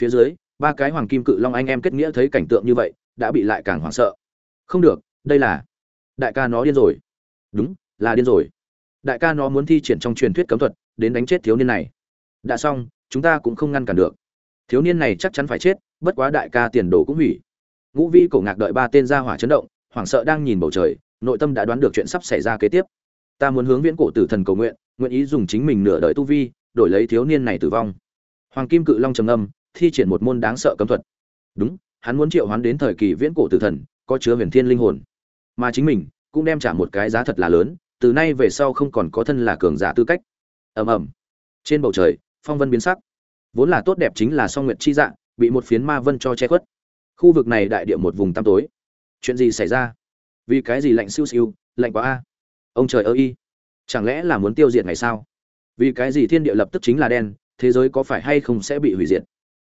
phía dưới, ba cái hoàng kim cự long anh em kết nghĩa thấy cảnh tượng như vậy, đã bị lại càng hoảng sợ. Không được, đây là đại ca nó điên rồi. Đúng, là điên rồi. Đại ca nó muốn thi triển trong truyền thuyết cấm thuật, đến đánh chết thiếu niên này. Đã xong, chúng ta cũng không ngăn cản được. Thiếu niên này chắc chắn phải chết, bất quá đại ca tiền đồ cũng hủy. Ngũ vi cổ ngạc đợi ba tên ra hỏa chấn động, hoảng sợ đang nhìn bầu trời, nội tâm đã đoán được chuyện sắp xảy ra kế tiếp. Ta muốn hướng viễn cổ tử thần cầu nguyện nguyện ý dùng chính mình nửa đời tu vi, đổi lấy thiếu niên này tử vong. Hoàng kim cự long trầm âm thi triển một môn đáng sợ cấm thuật. Đúng, hắn muốn triệu hoán đến thời kỳ viễn cổ tử thần, có chứa huyền thiên linh hồn. Mà chính mình cũng đem trả một cái giá thật là lớn, từ nay về sau không còn có thân là cường giả tư cách. Ầm ầm. Trên bầu trời, phong vân biến sắc. Vốn là tốt đẹp chính là song nguyệt chi dạng bị một phiến ma vân cho che khuất. Khu vực này đại địa một vùng tăm tối. Chuyện gì xảy ra? Vì cái gì lạnh siêu siêu, lạnh quá a? Ông trời ơi y. Chẳng lẽ là muốn tiêu diệt ngày sao? Vì cái gì thiên địa lập tức chính là đen, thế giới có phải hay không sẽ bị hủy diệt?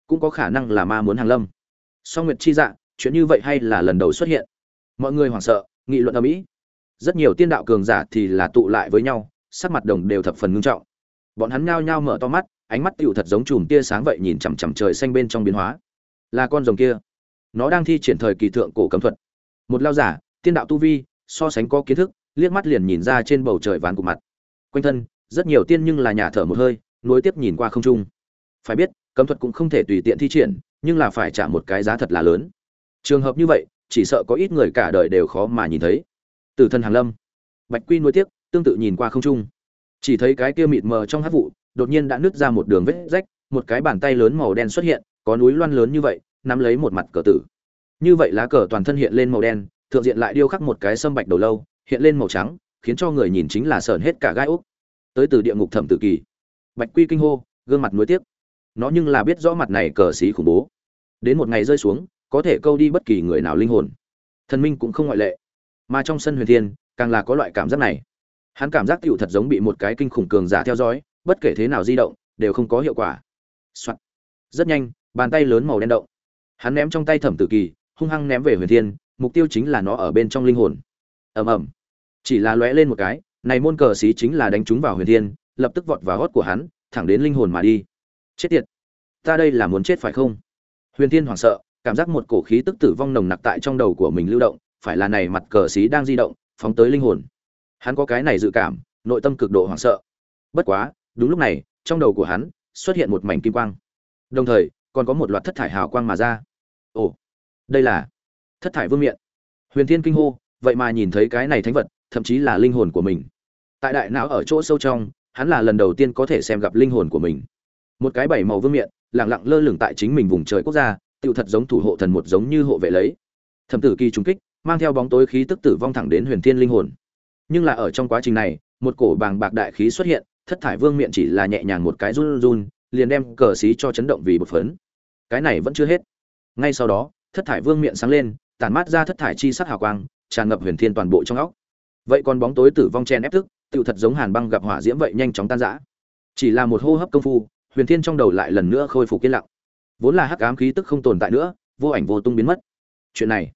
Cũng có khả năng là ma muốn hàng lâm. Song nguyệt chi dạ chuyện như vậy hay là lần đầu xuất hiện? Mọi người hoảng sợ, nghị luận ở mỹ rất nhiều tiên đạo cường giả thì là tụ lại với nhau, sắc mặt đồng đều thập phần ngưng trọng. Bọn hắn nhao nhao mở to mắt, ánh mắt tựu thật giống chùm tia sáng vậy nhìn chằm chằm trời xanh bên trong biến hóa. Là con rồng kia. Nó đang thi triển thời kỳ thượng cổ cấm thuật. Một lao giả, tiên đạo tu vi, so sánh có kiến thức, liếc mắt liền nhìn ra trên bầu trời ván của mặt. Quanh thân, rất nhiều tiên nhưng là nhà thở một hơi, nối tiếp nhìn qua không trung. Phải biết cấm thuật cũng không thể tùy tiện thi triển, nhưng là phải trả một cái giá thật là lớn. Trường hợp như vậy, chỉ sợ có ít người cả đời đều khó mà nhìn thấy. Tử thần hàng lâm. Bạch quy nuối tiếc, tương tự nhìn qua không trung chỉ thấy cái kia mịt mờ trong hát vụ, đột nhiên đã nứt ra một đường vết rách, một cái bàn tay lớn màu đen xuất hiện, có núi loan lớn như vậy, nắm lấy một mặt cờ tử. Như vậy lá cờ toàn thân hiện lên màu đen, thượng diện lại điêu khắc một cái sâm bạch đầu lâu, hiện lên màu trắng, khiến cho người nhìn chính là sờn hết cả gai úc. Tới từ địa ngục thẩm tử kỳ. Bạch quy kinh hô, gương mặt nuối tiếc nó nhưng là biết rõ mặt này cờ xí khủng bố. Đến một ngày rơi xuống, có thể câu đi bất kỳ người nào linh hồn. Thần minh cũng không ngoại lệ. Mà trong sân huyền thiên, càng là có loại cảm giác này. Hắn cảm giác tựu thật giống bị một cái kinh khủng cường giả theo dõi, bất kể thế nào di động, đều không có hiệu quả、Soạn. rất nhanh, bàn tay lớn màu đen động. Hắn ném trong tay thẩm tử kỳ, hung hăng ném về huyền thiên, mục tiêu chính là nó ở bên trong linh hồn. Ầm ầm. Chỉ là lóe lên một cái, này môn cờ xí chính là đánh trúng vào huyền thiên, lập tức vọt vào hót của hắn, thẳng đến linh hồn mà đi chết tiệt. Ta đây là muốn chết phải không? Huyền thiên hoảng sợ, cảm giác một cổ khí tức tử vong nồng nặc tại trong đầu của mình lưu động, phải là này mặt cờ xí đang di động, phóng tới linh hồn. Hắn có cái này dự cảm, nội tâm cực độ hoảng sợ. Bất quá, đúng lúc này, trong đầu của hắn xuất hiện một mảnh kim quang. Đồng thời, còn có một loạt thất thải hào quang mà ra. Ồ, đây là thất thải vương miện. Huyền thiên kinh hô, vậy mà nhìn thấy cái này thánh vật, thậm chí là linh hồn của mình. Tại đại não ở chỗ sâu trong, hắn là lần đầu tiên có thể xem gặp linh hồn của mình một cái bảy màu vương miện lẳng lặng lơ lửng tại chính mình vùng trời quốc gia, tựu thật giống thủ hộ thần một giống như hộ vệ lấy. Thẩm tử kỳ trúng kích, mang theo bóng tối khí tức tử vong thẳng đến huyền thiên linh hồn. Nhưng là ở trong quá trình này, một cổ bàng bạc đại khí xuất hiện, thất thải vương miện chỉ là nhẹ nhàng một cái run run, liền đem cờ xí cho chấn động vì bột phấn. Cái này vẫn chưa hết. Ngay sau đó, thất thải vương miện sáng lên, tản mát ra thất thải chi sắc hào quang, tràn ngập huyền thiên toàn bộ trong óc. Vậy còn bóng tối tử vong chen ép thức, tựu thật giống hàn băng gặp hỏa diễm vậy nhanh chóng tan rã. Chỉ là một hô hấp công phu huyền thiên trong đầu lại lần nữa khôi phục yên lặng. Vốn là hắc ám khí tức không tồn tại nữa, vô ảnh vô tung biến mất. Chuyện này,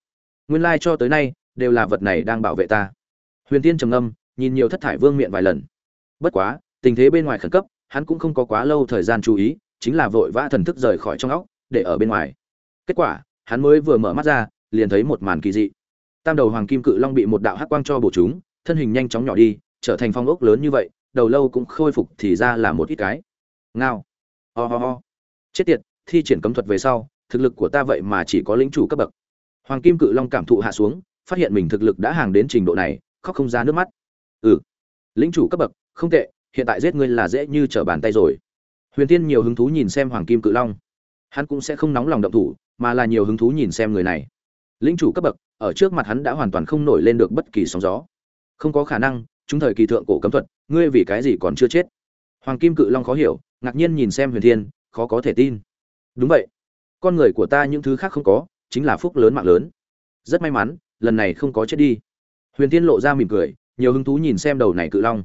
nguyên lai cho tới nay, đều là vật này đang bảo vệ ta. Huyền thiên trầm ngâm, nhìn nhiều thất thải vương miệng vài lần. Bất quá, tình thế bên ngoài khẩn cấp, hắn cũng không có quá lâu thời gian chú ý, chính là vội vã thần thức rời khỏi trong óc, để ở bên ngoài. Kết quả, hắn mới vừa mở mắt ra, liền thấy một màn kỳ dị. Tam đầu hoàng kim cự long bị một đạo hắc quang cho bổ chúng, thân hình nhanh chóng nhỏ đi, trở thành phong ốc lớn như vậy, đầu lâu cũng khôi phục thì ra là một ít cái. Ngao ho ho. chết tiệt, thi triển cấm thuật về sau, thực lực của ta vậy mà chỉ có lĩnh chủ cấp bậc. Hoàng kim cự long cảm thụ hạ xuống, phát hiện mình thực lực đã hàng đến trình độ này, khóc không ra nước mắt. Ừ lĩnh chủ cấp bậc, không tệ, hiện tại giết ngươi là dễ như trở bàn tay rồi. Huyền tiên nhiều hứng thú nhìn xem hoàng kim cự long. Hắn cũng sẽ không nóng lòng động thủ, mà là nhiều hứng thú nhìn xem người này. Lĩnh chủ cấp bậc, ở trước mặt hắn đã hoàn toàn không nổi lên được bất kỳ sóng gió. Không có khả năng, chúng thời kỳ thượng cổ cấm thuật, ngươi vì cái gì còn chưa chết? Hoàng kim cự long khó hiểu ngạc nhiên nhìn xem huyền thiên khó có thể tin. Đúng vậy. Con người của ta những thứ khác không có chính là phúc lớn mạng lớn. Rất may mắn lần này không có chết đi. Huyền thiên lộ ra mỉm cười nhiều hứng thú nhìn xem đầu này cự long.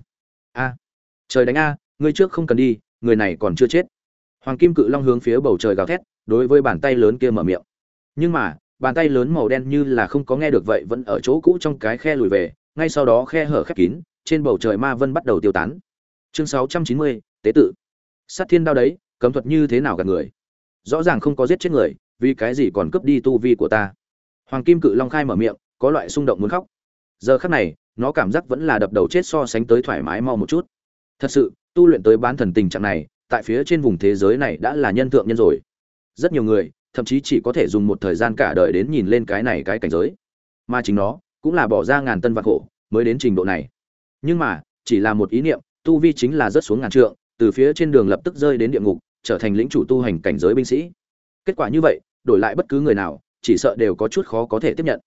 A. Trời đánh a ngươi trước không cần đi người này còn chưa chết. Hoàng kim cự long hướng phía bầu trời gào thét đối với bàn tay lớn kia mở miệng. Nhưng mà bàn tay lớn màu đen như là không có nghe được vậy vẫn ở chỗ cũ trong cái khe lùi về ngay sau đó khe hở khép kín trên bầu trời ma vân bắt đầu tiêu tán. Chương 690, tế tự sát thiên đao đấy, cấm thuật như thế nào gạt người? Rõ ràng không có giết chết người, vì cái gì còn cướp đi tu vi của ta? Hoàng kim cự long khai mở miệng, có loại xung động muốn khóc. Giờ khắc này, nó cảm giác vẫn là đập đầu chết so sánh tới thoải mái mau một chút. Thật sự, tu luyện tới bán thần tình trạng này, tại phía trên vùng thế giới này đã là nhân thượng nhân rồi. Rất nhiều người, thậm chí chỉ có thể dùng một thời gian cả đời đến nhìn lên cái này cái cảnh giới. Mà chính nó, cũng là bỏ ra ngàn tân vạn khổ, mới đến trình độ này. Nhưng mà, chỉ là một ý niệm, tu vi chính là rất xuống ngàn trượng từ phía trên đường lập tức rơi đến địa ngục, trở thành lĩnh chủ tu hành cảnh giới binh sĩ. Kết quả như vậy, đổi lại bất cứ người nào, chỉ sợ đều có chút khó có thể tiếp nhận.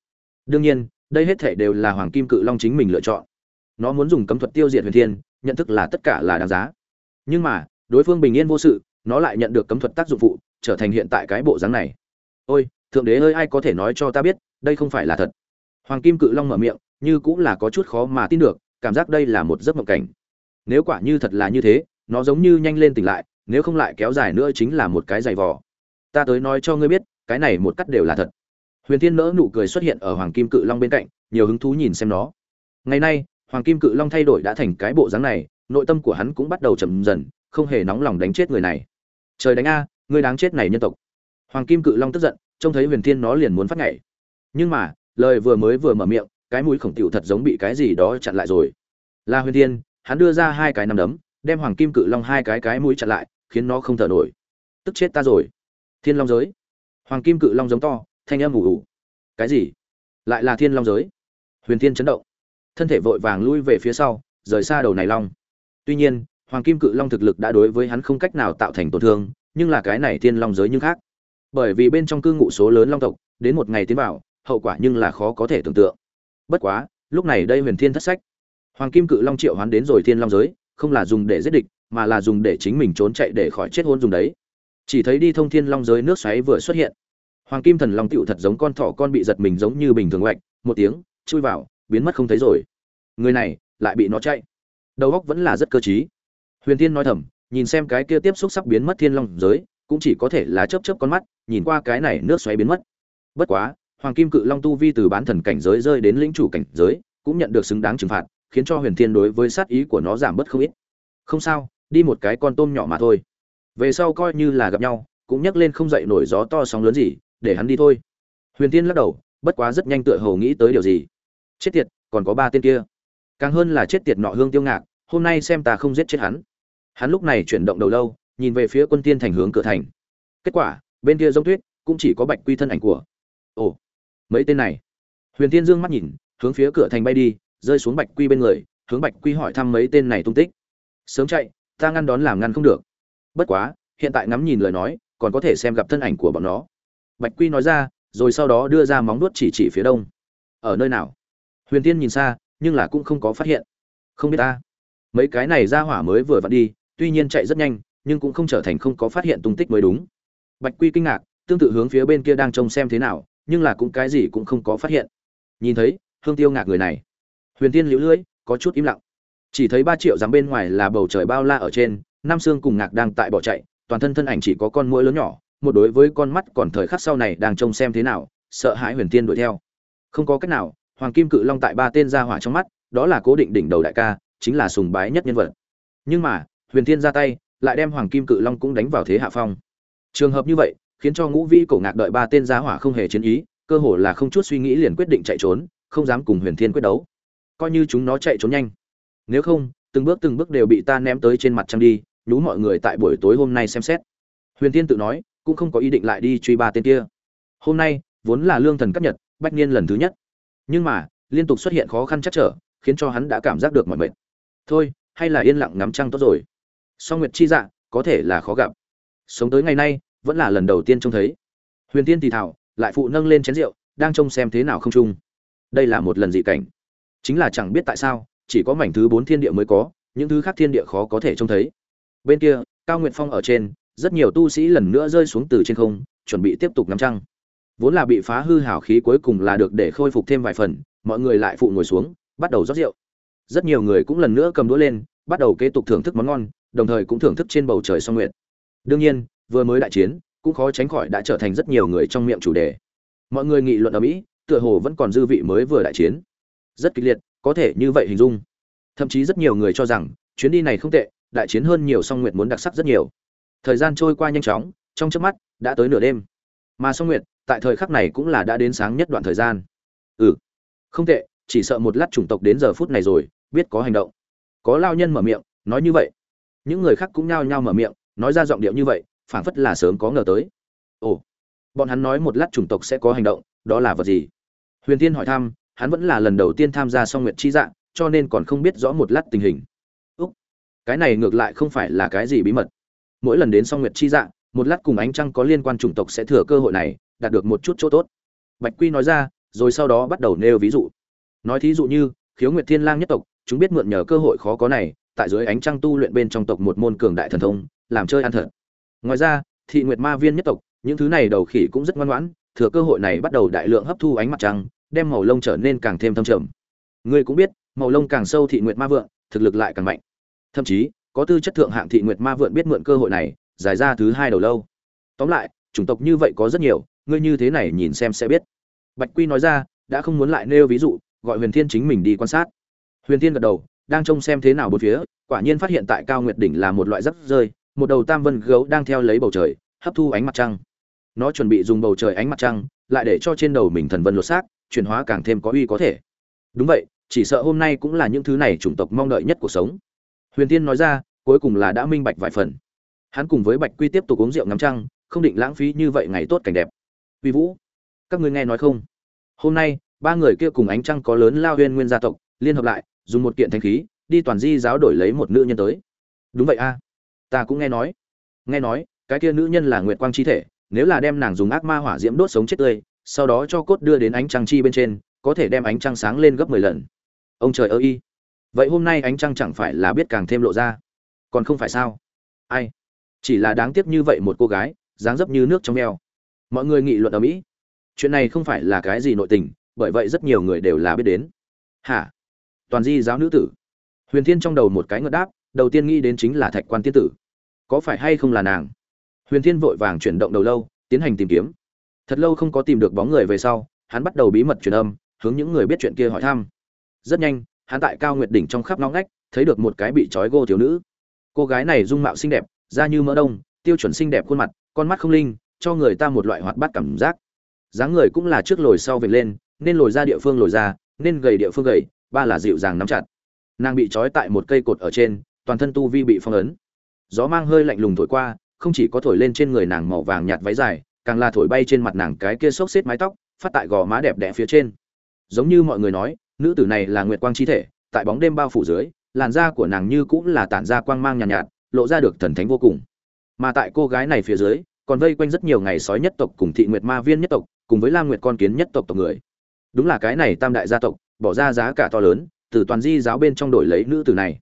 Đương nhiên, đây hết thể đều là hoàng kim cự long chính mình lựa chọn. Nó muốn dùng cấm thuật tiêu diệt huyền thiên, nhận thức là tất cả là đáng giá. Nhưng mà, đối phương bình yên vô sự, nó lại nhận được cấm thuật tác dụng phụ, trở thành hiện tại cái bộ dáng này. Ôi, thượng đế ơi, ai có thể nói cho ta biết, đây không phải là thật. Hoàng kim cự long mở miệng, như cũng là có chút khó mà tin được, cảm giác đây là một giấc mộng cảnh. Nếu quả như thật là như thế nó giống như nhanh lên tỉnh lại, nếu không lại kéo dài nữa chính là một cái giày vò. Ta tới nói cho ngươi biết, cái này một cắt đều là thật. Huyền thiên nỡ nụ cười xuất hiện ở hoàng kim cự long bên cạnh, nhiều hứng thú nhìn xem nó. Ngày nay, hoàng kim cự long thay đổi đã thành cái bộ dáng này, nội tâm của hắn cũng bắt đầu chậm dần, không hề nóng lòng đánh chết người này. Trời đánh a, ngươi đáng chết này nhân tộc. Hoàng kim cự long tức giận, trông thấy huyền thiên nó liền muốn phát nhảy nhưng mà, lời vừa mới vừa mở miệng, cái mũi khổng tiểu thật giống bị cái gì đó chặn lại rồi. Là huyền thiên, hắn đưa ra hai cái nằm đấm đem hoàng kim cự long hai cái cái mũi chặn lại, khiến nó không thở nổi. Tức chết ta rồi. Thiên long giới. Hoàng kim cự long giống to, thanh âm ủ ủ cái gì? Lại là thiên long giới. Huyền thiên chấn động. Thân thể vội vàng lui về phía sau, rời xa đầu này long. Tuy nhiên, hoàng kim cự long thực lực đã đối với hắn không cách nào tạo thành tổn thương, nhưng là cái này thiên long giới nhưng khác. Bởi vì bên trong cư ngụ số lớn long tộc, đến một ngày tiến vào, hậu quả nhưng là khó có thể tưởng tượng. Bất quá, lúc này đây huyền thiên thất sách. Hoàng kim cự long triệu hoán đến rồi thiên long giới không là dùng để giết địch, mà là dùng để chính mình trốn chạy để khỏi chết hôn dùng đấy. Chỉ thấy đi thông thiên long giới nước xoáy vừa xuất hiện. Hoàng kim thần long tựu thật giống con thỏ con bị giật mình giống như bình thường oạch một tiếng, chui vào, biến mất không thấy rồi. Người này, lại bị nó chạy. Đầu óc vẫn là rất cơ t huyền thiên nói thầm, nhìn xem cái kia tiếp xúc sắp biến mất thiên long giới, cũng chỉ có thể là chớp chớp con mắt, nhìn qua cái này nước xoáy biến mất. Bất quá, hoàng kim cự long tu vi từ bán thần cảnh giới rơi đến lĩnh chủ cảnh giới, cũng nhận được xứng đáng trừng phạt khiến cho huyền thiên đối với sát ý của nó giảm bớt không ít. Không sao, đi một cái con tôm nhỏ mà thôi. Về sau coi như là gặp nhau, cũng nhắc lên không dậy nổi gió to sóng lớn gì, để hắn đi thôi. Huyền Thiên lắc đầu, bất quá rất nhanh tựa hồ nghĩ tới điều gì. Chết tiệt, còn có ba tên kia. Càng hơn là chết tiệt nọ hương tiêu ngạc, hôm nay xem ta không giết chết hắn. Hắn lúc này chuyển động đầu lâu, nhìn về phía quân tiên thành hướng cửa thành. Kết quả, bên kia giống tuyết, cũng chỉ có bạch quy thân ảnh của. Ồ, mấy tên này. Huyền tiên dương mắt nhìn, hướng phía cửa thành bay đi rơi xuống bạch quy bên người, hướng bạch quy hỏi thăm mấy tên này tung tích. Sớm chạy, ta ngăn đón làm ngăn không được. Bất quá, hiện tại ngắm nhìn lời nói, còn có thể xem gặp thân ảnh của bọn nó. Bạch quy nói ra, rồi sau đó đưa ra móng đuốt chỉ chỉ phía đông. Ở nơi nào? Huyền tiên nhìn xa, nhưng là cũng không có phát hiện. Không biết ta. Mấy cái này ra hỏa mới vừa vặn đi, tuy nhiên chạy rất nhanh, nhưng cũng không trở thành không có phát hiện tung tích mới đúng. Bạch quy kinh ngạc, tương tự hướng phía bên kia đang trông xem thế nào, nhưng là cũng cái gì cũng không có phát hiện. Nhìn thấy, hương tiêu ngạc người này huyền tiên liễu lưỡi có chút im lặng. Chỉ thấy ba triệu dặm bên ngoài là bầu trời bao la ở trên nam sương cùng ngạc đang tại bỏ chạy, toàn thân thân ảnh chỉ có con mũi lớn nhỏ, một đối với con mắt còn thời khắc sau này đang trông xem thế nào, sợ hãi huyền tiên đuổi theo. Không có cách nào, hoàng kim cự long tại ba tên gia hỏa trong mắt, đó là cố định đỉnh đầu đại ca, chính là sùng bái nhất nhân vật. Nhưng mà, huyền tiên ra tay, lại đem hoàng kim cự long cũng đánh vào thế hạ phong. Trường hợp như vậy, khiến cho ngũ vĩ cổ ngạc đợi ba tên gia hỏa không hề chiến ý, cơ hồ là không chút suy nghĩ liền quyết định chạy trốn, không dám cùng huyền thiên quyết đấu coi như chúng nó chạy trốn nhanh. Nếu không, từng bước từng bước đều bị ta ném tới trên mặt trăng đi, nhú mọi người tại buổi tối hôm nay xem xét. Huyền thiên tự nói, cũng không có ý định lại đi truy ba tên kia. Hôm nay, vốn là lương thần cấp nhật, bách niên lần thứ nhất. Nhưng mà, liên tục xuất hiện khó khăn chắc trở, khiến cho hắn đã cảm giác được mọi mệt. Thôi, hay là yên lặng ngắm trăng tốt rồi. Song nguyệt chi dạ có thể là khó gặp. Sống tới ngày nay, vẫn là lần đầu tiên trông thấy. Huyền tiên thì thảo lại phụ nâng lên chén rượu, đang trông xem thế nào không chung. Đây là một lần dị cảnh chính là chẳng biết tại sao, chỉ có mảnh thứ bốn thiên địa mới có, những thứ khác thiên địa khó có thể trông thấy. Bên kia, cao nguyệt phong ở trên, rất nhiều tu sĩ lần nữa rơi xuống từ trên không, chuẩn bị tiếp tục ngắm trăng. Vốn là bị phá hư hảo khí cuối cùng là được để khôi phục thêm vài phần, mọi người lại phụ ngồi xuống, bắt đầu rót rượu. Rất nhiều người cũng lần nữa cầm đũa lên, bắt đầu kế tục thưởng thức món ngon, đồng thời cũng thưởng thức trên bầu trời song nguyệt. Đương nhiên, vừa mới đại chiến, cũng khó tránh khỏi đã trở thành rất nhiều người trong miệng chủ đề. Mọi người nghị luận ở mỹ, tựa hồ vẫn còn dư vị mới vừa đại chiến rất kịch liệt, có thể như vậy hình dung. Thậm chí rất nhiều người cho rằng, chuyến đi này không tệ, đại chiến hơn nhiều song nguyệt muốn đặc sắc rất nhiều. Thời gian trôi qua nhanh chóng, trong chớp mắt, đã tới nửa đêm. Mà song nguyệt, tại thời khắc này cũng là đã đến sáng nhất đoạn thời gian. Ừ không tệ, chỉ sợ một lát chủng tộc đến giờ phút này rồi, biết có hành động. Có lao nhân mở miệng, nói như vậy. Những người khác cũng nhao nhao mở miệng, nói ra giọng điệu như vậy, phảng phất là sớm có ngờ tới. Ồ, bọn hắn nói một lát chủng tộc sẽ có hành động, đó là vật gì? Huyền tiên hỏi thăm hắn vẫn là lần đầu tiên tham gia song nguyệt chi dạng cho nên còn không biết rõ một lát tình hình. Úc, cái này ngược lại không phải là cái gì bí mật. Mỗi lần đến song nguyệt chi dạng một lát cùng ánh trăng có liên quan chủng tộc sẽ thừa cơ hội này, đạt được một chút chỗ tốt. Bạch quy nói ra, rồi sau đó bắt đầu nêu ví dụ. Nói thí dụ như, khiếu nguyệt thiên lang nhất tộc, chúng biết mượn nhờ cơ hội khó có này, tại dưới ánh trăng tu luyện bên trong tộc một môn cường đại thần thông, làm chơi ăn thật. Ngoài ra, thị nguyệt ma viên nhất tộc, những thứ này đầu khỉ cũng rất ngoan ngoãn, thừa cơ hội này bắt đầu đại lượng hấp thu ánh mặt trăng đem màu lông trở nên càng thêm thâm trầm. Ngươi cũng biết, màu lông càng sâu thị nguyệt ma vượng, thực lực lại càng mạnh. Thậm chí, có tư chất thượng hạng thị nguyệt ma vượng biết mượn cơ hội này, giải ra thứ hai đầu lâu. Tóm lại, chủng tộc như vậy có rất nhiều, ngươi như thế này nhìn xem sẽ biết. Bạch quy nói ra, đã không muốn lại nêu ví dụ, gọi huyền thiên chính mình đi quan sát. Huyền thiên gật đầu, đang trông xem thế nào bốn phía, quả nhiên phát hiện tại cao nguyệt đỉnh là một loại rắc rơi, một đầu tam vân gấu đang theo lấy bầu trời, hấp thu ánh mặt trăng. Nó chuẩn bị dùng bầu trời ánh mặt trăng, lại để cho trên đầu mình thần vân lột xác chuyển hóa càng thêm có uy có thể. Đúng vậy, chỉ sợ hôm nay cũng là những thứ này chủng tộc mong đợi nhất cuộc sống. Huyền tiên nói ra, cuối cùng là đã minh bạch vài phần. Hắn cùng với bạch quy tiếp tục uống rượu ngắm trăng, không định lãng phí như vậy ngày tốt cảnh đẹp. Vi vũ, các ngươi nghe nói không? Hôm nay, ba người kia cùng ánh trăng có lớn lao huyên nguyên gia tộc, liên hợp lại, dùng một kiện thanh khí, đi toàn di giáo đổi lấy một nữ nhân tới. Đúng vậy a. Ta cũng nghe nói. Nghe nói, cái kia nữ nhân là nguyệt quang chi thể, nếu là đem nàng dùng ác ma hỏa diễm đốt sống chết tươi sau đó cho cốt đưa đến ánh trăng chi bên trên, có thể đem ánh trăng sáng lên gấp mười lần. Ông trời ơi, vậy hôm nay ánh trăng chẳng phải là biết càng thêm lộ ra? Còn không phải sao? Ai? Chỉ là đáng tiếc như vậy một cô gái, dáng dấp như nước trong eo. Mọi người nghị luận ở mỹ. Chuyện này không phải là cái gì nội tình, bởi vậy rất nhiều người đều là biết đến. Hả? Toàn di giáo nữ tử. Huyền thiên trong đầu một cái ngợt đáp, đầu tiên nghĩ đến chính là thạch quan tiên tử. Có phải hay không là nàng? Huyền thiên vội vàng chuyển động đầu lâu, tiến hành tìm kiếm thật lâu không có tìm được bóng người về sau, hắn bắt đầu bí mật truyền âm, hướng những người biết chuyện kia hỏi thăm. Rất nhanh, hắn tại cao nguyệt đỉnh trong khắp nóng ngách, thấy được một cái bị trói gô thiếu nữ. Cô gái này dung mạo xinh đẹp, da như mỡ đông, tiêu chuẩn xinh đẹp khuôn mặt, con mắt không linh, cho người ta một loại hoạt bát cảm giác. Dáng người cũng là trước lồi sau vệt lên, nên lồi ra địa phương lồi ra, nên gầy địa phương gầy, ba là dịu dàng nắm chặt. Nàng bị trói tại một cây cột ở trên, toàn thân tu vi bị phong ấn. Gió mang hơi lạnh lùng thổi qua, không chỉ có thổi lên trên người nàng màu vàng nhạt váy dài càng là thổi bay trên mặt nàng cái kia xốc xếp mái tóc phát tại gò má đẹp đẽ phía trên. Giống như mọi người nói nữ tử này là nguyệt quang chi thể tại bóng đêm bao phủ dưới làn da của nàng như cũng là tản ra quang mang nhàn nhạt, nhạt lộ ra được thần thánh vô cùng. Mà tại cô gái này phía dưới còn vây quanh rất nhiều ngày sói nhất tộc cùng thị nguyệt ma viên nhất tộc cùng với lam nguyệt con kiến nhất tộc tộc người. Đúng là cái này tam đại gia tộc bỏ ra giá cả to lớn từ toàn di giáo bên trong đổi lấy nữ tử này.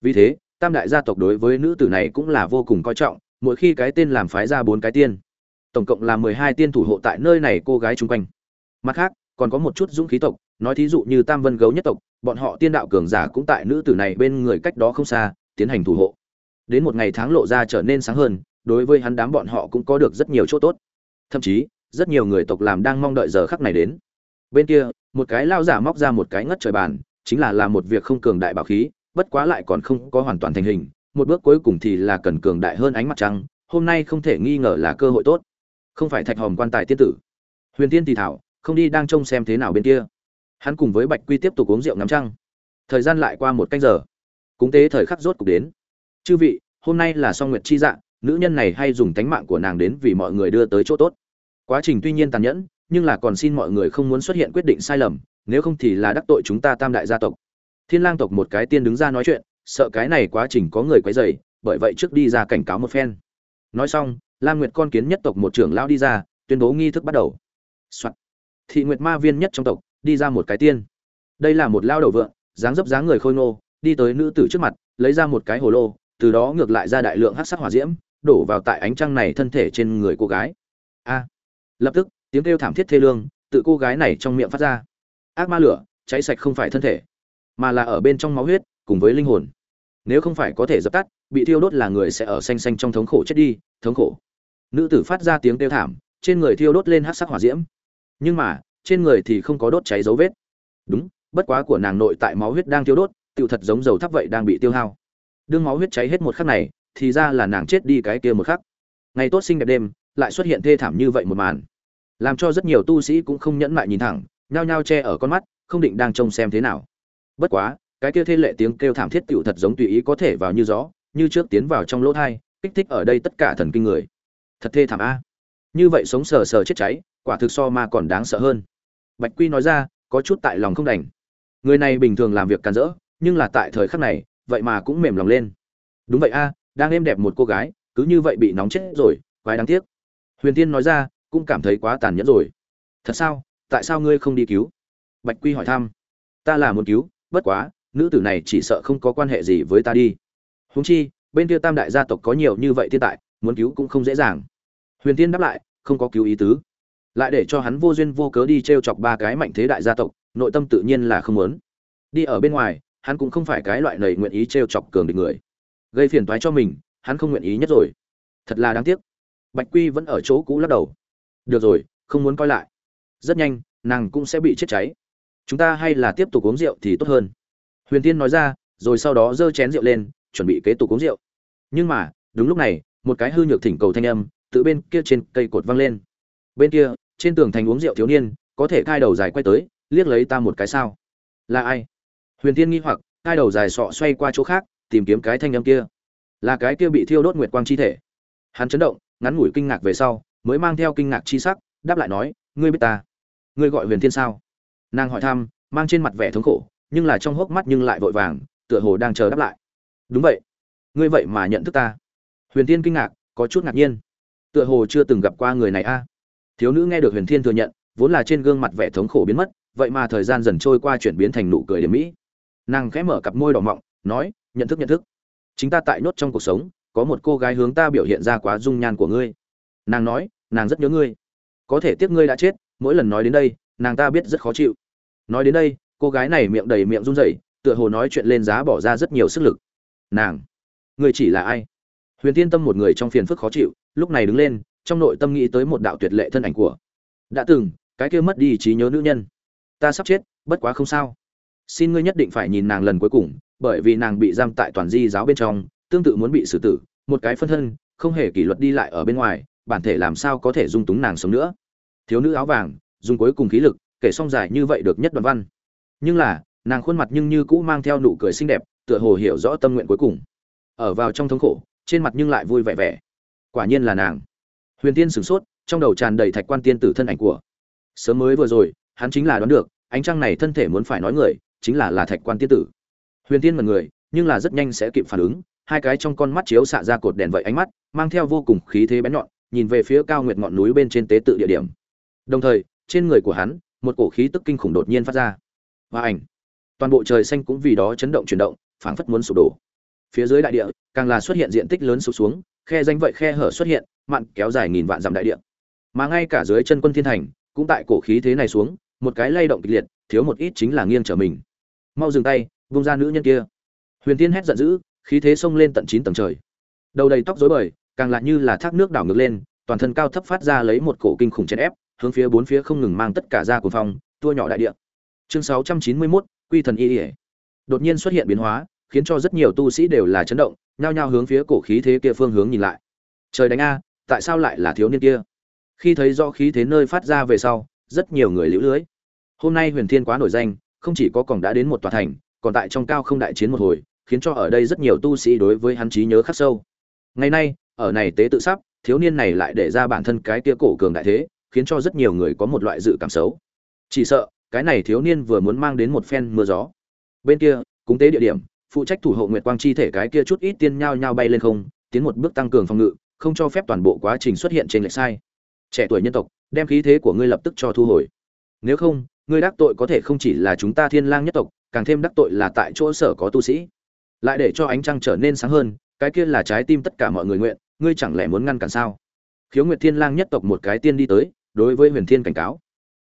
Vì thế tam đại gia tộc đối với nữ tử này cũng là vô cùng coi trọng mỗi khi cái tên làm phái ra bốn cái tiên tổng cộng là mười hai tiên thủ hộ tại nơi này cô gái chung quanh. Mặt khác, còn có một chút dũng khí tộc, nói thí dụ như tam vân gấu nhất tộc, bọn họ tiên đạo cường giả cũng tại nữ tử này bên người cách đó không xa, tiến hành thủ hộ. Đến một ngày tháng lộ ra trở nên sáng hơn, đối với hắn đám bọn họ cũng có được rất nhiều chỗ tốt. Thậm chí, rất nhiều người tộc làm đang mong đợi giờ khắc này đến. Bên kia, một cái lao giả móc ra một cái ngất trời bàn, chính là làm một việc không cường đại bảo khí, bất quá lại còn không có hoàn toàn thành hình, một bước cuối cùng thì là cần cường đại hơn ánh mặt trăng, hôm nay không thể nghi ngờ là cơ hội tốt không phải thạch hòm quan tài tiên tử. Huyền tiên thì thảo, không đi đang trông xem thế nào bên kia. Hắn cùng với bạch quy tiếp tục uống rượu ngắm trăng. Thời gian lại qua một canh giờ. Cúng tế thời khắc rốt cục đến. Chư vị, hôm nay là song nguyệt chi dạng nữ nhân này hay dùng tánh mạng của nàng đến vì mọi người đưa tới chỗ tốt. Quá trình tuy nhiên tàn nhẫn, nhưng là còn xin mọi người không muốn xuất hiện quyết định sai lầm, nếu không thì là đắc tội chúng ta tam đại gia tộc. Thiên lang tộc một cái tiên đứng ra nói chuyện, sợ cái này quá trình có người quấy rầy, bởi vậy trước đi ra cảnh cáo một phen. Nói xong lam nguyệt con kiến nhất tộc một trưởng lão đi ra, tuyên bố nghi thức bắt đầu. Soạn. thị nguyệt ma viên nhất trong tộc, đi ra một cái tiên. Đây là một lao đầu vượng, dáng dấp dáng người khôi ngô, đi tới nữ tử trước mặt, lấy ra một cái hồ lô, từ đó ngược lại ra đại lượng hắc sắc hỏa diễm, đổ vào tại ánh trăng này thân thể trên người cô gái. A. Lập tức, tiếng kêu thảm thiết thê lương, tự cô gái này trong miệng phát ra. Ác ma lửa, cháy sạch không phải thân thể, mà là ở bên trong máu huyết, cùng với linh hồn. Nếu không phải có thể dập tắt, bị thiêu đốt là người sẽ ở xanh xanh trong thống khổ chết đi, thống khổ nữ tử phát ra tiếng kêu thảm, trên người thiêu đốt lên hát sắc hỏa diễm. Nhưng mà, trên người thì không có đốt cháy dấu vết. Đúng, bất quá của nàng nội tại máu huyết đang thiêu đốt tựu thật giống dầu thắp vậy đang bị tiêu hao. Đương máu huyết cháy hết một khắc này, thì ra là nàng chết đi cái kia một khắc. Ngày tốt xinh đẹp đêm, lại xuất hiện thê thảm như vậy một màn. Làm cho rất nhiều tu sĩ cũng không nhẫn mại nhìn thẳng, nhao nhao che ở con mắt, không định đang trông xem thế nào. Bất quá, cái kia thê lệ tiếng kêu thảm thiết tựu thật giống tùy ý có thể vào như gió, như trước tiến vào trong lỗ thai, kích thích ở đây tất cả thần kinh người thật thê thảm a. Như vậy sống sờ sờ chết cháy, quả thực so ma còn đáng sợ hơn. Bạch quy nói ra, có chút tại lòng không đành. Người này bình thường làm việc càn rỡ, nhưng là tại thời khắc này, vậy mà cũng mềm lòng lên. Đúng vậy a, đang êm đẹp một cô gái, cứ như vậy bị nóng chết rồi, quái đáng tiếc. Huyền tiên nói ra, cũng cảm thấy quá tàn nhẫn rồi. Thật sao, tại sao ngươi không đi cứu? Bạch quy hỏi thăm. Ta là muốn cứu, bất quá, nữ tử này chỉ sợ không có quan hệ gì với ta đi. Huống chi, bên kia tam đại gia tộc có nhiều như vậy thiên tại muốn cứu cũng không dễ dàng. Huyền tiên đáp lại, không có cứu ý tứ. Lại để cho hắn vô duyên vô cớ đi t r e o chọc ba cái mạnh thế đại gia tộc, nội tâm tự nhiên là không muốn. Đi ở bên ngoài, hắn cũng không phải cái loại nảy nguyện ý t r e o chọc cường địch người. Gây phiền toái cho mình, hắn không nguyện ý nhất rồi. Thật là đáng tiếc. Bạch quy vẫn ở chỗ cũ lắc đầu. Được rồi, không muốn coi lại. Rất nhanh, nàng cũng sẽ bị chết cháy. Chúng ta hay là tiếp tục uống rượu thì tốt hơn. Huyền tiên nói ra, rồi sau đó giơ chén rượu lên, chuẩn bị kế tục uống rượu. Nhưng mà, đúng lúc này một cái hư nhược thỉnh cầu thanh âm tự bên kia trên cây cột văng lên. Bên kia, trên tường thành uống rượu thiếu niên, có thể cai đầu dài quay tới, liếc lấy ta một cái sao? Là ai? Huyền tiên nghi hoặc, cai đầu dài sọ xoay qua chỗ khác, tìm kiếm cái thanh âm kia. Là cái kia bị thiêu đốt nguyệt quang chi thể. Hắn chấn động, ngắn ngủi kinh ngạc về sau, mới mang theo kinh ngạc chi sắc, đáp lại nói, ngươi biết ta? Ngươi gọi huyền thiên sao? Nàng hỏi thăm, mang trên mặt vẻ thống khổ, nhưng là trong hốc mắt nhưng lại vội vàng, tựa hồ đang chờ đáp lại. Đúng vậy. Ngươi vậy mà nhận thức ta huyền Thiên kinh ngạc, có chút ngạc nhiên. Tựa hồ chưa từng gặp qua người này a. Thiếu nữ nghe được huyền thiên thừa nhận, vốn là trên gương mặt vẻ thống khổ biến mất, vậy mà thời gian dần trôi qua chuyển biến thành nụ cười điểm mỹ. Nàng khẽ mở cặp môi đỏ mọng, nói, nhận thức nhận thức. Chính ta tại nốt trong cuộc sống, có một cô gái hướng ta biểu hiện ra quá dung nhan của ngươi. Nàng nói, nàng rất nhớ ngươi. Có thể tiếc ngươi đã chết, mỗi lần nói đến đây, nàng ta biết rất khó chịu. Nói đến đây, cô gái này miệng đầy miệng run rẩy, tựa hồ nói chuyện lên giá bỏ ra rất nhiều sức lực. Nàng, ngươi chỉ là ai? Huyền Thiên tâm một người trong phiền phức khó chịu, lúc này đứng lên, trong nội tâm nghĩ tới một đạo tuyệt lệ thân ảnh của đã từng, cái kia mất đi trí nhớ nữ nhân. Ta sắp chết, bất quá không sao. Xin ngươi nhất định phải nhìn nàng lần cuối cùng, bởi vì nàng bị giam tại toàn di giáo bên trong, tương tự muốn bị xử tử, một cái phân thân, không hề kỷ luật đi lại ở bên ngoài, bản thể làm sao có thể dung túng nàng sống nữa. Thiếu nữ áo vàng, dùng cuối cùng khí lực, kể xong dài như vậy được nhất đoạn văn. Nhưng là, nàng khuôn mặt nhưng như cũ mang theo nụ cười xinh đẹp, tựa hồ hiểu rõ tâm nguyện cuối cùng. Ở vào trong thống khổ trên mặt nhưng lại vui vẻ vẻ. Quả nhiên là nàng. Huyền tiên sửng sốt, trong đầu tràn đầy thạch quan tiên tử thân ảnh của. Sớm mới vừa rồi, hắn chính là đoán được, ánh trăng này thân thể muốn phải nói người, chính là là thạch quan tiên tử. Huyền tiên mật người, nhưng là rất nhanh sẽ kịp phản ứng, hai cái trong con mắt chiếu xạ ra cột đèn vậy ánh mắt, mang theo vô cùng khí thế bén nhọn, nhìn về phía cao nguyệt ngọn núi bên trên tế tự địa điểm. Đồng thời, trên người của hắn, một cổ khí tức kinh khủng đột nhiên phát ra. Và ảnh. Toàn bộ trời xanh cũng vì đó chấn động chuyển động, phảng phất muốn sụp đổ phía dưới đại địa càng là xuất hiện diện tích lớn sụp xuống khe danh vậy khe hở xuất hiện mặn kéo dài nghìn vạn dặm đại địa. Mà ngay cả dưới chân quân thiên thành cũng tại cổ khí thế này xuống một cái lay động kịch liệt thiếu một ít chính là nghiêng trở mình. Mau dừng tay vung ra nữ nhân kia. Huyền tiên hét giận dữ khí thế xông lên tận chín tầng trời. Đầu đầy tóc rối bời càng lại như là thác nước đảo ngược lên toàn thân cao thấp phát ra lấy một cổ kinh khủng chèn ép hướng phía bốn phía không ngừng mang tất cả ra của phong tua nhỏ đại địa. Chương 691, quy thần y ỉa đột nhiên xuất hiện biến hóa khiến cho rất nhiều tu sĩ đều là chấn động, nhao nhao hướng phía cổ khí thế kia phương hướng nhìn lại. Trời đánh a, tại sao lại là thiếu niên kia? Khi thấy do khí thế nơi phát ra về sau, rất nhiều người liễu lưới. Hôm nay huyền thiên quá nổi danh, không chỉ có còn đã đến một tòa thành, còn tại trong cao không đại chiến một hồi, khiến cho ở đây rất nhiều tu sĩ đối với hắn trí nhớ khắc sâu. Ngày nay, ở này tế tự sắp, thiếu niên này lại để ra bản thân cái kia cổ cường đại thế, khiến cho rất nhiều người có một loại dự cảm xấu. Chỉ sợ, cái này thiếu niên vừa muốn mang đến một phen mưa gió. Bên kia, cúng tế địa điểm phụ trách thủ hộ nguyệt quang chi thể cái kia chút ít tiên nhao nhao bay lên không, tiến một bước tăng cường phòng ngự, không cho phép toàn bộ quá trình xuất hiện trên lệch sai. Trẻ tuổi nhân tộc, đem khí thế của ngươi lập tức cho thu hồi. Nếu không, ngươi đắc tội có thể không chỉ là chúng ta thiên lang nhất tộc, càng thêm đắc tội là tại chỗ sở có tu sĩ. Lại để cho ánh trăng trở nên sáng hơn, cái kia là trái tim tất cả mọi người nguyện, ngươi chẳng lẽ muốn ngăn cản sao? Khiếu nguyệt thiên lang nhất tộc một cái tiên đi tới, đối với huyền thiên cảnh cáo.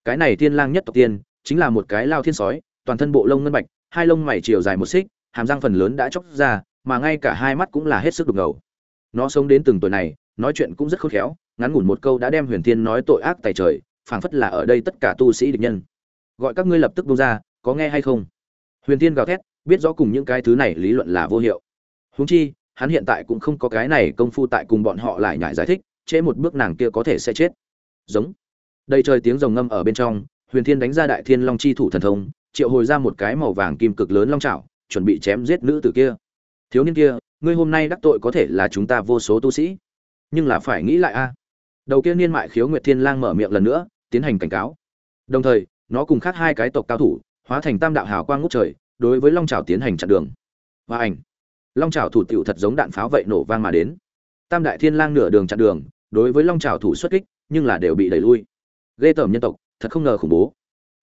Cái này thiên lang nhất tộc tiên, chính là một cái lao thiên sói, toàn thân bộ lông ngân bạch, hai lông mày chiều dài một xích hàm răng phần lớn đã chóc ra, mà ngay cả hai mắt cũng là hết sức đục ngầu. Nó sống đến từng tuổi này, nói chuyện cũng rất khôn khéo, ngắn ngủn một câu đã đem huyền thiên nói tội ác tại trời, phảng phất là ở đây tất cả tu sĩ địch nhân. Gọi các ngươi lập tức bông ra, có nghe hay không? Huyền thiên gào thét, biết rõ cùng những cái thứ này lý luận là vô hiệu. Huống chi, hắn hiện tại cũng không có cái này công phu tại cùng bọn họ lại nhải giải thích, trễ một bước nàng kia có thể sẽ chết. Giống. Đây trời tiếng rồng ngâm ở bên trong, huyền thiên đánh ra đại thiên long chi thủ thần thông, triệu hồi ra một cái màu vàng kim cực lớn long trảo chuẩn bị chém giết nữ tử kia. Thiếu niên kia, ngươi hôm nay đắc tội có thể là chúng ta vô số tu sĩ. Nhưng là phải nghĩ lại a. Đầu kia niên mại khiếu nguyệt thiên lang mở miệng lần nữa, tiến hành cảnh cáo. Đồng thời, nó cùng khác hai cái tộc cao thủ, hóa thành tam đạo hào quang ngút trời, đối với long trào tiến hành chặn đường. Và ảnh. Long trào thủ tiểu thật giống đạn pháo vậy nổ vang mà đến. Tam đại thiên lang nửa đường chặn đường, đối với long trào thủ xuất kích, nhưng là đều bị đẩy lui. Ghê tởm nhân tộc, thật không ngờ khủng bố.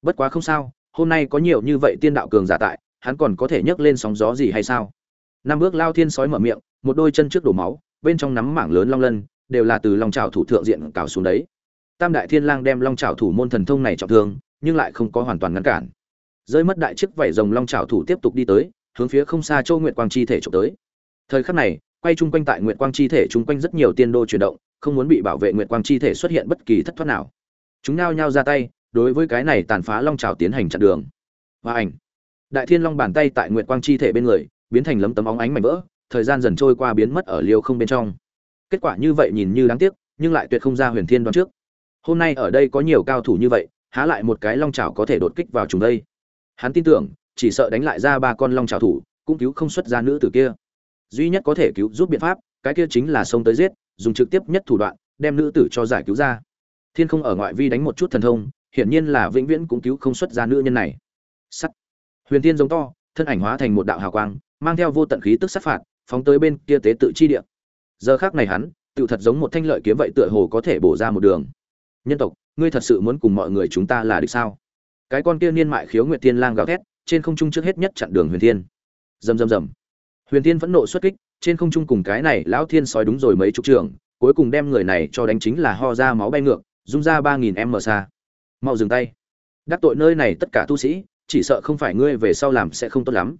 Bất quá không sao, hôm nay có nhiều như vậy tiên đạo cường giả tại hắn còn có thể nhấc lên sóng gió gì hay sao? Năm bước lao thiên sói mở miệng, một đôi chân trước đổ máu, bên trong nắm mảng lớn long lân, đều là từ long trào thủ thượng diện cào xuống đấy. Tam đại thiên lang đem long trào thủ môn thần thông này trọng thương, nhưng lại không có hoàn toàn ngăn cản. Rơi mất đại chiếc vảy rồng long trào thủ tiếp tục đi tới, hướng phía không xa châu nguyệt quang chi thể trộm tới. Thời khắc này, quay chung quanh tại nguyệt quang chi thể chung quanh rất nhiều tiên đô chuyển động, không muốn bị bảo vệ nguyệt quang chi thể xuất hiện bất kỳ thất thoát nào. Chúng nao nhao ra tay, đối với cái này tàn phá long trào tiến hành chặn đường. Và ảnh đại thiên long bàn tay tại nguyệt quang chi thể bên người, biến thành lấm tấm óng ánh mảnh vỡ, thời gian dần trôi qua biến mất ở liêu không bên trong. Kết quả như vậy nhìn như đáng tiếc, nhưng lại tuyệt không ra huyền thiên đoán trước. Hôm nay ở đây có nhiều cao thủ như vậy, há lại một cái long trào có thể đột kích vào chúng đây? Hắn tin tưởng, chỉ sợ đánh lại ra ba con long trào thủ, cũng cứu không xuất ra nữ tử kia. Duy nhất có thể cứu giúp biện pháp, cái kia chính là xông tới giết, dùng trực tiếp nhất thủ đoạn, đem nữ tử cho giải cứu ra. Thiên không ở ngoại vi đánh một chút thần thông, hiển nhiên là vĩnh viễn cũng cứu không xuất ra nữ nhân này. Sắt huyền thiên giống to, thân ảnh hóa thành một đạo hào quang, mang theo vô tận khí tức sát phạt, phóng tới bên kia tế tự chi địa. Giờ khác này hắn, tự thật giống một thanh lợi kiếm vậy tựa hồ có thể bổ ra một đường. Nhân tộc, ngươi thật sự muốn cùng mọi người chúng ta là địch sao? Cái con kia niên mại khiếu nguyệt thiên lang gào thét, trên không trung trước hết nhất chặn đường huyền thiên. Rầm rầm rầm. Huyền thiên vẫn nộ xuất kích, trên không trung cùng cái này lão thiên sói đúng rồi mấy chục trường, cuối cùng đem người này cho đánh chính là ho ra máu bay ngược dung ra ba nghìn m xa. Mau dừng tay. Đắc tội nơi này tất cả tu sĩ chỉ sợ không phải ngươi về sau làm sẽ không tốt lắm.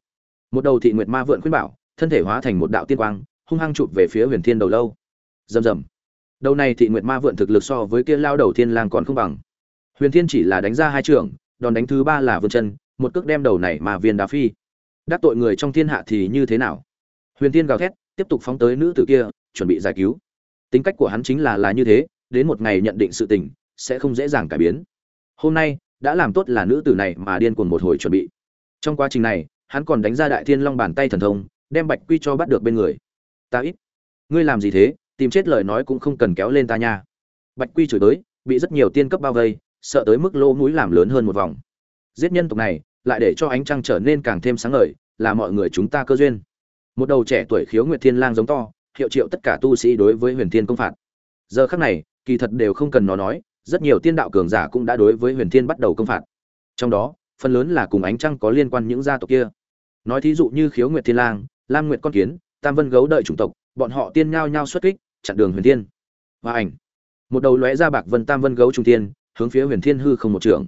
Một đầu thị nguyệt ma vượn khuyên bảo, thân thể hóa thành một đạo tiên quang, hung hăng chụp về phía huyền thiên đầu lâu. Rầm rầm. Đầu này thị nguyệt ma vượn thực lực so với kia lao đầu thiên lang còn không bằng. Huyền thiên chỉ là đánh ra hai trường, đòn đánh thứ ba là vươn chân, một cước đem đầu này mà viên đá phi. Đắc tội người trong thiên hạ thì như thế nào? Huyền thiên gào thét, tiếp tục phóng tới nữ tử kia, chuẩn bị giải cứu. Tính cách của hắn chính là là như thế, đến một ngày nhận định sự tình, sẽ không dễ dàng cải biến. Hôm nay đã làm tốt là nữ tử này mà điên cuồng một hồi chuẩn bị. Trong quá trình này, hắn còn đánh ra đại thiên long bàn tay thần thông, đem bạch quy cho bắt được bên người. Ta ít, ngươi làm gì thế? Tìm chết lời nói cũng không cần kéo lên ta nha. Bạch quy chửi tới, bị rất nhiều tiên cấp bao vây, sợ tới mức lỗ mũi làm lớn hơn một vòng. Giết nhân tộc này, lại để cho ánh trăng trở nên càng thêm sáng ngời, là mọi người chúng ta cơ duyên. Một đầu trẻ tuổi khiếu nguyệt thiên lang giống to, hiệu triệu tất cả tu sĩ đối với huyền thiên công phạt. Giờ khắc này, kỳ thật đều không cần nó nói rất nhiều tiên đạo cường giả cũng đã đối với huyền thiên bắt đầu công phạt. Trong đó, phần lớn là cùng ánh trăng có liên quan những gia tộc kia. Nói thí dụ như khiếu nguyệt thiên lang, lam nguyệt con kiến, tam vân gấu đợi chủng tộc, bọn họ tiên nhao nhao xuất kích, chặn đường huyền thiên. Và ảnh. Một đầu lóe ra bạc vân tam vân gấu trung tiên, hướng phía huyền thiên hư không một trường.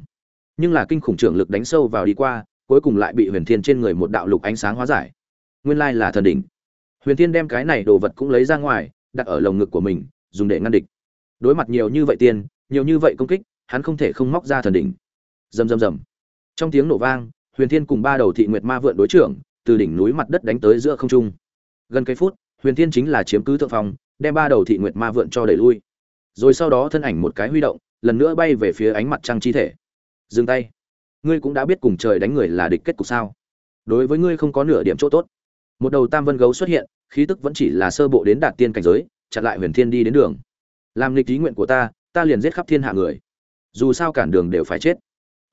Nhưng là kinh khủng trưởng lực đánh sâu vào đi qua, cuối cùng lại bị huyền thiên trên người một đạo lục ánh sáng hóa giải. Nguyên lai là thần đỉnh. Huyền thiên đem cái này đồ vật cũng lấy ra ngoài, đặt ở lồng ngực của mình, dùng để ngăn địch. Đối mặt nhiều như vậy tiên nhiều như vậy công kích, hắn không thể không móc ra thần đỉnh. Rầm rầm rầm. Trong tiếng nổ vang, huyền thiên cùng ba đầu thị nguyệt ma vượn đối trưởng, từ đỉnh núi mặt đất đánh tới giữa không trung. Gần cây phút, huyền thiên chính là chiếm cứ thượng phòng đem ba đầu thị nguyệt ma vượn cho đẩy lui. Rồi sau đó thân ảnh một cái huy động, lần nữa bay về phía ánh mặt trăng chi thể. Dừng tay. Ngươi cũng đã biết cùng trời đánh người là địch kết cục sao? Đối với ngươi không có nửa điểm chỗ tốt. Một đầu tam vân gấu xuất hiện, khí tức vẫn chỉ là sơ bộ đến đạt tiên cảnh giới, chặn lại huyền thiên đi đến đường. Làm lịch ý nguyện của ta ta liền giết khắp thiên hạ người. Dù sao cản đường đều phải chết.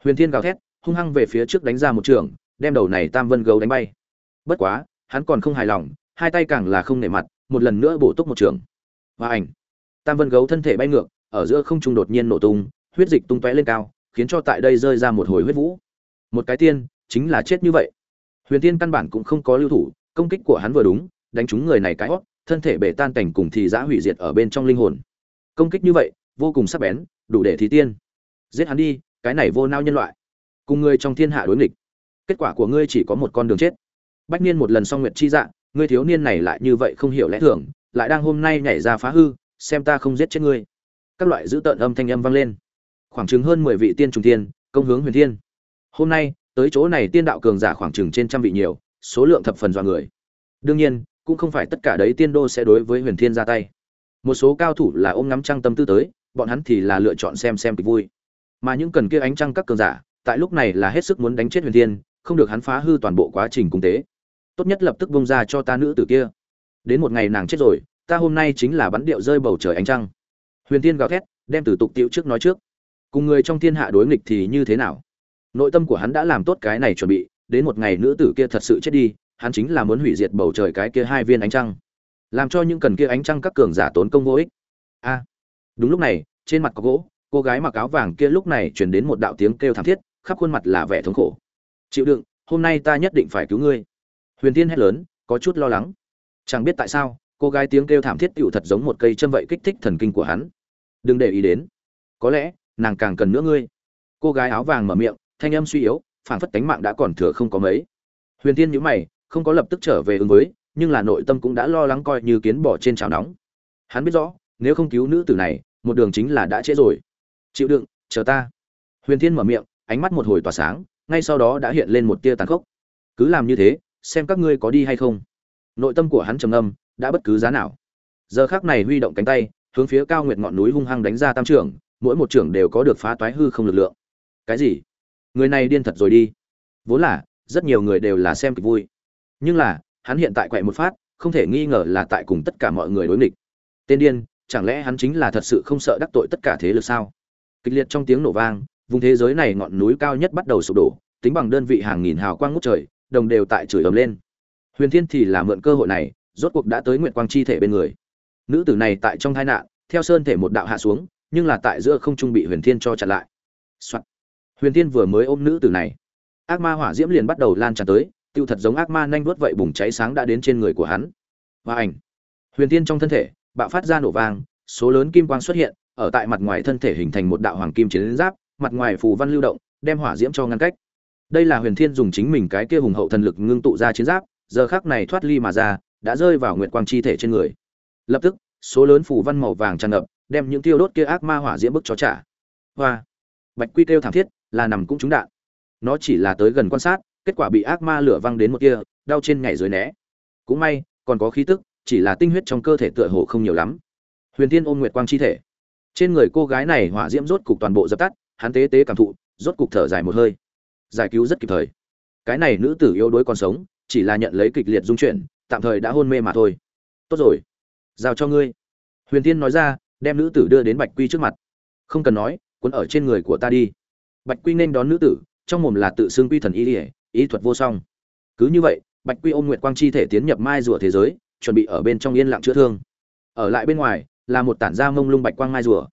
Huyền thiên gào thét, hung hăng về phía trước đánh ra một trường, đem đầu này tam vân gấu đánh bay. Bất quá, hắn còn không hài lòng, hai tay càng là không nể mặt, một lần nữa bổ túc một trường. Và ảnh. Tam vân gấu thân thể bay ngược, ở giữa không trung đột nhiên nổ tung, huyết dịch tung tóe lên cao, khiến cho tại đây rơi ra một hồi huyết vũ. Một cái tiên, chính là chết như vậy. Huyền tiên căn bản cũng không có lưu thủ, công kích của hắn vừa đúng, đánh trúng người này cái hót thân thể bể tan cảnh cùng thì giã hủy diệt ở bên trong linh hồn. Công kích như vậy vô cùng sắc bén, đủ để thí tiên. Giết hắn đi, cái này vô nao nhân loại. Cùng ngươi trong thiên hạ đối nghịch. Kết quả của ngươi chỉ có một con đường chết. Bách niên một lần song nguyện chi dạng, ngươi thiếu niên này lại như vậy không hiểu lẽ thường, lại đang hôm nay nhảy ra phá hư, xem ta không giết chết ngươi. Các loại dữ tợn âm thanh âm vang lên. Khoảng chừng hơn mười vị tiên trùng tiên công hướng huyền thiên. Hôm nay, tới chỗ này tiên đạo cường giả khoảng chừng trên trăm vị nhiều, số lượng thập phần dọa người. Đương nhiên, cũng không phải tất cả đấy tiên đô sẽ đối với huyền thiên ra tay. Một số cao thủ là ôm ngắm trăng tâm tư tới bọn hắn thì là lựa chọn xem xem kịch vui. Mà những cần kia ánh trăng các cường giả, tại lúc này là hết sức muốn đánh chết huyền thiên, không được hắn phá hư toàn bộ quá trình cung tế. Tốt nhất lập tức bông ra cho ta nữ tử kia. Đến một ngày nàng chết rồi, ta hôm nay chính là bắn điệu rơi bầu trời ánh trăng. Huyền thiên gào thét, đem từ tục tiệu trước nói trước. Cùng người trong thiên hạ đối nghịch thì như thế nào? Nội tâm của hắn đã làm tốt cái này chuẩn bị, đến một ngày nữ tử kia thật sự chết đi, hắn chính là muốn hủy diệt bầu trời cái kia hai viên ánh trăng. Làm cho những cần kia ánh trăng các cường giả tốn công vô ích. A đúng lúc này, trên mặt có gỗ, cô gái mặc áo vàng kia lúc này chuyển đến một đạo tiếng kêu thảm thiết, khắp khuôn mặt là vẻ thống khổ. Chịu đựng, hôm nay ta nhất định phải cứu ngươi. Huyền tiên hét lớn, có chút lo lắng. Chẳng biết tại sao, cô gái tiếng kêu thảm thiết tựu thật giống một cây châm vậy kích thích thần kinh của hắn. Đừng để ý đến. Có lẽ, nàng càng cần nữa ngươi. Cô gái áo vàng mở miệng, thanh âm suy yếu, phảng phất tánh mạng đã còn thừa không có mấy. Huyền tiên nhíu mày, không có lập tức trở về ứng với, nhưng là nội tâm cũng đã lo lắng coi như kiến bỏ trên chảo nóng. Hắn biết rõ, nếu không cứu nữ tử này một đường chính là đã trễ rồi. Chịu đựng, chờ ta. Huyền thiên mở miệng, ánh mắt một hồi tỏa sáng, ngay sau đó đã hiện lên một tia tàn khốc. Cứ làm như thế, xem các ngươi có đi hay không. Nội tâm của hắn trầm âm đã bất cứ giá nào. Giờ khác này huy động cánh tay, hướng phía cao nguyệt ngọn núi hung hăng đánh ra tam trưởng, mỗi một trưởng đều có được phá toái hư không lực lượng. Cái gì? Người này điên thật rồi đi. Vốn là, rất nhiều người đều là xem kịch vui. Nhưng là, hắn hiện tại quậy một phát, không thể nghi ngờ là tại cùng tất cả mọi người đối nghịch. Tên điên chẳng lẽ hắn chính là thật sự không sợ đắc tội tất cả thế lực sao? Kịch liệt trong tiếng nổ vang, vùng thế giới này ngọn núi cao nhất bắt đầu sụp đổ, tính bằng đơn vị hàng nghìn hào quang ngút trời, đồng đều tại chửi ầm lên. Huyền thiên thì là mượn cơ hội này, rốt cuộc đã tới nguyện quang chi thể bên người. Nữ tử này tại trong tai nạn, theo sơn thể một đạo hạ xuống, nhưng là tại giữa không trung bị huyền thiên cho chặn lại、Soạn. huyền thiên vừa mới ôm nữ tử này. Ác ma hỏa diễm liền bắt đầu lan tràn tới, tiêu thật giống ác ma nhanh vuốt vậy bùng cháy sáng đã đến trên người của hắn. Và ảnh. Huyền thiên trong thân thể bạo phát ra nổ vang, số lớn kim quang xuất hiện, ở tại mặt ngoài thân thể hình thành một đạo hoàng kim chiến giáp, mặt ngoài phù văn lưu động, đem hỏa diễm cho ngăn cách. Đây là huyền thiên dùng chính mình cái kia hùng hậu thần lực ngưng tụ ra chiến giáp, giờ khắc này thoát ly mà ra, đã rơi vào nguyệt quang chi thể trên người. Lập tức, số lớn phù văn màu vàng tràn ngập, đem những tiêu đốt kia ác ma hỏa diễm bức cho trả. Hoa! Bạch quy kêu thảm thiết, là nằm cũng trúng đạn. Nó chỉ là tới gần quan sát, kết quả bị ác ma lửa văng đến một kia, đau trên nhảy dưới né. Cũng may, còn có khí tức chỉ là tinh huyết trong cơ thể tựa hồ không nhiều lắm. Huyền tiên ôm nguyệt quang chi thể. Trên người cô gái này hỏa diễm rốt cục toàn bộ dập tắt, hắn tế tế cảm thụ, rốt cục thở dài một hơi. Giải cứu rất kịp thời. Cái này nữ tử yếu đuối còn sống, chỉ là nhận lấy kịch liệt dung chuyển, tạm thời đã hôn mê mà thôi. Tốt rồi. Giao cho ngươi. Huyền tiên nói ra, đem nữ tử đưa đến bạch quy trước mặt. Không cần nói, cuốn ở trên người của ta đi. Bạch quy nên đón nữ tử, trong mồm là tự xưng quy thần y ỉa ý thuật vô song. Cứ như vậy, bạch quy ôm nguyệt quang chi thể tiến nhập mai rùa thế giới chuẩn bị ở bên trong yên lặng chữa thương. Ở lại bên ngoài là một tản da mông lung bạch quang mai rùa.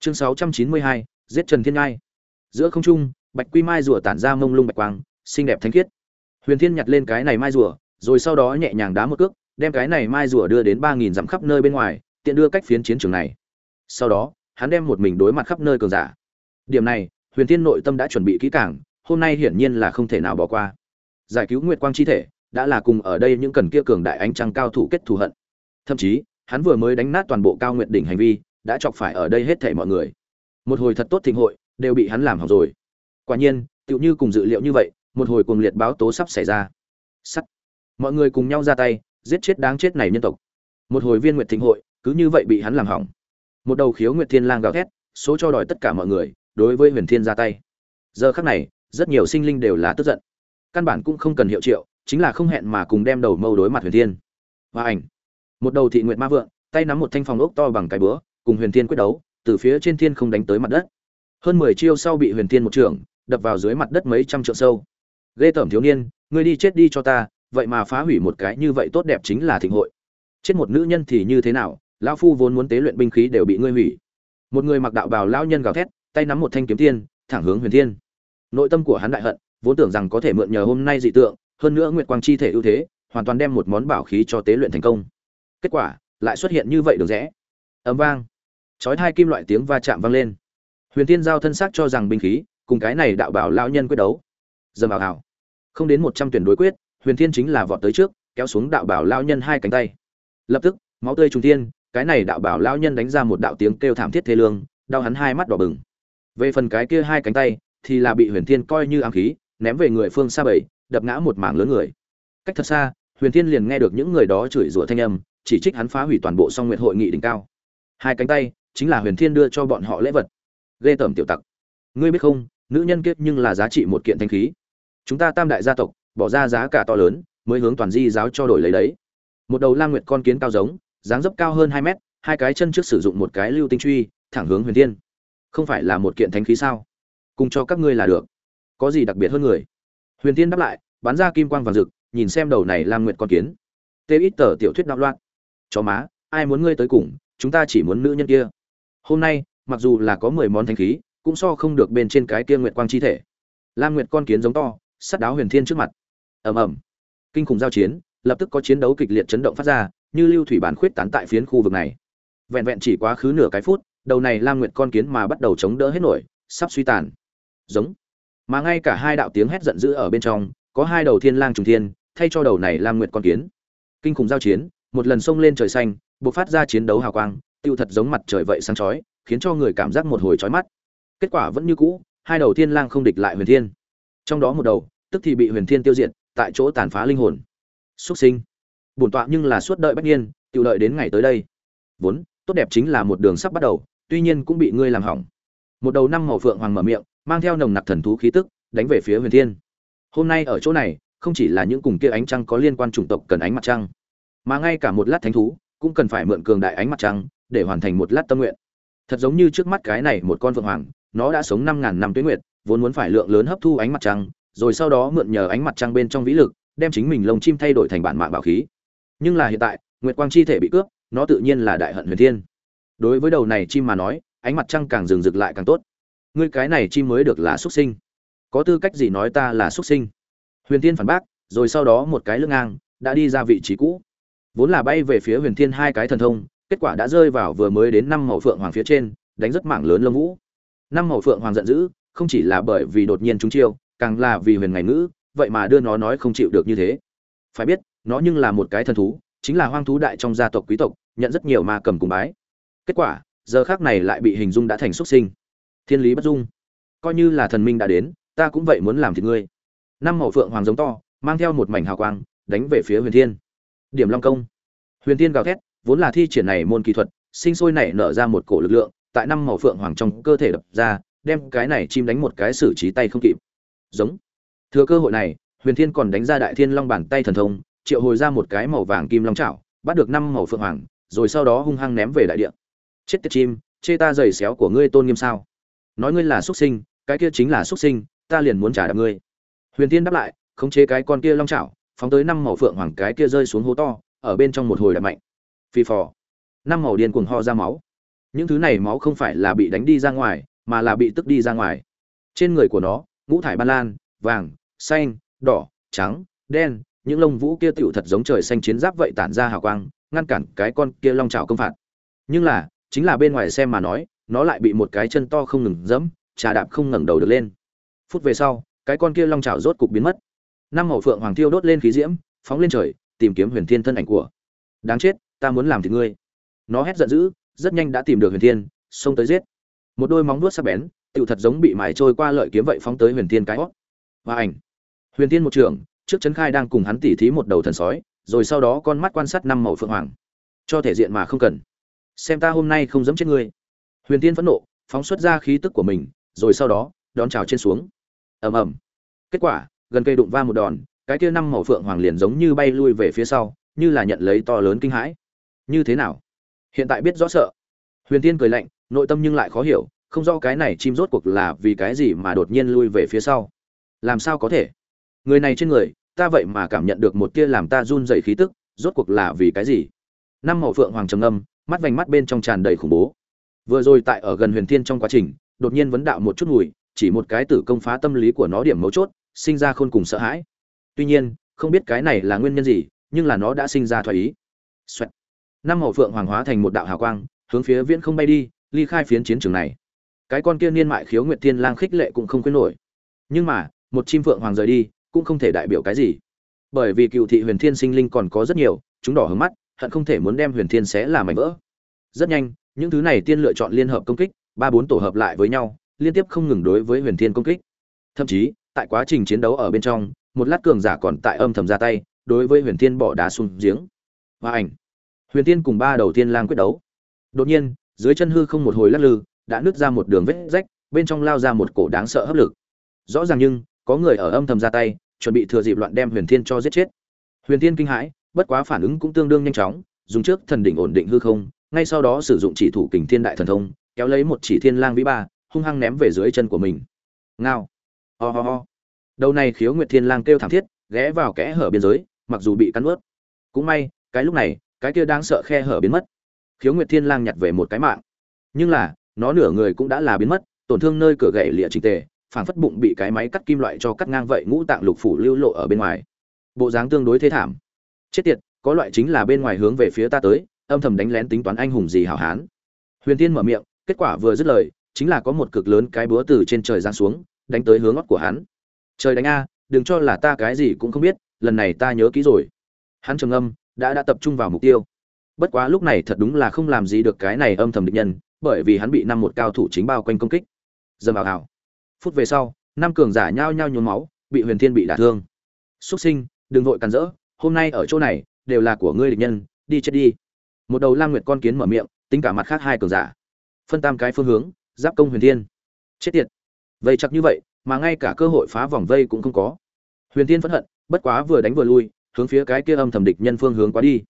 Chương 692, giết trần thiên ngai. Giữa không trung bạch quy mai rùa tản ra mông lung bạch quang xinh đẹp thanh khiết. Huyền thiên nhặt lên cái này mai rùa rồi sau đó nhẹ nhàng đá một cước đem cái này mai rùa đưa đến ba nghìn dặm khắp nơi bên ngoài tiện đưa cách phiến chiến trường này. Sau đó hắn đem một mình đối mặt khắp nơi cường giả. Điểm này huyền thiên nội tâm đã chuẩn bị kỹ càng hôm nay hiển nhiên là không thể nào bỏ qua. Giải cứu nguyệt quang chi thể đã là cùng ở đây những cần kia cường đại ánh trăng cao thủ kết thù hận. Thậm chí, hắn vừa mới đánh nát toàn bộ cao nguyện đỉnh hành vi, đã chọc phải ở đây hết thảy mọi người. Một hồi thật tốt thịnh hội, đều bị hắn làm hỏng rồi. Quả nhiên, tựu như cùng dự liệu như vậy, một hồi cuồng liệt báo tố sắp xảy ra. Sắt. Mọi người cùng nhau ra tay, giết chết đáng chết này nhân tộc. Một hồi viên nguyệt thịnh hội, cứ như vậy bị hắn làm hỏng. Một đầu khiếu nguyệt thiên lang gào thét, số cho đòi tất cả mọi người, đối với huyền thiên ra tay. Giờ khắc này, rất nhiều sinh linh đều là tức giận. Căn bản cũng không cần hiệu triệu chính là không hẹn mà cùng đem đầu mâu đối mặt huyền thiên. Và ảnh. Một đầu thị nguyệt ma vượng, tay nắm một thanh phòng ốc to bằng cái búa, cùng huyền thiên quyết đấu, từ phía trên thiên không đánh tới mặt đất. Hơn mười chiêu sau bị huyền thiên một trường đập vào dưới mặt đất mấy trăm trượng sâu. Ghê tởm thiếu niên, ngươi đi chết đi cho ta, vậy mà phá hủy một cái như vậy tốt đẹp chính là thịnh hội. Chết một nữ nhân thì như thế nào, lão phu vốn muốn tế luyện binh khí đều bị ngươi hủy. Một người mặc đạo bào lão nhân gào thét, tay nắm một thanh kiếm tiên, thẳng hướng huyền thiên. Nội tâm của hắn đại hận, vốn tưởng rằng có thể mượn nhờ hôm nay dị tượng hơn nữa nguyệt quang chi thể ưu thế, hoàn toàn đem một món bảo khí cho tế luyện thành công. Kết quả, lại xuất hiện như vậy được rẽ. Ấm vang. Chói hai kim loại tiếng va chạm vang lên. Huyền tiên giao thân xác cho rằng binh khí, cùng cái này đạo bảo lão nhân quyết đấu. Dầm vào hảo không đến một trăm tuyển đối quyết, huyền thiên chính là vọt tới trước, kéo xuống đạo bảo lão nhân hai cánh tay. Lập tức, máu tươi trung tiên cái này đạo bảo lão nhân đánh ra một đạo tiếng kêu thảm thiết thế lương, đau hắn hai mắt đỏ bừng. Về phần cái kia hai cánh tay, thì là bị huyền thiên coi như ám khí, ném về người phương xa bảy đập ngã một mảng lớn người. Cách thật xa, huyền thiên liền nghe được những người đó chửi rủa thanh âm, chỉ trích hắn phá hủy toàn bộ song nguyệt hội nghị đỉnh cao. Hai cánh tay, chính là huyền thiên đưa cho bọn họ lễ vật. Ghê tởm tiểu tặc. Ngươi biết không, nữ nhân kiếp nhưng là giá trị một kiện thanh khí. Chúng ta tam đại gia tộc, bỏ ra giá cả to lớn, mới hướng toàn di giáo cho đổi lấy đấy. Một đầu Lang nguyệt con kiến cao giống, dáng dấp cao hơn hai mét, hai cái chân trước sử dụng một cái lưu tinh truy, thẳng hướng huyền thiên. Không phải là một kiện thánh khí sao? Cùng cho các ngươi là được. Có gì đặc biệt hơn người? Huyền thiên đáp lại, bắn ra kim quang vàng rực, nhìn xem đầu này lam nguyệt con kiến. Tê ít tờ tiểu thuyết đạo loạn. Chó má, ai muốn ngươi tới cùng, chúng ta chỉ muốn nữ nhân kia. Hôm nay, mặc dù là có mười món thánh khí, cũng so không được bên trên cái kia nguyệt quang chi thể. Lam nguyệt con kiến giống to, sắt đáo huyền thiên trước mặt. Ầm ầm. Kinh khủng giao chiến, lập tức có chiến đấu kịch liệt chấn động phát ra, như lưu thủy bản khuyết tán tại phiến khu vực này. Vẹn vẹn chỉ quá khứ nửa cái phút, đầu này lam nguyệt con kiến mà bắt đầu chống đỡ hết nổi, sắp suy tàn. Giống mà ngay cả hai đạo tiếng hét giận dữ ở bên trong, có hai đầu thiên lang trùng thiên, thay cho đầu này lam nguyệt con kiến. Kinh khủng giao chiến, một lần xông lên trời xanh, bộc phát ra chiến đấu hào quang, tiêu thật giống mặt trời vậy sáng chói, khiến cho người cảm giác một hồi chói mắt. Kết quả vẫn như cũ, hai đầu thiên lang không địch lại huyền thiên. Trong đó một đầu, tức thì bị huyền thiên tiêu diệt, tại chỗ tàn phá linh hồn. Xuất sinh. Bổn tọa nhưng là suốt đợi bách nhiên tiêu đợi đến ngày tới đây. Vốn, tốt đẹp chính là một đường sắp bắt đầu, tuy nhiên cũng bị ngươi làm hỏng. Một đầu năm màu phượng hoàng mở miệng mang theo nồng nặc thần thú khí tức, đánh về phía huyền thiên. Hôm nay ở chỗ này, không chỉ là những cùng kia ánh trăng có liên quan chủng tộc cần ánh mặt trăng, mà ngay cả một lát thánh thú cũng cần phải mượn cường đại ánh mặt trăng để hoàn thành một lát tâm nguyện. Thật giống như trước mắt cái này một con vượng hoàng, nó đã sống năm ngàn năm tuyến nguyệt, vốn muốn phải lượng lớn hấp thu ánh mặt trăng, rồi sau đó mượn nhờ ánh mặt trăng bên trong vĩ lực, đem chính mình lồng chim thay đổi thành bản mạng bảo khí. Nhưng là hiện tại, nguyệt quang chi thể bị cướp, nó tự nhiên là đại hận huyền thiên. Đối với đầu này chim mà nói, ánh mặt trăng càng rừng rực lại càng tốt ngươi cái này chim mới được là xuất sinh. Có tư cách gì nói ta là xuất sinh? Huyền thiên phản bác, rồi sau đó một cái lưng ngang, đã đi ra vị trí cũ. Vốn là bay về phía huyền thiên hai cái thần thông, kết quả đã rơi vào vừa mới đến năm màu phượng hoàng phía trên, đánh rất mảng lớn lông vũ. Năm màu phượng hoàng giận dữ, không chỉ là bởi vì đột nhiên chúng chiêu, càng là vì huyền ngày ngữ, vậy mà đưa nó nói không chịu được như thế. Phải biết, nó nhưng là một cái thần thú, chính là hoang thú đại trong gia tộc quý tộc, nhận rất nhiều ma cầm cùng bái. Kết quả, giờ khác này lại bị hình dung đã thành xuất sinh thiên lý bất dung. Coi như là thần minh đã đến, ta cũng vậy muốn làm thịt ngươi. Năm màu phượng hoàng giống to, mang theo một mảnh hào quang, đánh về phía huyền thiên. Điểm long công. Huyền thiên gào thét, vốn là thi triển này môn kỹ thuật, sinh sôi nảy nở ra một cổ lực lượng, tại năm màu phượng hoàng trong cơ thể đập ra, đem cái này chim đánh một cái xử trí tay không kịp. Giống. Thừa cơ hội này, huyền thiên còn đánh ra đại thiên long bàn tay thần thông, triệu hồi ra một cái màu vàng kim long chảo, bắt được năm màu phượng hoàng, rồi sau đó hung hăng ném về đại địa. Chết tiệt chim, chê ta giày xéo của ngươi tôn nghiêm sao? Nói ngươi là xuất sinh, cái kia chính là xuất sinh, ta liền muốn trả đạp ngươi. Huyền thiên đáp lại, khống chế cái con kia long chảo, phóng tới năm màu phượng hoàng cái kia rơi xuống hố to, ở bên trong một hồi đạp mạnh. Phi phò. Năm màu điên cuồng ho ra máu. Những thứ này máu không phải là bị đánh đi ra ngoài, mà là bị tức đi ra ngoài. Trên người của nó, ngũ thải ban lan, vàng, xanh, đỏ, trắng, đen, những lông vũ kia tựu thật giống trời xanh chiến giáp vậy tản ra hào quang, ngăn cản cái con kia long trào công phạt. Nhưng là, chính là bên ngoài xem mà nói nó lại bị một cái chân to không ngừng dẫm, trà đạp không ngẩng đầu được lên. Phút về sau, cái con kia long trào rốt cục biến mất. Năm hậu phượng hoàng thiêu đốt lên khí diễm, phóng lên trời, tìm kiếm huyền thiên thân ảnh của. Đáng chết, ta muốn làm thì ngươi. Nó hét giận dữ, rất nhanh đã tìm được huyền thiên, xông tới giết. Một đôi móng vuốt sắc bén, tựu thật giống bị mài trôi qua lợi kiếm vậy phóng tới huyền thiên cái hót. Và ảnh. Huyền thiên một trưởng trước trấn khai đang cùng hắn tỉ thí một đầu thần sói, rồi sau đó con mắt quan sát năm màu phượng hoàng. Cho thể diện mà không cần. Xem ta hôm nay không giấm chết ngươi huyền thiên phẫn nộ, phóng xuất ra khí tức của mình, rồi sau đó, đón trào trên xuống. Ầm ầm. Kết quả, gần cây đụng va một đòn, cái kia năm màu phượng hoàng liền giống như bay lui về phía sau, như là nhận lấy to lớn kinh hãi. Như thế nào? Hiện tại biết rõ sợ. Huyền tiên cười lạnh, nội tâm nhưng lại khó hiểu, không rõ cái này chim rốt cuộc là vì cái gì mà đột nhiên lui về phía sau. Làm sao có thể? Người này trên người, ta vậy mà cảm nhận được một tia làm ta run dậy khí tức, rốt cuộc là vì cái gì? Năm màu phượng hoàng trầm âm mắt vành mắt bên trong tràn đầy khủng bố vừa rồi tại ở gần huyền thiên trong quá trình, đột nhiên vấn đạo một chút mùi, chỉ một cái tử công phá tâm lý của nó điểm mấu chốt, sinh ra khôn cùng sợ hãi. Tuy nhiên, không biết cái này là nguyên nhân gì, nhưng là nó đã sinh ra thoái ý. Xoẹt. năm hậu phượng hoàng hóa thành một đạo hào quang, hướng phía viễn không bay đi, ly khai phiến chiến trường này. Cái con kia niên mại khiếu nguyệt thiên lang khích lệ cũng không khuyến nổi. Nhưng mà, một chim phượng hoàng rời đi, cũng không thể đại biểu cái gì. Bởi vì cựu thị huyền thiên sinh linh còn có rất nhiều, chúng đỏ hướng mắt, hận không thể muốn đem huyền thiên xé làm mảnh vỡ. Rất nhanh những thứ này tiên lựa chọn liên hợp công kích, ba bốn tổ hợp lại với nhau, liên tiếp không ngừng đối với huyền thiên công kích. Thậm chí, tại quá trình chiến đấu ở bên trong, một lát cường giả còn tại âm thầm ra tay, đối với huyền thiên bỏ đá xuống giếng. Và ảnh. Huyền thiên cùng ba đầu tiên lang quyết đấu. Đột nhiên, dưới chân hư không một hồi lắc lư, đã nứt ra một đường vết rách, bên trong lao ra một cổ đáng sợ hấp lực. Rõ ràng nhưng, có người ở âm thầm ra tay, chuẩn bị thừa dịp loạn đem huyền thiên cho giết chết. Huyền thiên kinh hãi, bất quá phản ứng cũng tương đương nhanh chóng, dùng trước thần đỉnh ổn định hư không ngay sau đó sử dụng chỉ thủ kình thiên đại thần thông, kéo lấy một chỉ thiên lang vĩ ba, hung hăng ném về dưới chân của mình. Ngao. Oh ho ho. Đầu này khiếu nguyệt thiên lang kêu thảm thiết, ghé vào kẽ hở biên giới, mặc dù bị cắn ướt cũng may, cái lúc này, cái kia đáng sợ khe hở biến mất. Khiếu nguyệt thiên lang nhặt về một cái mạng. Nhưng là, nó nửa người cũng đã là biến mất, tổn thương nơi cửa gậy lịa trình tề, phảng phất bụng bị cái máy cắt kim loại cho cắt ngang vậy ngũ tạng lục phủ lưu lộ ở bên ngoài. Bộ dáng tương đối thế thảm. Chết tiệt, có loại chính là bên ngoài hướng về phía ta tới âm thầm đánh lén tính toán anh hùng gì hảo hán. Huyền tiên mở miệng, kết quả vừa dứt lời, chính là có một cực lớn cái búa từ trên trời giáng xuống, đánh tới hướng óc của hắn. Trời đánh a, đừng cho là ta cái gì cũng không biết, lần này ta nhớ kỹ rồi. Hắn trầm âm đã đã tập trung vào mục tiêu. Bất quá lúc này thật đúng là không làm gì được cái này âm thầm địch nhân, bởi vì hắn bị năm một cao thủ chính bao quanh công kích. Dầm vào hào phút về sau, năm cường giả nhao nhao nhuốm máu, bị huyền thiên bị đả thương. Xuất sinh, đừng vội càn rỡ, hôm nay ở chỗ này, đều là của ngươi địch nhân, đi chết đi một đầu lam nguyệt con kiến mở miệng, tính cả mặt khác hai cường giả. Phân tam cái phương hướng, giáp công huyền thiên. Chết tiệt. Vây chắc như vậy, mà ngay cả cơ hội phá vòng vây cũng không có. Huyền thiên phẫn hận, bất quá vừa đánh vừa lui, hướng phía cái kia âm thầm địch nhân phương hướng quá đi.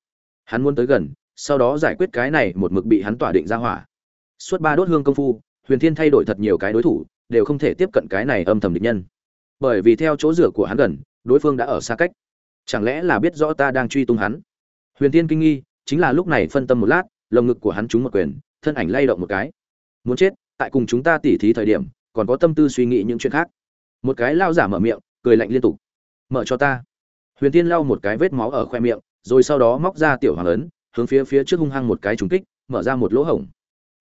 Hắn muốn tới gần, sau đó giải quyết cái này một mực bị hắn tỏa định ra hỏa. Suốt ba đốt hương công phu, huyền thiên thay đổi thật nhiều cái đối thủ, đều không thể tiếp cận cái này âm thầm địch nhân. Bởi vì theo chỗ rửa của hắn gần, đối phương đã ở xa cách. Chẳng lẽ là biết rõ ta đang truy tung hắn? Huyền thiên kinh nghi chính là lúc này phân tâm một lát, lồng ngực của hắn trúng một quyền, thân ảnh lay động một cái. Muốn chết, tại cùng chúng ta tỉ thí thời điểm, còn có tâm tư suy nghĩ những chuyện khác. Một cái lao giả mở miệng, cười lạnh liên tục. Mở cho ta. Huyền tiên lau một cái vết máu ở khoe miệng, rồi sau đó móc ra tiểu hoàng ấn, hướng phía phía trước hung hăng một cái trúng kích, mở ra một lỗ hổng.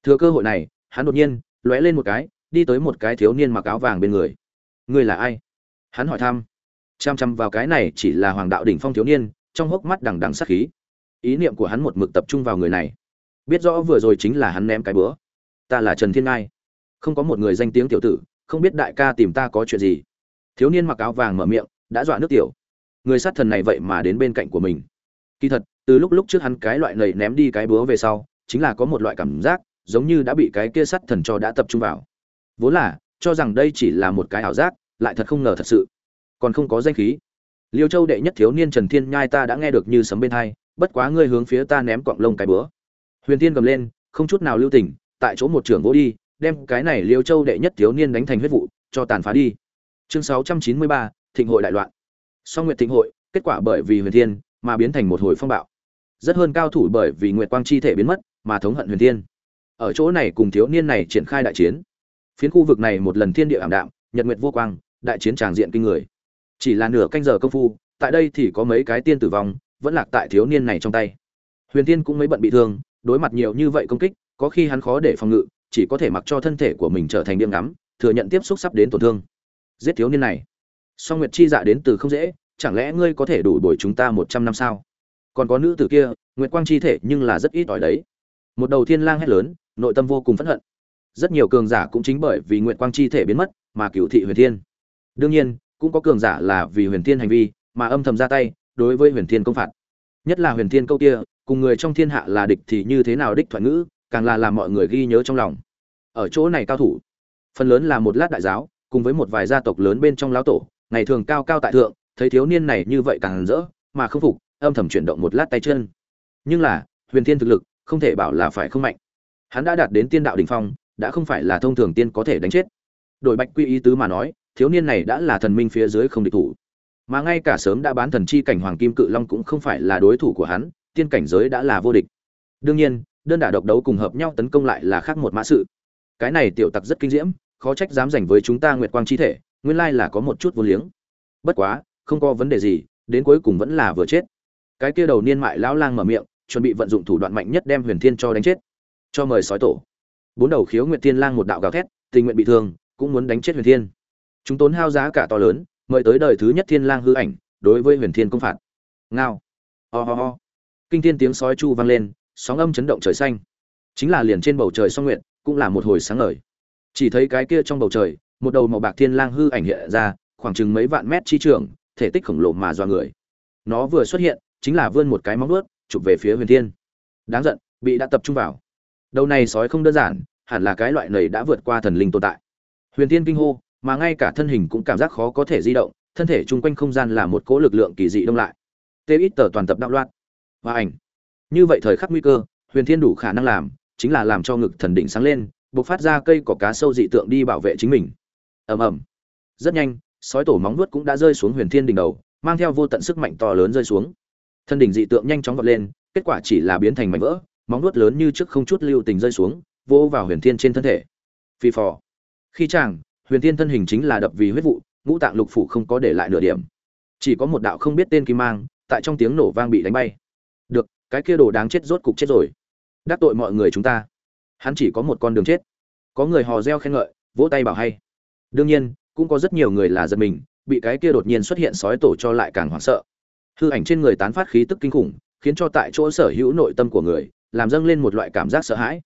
Thừa cơ hội này, hắn đột nhiên, lóe lên một cái, đi tới một cái thiếu niên mặc áo vàng bên người. Người là ai? Hắn hỏi thăm. Chăm chăm vào cái này chỉ là hoàng đạo đỉnh phong thiếu niên, trong hốc mắt đằng đằng sát khí ý niệm của hắn một mực tập trung vào người này. Biết rõ vừa rồi chính là hắn ném cái bữa. Ta là trần thiên ngai. Không có một người danh tiếng tiểu tử, không biết đại ca tìm ta có chuyện gì. Thiếu niên mặc áo vàng mở miệng, đã dọa nước tiểu. Người sát thần này vậy mà đến bên cạnh của mình. Kỳ thật, từ lúc lúc trước hắn cái loại này ném đi cái búa về sau, chính là có một loại cảm giác, giống như đã bị cái kia sát thần cho đã tập trung vào. Vốn là, cho rằng đây chỉ là một cái ảo giác, lại thật không ngờ thật sự. Còn không có danh khí. Liêu châu đệ nhất thiếu niên trần thiên nhai ta đã nghe được như sấm bên thai bất quá ngươi hướng phía ta ném quặng lông cái búa huyền thiên cầm lên, không chút nào lưu tình, tại chỗ một trưởng vỗ đi, đem cái này liêu châu đệ nhất thiếu niên đánh thành huyết vụ, cho tàn phá đi. Chương sáu trăm chín mươi ba, thịnh hội đại loạn. Song nguyệt thịnh hội, kết quả bởi vì huyền thiên mà biến thành một hồi phong bạo. Rất hơn cao thủ bởi vì nguyệt quang chi thể biến mất mà thống hận huyền thiên. Ở chỗ này cùng thiếu niên này triển khai đại chiến. Phiến khu vực này một lần thiên địa ảm đạm, nhật nguyệt vô quang, đại chiến tràng diện kinh người. Chỉ là nửa canh giờ công phu, tại đây thì có mấy cái tiên tử vong vẫn lạc tại thiếu niên này trong tay. Huyền tiên cũng mấy bận bị thương, đối mặt nhiều như vậy công kích, có khi hắn khó để phòng ngự, chỉ có thể mặc cho thân thể của mình trở thành điểm ngắm, thừa nhận tiếp xúc sắp đến tổn thương. Giết thiếu niên này. Song nguyệt chi dạ đến từ không dễ, chẳng lẽ ngươi có thể đủ đuổi chúng ta một trăm năm sao? Còn có nữ tử kia, nguyệt quang chi thể nhưng là rất ít ỏi đấy. Một đầu thiên lang hét lớn, nội tâm vô cùng phẫn hận. Rất nhiều cường giả cũng chính bởi vì nguyệt quang chi thể biến mất mà cửu thị huyền thiên. Đương nhiên, cũng có cường giả là vì huyền thiên hành vi, mà âm thầm ra tay đối với huyền thiên công phạt. Nhất là huyền thiên câu kia, cùng người trong thiên hạ là địch thì như thế nào đích thoại ngữ, càng là làm mọi người ghi nhớ trong lòng. Ở chỗ này cao thủ, phần lớn là một lát đại giáo, cùng với một vài gia tộc lớn bên trong lão tổ, ngày thường cao cao tại thượng, thấy thiếu niên này như vậy càng rỡ, mà không phục, âm thầm chuyển động một lát tay chân. Nhưng là, huyền thiên thực lực, không thể bảo là phải không mạnh. Hắn đã đạt đến tiên đạo đỉnh phong, đã không phải là thông thường tiên có thể đánh chết. Đổi bạch quy ý tứ mà nói, thiếu niên này đã là thần minh phía dưới không địch thủ mà ngay cả sớm đã bán thần chi cảnh hoàng kim cự long cũng không phải là đối thủ của hắn, tiên cảnh giới đã là vô địch. Đương nhiên, đơn đả độc đấu cùng hợp nhau tấn công lại là khác một mã sự. Cái này tiểu tặc rất kinh diễm, khó trách dám giành với chúng ta nguyệt quang chi thể, nguyên lai là có một chút vô liếng. Bất quá, không có vấn đề gì, đến cuối cùng vẫn là vừa chết. Cái kia đầu niên mại lão lang mở miệng, chuẩn bị vận dụng thủ đoạn mạnh nhất đem huyền thiên cho đánh chết. Cho mời sói tổ. Bốn đầu khiếu nguyệt thiên lang một đạo gào thét, tình nguyện bị thương, cũng muốn đánh chết huyền thiên. Chúng tốn hao giá cả to lớn mời tới đời thứ nhất thiên lang hư ảnh, đối với huyền thiên công phạt. Ngao. Ho、oh、ho、oh. ho. Kinh thiên tiếng sói chu vang lên, sóng âm chấn động trời xanh. Chính là liền trên bầu trời song nguyện cũng là một hồi sáng ngời. Chỉ thấy cái kia trong bầu trời, một đầu màu bạc thiên lang hư ảnh hiện ra, khoảng chừng mấy vạn mét chi trường, thể tích khổng lồ mà doa người. Nó vừa xuất hiện, chính là vươn một cái móng vuốt, chụp về phía huyền thiên. Đáng giận, bị đã tập trung vào. Đầu này sói không đơn giản, hẳn là cái loại này đã vượt qua thần linh tồn tại. Huyền Thiên kinh hô mà ngay cả thân hình cũng cảm giác khó có thể di động, thân thể chung quanh không gian là một cỗ lực lượng kỳ dị đông lại. Tê ít tờ toàn tập đạo loạn. Và ảnh. Như vậy thời khắc nguy cơ, huyền thiên đủ khả năng làm, chính là làm cho ngực thần đỉnh sáng lên buộc phát ra cây cỏ cá sâu dị tượng đi bảo vệ chính mình. Ầm ầm. Rất nhanh, sói tổ móng nuốt cũng đã rơi xuống huyền thiên đỉnh đầu, mang theo vô tận sức mạnh to lớn rơi xuống. Thân đỉnh dị tượng nhanh chóng vọt lên, kết quả chỉ là biến thành mảnh vỡ, móng nuốt lớn như trước không chút lưu tình rơi xuống vô vào huyền thiên trên thân thể. Phi phò. Khi chàng huyền thiên thân hình chính là đập vì huyết vụ, ngũ tạng lục phủ không có để lại nửa điểm. Chỉ có một đạo không biết tên kim mang, tại trong tiếng nổ vang bị đánh bay. Được, cái kia đồ đáng chết rốt cục chết rồi. Đắc tội mọi người chúng ta. Hắn chỉ có một con đường chết. Có người hò reo khen ngợi, vỗ tay bảo hay. Đương nhiên, cũng có rất nhiều người là giật mình, bị cái kia đột nhiên xuất hiện sói tổ cho lại càng hoảng sợ. Hư ảnh trên người tán phát khí tức kinh khủng, khiến cho tại chỗ sở hữu nội tâm của người, làm dâng lên một loại cảm giác sợ hãi.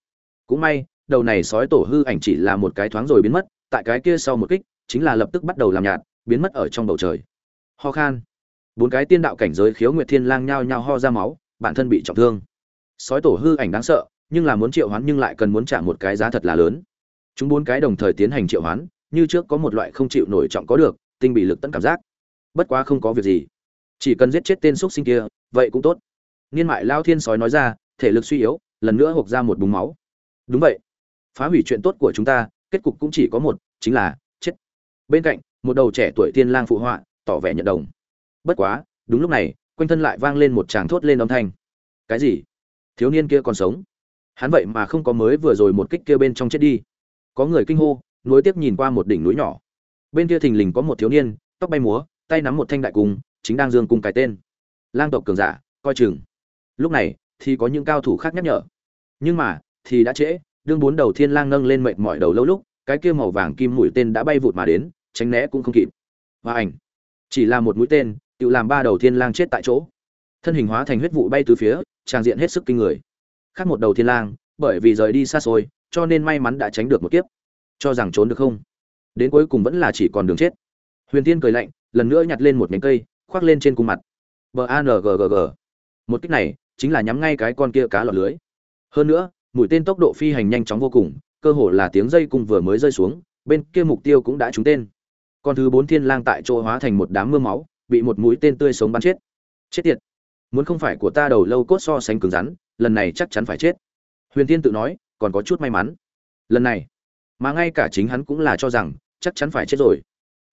Cũng may, đầu này sói tổ hư ảnh chỉ là một cái thoáng rồi biến mất tại cái kia sau một kích, chính là lập tức bắt đầu làm nhạt, biến mất ở trong bầu trời. Ho khan. Bốn cái tiên đạo cảnh giới khiếu nguyệt thiên lang nhao nhao ho ra máu, bản thân bị trọng thương. Sói tổ hư ảnh đáng sợ, nhưng là muốn triệu hoán nhưng lại cần muốn trả một cái giá thật là lớn. Chúng bốn cái đồng thời tiến hành triệu hoán, như trước có một loại không chịu nổi trọng có được, tinh bị lực tận cảm giác. Bất quá không có việc gì. Chỉ cần giết chết tên xúc sinh kia, vậy cũng tốt. Niên mại lao thiên sói nói ra, thể lực suy yếu, lần nữa hộc ra một búng máu. Đúng vậy. Phá hủy chuyện tốt của chúng ta kết cục cũng chỉ có một, chính là, chết. Bên cạnh, một đầu trẻ tuổi tiên lang phụ họa, tỏ vẻ nhận đồng. Bất quá, đúng lúc này, quanh thân lại vang lên một tràng thốt lên âm thanh. Cái gì? Thiếu niên kia còn sống? Hắn vậy mà không có mới vừa rồi một kích kia bên trong chết đi. Có người kinh hô, nối tiếp nhìn qua một đỉnh núi nhỏ. Bên kia thình lình có một thiếu niên, tóc bay múa, tay nắm một thanh đại cung, chính đang dương cung cái tên. Lang tộc cường giả, coi chừng. Lúc này, thì có những cao thủ khác nhắc nhở. Nhưng mà, thì đã trễ đương bốn đầu thiên lang nâng lên mệt mỏi đầu lâu lúc, cái kia màu vàng kim mũi tên đã bay vụt mà đến, tránh né cũng không kịp. Và ảnh. Chỉ là một mũi tên, tự làm ba đầu thiên lang chết tại chỗ. Thân hình hóa thành huyết vụ bay từ phía trang diện hết sức kinh người. Khác một đầu thiên lang, bởi vì rời đi xa xôi, cho nên may mắn đã tránh được một kiếp. Cho rằng trốn được không? Đến cuối cùng vẫn là chỉ còn đường chết. Huyền tiên cười lạnh, lần nữa nhặt lên một nhánh cây, khoác lên trên cung mặt. B a n g g g. Một kích này, chính là nhắm ngay cái con kia cá lọt lưới. Hơn nữa mũi tên tốc độ phi hành nhanh chóng vô cùng, cơ hồ là tiếng dây cung vừa mới rơi xuống, bên kia mục tiêu cũng đã trúng tên. Con thứ bốn thiên lang tại chỗ hóa thành một đám mưa máu, bị một mũi tên tươi sống bắn chết. Chết tiệt. Muốn không phải của ta đầu lâu cốt so sánh cứng rắn, lần này chắc chắn phải chết. Huyền tiên tự nói, còn có chút may mắn. Lần này, mà ngay cả chính hắn cũng là cho rằng, chắc chắn phải chết rồi.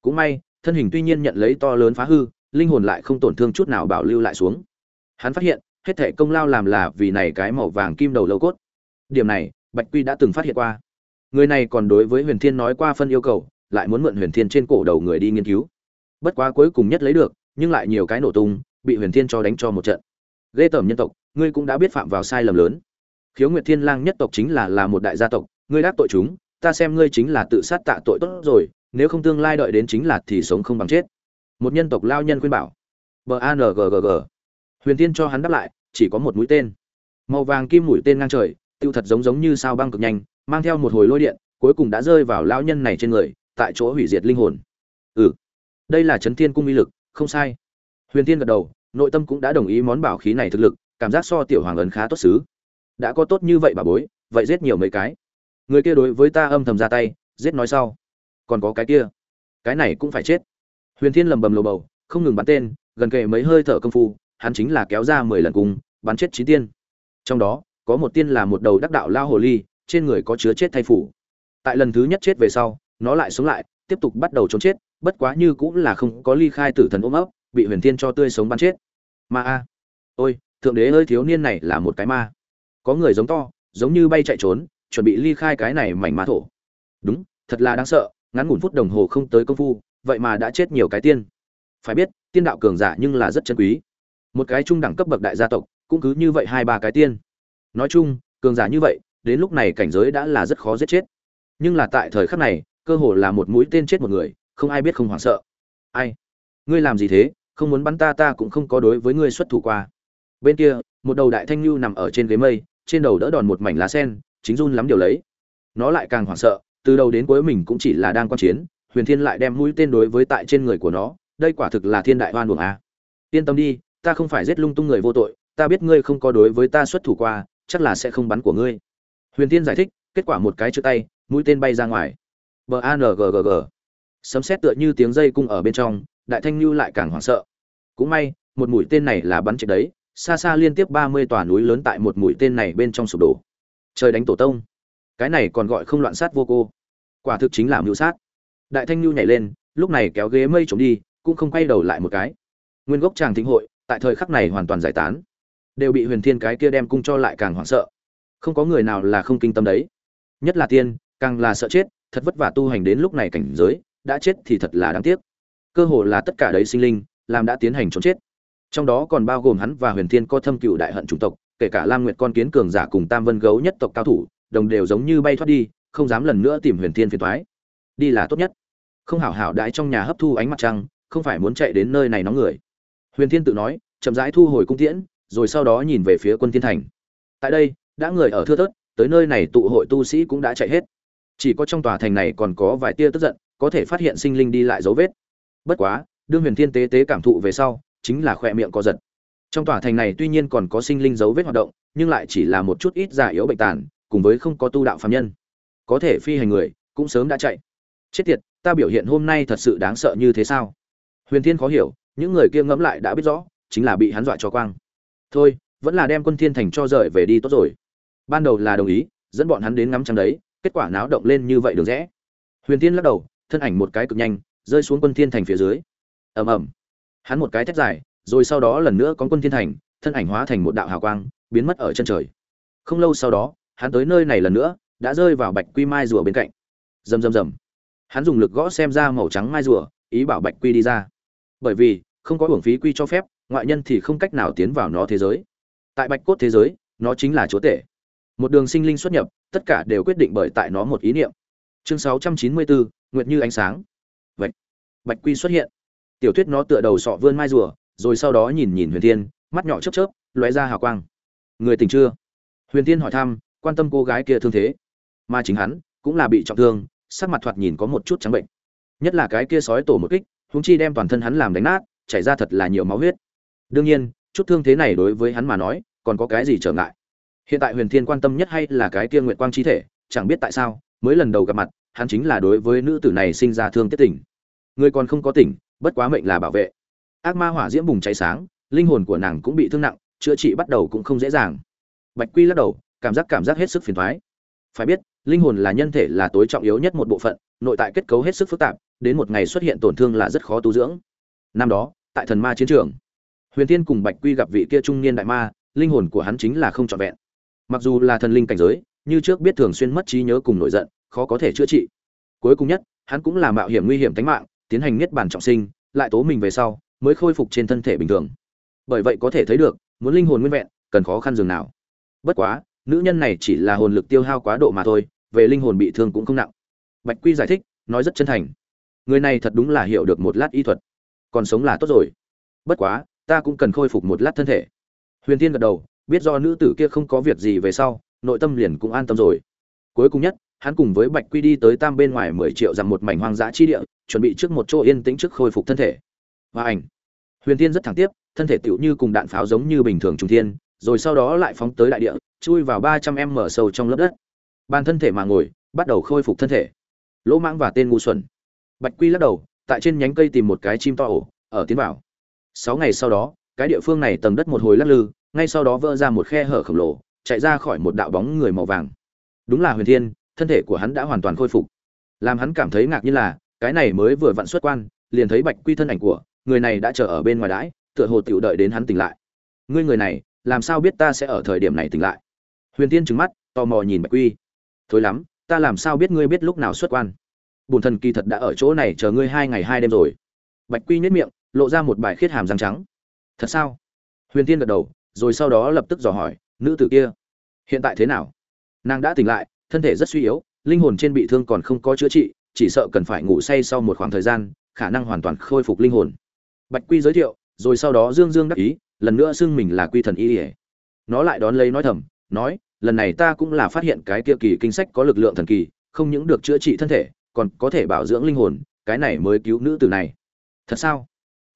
Cũng may, thân hình tuy nhiên nhận lấy to lớn phá hư, linh hồn lại không tổn thương chút nào bảo lưu lại xuống. Hắn phát hiện, hết thệ công lao làm là vì này cái màu vàng kim đầu lâu cốt điểm này, bạch quy đã từng phát hiện qua. Người này còn đối với huyền thiên nói qua phân yêu cầu, lại muốn mượn huyền thiên trên cổ đầu người đi nghiên cứu. Bất quá cuối cùng nhất lấy được, nhưng lại nhiều cái nổ tung, bị huyền thiên cho đánh cho một trận. Ghê tởm nhân tộc, ngươi cũng đã biết phạm vào sai lầm lớn. Khiếu nguyệt thiên lang nhất tộc chính là là một đại gia tộc, ngươi đáp tội chúng, ta xem ngươi chính là tự sát tạ tội tốt rồi, nếu không tương lai đợi đến chính là thì sống không bằng chết. Một nhân tộc lao nhân khuyên bảo. B a n g g g. Huyền Thiên cho hắn đáp lại, chỉ có một mũi tên. Màu vàng kim mũi tên ngang trời tiêu thật giống giống như sao băng cực nhanh, mang theo một hồi lôi điện, cuối cùng đã rơi vào lão nhân này trên người, tại chỗ hủy diệt linh hồn. Ừ đây là chấn thiên cung uy lực, không sai. Huyền tiên gật đầu, nội tâm cũng đã đồng ý món bảo khí này thực lực, cảm giác so tiểu hoàng ấn khá tốt xứ. Đã có tốt như vậy bà bối, vậy giết nhiều mấy cái. Người kia đối với ta âm thầm ra tay, giết nói sau. Còn có cái kia, cái này cũng phải chết. Huyền thiên lầm bầm lồ bầu, không ngừng bắn tên, gần kề mấy hơi thở công phu, hắn chính là kéo ra mười lần cùng bắn chết chín tiên. Trong đó có một tiên là một đầu đắc đạo lao hồ ly, trên người có chứa chết thay phủ. Tại lần thứ nhất chết về sau, nó lại sống lại, tiếp tục bắt đầu trốn chết, bất quá như cũng là không có ly khai tử thần ôm ấp, bị huyền thiên cho tươi sống bắn chết. Ma a. Ôi, thượng đế ơi, thiếu niên này là một cái ma. Có người giống to, giống như bay chạy trốn, chuẩn bị ly khai cái này mảnh ma thổ. Đúng, thật là đáng sợ, ngắn ngủn phút đồng hồ không tới công phu, vậy mà đã chết nhiều cái tiên. Phải biết, tiên đạo cường giả nhưng là rất chân quý. Một cái trung đẳng cấp bậc đại gia tộc, cũng cứ như vậy hai ba cái tiên nói chung, cường giả như vậy, đến lúc này cảnh giới đã là rất khó giết chết. Nhưng là tại thời khắc này, cơ hồ là một mũi tên chết một người, không ai biết không hoảng sợ. Ai? Ngươi làm gì thế? Không muốn bắn ta ta cũng không có đối với ngươi xuất thủ qua. Bên kia, một đầu đại thanh lưu nằm ở trên ghế mây, trên đầu đỡ đòn một mảnh lá sen, chính run lắm điều lấy. Nó lại càng hoảng sợ, từ đầu đến cuối mình cũng chỉ là đang quan chiến, huyền thiên lại đem mũi tên đối với tại trên người của nó, đây quả thực là thiên đại hoan buồng a. Yên tâm đi, ta không phải giết lung tung người vô tội, ta biết ngươi không có đối với ta xuất thủ qua chắc là sẽ không bắn của ngươi. Huyền tiên giải thích, kết quả một cái chữ tay, mũi tên bay ra ngoài. B a n g g g. Sấm xét tựa như tiếng dây cung ở bên trong, đại thanh lưu lại càng hoảng sợ. Cũng may, một mũi tên này là bắn chết đấy, xa xa liên tiếp ba mươi tòa núi lớn tại một mũi tên này bên trong sụp đổ. Trời đánh tổ tông. Cái này còn gọi không loạn sát vô cô. Quả thực chính là mưu sát. Đại thanh lưu nhảy lên, lúc này kéo ghế mây trống đi, cũng không quay đầu lại một cái. Nguyên gốc tràng thính hội, tại thời khắc này hoàn toàn giải tán đều bị huyền thiên cái kia đem cung cho lại càng hoảng sợ. Không có người nào là không kinh tâm đấy. Nhất là tiên, càng là sợ chết, thật vất vả tu hành đến lúc này cảnh giới, đã chết thì thật là đáng tiếc. Cơ hồ là tất cả đấy sinh linh, làm đã tiến hành trốn chết. Trong đó còn bao gồm hắn và huyền thiên có thâm cựu đại hận chủng tộc, kể cả lam nguyệt con kiến cường giả cùng tam vân gấu nhất tộc cao thủ, đồng đều giống như bay thoát đi, không dám lần nữa tìm huyền thiên phiền thoái đi là tốt nhất. Không hảo hảo đãi trong nhà hấp thu ánh mặt trăng, không phải muốn chạy đến nơi này nóng người. Huyền thiên tự nói, chậm rãi thu hồi cung tiễn rồi sau đó nhìn về phía quân thiên thành. Tại đây, đã người ở thưa thớt, tới nơi này tụ hội tu sĩ cũng đã chạy hết. Chỉ có trong tòa thành này còn có vài tia tức giận, có thể phát hiện sinh linh đi lại dấu vết. Bất quá, đương huyền thiên tế tế cảm thụ về sau, chính là khoe miệng co giật. Trong tòa thành này tuy nhiên còn có sinh linh dấu vết hoạt động, nhưng lại chỉ là một chút ít giả yếu bệnh tàn, cùng với không có tu đạo phạm nhân. Có thể phi hành người, cũng sớm đã chạy. Chết tiệt, ta biểu hiện hôm nay thật sự đáng sợ như thế sao? Huyền thiên khó hiểu, những người kia ngẫm lại đã biết rõ, chính là bị hắn dọa cho quang thôi, vẫn là đem quân thiên thành cho rời về đi tốt rồi. Ban đầu là đồng ý, dẫn bọn hắn đến ngắm trăng đấy, kết quả náo động lên như vậy được rẽ. Huyền tiên lắc đầu, thân ảnh một cái cực nhanh, rơi xuống quân thiên thành phía dưới. Ầm ầm. Hắn một cái thét dài, rồi sau đó lần nữa có quân thiên thành, thân ảnh hóa thành một đạo hào quang, biến mất ở chân trời. Không lâu sau đó, hắn tới nơi này lần nữa, đã rơi vào bạch quy mai rùa bên cạnh. Rầm rầm rầm. Hắn dùng lực gõ xem ra màu trắng mai rùa, ý bảo bạch quy đi ra. Bởi vì, không có hưởng phí quy cho phép ngoại nhân thì không cách nào tiến vào nó thế giới. Tại bạch cốt thế giới nó chính là chúa tể. Một đường sinh linh xuất nhập tất cả đều quyết định bởi tại nó một ý niệm. Chương 694, nguyệt như ánh sáng. Bạch bạch quy xuất hiện. Tiểu thuyết nó tựa đầu sọ vươn mai rùa rồi sau đó nhìn nhìn huyền thiên mắt nhỏ chớp chớp lóe ra hào quang. Người tỉnh chưa? Huyền thiên hỏi thăm quan tâm cô gái kia thương thế. Mà chính hắn cũng là bị trọng thương sắc mặt thoạt nhìn có một chút trắng bệnh. Nhất là cái kia sói tổ một kích húng chi đem toàn thân hắn làm đánh nát chảy ra thật là nhiều máu huyết đương nhiên, chút thương thế này đối với hắn mà nói, còn có cái gì trở ngại? Hiện tại huyền thiên quan tâm nhất hay là cái kia nguyện quang chi thể, chẳng biết tại sao, mới lần đầu gặp mặt, hắn chính là đối với nữ tử này sinh ra thương tiết tỉnh người còn không có tỉnh, bất quá mệnh là bảo vệ. Ác ma hỏa diễm bùng cháy sáng, linh hồn của nàng cũng bị thương nặng, chữa trị bắt đầu cũng không dễ dàng. Bạch quy lắc đầu, cảm giác cảm giác hết sức phiền thoái phải biết, linh hồn là nhân thể là tối trọng yếu nhất một bộ phận, nội tại kết cấu hết sức phức tạp, đến một ngày xuất hiện tổn thương là rất khó tu dưỡng. Năm đó, tại thần ma chiến trường huyền Thiên cùng bạch quy gặp vị kia trung niên đại ma, linh hồn của hắn chính là không trọn vẹn. Mặc dù là thần linh cảnh giới, như trước biết thường xuyên mất trí nhớ cùng nổi giận, khó có thể chữa trị. Cuối cùng nhất, hắn cũng là mạo hiểm nguy hiểm tính mạng, tiến hành niết bàn trọng sinh, lại tố mình về sau, mới khôi phục trên thân thể bình thường. Bởi vậy có thể thấy được, muốn linh hồn nguyên vẹn, cần khó khăn dường nào. Bất quá, nữ nhân này chỉ là hồn lực tiêu hao quá độ mà thôi, về linh hồn bị thương cũng không nặng. Bạch quy giải thích, nói rất chân thành. Người này thật đúng là hiểu được một lát y thuật. Còn sống là tốt rồi. Bất quá ta cũng cần khôi phục một lát thân thể. Huyền Thiên gật đầu, biết do nữ tử kia không có việc gì về sau, nội tâm liền cũng an tâm rồi. Cuối cùng nhất, hắn cùng với bạch quy đi tới tam bên ngoài mười triệu dặm một mảnh hoang dã chi địa, chuẩn bị trước một chỗ yên tĩnh trước khôi phục thân thể. Và ảnh. Huyền Thiên rất thẳng tiếp, thân thể tựu như cùng đạn pháo giống như bình thường trung thiên, rồi sau đó lại phóng tới đại địa, chui vào ba trăm em mở sâu trong lớp đất. Bàn thân thể mà ngồi, bắt đầu khôi phục thân thể. Lỗ mãng và tên ngu xuẩn. Bạch quy lắc đầu, tại trên nhánh cây tìm một cái chim to ổ, ở tiến vào sáu ngày sau đó, cái địa phương này tầng đất một hồi lắc lư, ngay sau đó vỡ ra một khe hở khổng lồ, chạy ra khỏi một đạo bóng người màu vàng. Đúng là huyền thiên, thân thể của hắn đã hoàn toàn khôi phục. Làm hắn cảm thấy ngạc như là, cái này mới vừa vặn xuất quan, liền thấy bạch quy thân ảnh của người này đã chờ ở bên ngoài đãi, tựa hồ tiểu đợi đến hắn tỉnh lại. Ngươi người này, làm sao biết ta sẽ ở thời điểm này tỉnh lại? Huyền tiên trừng mắt, tò mò nhìn bạch quy. Thối lắm, ta làm sao biết ngươi biết lúc nào xuất quan? Bùn thần kỳ thật đã ở chỗ này chờ ngươi hai ngày hai đêm rồi. Bạch quy nhếch miệng lộ ra một bài khiết hàm răng trắng. Thật sao? Huyền tiên gật đầu, rồi sau đó lập tức dò hỏi, nữ tử kia, hiện tại thế nào? Nàng đã tỉnh lại, thân thể rất suy yếu, linh hồn trên bị thương còn không có chữa trị, chỉ sợ cần phải ngủ say sau một khoảng thời gian, khả năng hoàn toàn khôi phục linh hồn. Bạch quy giới thiệu, rồi sau đó dương dương đắc ý, lần nữa xưng mình là quy thần y ỉa nó lại đón lấy nói thầm, nói, lần này ta cũng là phát hiện cái kia kỳ kinh sách có lực lượng thần kỳ, không những được chữa trị thân thể, còn có thể bảo dưỡng linh hồn, cái này mới cứu nữ tử này. Thật sao?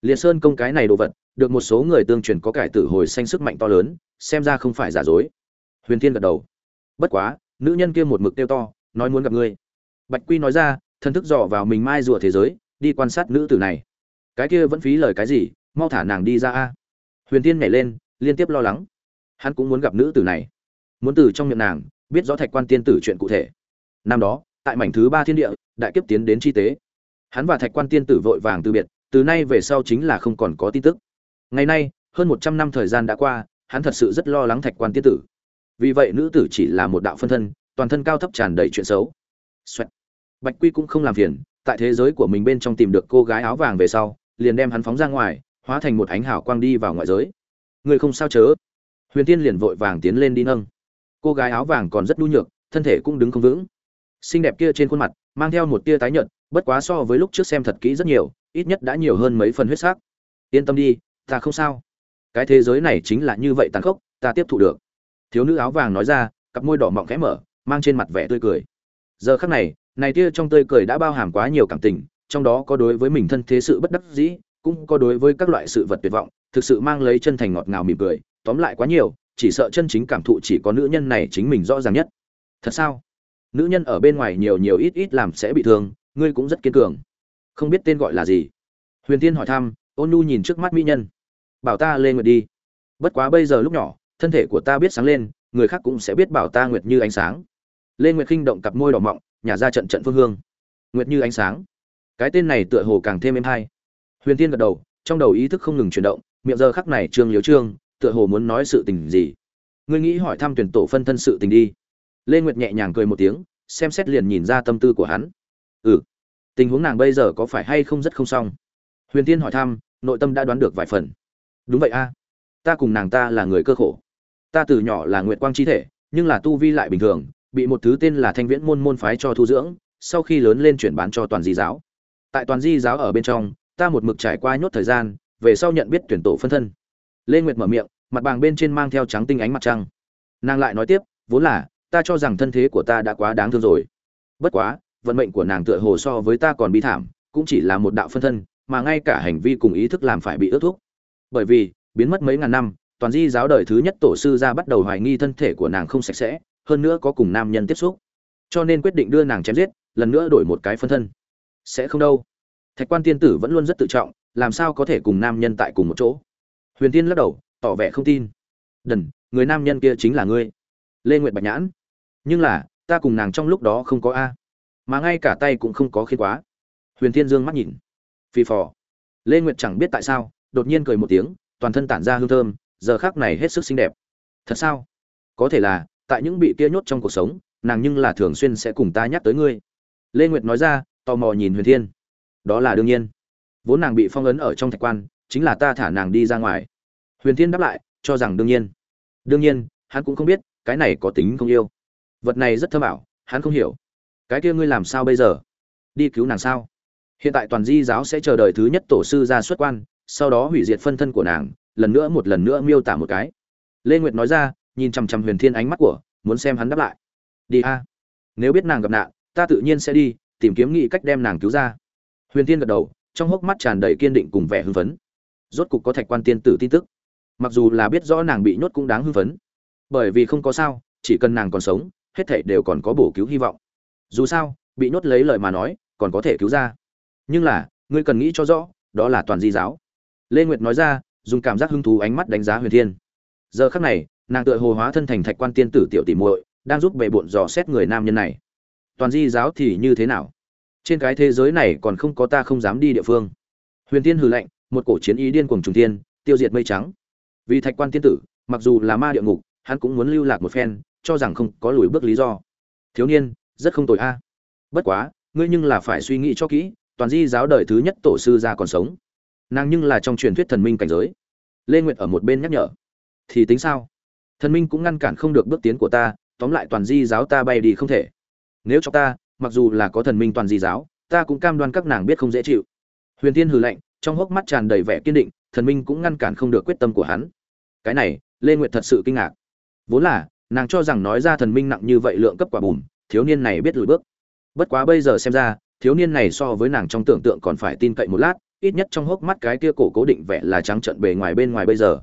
Liệt sơn công cái này đồ vật, được một số người tương truyền có cải tử hồi xanh sức mạnh to lớn, xem ra không phải giả dối. Huyền thiên gật đầu. Bất quá, nữ nhân kia một mực tiêu to, nói muốn gặp ngươi. Bạch quy nói ra thân thức dò vào mình mai rùa thế giới, đi quan sát nữ tử này. Cái kia vẫn phí lời cái gì, mau thả nàng đi ra a. Huyền Thiên nhảy lên, liên tiếp lo lắng. Hắn cũng muốn gặp nữ tử này. Muốn từ trong miệng nàng, biết rõ thạch quan tiên tử chuyện cụ thể. Năm đó, tại mảnh thứ ba thiên địa, đại kiếp tiến đến chi tế. Hắn và thạch quan tiên tử vội vàng từ biệt từ nay về sau chính là không còn có tin tức. Ngày nay, hơn một trăm năm thời gian đã qua, hắn thật sự rất lo lắng thạch quan tiên tử. Vì vậy nữ tử chỉ là một đạo phân thân, toàn thân cao thấp tràn đầy chuyện xấu. Xoẹt. bạch quy cũng không làm phiền, tại thế giới của mình bên trong tìm được cô gái áo vàng về sau, liền đem hắn phóng ra ngoài, hóa thành một ánh hào quang đi vào ngoại giới. Người không sao chớ. Huyền tiên liền vội vàng tiến lên đi nâng. Cô gái áo vàng còn rất nhu nhược, thân thể cũng đứng không vững. Xinh đẹp kia trên khuôn mặt, mang theo một tia tái nhợt bất quá so với lúc trước xem thật kỹ rất nhiều, ít nhất đã nhiều hơn mấy phần huyết sắc. Yên tâm đi, ta không sao. Cái thế giới này chính là như vậy tàn khốc, ta tiếp thụ được. Thiếu nữ áo vàng nói ra, cặp môi đỏ mọng khẽ mở, mang trên mặt vẻ tươi cười. Giờ khắc này này tia trong tươi cười đã bao hàm quá nhiều cảm tình, trong đó có đối với mình thân thế sự bất đắc dĩ, cũng có đối với các loại sự vật tuyệt vọng, thực sự mang lấy chân thành ngọt ngào mỉm cười, tóm lại quá nhiều, chỉ sợ chân chính cảm thụ chỉ có nữ nhân này chính mình rõ ràng nhất. Thật sao? Nữ nhân ở bên ngoài nhiều nhiều ít ít làm sẽ bị thương ngươi cũng rất kiên cường. Không biết tên gọi là gì. Huyền tiên hỏi thăm, ôn nu nhìn trước mắt mỹ nhân. Bảo ta lên nguyệt đi. Bất quá bây giờ lúc nhỏ, thân thể của ta biết sáng lên, người khác cũng sẽ biết bảo ta nguyệt như ánh sáng. Lên nguyệt khinh động cặp môi đỏ mọng, nhả ra trận trận phương hương. Nguyệt như ánh sáng. Cái tên này tựa hồ càng thêm êm hay. Huyền tiên gật đầu, trong đầu ý thức không ngừng chuyển động, miệng giờ khắc này trương liếu trương, tựa hồ muốn nói sự tình gì. Ngươi nghĩ hỏi thăm tuyển tổ phân thân sự tình đi. Lê nguyệt nhẹ nhàng cười một tiếng, xem xét liền nhìn ra tâm tư của hắn ừ. Tình huống nàng bây giờ có phải hay không rất không xong? Huyền tiên hỏi thăm, nội tâm đã đoán được vài phần. Đúng vậy a. Ta cùng nàng ta là người cơ khổ. Ta từ nhỏ là nguyệt quang chi thể, nhưng là tu vi lại bình thường, bị một thứ tên là thanh viễn môn môn phái cho thu dưỡng, sau khi lớn lên chuyển bán cho toàn di giáo. Tại toàn di giáo ở bên trong, ta một mực trải qua nhốt thời gian, về sau nhận biết tuyển tổ phân thân. Lê nguyệt mở miệng, mặt bàng bên trên mang theo trắng tinh ánh mặt trăng. Nàng lại nói tiếp, vốn là, ta cho rằng thân thế của ta đã quá đáng thương rồi. Bất quá vận mệnh của nàng tựa hồ so với ta còn bi thảm, cũng chỉ là một đạo phân thân, mà ngay cả hành vi cùng ý thức làm phải bị ước thúc. Bởi vì, biến mất mấy ngàn năm, toàn di giáo đời thứ nhất tổ sư ra bắt đầu hoài nghi thân thể của nàng không sạch sẽ, hơn nữa có cùng nam nhân tiếp xúc. Cho nên quyết định đưa nàng chém giết, lần nữa đổi một cái phân thân. Sẽ không đâu. Thạch quan tiên tử vẫn luôn rất tự trọng, làm sao có thể cùng nam nhân tại cùng một chỗ? Huyền tiên lắc đầu, tỏ vẻ không tin. Đần, người nam nhân kia chính là ngươi. Lê nguyệt bạch nhãn. Nhưng là, ta cùng nàng trong lúc đó không có a mà ngay cả tay cũng không có khiến quá. Huyền thiên dương mắt nhìn. Phi phò. Lê nguyệt chẳng biết tại sao, đột nhiên cười một tiếng, toàn thân tản ra hương thơm, giờ khác này hết sức xinh đẹp. Thật sao? Có thể là, tại những bị kia nhốt trong cuộc sống, nàng nhưng là thường xuyên sẽ cùng ta nhắc tới ngươi. Lê nguyệt nói ra, tò mò nhìn huyền thiên. Đó là đương nhiên. Vốn nàng bị phong ấn ở trong thạch quan, chính là ta thả nàng đi ra ngoài. Huyền thiên đáp lại, cho rằng đương nhiên. Đương nhiên, hắn cũng không biết, cái này có tính không yêu. Vật này rất thơm ảo, hắn không hiểu cái kia ngươi làm sao bây giờ? Đi cứu nàng sao? Hiện tại toàn di giáo sẽ chờ đợi thứ nhất tổ sư ra xuất quan, sau đó hủy diệt phân thân của nàng, lần nữa một lần nữa miêu tả một cái. Lê nguyệt nói ra, nhìn chằm chằm huyền thiên ánh mắt của, muốn xem hắn đáp lại. Đi a. Nếu biết nàng gặp nạn, ta tự nhiên sẽ đi, tìm kiếm nghị cách đem nàng cứu ra. Huyền thiên gật đầu, trong hốc mắt tràn đầy kiên định cùng vẻ hưng phấn. Rốt cục có thạch quan tiên tử tin tức. Mặc dù là biết rõ nàng bị nhốt cũng đáng hưng phấn. Bởi vì không có sao, chỉ cần nàng còn sống, hết thảy đều còn có bổ cứu hy vọng dù sao bị nhốt lấy lời mà nói còn có thể cứu ra. Nhưng là ngươi cần nghĩ cho rõ đó là toàn di giáo. Lê nguyệt nói ra dùng cảm giác hứng thú ánh mắt đánh giá huyền thiên. Giờ khắc này nàng tựa hồ hóa thân thành thạch quan tiên tử tiểu tỷ muội đang giúp bệ bộn dò xét người nam nhân này. Toàn di giáo thì như thế nào? Trên cái thế giới này còn không có ta không dám đi địa phương. Huyền tiên hừ lạnh một cổ chiến ý điên cuồng trùng tiên, tiêu diệt mây trắng. Vì thạch quan tiên tử mặc dù là ma địa ngục hắn cũng muốn lưu lạc một phen cho rằng không có lùi bước lý do. Thiếu niên rất không tội a. Bất quá, ngươi nhưng là phải suy nghĩ cho kỹ, toàn di giáo đời thứ nhất tổ sư ra còn sống. Nàng nhưng là trong truyền thuyết thần minh cảnh giới. Lê nguyệt ở một bên nhắc nhở. Thì tính sao? Thần minh cũng ngăn cản không được bước tiến của ta, tóm lại toàn di giáo ta bay đi không thể. Nếu cho ta, mặc dù là có thần minh toàn di giáo, ta cũng cam đoan các nàng biết không dễ chịu. Huyền tiên hừ lạnh, trong hốc mắt tràn đầy vẻ kiên định, thần minh cũng ngăn cản không được quyết tâm của hắn. Cái này, lê nguyệt thật sự kinh ngạc. Vốn là, nàng cho rằng nói ra thần minh nặng như vậy lượng cấp quả bùn thiếu niên này biết lùi bước. Bất quá bây giờ xem ra, thiếu niên này so với nàng trong tưởng tượng còn phải tin cậy một lát, ít nhất trong hốc mắt cái kia cổ cố định vẻ là trắng trợn bề ngoài bên ngoài bây giờ.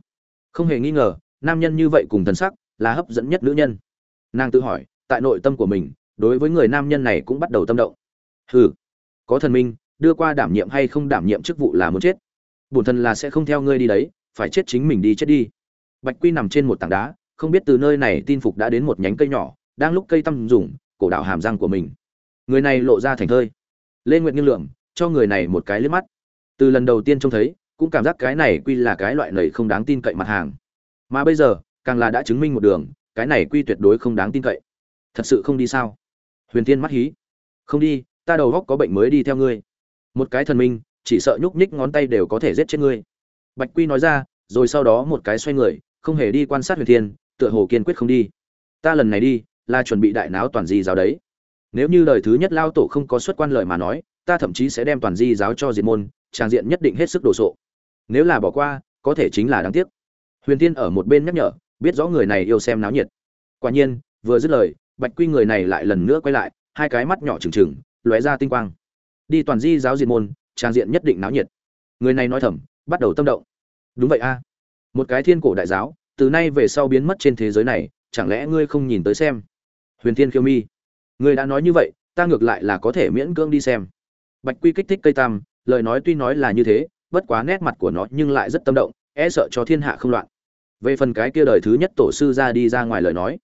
Không hề nghi ngờ, nam nhân như vậy cùng thần sắc, là hấp dẫn nhất nữ nhân. Nàng tự hỏi, tại nội tâm của mình, đối với người nam nhân này cũng bắt đầu tâm động. Hừ, có thần minh, đưa qua đảm nhiệm hay không đảm nhiệm chức vụ là muốn chết. Bổn thân là sẽ không theo ngươi đi đấy, phải chết chính mình đi chết đi. Bạch quy nằm trên một tảng đá, không biết từ nơi này tin phục đã đến một nhánh cây nhỏ, đang lúc cây tăm dùng cổ đạo hàm răng của mình. Người này lộ ra thành thơi. Lê nguyệt nghiêng lượng cho người này một cái liếc mắt. Từ lần đầu tiên trông thấy, cũng cảm giác cái này quy là cái loại lầy không đáng tin cậy mặt hàng. Mà bây giờ, càng là đã chứng minh một đường, cái này quy tuyệt đối không đáng tin cậy. Thật sự không đi sao? Huyền tiên mắt hí. Không đi, ta đầu góc có bệnh mới đi theo ngươi. Một cái thần minh, chỉ sợ nhúc nhích ngón tay đều có thể giết chết ngươi. Bạch quy nói ra, rồi sau đó một cái xoay người, không hề đi quan sát huyền thiên, tựa hồ kiên quyết không đi. Ta lần này đi là chuẩn bị đại náo toàn di giáo đấy. Nếu như lời thứ nhất lao tổ không có xuất quan lời mà nói, ta thậm chí sẽ đem toàn di giáo cho diệt môn, trang diện nhất định hết sức đồ sộ. Nếu là bỏ qua, có thể chính là đáng tiếc. Huyền tiên ở một bên nhắc nhở, biết rõ người này yêu xem náo nhiệt. Quả nhiên, vừa dứt lời, bạch quy người này lại lần nữa quay lại, hai cái mắt nhỏ trừng trừng, lóe ra tinh quang. Đi toàn di giáo diệt môn, trang diện nhất định náo nhiệt. Người này nói thầm, bắt đầu tâm động. Đúng vậy a. Một cái thiên cổ đại giáo, từ nay về sau biến mất trên thế giới này, chẳng lẽ ngươi không nhìn tới xem? Huyền thiên khiêu mi. Ngươi đã nói như vậy, ta ngược lại là có thể miễn cưỡng đi xem. Bạch quy kích thích cây tam, lời nói tuy nói là như thế, bất quá nét mặt của nó nhưng lại rất tâm động e sợ cho thiên hạ không loạn. Về phần cái kia đời thứ nhất tổ sư ra đi ra ngoài lời nói,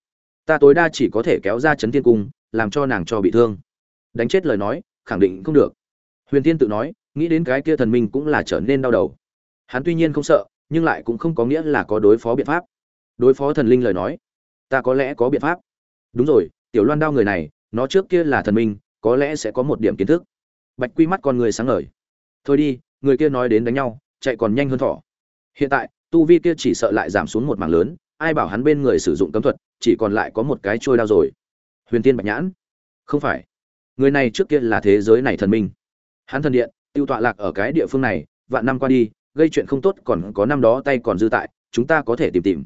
ta tối đa chỉ có thể kéo ra chấn thiên cung, làm cho nàng cho bị thương. Đánh chết lời nói, khẳng định không được. Huyền tiên tự nói, nghĩ đến cái kia thần minh cũng là trở nên đau đầu. Hắn tuy nhiên không sợ, nhưng lại cũng không có nghĩa là có đối phó biện pháp. Đối phó thần linh lời nói, ta có lẽ có biện pháp đúng rồi, tiểu loan đao người này, nó trước kia là thần minh, có lẽ sẽ có một điểm kiến thức. Bạch quy mắt con người sáng ngời. Thôi đi, người kia nói đến đánh nhau, chạy còn nhanh hơn thỏ. Hiện tại, tu vi kia chỉ sợ lại giảm xuống một mảng lớn, ai bảo hắn bên người sử dụng cấm thuật, chỉ còn lại có một cái trôi đao rồi. Huyền tiên bạch nhãn. Không phải. Người này trước kia là thế giới này thần minh. Hắn thần điện, tiêu tọa lạc ở cái địa phương này, vạn năm qua đi, gây chuyện không tốt còn có năm đó tay còn dư tại, chúng ta có thể tìm tìm.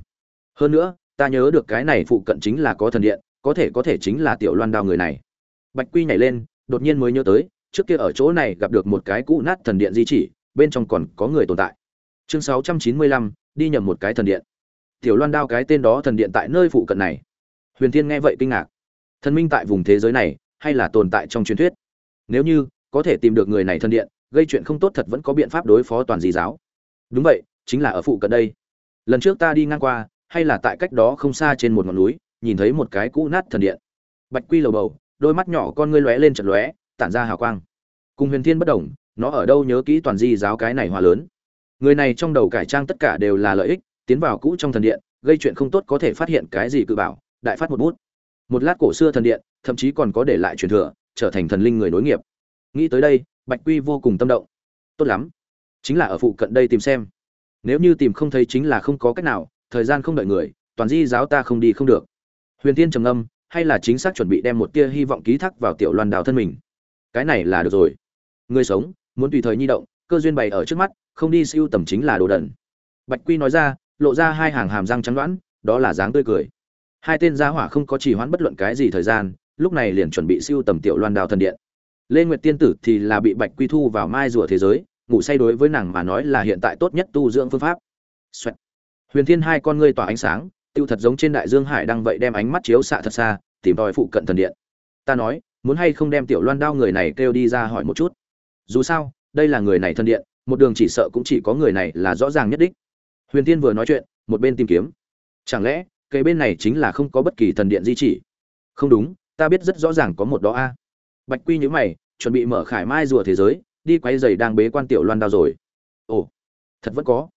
Hơn nữa, ta nhớ được cái này phụ cận chính là có thần điện có thể có thể chính là tiểu loan đao người này. Bạch quy nhảy lên đột nhiên mới nhớ tới trước kia ở chỗ này gặp được một cái cũ nát thần điện di chỉ bên trong còn có người tồn tại. Chương 695, đi nhầm một cái thần điện. Tiểu loan đao cái tên đó thần điện tại nơi phụ cận này. Huyền thiên nghe vậy kinh ngạc. Thần minh tại vùng thế giới này hay là tồn tại trong truyền thuyết? Nếu như có thể tìm được người này thần điện gây chuyện không tốt thật vẫn có biện pháp đối phó toàn di giáo. Đúng vậy chính là ở phụ cận đây. Lần trước ta đi ngang qua hay là tại cách đó không xa trên một ngọn núi nhìn thấy một cái cũ nát thần điện. Bạch quy lầu bầu, đôi mắt nhỏ con ngươi lóe lên chật lóe, tản ra hào quang. Cùng huyền thiên bất đồng, nó ở đâu nhớ kỹ toàn di giáo cái này hòa lớn. Người này trong đầu cải trang tất cả đều là lợi ích, tiến vào cũ trong thần điện, gây chuyện không tốt có thể phát hiện cái gì cự bảo, đại phát một bút. Một lát cổ xưa thần điện, thậm chí còn có để lại truyền thừa, trở thành thần linh người nối nghiệp. Nghĩ tới đây, bạch quy vô cùng tâm động. Tốt lắm. Chính là ở phụ cận đây tìm xem. Nếu như tìm không thấy chính là không có cách nào, thời gian không đợi người, toàn di giáo ta không đi không được huyền tiên trầm âm hay là chính xác chuẩn bị đem một tia hy vọng ký thác vào tiểu loan đào thân mình? Cái này là được rồi. Người sống, muốn tùy thời nhi động, cơ duyên bày ở trước mắt, không đi siêu tầm chính là đồ đần. Bạch quy nói ra, lộ ra hai hàng hàm răng trắng đoán, đó là dáng tươi cười. Hai tên gia hỏa không có trì hoãn bất luận cái gì thời gian, lúc này liền chuẩn bị siêu tầm tiểu loan đào thần điện. Lê nguyệt tiên tử thì là bị bạch quy thu vào mai rùa thế giới, ngủ say đối với nàng mà nói là hiện tại tốt nhất tu dưỡng phương pháp. Xoẹt. huyền thiên hai con ngươi tỏa ánh sáng tiêu thật giống trên đại dương hải đang vậy đem ánh mắt chiếu xạ thật xa, tìm tòi phụ cận thần điện. Ta nói, muốn hay không đem tiểu loan đao người này kêu đi ra hỏi một chút? Dù sao, đây là người này thân điện, một đường chỉ sợ cũng chỉ có người này là rõ ràng nhất đích. Huyền tiên vừa nói chuyện, một bên tìm kiếm. Chẳng lẽ cây bên này chính là không có bất kỳ thần điện di chỉ? Không đúng, ta biết rất rõ ràng có một đó a. Bạch quy nhữ mày, chuẩn bị mở khải mai rùa thế giới, đi quay giày đang bế quan tiểu loan đao rồi. Ồ, thật vẫn có.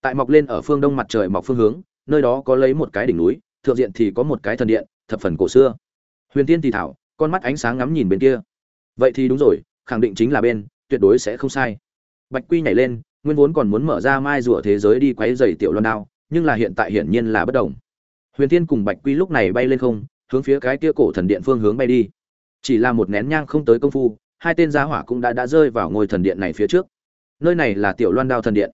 Tại mọc lên ở phương đông mặt trời mọc phương hướng nơi đó có lấy một cái đỉnh núi, thượng diện thì có một cái thần điện, thập phần cổ xưa. Huyền tiên thì thảo, con mắt ánh sáng ngắm nhìn bên kia. Vậy thì đúng rồi, khẳng định chính là bên, tuyệt đối sẽ không sai. Bạch quy nhảy lên, nguyên vốn còn muốn mở ra mai rùa thế giới đi quấy dày tiểu loan đao, nhưng là hiện tại hiển nhiên là bất đồng. Huyền tiên cùng bạch quy lúc này bay lên không, hướng phía cái kia cổ thần điện phương hướng bay đi. Chỉ là một nén nhang không tới công phu, hai tên gia hỏa cũng đã đã rơi vào ngôi thần điện này phía trước. Nơi này là tiểu loan đao thần điện.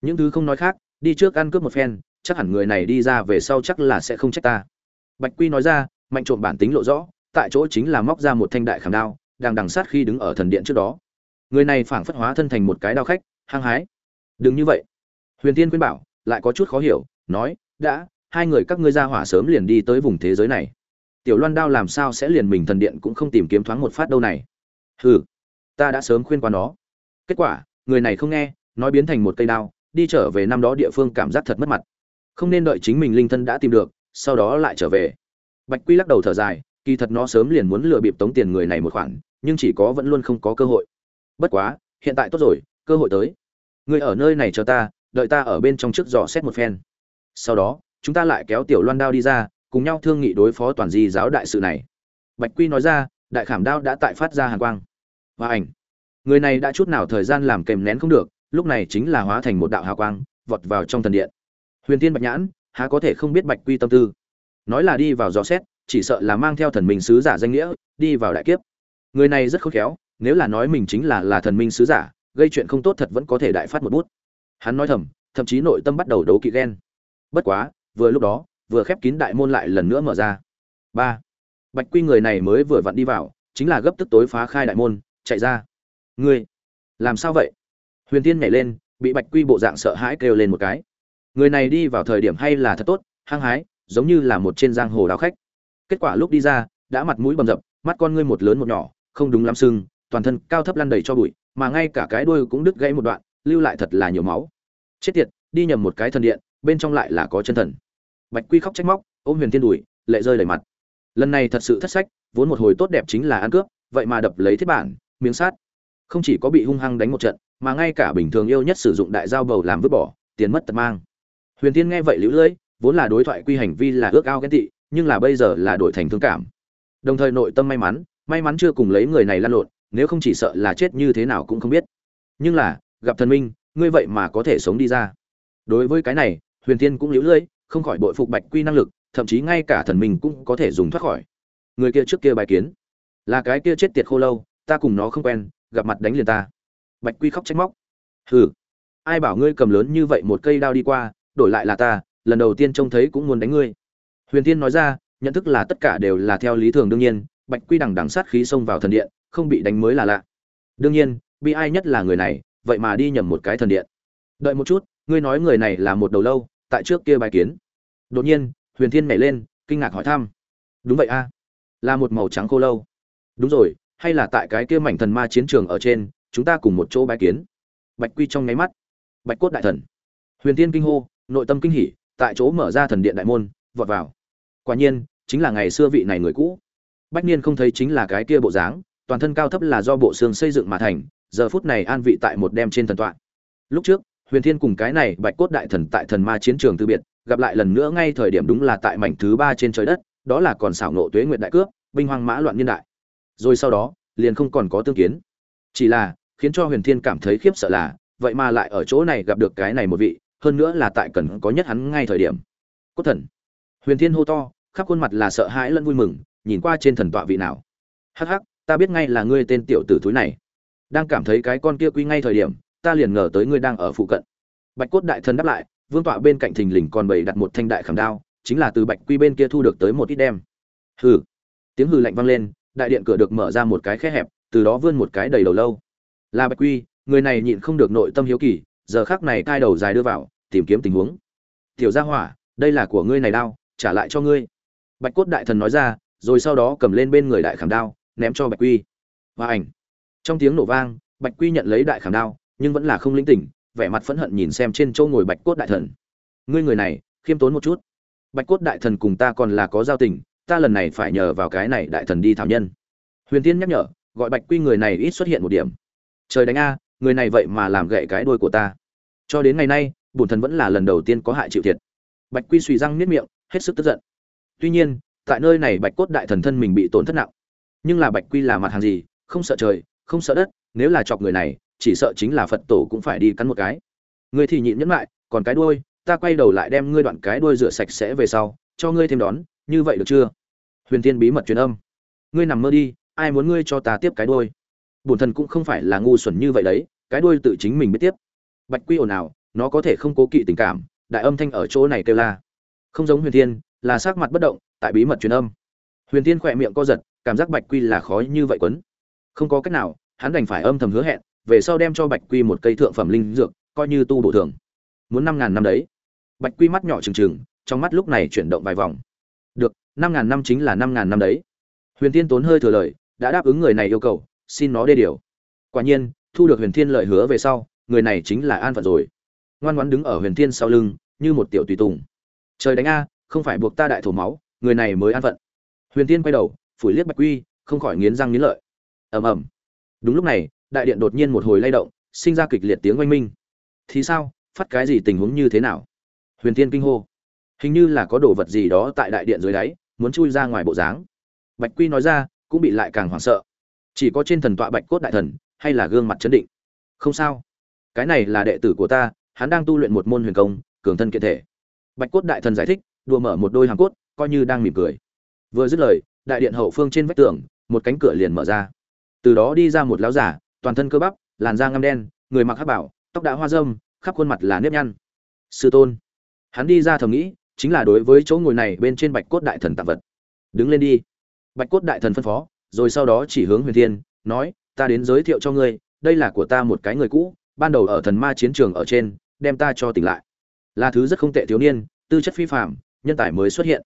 Những thứ không nói khác, đi trước ăn cướp một phen chắc hẳn người này đi ra về sau chắc là sẽ không trách ta. Bạch quy nói ra, mạnh trộm bản tính lộ rõ, tại chỗ chính là móc ra một thanh đại khảm đao, đang đằng sát khi đứng ở thần điện trước đó. Người này phảng phất hóa thân thành một cái đao khách, hăng hái. Đừng như vậy. Huyền tiên khuyên bảo, lại có chút khó hiểu, nói, đã, hai người các ngươi ra hỏa sớm liền đi tới vùng thế giới này. Tiểu loan đao làm sao sẽ liền mình thần điện cũng không tìm kiếm thoáng một phát đâu này? Hừ, ta đã sớm khuyên qua nó. Kết quả, người này không nghe, nói biến thành một cây đao, đi trở về năm đó địa phương cảm giác thật mất mặt không nên đợi chính mình linh thân đã tìm được, sau đó lại trở về. Bạch quy lắc đầu thở dài, kỳ thật nó sớm liền muốn lừa bịp tống tiền người này một khoản, nhưng chỉ có vẫn luôn không có cơ hội. Bất quá, hiện tại tốt rồi, cơ hội tới. Người ở nơi này chờ ta, đợi ta ở bên trong trước dò xét một phen. Sau đó, chúng ta lại kéo tiểu loan đao đi ra, cùng nhau thương nghị đối phó toàn di giáo đại sự này. Bạch quy nói ra, đại khảm đao đã tại phát ra hàng quang. Và ảnh. Người này đã chút nào thời gian làm kèm nén không được, lúc này chính là hóa thành một đạo hào quang, vọt vào trong thần điện huyền Thiên bạch nhãn, há có thể không biết bạch quy tâm tư. Nói là đi vào dò xét, chỉ sợ là mang theo thần minh sứ giả danh nghĩa, đi vào đại kiếp. Người này rất khôn khéo, nếu là nói mình chính là là thần minh sứ giả, gây chuyện không tốt thật vẫn có thể đại phát một bút. Hắn nói thầm, thậm chí nội tâm bắt đầu đấu kỵ ghen. Bất quá, vừa lúc đó, vừa khép kín đại môn lại lần nữa mở ra. Ba. Bạch quy người này mới vừa vặn đi vào, chính là gấp tức tối phá khai đại môn, chạy ra. Ngươi, làm sao vậy? Huyền tiên nhảy lên, bị bạch quy bộ dạng sợ hãi kêu lên một cái người này đi vào thời điểm hay là thật tốt, hăng hái, giống như là một trên giang hồ đào khách. Kết quả lúc đi ra, đã mặt mũi bầm dập, mắt con ngươi một lớn một nhỏ, không đúng lắm sưng, toàn thân cao thấp lăn đầy cho bụi, mà ngay cả cái đuôi cũng đứt gãy một đoạn, lưu lại thật là nhiều máu. Chết tiệt, đi nhầm một cái thần điện, bên trong lại là có chân thần. Bạch quy khóc trách móc, ôm huyền thiên đùi lệ rơi đầy mặt. Lần này thật sự thất sách, vốn một hồi tốt đẹp chính là ăn cướp, vậy mà đập lấy thiết bản, miếng sát không chỉ có bị hung hăng đánh một trận, mà ngay cả bình thường yêu nhất sử dụng đại dao bầu làm vứt bỏ, tiền mất tật mang huyền tiên nghe vậy lũ lưỡi vốn là đối thoại quy hành vi là ước ao ghen tị, nhưng là bây giờ là đổi thành thương cảm. Đồng thời nội tâm may mắn may mắn chưa cùng lấy người này lăn lộn, nếu không chỉ sợ là chết như thế nào cũng không biết. Nhưng là, gặp thần minh, ngươi vậy mà có thể sống đi ra. Đối với cái này, huyền tiên cũng lũ lưỡi không khỏi bội phục bạch quy năng lực, thậm chí ngay cả thần minh cũng có thể dùng thoát khỏi. Người kia trước kia bài kiến, là cái kia chết tiệt khô lâu, ta cùng nó không quen, gặp mặt đánh liền ta. Bạch quy khóc trách móc. Hừ, ai bảo ngươi cầm lớn như vậy một cây đao đi qua đổi lại là ta, lần đầu tiên trông thấy cũng muốn đánh ngươi. Huyền tiên nói ra, nhận thức là tất cả đều là theo lý thường đương nhiên, bạch quy đằng đằng sát khí xông vào thần điện, không bị đánh mới là lạ. Đương nhiên, bi ai nhất là người này, vậy mà đi nhầm một cái thần điện. Đợi một chút, ngươi nói người này là một đầu lâu, tại trước kia bài kiến. Đột nhiên, huyền thiên nhảy lên, kinh ngạc hỏi thăm. Đúng vậy a, là một màu trắng khô lâu. Đúng rồi, hay là tại cái kia mảnh thần ma chiến trường ở trên, chúng ta cùng một chỗ bài kiến. Bạch quy trong nháy mắt. Bạch cốt đại thần. Huyền thiên kinh hô nội tâm kinh hỉ, tại chỗ mở ra thần điện đại môn, vọt vào. Quả nhiên, chính là ngày xưa vị này người cũ. Bách niên không thấy chính là cái kia bộ dáng, toàn thân cao thấp là do bộ xương xây dựng mà thành, giờ phút này an vị tại một đem trên thần tọa. Lúc trước, huyền thiên cùng cái này bạch cốt đại thần tại thần ma chiến trường từ biệt, gặp lại lần nữa ngay thời điểm đúng là tại mảnh thứ ba trên trời đất, đó là còn xảo nộ tuế nguyện đại cướp, binh hoang mã loạn niên đại. Rồi sau đó, liền không còn có tương kiến. Chỉ là, khiến cho huyền thiên cảm thấy khiếp sợ là, vậy mà lại ở chỗ này gặp được cái này một vị hơn nữa là tại cần có nhất hắn ngay thời điểm. Cốt thần. Huyền thiên hô to, khắp khuôn mặt là sợ hãi lẫn vui mừng, nhìn qua trên thần tọa vị nào. Hắc hắc, ta biết ngay là ngươi tên tiểu tử thúi này. Đang cảm thấy cái con kia quy ngay thời điểm, ta liền ngờ tới ngươi đang ở phụ cận. Bạch cốt đại thần đáp lại, vương tọa bên cạnh thình lình còn bày đặt một thanh đại khảm đao, chính là từ bạch quy bên kia thu được tới một ít đem. Hừ. Tiếng hừ lạnh vang lên, đại điện cửa được mở ra một cái khe hẹp, từ đó vươn một cái đầy đầu lâu. Là bạch quy, người này nhịn không được nội tâm hiếu kỳ, giờ khắc này cai đầu dài đưa vào tìm kiếm tình huống. Tiểu gia hỏa, đây là của ngươi này đao, trả lại cho ngươi. Bạch cốt đại thần nói ra, rồi sau đó cầm lên bên người đại khảm đao, ném cho bạch quy. Và ảnh. Trong tiếng nổ vang, bạch quy nhận lấy đại khảm đao, nhưng vẫn là không linh tỉnh, vẻ mặt phẫn hận nhìn xem trên châu ngồi bạch cốt đại thần. Ngươi người này, khiêm tốn một chút. Bạch cốt đại thần cùng ta còn là có giao tình, ta lần này phải nhờ vào cái này đại thần đi thảo nhân. Huyền tiên nhắc nhở, gọi bạch quy người này ít xuất hiện một điểm. Trời đánh a, người này vậy mà làm gậy cái đuôi của ta. Cho đến ngày nay bổn thần vẫn là lần đầu tiên có hại chịu thiệt. Bạch quy suy răng niết miệng, hết sức tức giận. Tuy nhiên, tại nơi này bạch cốt đại thần thân mình bị tổn thất nặng. Nhưng là bạch quy là mặt hàng gì, không sợ trời, không sợ đất, nếu là chọc người này, chỉ sợ chính là phật tổ cũng phải đi cắn một cái. Ngươi thì nhịn nhẫn lại, còn cái đuôi, ta quay đầu lại đem ngươi đoạn cái đuôi rửa sạch sẽ về sau, cho ngươi thêm đón, như vậy được chưa? Huyền tiên bí mật truyền âm. Ngươi nằm mơ đi, ai muốn ngươi cho ta tiếp cái đuôi? Bổn thần cũng không phải là ngu xuẩn như vậy đấy, cái đuôi tự chính mình biết tiếp. Bạch quy ồn ào nó có thể không cố kỵ tình cảm, đại âm thanh ở chỗ này kêu la. Không giống huyền thiên, là sắc mặt bất động, tại bí mật truyền âm. Huyền thiên khỏe miệng co giật, cảm giác bạch quy là khó như vậy quấn. Không có cách nào, hắn đành phải âm thầm hứa hẹn, về sau đem cho bạch quy một cây thượng phẩm linh dược, coi như tu bổ thường. Muốn năm ngàn năm đấy. Bạch quy mắt nhỏ trừng trừng, trong mắt lúc này chuyển động vài vòng. Được, năm ngàn năm chính là năm ngàn năm đấy. Huyền thiên tốn hơi thừa lời, đã đáp ứng người này yêu cầu, xin nó đê điều. Quả nhiên, thu được huyền thiên lời hứa về sau, người này chính là an phận rồi ngoan ngoãn đứng ở huyền thiên sau lưng, như một tiểu tùy tùng. Trời đánh a, không phải buộc ta đại thổ máu, người này mới an phận. Huyền thiên quay đầu, phủi liếc bạch quy, không khỏi nghiến răng nghiến lợi. Ầm ầm. Đúng lúc này, đại điện đột nhiên một hồi lay động, sinh ra kịch liệt tiếng oanh minh. Thì sao? Phát cái gì tình huống như thế nào? Huyền thiên kinh hô. Hình như là có đồ vật gì đó tại đại điện dưới đáy, muốn chui ra ngoài bộ dáng. Bạch quy nói ra, cũng bị lại càng hoảng sợ. Chỉ có trên thần tọa bạch cốt đại thần, hay là gương mặt chấn định. Không sao. Cái này là đệ tử của ta hắn đang tu luyện một môn huyền công, cường thân kiện thể. Bạch cốt đại thần giải thích, đùa mở một đôi hàng cốt, coi như đang mỉm cười. Vừa dứt lời, đại điện hậu phương trên vách tường, một cánh cửa liền mở ra. Từ đó đi ra một lão giả toàn thân cơ bắp, làn da ngăm đen, người mặc hắc bảo, tóc đã hoa râm, khắp khuôn mặt là nếp nhăn. Sư tôn. Hắn đi ra thầm nghĩ, chính là đối với chỗ ngồi này bên trên bạch cốt đại thần tạm vật. Đứng lên đi. Bạch cốt đại thần phân phó, rồi sau đó chỉ hướng huyền thiên, nói, ta đến giới thiệu cho ngươi, đây là của ta một cái người cũ, ban đầu ở thần ma chiến trường ở trên đem ta cho tỉnh lại. Là thứ rất không tệ thiếu niên, tư chất phi phạm nhân tài mới xuất hiện.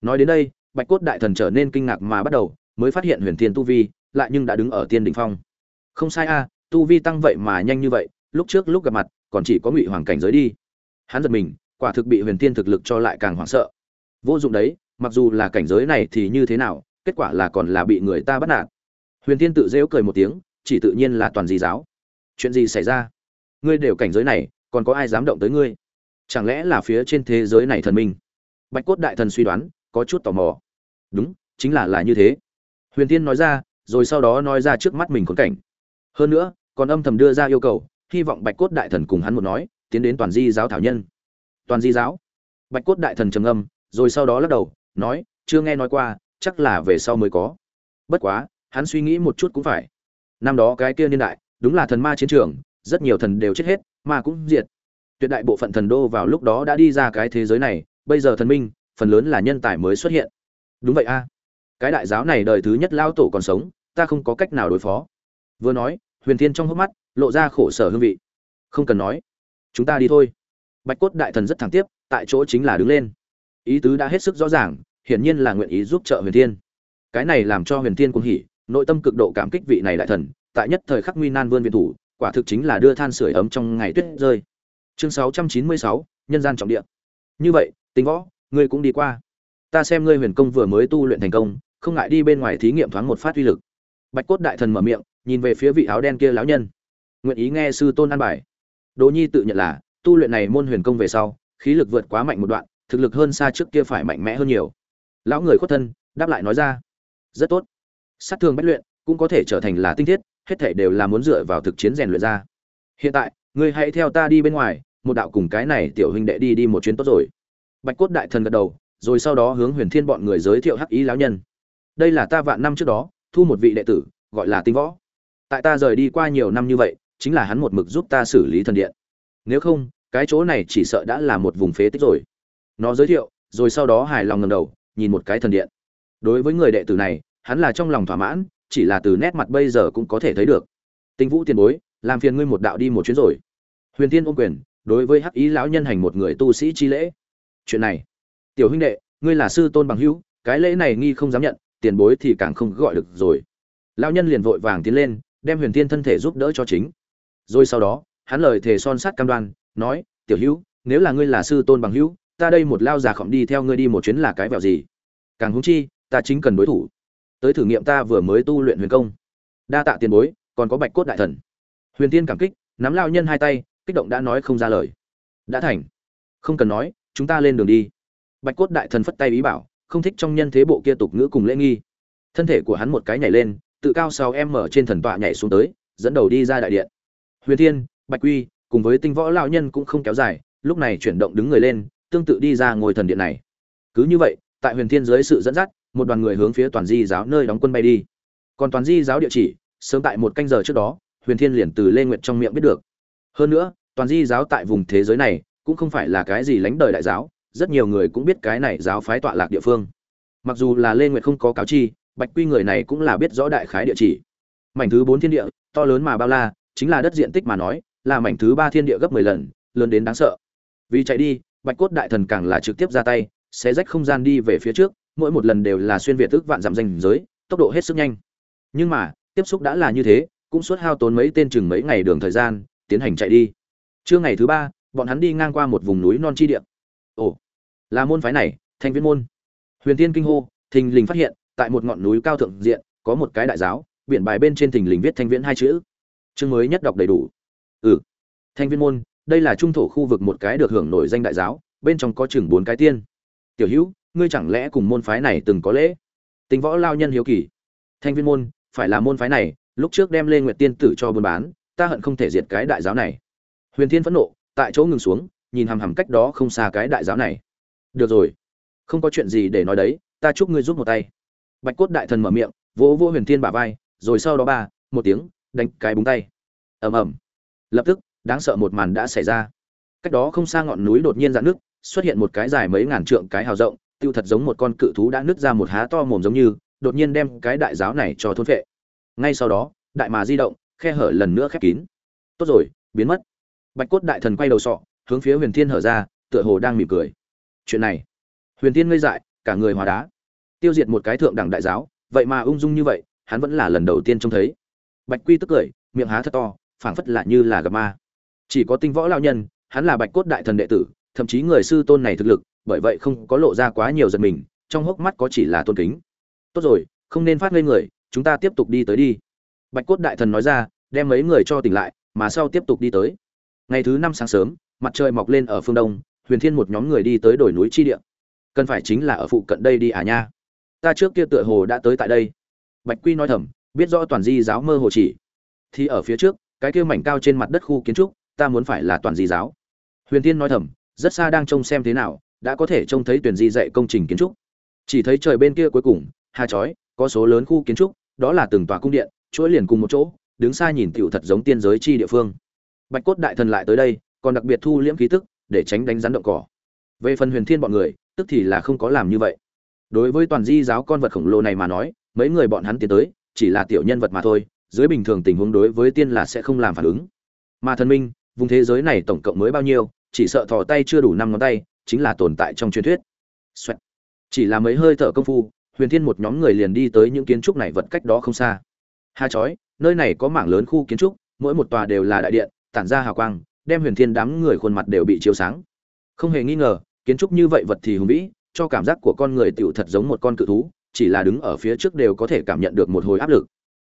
Nói đến đây, bạch cốt đại thần trở nên kinh ngạc mà bắt đầu, mới phát hiện huyền thiên tu vi lại nhưng đã đứng ở tiên đỉnh phong. Không sai a, tu vi tăng vậy mà nhanh như vậy, lúc trước lúc gặp mặt, còn chỉ có ngụy hoàng cảnh giới đi. Hắn giật mình, quả thực bị huyền thiên thực lực cho lại càng hoảng sợ. Vô dụng đấy, mặc dù là cảnh giới này thì như thế nào, kết quả là còn là bị người ta bắt nạt. Huyền thiên tự dễu cười một tiếng, chỉ tự nhiên là toàn di giáo. Chuyện gì xảy ra? Ngươi đều cảnh giới này còn có ai dám động tới ngươi? Chẳng lẽ là phía trên thế giới này thần minh? Bạch cốt đại thần suy đoán, có chút tò mò. Đúng, chính là là như thế. Huyền tiên nói ra, rồi sau đó nói ra trước mắt mình khốn cảnh. Hơn nữa, còn âm thầm đưa ra yêu cầu, hy vọng bạch cốt đại thần cùng hắn một nói, tiến đến toàn di giáo thảo nhân. Toàn di giáo? Bạch cốt đại thần trầm âm rồi sau đó lắc đầu, nói, chưa nghe nói qua, chắc là về sau mới có. Bất quá, hắn suy nghĩ một chút cũng phải. Năm đó cái kia niên đại, đúng là thần ma chiến trường, rất nhiều thần đều chết hết mà cũng diệt. Tuyệt đại bộ phận thần đô vào lúc đó đã đi ra cái thế giới này, bây giờ thần minh, phần lớn là nhân tài mới xuất hiện. Đúng vậy a. Cái đại giáo này đời thứ nhất lao tổ còn sống, ta không có cách nào đối phó. Vừa nói, huyền thiên trong hốc mắt, lộ ra khổ sở hương vị. Không cần nói. Chúng ta đi thôi. Bạch cốt đại thần rất thẳng tiếp, tại chỗ chính là đứng lên. Ý tứ đã hết sức rõ ràng, hiển nhiên là nguyện ý giúp trợ huyền thiên. Cái này làm cho huyền thiên cũng hỉ, nội tâm cực độ cảm kích vị này đại thần, tại nhất thời khắc nguy nan vươn viện thủ quả thực chính là đưa than sửa ấm trong ngày tuyết rơi. Chương 696, nhân gian trọng địa. Như vậy tính võ ngươi cũng đi qua. Ta xem ngươi huyền công vừa mới tu luyện thành công không ngại đi bên ngoài thí nghiệm thoáng một phát uy lực. Bạch cốt đại thần mở miệng nhìn về phía vị áo đen kia lão nhân. Nguyện ý nghe sư tôn an bài. Đỗ nhi tự nhận là tu luyện này môn huyền công về sau khí lực vượt quá mạnh một đoạn thực lực hơn xa trước kia phải mạnh mẽ hơn nhiều. Lão người khuất thân đáp lại nói ra. Rất tốt. Sát thương bất luyện cũng có thể trở thành là tinh thiết hết thể đều là muốn dựa vào thực chiến rèn luyện ra. Hiện tại, ngươi hãy theo ta đi bên ngoài, một đạo cùng cái này tiểu huynh đệ đi đi một chuyến tốt rồi. Bạch cốt đại thần gật đầu, rồi sau đó hướng huyền thiên bọn người giới thiệu hắc ý lão nhân. Đây là ta vạn năm trước đó, thu một vị đệ tử, gọi là tinh võ. Tại ta rời đi qua nhiều năm như vậy, chính là hắn một mực giúp ta xử lý thần điện. Nếu không, cái chỗ này chỉ sợ đã là một vùng phế tích rồi. Nó giới thiệu, rồi sau đó hài lòng ngầm đầu, nhìn một cái thần điện. Đối với người đệ tử này, hắn là trong lòng thỏa mãn chỉ là từ nét mặt bây giờ cũng có thể thấy được. Tinh vũ tiền bối, làm phiền ngươi một đạo đi một chuyến rồi. Huyền tiên ôm quyền, đối với hắc ý lão nhân hành một người tu sĩ chi lễ. Chuyện này, tiểu huynh đệ, ngươi là sư tôn bằng hữu, cái lễ này nghi không dám nhận, tiền bối thì càng không gọi được rồi. Lão nhân liền vội vàng tiến lên, đem huyền tiên thân thể giúp đỡ cho chính. Rồi sau đó, hắn lời thề son sắt cam đoan, nói, tiểu hữu, nếu là ngươi là sư tôn bằng hữu, ta đây một lao già khổng đi theo ngươi đi một chuyến là cái vẹo gì? Càng húng chi, ta chính cần đối thủ tới thử nghiệm ta vừa mới tu luyện huyền công. Đa tạ tiền bối, còn có bạch cốt đại thần. Huyền tiên cảm kích, nắm lao nhân hai tay, kích động đã nói không ra lời. Đã thành. Không cần nói, chúng ta lên đường đi. Bạch cốt đại thần phất tay ý bảo, không thích trong nhân thế bộ kia tục ngữ cùng lễ nghi. Thân thể của hắn một cái nhảy lên, tự cao sau em mở trên thần tọa nhảy xuống tới, dẫn đầu đi ra đại điện. Huyền thiên, bạch quy, cùng với tinh võ lao nhân cũng không kéo dài, lúc này chuyển động đứng người lên, tương tự đi ra ngồi thần điện này. Cứ như vậy, tại huyền thiên dưới sự dẫn dắt một đoàn người hướng phía toàn di giáo nơi đóng quân bay đi. Còn toàn di giáo địa chỉ, sớm tại một canh giờ trước đó, huyền thiên liền từ lê nguyệt trong miệng biết được. Hơn nữa, toàn di giáo tại vùng thế giới này, cũng không phải là cái gì lánh đời đại giáo, rất nhiều người cũng biết cái này giáo phái tọa lạc địa phương. Mặc dù là lê nguyệt không có cáo chi, bạch quy người này cũng là biết rõ đại khái địa chỉ. Mảnh thứ bốn thiên địa, to lớn mà bao la, chính là đất diện tích mà nói, là mảnh thứ ba thiên địa gấp mười lần, lớn đến đáng sợ. Vì chạy đi, bạch cốt đại thần càng là trực tiếp ra tay sẽ rách không gian đi về phía trước mỗi một lần đều là xuyên việt tức vạn dặm danh giới, tốc độ hết sức nhanh. Nhưng mà, tiếp xúc đã là như thế, cũng suốt hao tốn mấy tên chừng mấy ngày đường thời gian, tiến hành chạy đi. Trưa ngày thứ ba, bọn hắn đi ngang qua một vùng núi non chi địa. Ồ, là môn phái này, thanh viễn môn. Huyền tiên kinh hô, thình lình phát hiện, tại một ngọn núi cao thượng diện, có một cái đại giáo, biển bài bên trên thình lình viết thanh viễn hai chữ. Chương mới nhất đọc đầy đủ. Ừ thanh viễn môn, đây là trung thổ khu vực một cái được hưởng nổi danh đại giáo, bên trong có chừng bốn cái tiên. Tiểu hữu ngươi chẳng lẽ cùng môn phái này từng có lễ? Tính võ lao nhân hiếu kỳ. Thanh viên môn, phải là môn phái này, lúc trước đem lên nguyệt tiên tử cho buôn bán, ta hận không thể diệt cái đại giáo này. Huyền thiên phẫn nộ, tại chỗ ngừng xuống, nhìn hằm hằm cách đó không xa cái đại giáo này. Được rồi, không có chuyện gì để nói đấy, ta chúc ngươi giúp một tay. Bạch cốt đại thần mở miệng, vỗ vỗ huyền thiên bả vai, rồi sau đó ba, một tiếng, đánh cái búng tay. Ầm ầm. Lập tức, đáng sợ một màn đã xảy ra. Cách đó không xa ngọn núi đột nhiên dạn nước xuất hiện một cái dài mấy ngàn trượng cái hào rộng tiêu thật giống một con cự thú đã nứt ra một há to mồm giống như, đột nhiên đem cái đại giáo này cho thôn phệ. Ngay sau đó, đại mà di động, khe hở lần nữa khép kín. Tốt rồi, biến mất. Bạch cốt đại thần quay đầu sọ, hướng phía huyền thiên hở ra, tựa hồ đang mỉm cười. Chuyện này, huyền thiên ngây dại, cả người hóa đá. Tiêu diệt một cái thượng đẳng đại giáo, vậy mà ung dung như vậy, hắn vẫn là lần đầu tiên trông thấy. Bạch quy tức cười, miệng há thật to, phảng phất lạ như là gặp ma. Chỉ có tinh võ lao nhân, hắn là bạch cốt đại thần đệ tử thậm chí người sư tôn này thực lực, bởi vậy không có lộ ra quá nhiều giật mình, trong hốc mắt có chỉ là tôn kính. Tốt rồi, không nên phát ngây người, chúng ta tiếp tục đi tới đi. Bạch cốt đại thần nói ra, đem mấy người cho tỉnh lại, mà sau tiếp tục đi tới. Ngày thứ năm sáng sớm, mặt trời mọc lên ở phương đông, huyền thiên một nhóm người đi tới đồi núi chi địa. Cần phải chính là ở phụ cận đây đi à nha. Ta trước kia tựa hồ đã tới tại đây. Bạch quy nói thầm, biết rõ toàn di giáo mơ hồ chỉ. Thì ở phía trước, cái kia mảnh cao trên mặt đất khu kiến trúc, ta muốn phải là toàn di giáo. Huyền thiên nói thầm rất xa đang trông xem thế nào, đã có thể trông thấy tuyển di dạy công trình kiến trúc. Chỉ thấy trời bên kia cuối cùng, hà chói, có số lớn khu kiến trúc, đó là từng tòa cung điện, chuỗi liền cùng một chỗ, đứng xa nhìn tựu thật giống tiên giới chi địa phương. Bạch cốt đại thần lại tới đây, còn đặc biệt thu liễm khí tức, để tránh đánh rắn động cỏ. Về phần huyền thiên bọn người, tức thì là không có làm như vậy. Đối với toàn di giáo con vật khổng lồ này mà nói, mấy người bọn hắn tiến tới, chỉ là tiểu nhân vật mà thôi, dưới bình thường tình huống đối với tiên là sẽ không làm phản ứng. Mà thần minh, vùng thế giới này tổng cộng mới bao nhiêu chỉ sợ thò tay chưa đủ năm ngón tay, chính là tồn tại trong truyền thuyết. Xoẹt. chỉ là mấy hơi thở công phu, huyền thiên một nhóm người liền đi tới những kiến trúc này vật cách đó không xa. Ha chói, nơi này có mảng lớn khu kiến trúc, mỗi một tòa đều là đại điện, tản ra hào quang, đem huyền thiên đám người khuôn mặt đều bị chiếu sáng. Không hề nghi ngờ, kiến trúc như vậy vật thì hùng vĩ, cho cảm giác của con người tựu thật giống một con cự thú, chỉ là đứng ở phía trước đều có thể cảm nhận được một hồi áp lực.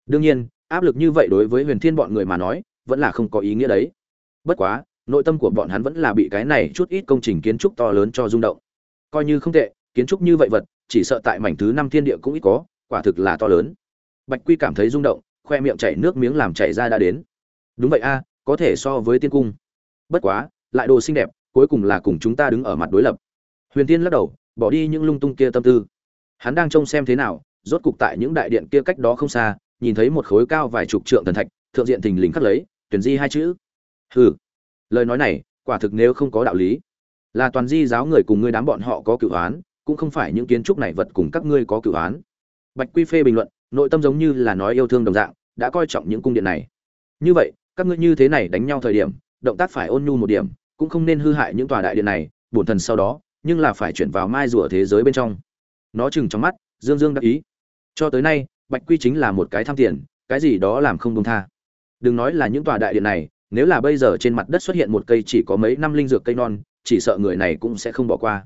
Đương nhiên, áp lực như vậy đối với huyền thiên bọn người mà nói, vẫn là không có ý nghĩa đấy. Bất quá nội tâm của bọn hắn vẫn là bị cái này chút ít công trình kiến trúc to lớn cho rung động. Coi như không tệ, kiến trúc như vậy vật, chỉ sợ tại mảnh thứ năm thiên địa cũng ít có, quả thực là to lớn. Bạch quy cảm thấy rung động, khoe miệng chảy nước miếng làm chảy ra đã đến. Đúng vậy a, có thể so với tiên cung. Bất quá, lại đồ xinh đẹp, cuối cùng là cùng chúng ta đứng ở mặt đối lập. Huyền tiên lắc đầu, bỏ đi những lung tung kia tâm tư. Hắn đang trông xem thế nào, rốt cục tại những đại điện kia cách đó không xa, nhìn thấy một khối cao vài chục trượng thần thạch, thượng diện thình lình khắc lấy, tuyển di hai chữ. Hừ lời nói này, quả thực nếu không có đạo lý. Là toàn di giáo người cùng ngươi đám bọn họ có cửu án cũng không phải những kiến trúc này vật cùng các ngươi có cửu án bạch quy phê bình luận, nội tâm giống như là nói yêu thương đồng dạng, đã coi trọng những cung điện này. Như vậy, các ngươi như thế này đánh nhau thời điểm, động tác phải ôn nhu một điểm, cũng không nên hư hại những tòa đại điện này, bổn thần sau đó, nhưng là phải chuyển vào mai rùa thế giới bên trong. Nó chừng trong mắt, dương dương đắc ý. Cho tới nay, bạch quy chính là một cái tham tiền, cái gì đó làm không đông tha. Đừng nói là những tòa đại điện này nếu là bây giờ trên mặt đất xuất hiện một cây chỉ có mấy năm linh dược cây non, chỉ sợ người này cũng sẽ không bỏ qua.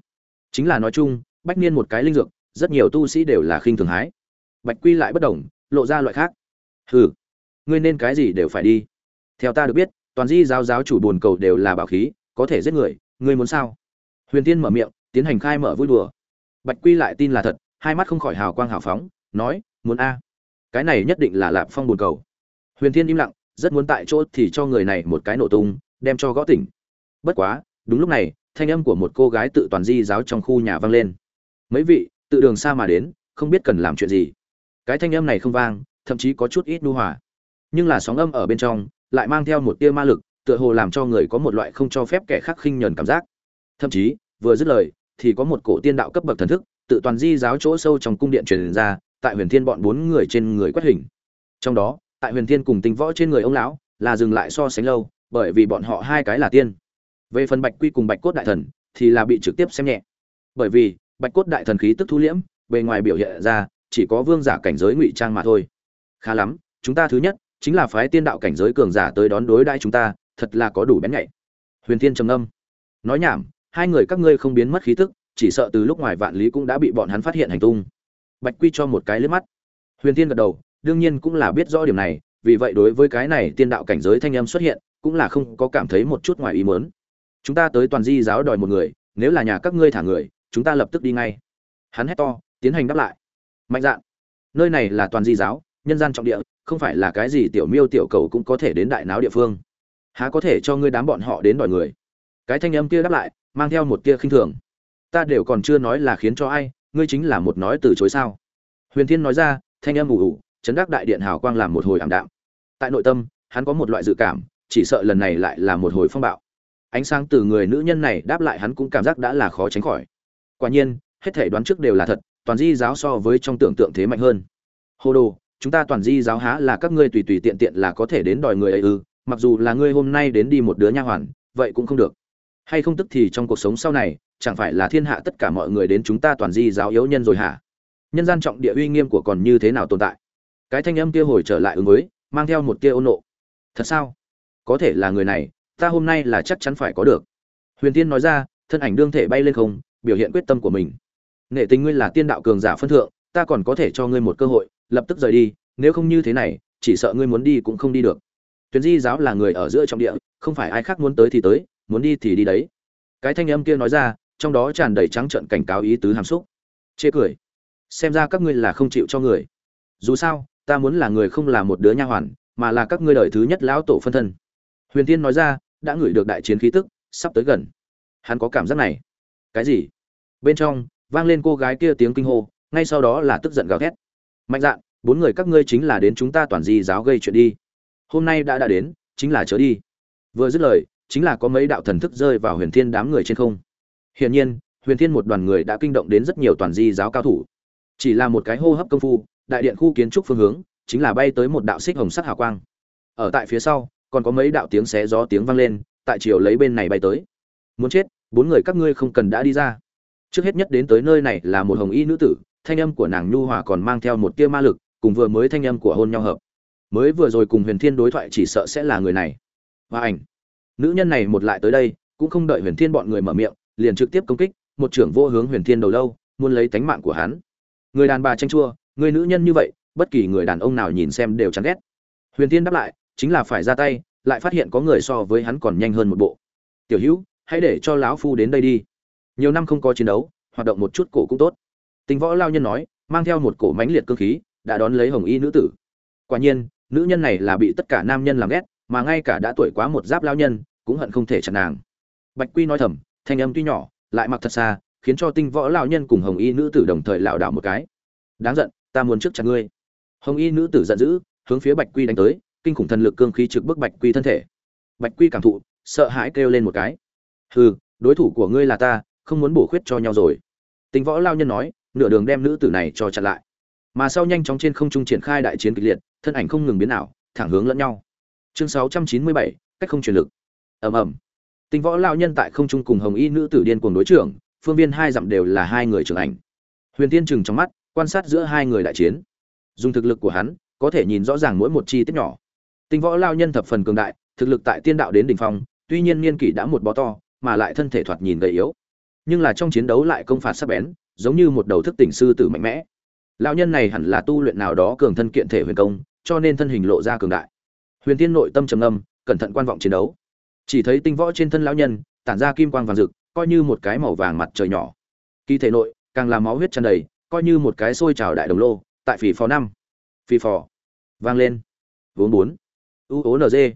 Chính là nói chung, bách niên một cái linh dược, rất nhiều tu sĩ đều là khinh thường hái. Bạch quy lại bất đồng lộ ra loại khác. Hừ, ngươi nên cái gì đều phải đi. Theo ta được biết, toàn di giáo giáo chủ buồn cầu đều là bảo khí, có thể giết người, ngươi muốn sao? Huyền tiên mở miệng, tiến hành khai mở vui đùa. Bạch quy lại tin là thật, hai mắt không khỏi hào quang hào phóng, nói, muốn a, cái này nhất định là lạp phong buồn cầu. Huyền thiên im lặng rất muốn tại chỗ thì cho người này một cái nổ tung, đem cho gõ tỉnh. Bất quá, đúng lúc này, thanh âm của một cô gái tự toàn di giáo trong khu nhà vang lên. Mấy vị, tự đường xa mà đến, không biết cần làm chuyện gì. Cái thanh âm này không vang, thậm chí có chút ít nu hòa. Nhưng là sóng âm ở bên trong, lại mang theo một tia ma lực, tựa hồ làm cho người có một loại không cho phép kẻ khác khinh nhờn cảm giác. Thậm chí, vừa dứt lời, thì có một cổ tiên đạo cấp bậc thần thức, tự toàn di giáo chỗ sâu trong cung điện truyền ra, tại huyền thiên bọn bốn người trên người quét hình. Trong đó tại huyền thiên cùng tinh võ trên người ông lão là dừng lại so sánh lâu, bởi vì bọn họ hai cái là tiên. Về phần bạch quy cùng bạch cốt đại thần thì là bị trực tiếp xem nhẹ. Bởi vì, bạch cốt đại thần khí tức thu liễm, bề ngoài biểu hiện ra chỉ có vương giả cảnh giới ngụy trang mà thôi. Khá lắm, chúng ta thứ nhất chính là phái tiên đạo cảnh giới cường giả tới đón đối đãi chúng ta, thật là có đủ bén nhạy. Huyền thiên trầm âm nói nhảm, hai người các ngươi không biến mất khí tức, chỉ sợ từ lúc ngoài vạn lý cũng đã bị bọn hắn phát hiện hành tung. Bạch quy cho một cái liếc mắt. Huyền thiên gật đầu đương nhiên cũng là biết rõ điểm này vì vậy đối với cái này tiên đạo cảnh giới thanh âm xuất hiện cũng là không có cảm thấy một chút ngoài ý muốn. Chúng ta tới toàn di giáo đòi một người nếu là nhà các ngươi thả người chúng ta lập tức đi ngay. Hắn hét to tiến hành đáp lại. Mạnh dạn. Nơi này là toàn di giáo nhân gian trọng địa không phải là cái gì tiểu miêu tiểu cầu cũng có thể đến đại náo địa phương. Há có thể cho ngươi đám bọn họ đến đòi người? Cái thanh âm kia đáp lại mang theo một tia khinh thường. Ta đều còn chưa nói là khiến cho ai ngươi chính là một nói từ chối sao? Huyền thiên nói ra thanh âm ủ ủ, chấn đắc đại điện hào quang làm một hồi ảm đạm. Tại nội tâm, hắn có một loại dự cảm, chỉ sợ lần này lại là một hồi phong bạo. Ánh sáng từ người nữ nhân này đáp lại hắn cũng cảm giác đã là khó tránh khỏi. Quả nhiên, hết thể đoán trước đều là thật, toàn di giáo so với trong tưởng tượng thế mạnh hơn. Hồ đồ, chúng ta toàn di giáo há là các ngươi tùy tùy tiện tiện là có thể đến đòi người ấy ư, mặc dù là ngươi hôm nay đến đi một đứa nha hoàn, vậy cũng không được. Hay không tức thì trong cuộc sống sau này, chẳng phải là thiên hạ tất cả mọi người đến chúng ta toàn di giáo yếu nhân rồi hả? Nhân gian trọng địa uy nghiêm của còn như thế nào tồn tại? Cái thanh âm kia hồi trở lại ứng với, mang theo một tia ôn nộ. Thật sao? Có thể là người này, ta hôm nay là chắc chắn phải có được. Huyền tiên nói ra, thân ảnh đương thể bay lên không, biểu hiện quyết tâm của mình. Nghệ tình ngươi là tiên đạo cường giả phân thượng, ta còn có thể cho ngươi một cơ hội, lập tức rời đi, nếu không như thế này, chỉ sợ ngươi muốn đi cũng không đi được. Tuyến di giáo là người ở giữa trọng địa, không phải ai khác muốn tới thì tới, muốn đi thì đi đấy. Cái thanh âm kia nói ra, trong đó tràn đầy trắng trợn cảnh cáo ý tứ hàm xúc. Chê cười. Xem ra các ngươi là không chịu cho người. Dù sao ta muốn là người không là một đứa nha hoàn, mà là các ngươi đời thứ nhất lão tổ phân thân. Huyền tiên nói ra, đã ngửi được đại chiến khí tức, sắp tới gần. Hắn có cảm giác này. Cái gì? Bên trong, vang lên cô gái kia tiếng kinh hô, ngay sau đó là tức giận gào thét. Mạnh dạn, bốn người các ngươi chính là đến chúng ta toàn di giáo gây chuyện đi. Hôm nay đã đã đến, chính là chớ đi. Vừa dứt lời, chính là có mấy đạo thần thức rơi vào huyền thiên đám người trên không. Hiển nhiên, huyền thiên một đoàn người đã kinh động đến rất nhiều toàn di giáo cao thủ. Chỉ là một cái hô hấp công phu đại điện khu kiến trúc phương hướng chính là bay tới một đạo xích hồng sắc hào quang. Ở tại phía sau, còn có mấy đạo tiếng xé gió tiếng vang lên, tại chiều lấy bên này bay tới. Muốn chết, bốn người các ngươi không cần đã đi ra. Trước hết nhất đến tới nơi này là một hồng y nữ tử, thanh âm của nàng nhu hòa còn mang theo một tia ma lực, cùng vừa mới thanh âm của hôn nhau hợp. Mới vừa rồi cùng huyền thiên đối thoại chỉ sợ sẽ là người này. Và ảnh. Nữ nhân này một lại tới đây, cũng không đợi huyền thiên bọn người mở miệng, liền trực tiếp công kích, một trưởng vô hướng huyền thiên đầu lâu, muốn lấy tánh mạng của hắn. Người đàn bà tranh chua người nữ nhân như vậy, bất kỳ người đàn ông nào nhìn xem đều chán ghét. Huyền thiên đáp lại, chính là phải ra tay, lại phát hiện có người so với hắn còn nhanh hơn một bộ. Tiểu hữu, hãy để cho lão phu đến đây đi. Nhiều năm không có chiến đấu, hoạt động một chút cổ cũng tốt. Tình võ lao nhân nói, mang theo một cổ mãnh liệt cơ khí, đã đón lấy hồng y nữ tử. Quả nhiên, nữ nhân này là bị tất cả nam nhân làm ghét, mà ngay cả đã tuổi quá một giáp lao nhân, cũng hận không thể chặn nàng. Bạch quy nói thầm, thanh âm tuy nhỏ, lại mặc thật xa, khiến cho tinh võ lao nhân cùng hồng y nữ tử đồng thời lảo đảo một cái. Đáng giận ta muốn trước chặt ngươi. Hồng y nữ tử giận dữ hướng phía bạch quy đánh tới kinh khủng thần lực cương khí trực bức bạch quy thân thể. Bạch quy cảm thụ sợ hãi kêu lên một cái. Hừ đối thủ của ngươi là ta không muốn bổ khuyết cho nhau rồi. Tinh võ lao nhân nói nửa đường đem nữ tử này cho chặn lại. Mà sau nhanh chóng trên không trung triển khai đại chiến kịch liệt thân ảnh không ngừng biến ảo thẳng hướng lẫn nhau. Chương 697, cách không truyền lực. Ầm ầm. Tinh võ lao nhân tại không trung cùng hồng y nữ tử điên cuồng đối trưởng phương viên hai dặm đều là hai người trưởng ảnh. Huyền tiên chừng trong mắt quan sát giữa hai người đại chiến. Dùng thực lực của hắn, có thể nhìn rõ ràng mỗi một chi tiết nhỏ. Tinh võ lao nhân thập phần cường đại, thực lực tại tiên đạo đến đỉnh phong, tuy nhiên niên kỷ đã một bó to, mà lại thân thể thoạt nhìn gầy yếu. Nhưng là trong chiến đấu lại công phạt sắc bén, giống như một đầu thức tỉnh sư tử mạnh mẽ. Lão nhân này hẳn là tu luyện nào đó cường thân kiện thể huyền công, cho nên thân hình lộ ra cường đại. Huyền tiên nội tâm trầm ngâm, cẩn thận quan vọng chiến đấu. Chỉ thấy tinh võ trên thân lão nhân, tản ra kim quang vàng rực, coi như một cái màu vàng mặt trời nhỏ. Kỳ thể nội, càng làm máu huyết tràn đầy coi như một cái xôi trào đại đồng lô, tại phỉ phò năm. Phỉ phò. Vang lên. Vốn bốn. U ố nz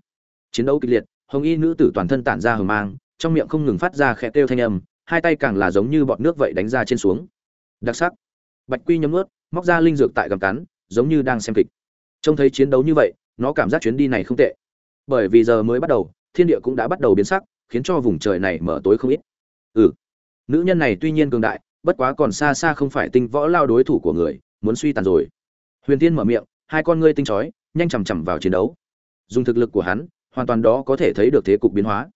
chiến đấu kịch liệt, hồng y nữ tử toàn thân tản ra hờ mang, trong miệng không ngừng phát ra khẽ kêu thanh âm, hai tay càng là giống như bọt nước vậy đánh ra trên xuống. Đặc sắc. Bạch quy nhấm ướt móc ra linh dược tại gầm cắn, giống như đang xem kịch. Trông thấy chiến đấu như vậy, nó cảm giác chuyến đi này không tệ. Bởi vì giờ mới bắt đầu, thiên địa cũng đã bắt đầu biến sắc, khiến cho vùng trời này mở tối không ít. Ừ. Nữ nhân này tuy nhiên cường đại bất quá còn xa xa không phải tinh võ lao đối thủ của người, muốn suy tàn rồi. Huyền tiên mở miệng, hai con ngươi tinh chói, nhanh chằm chằm vào chiến đấu. Dùng thực lực của hắn, hoàn toàn đó có thể thấy được thế cục biến hóa.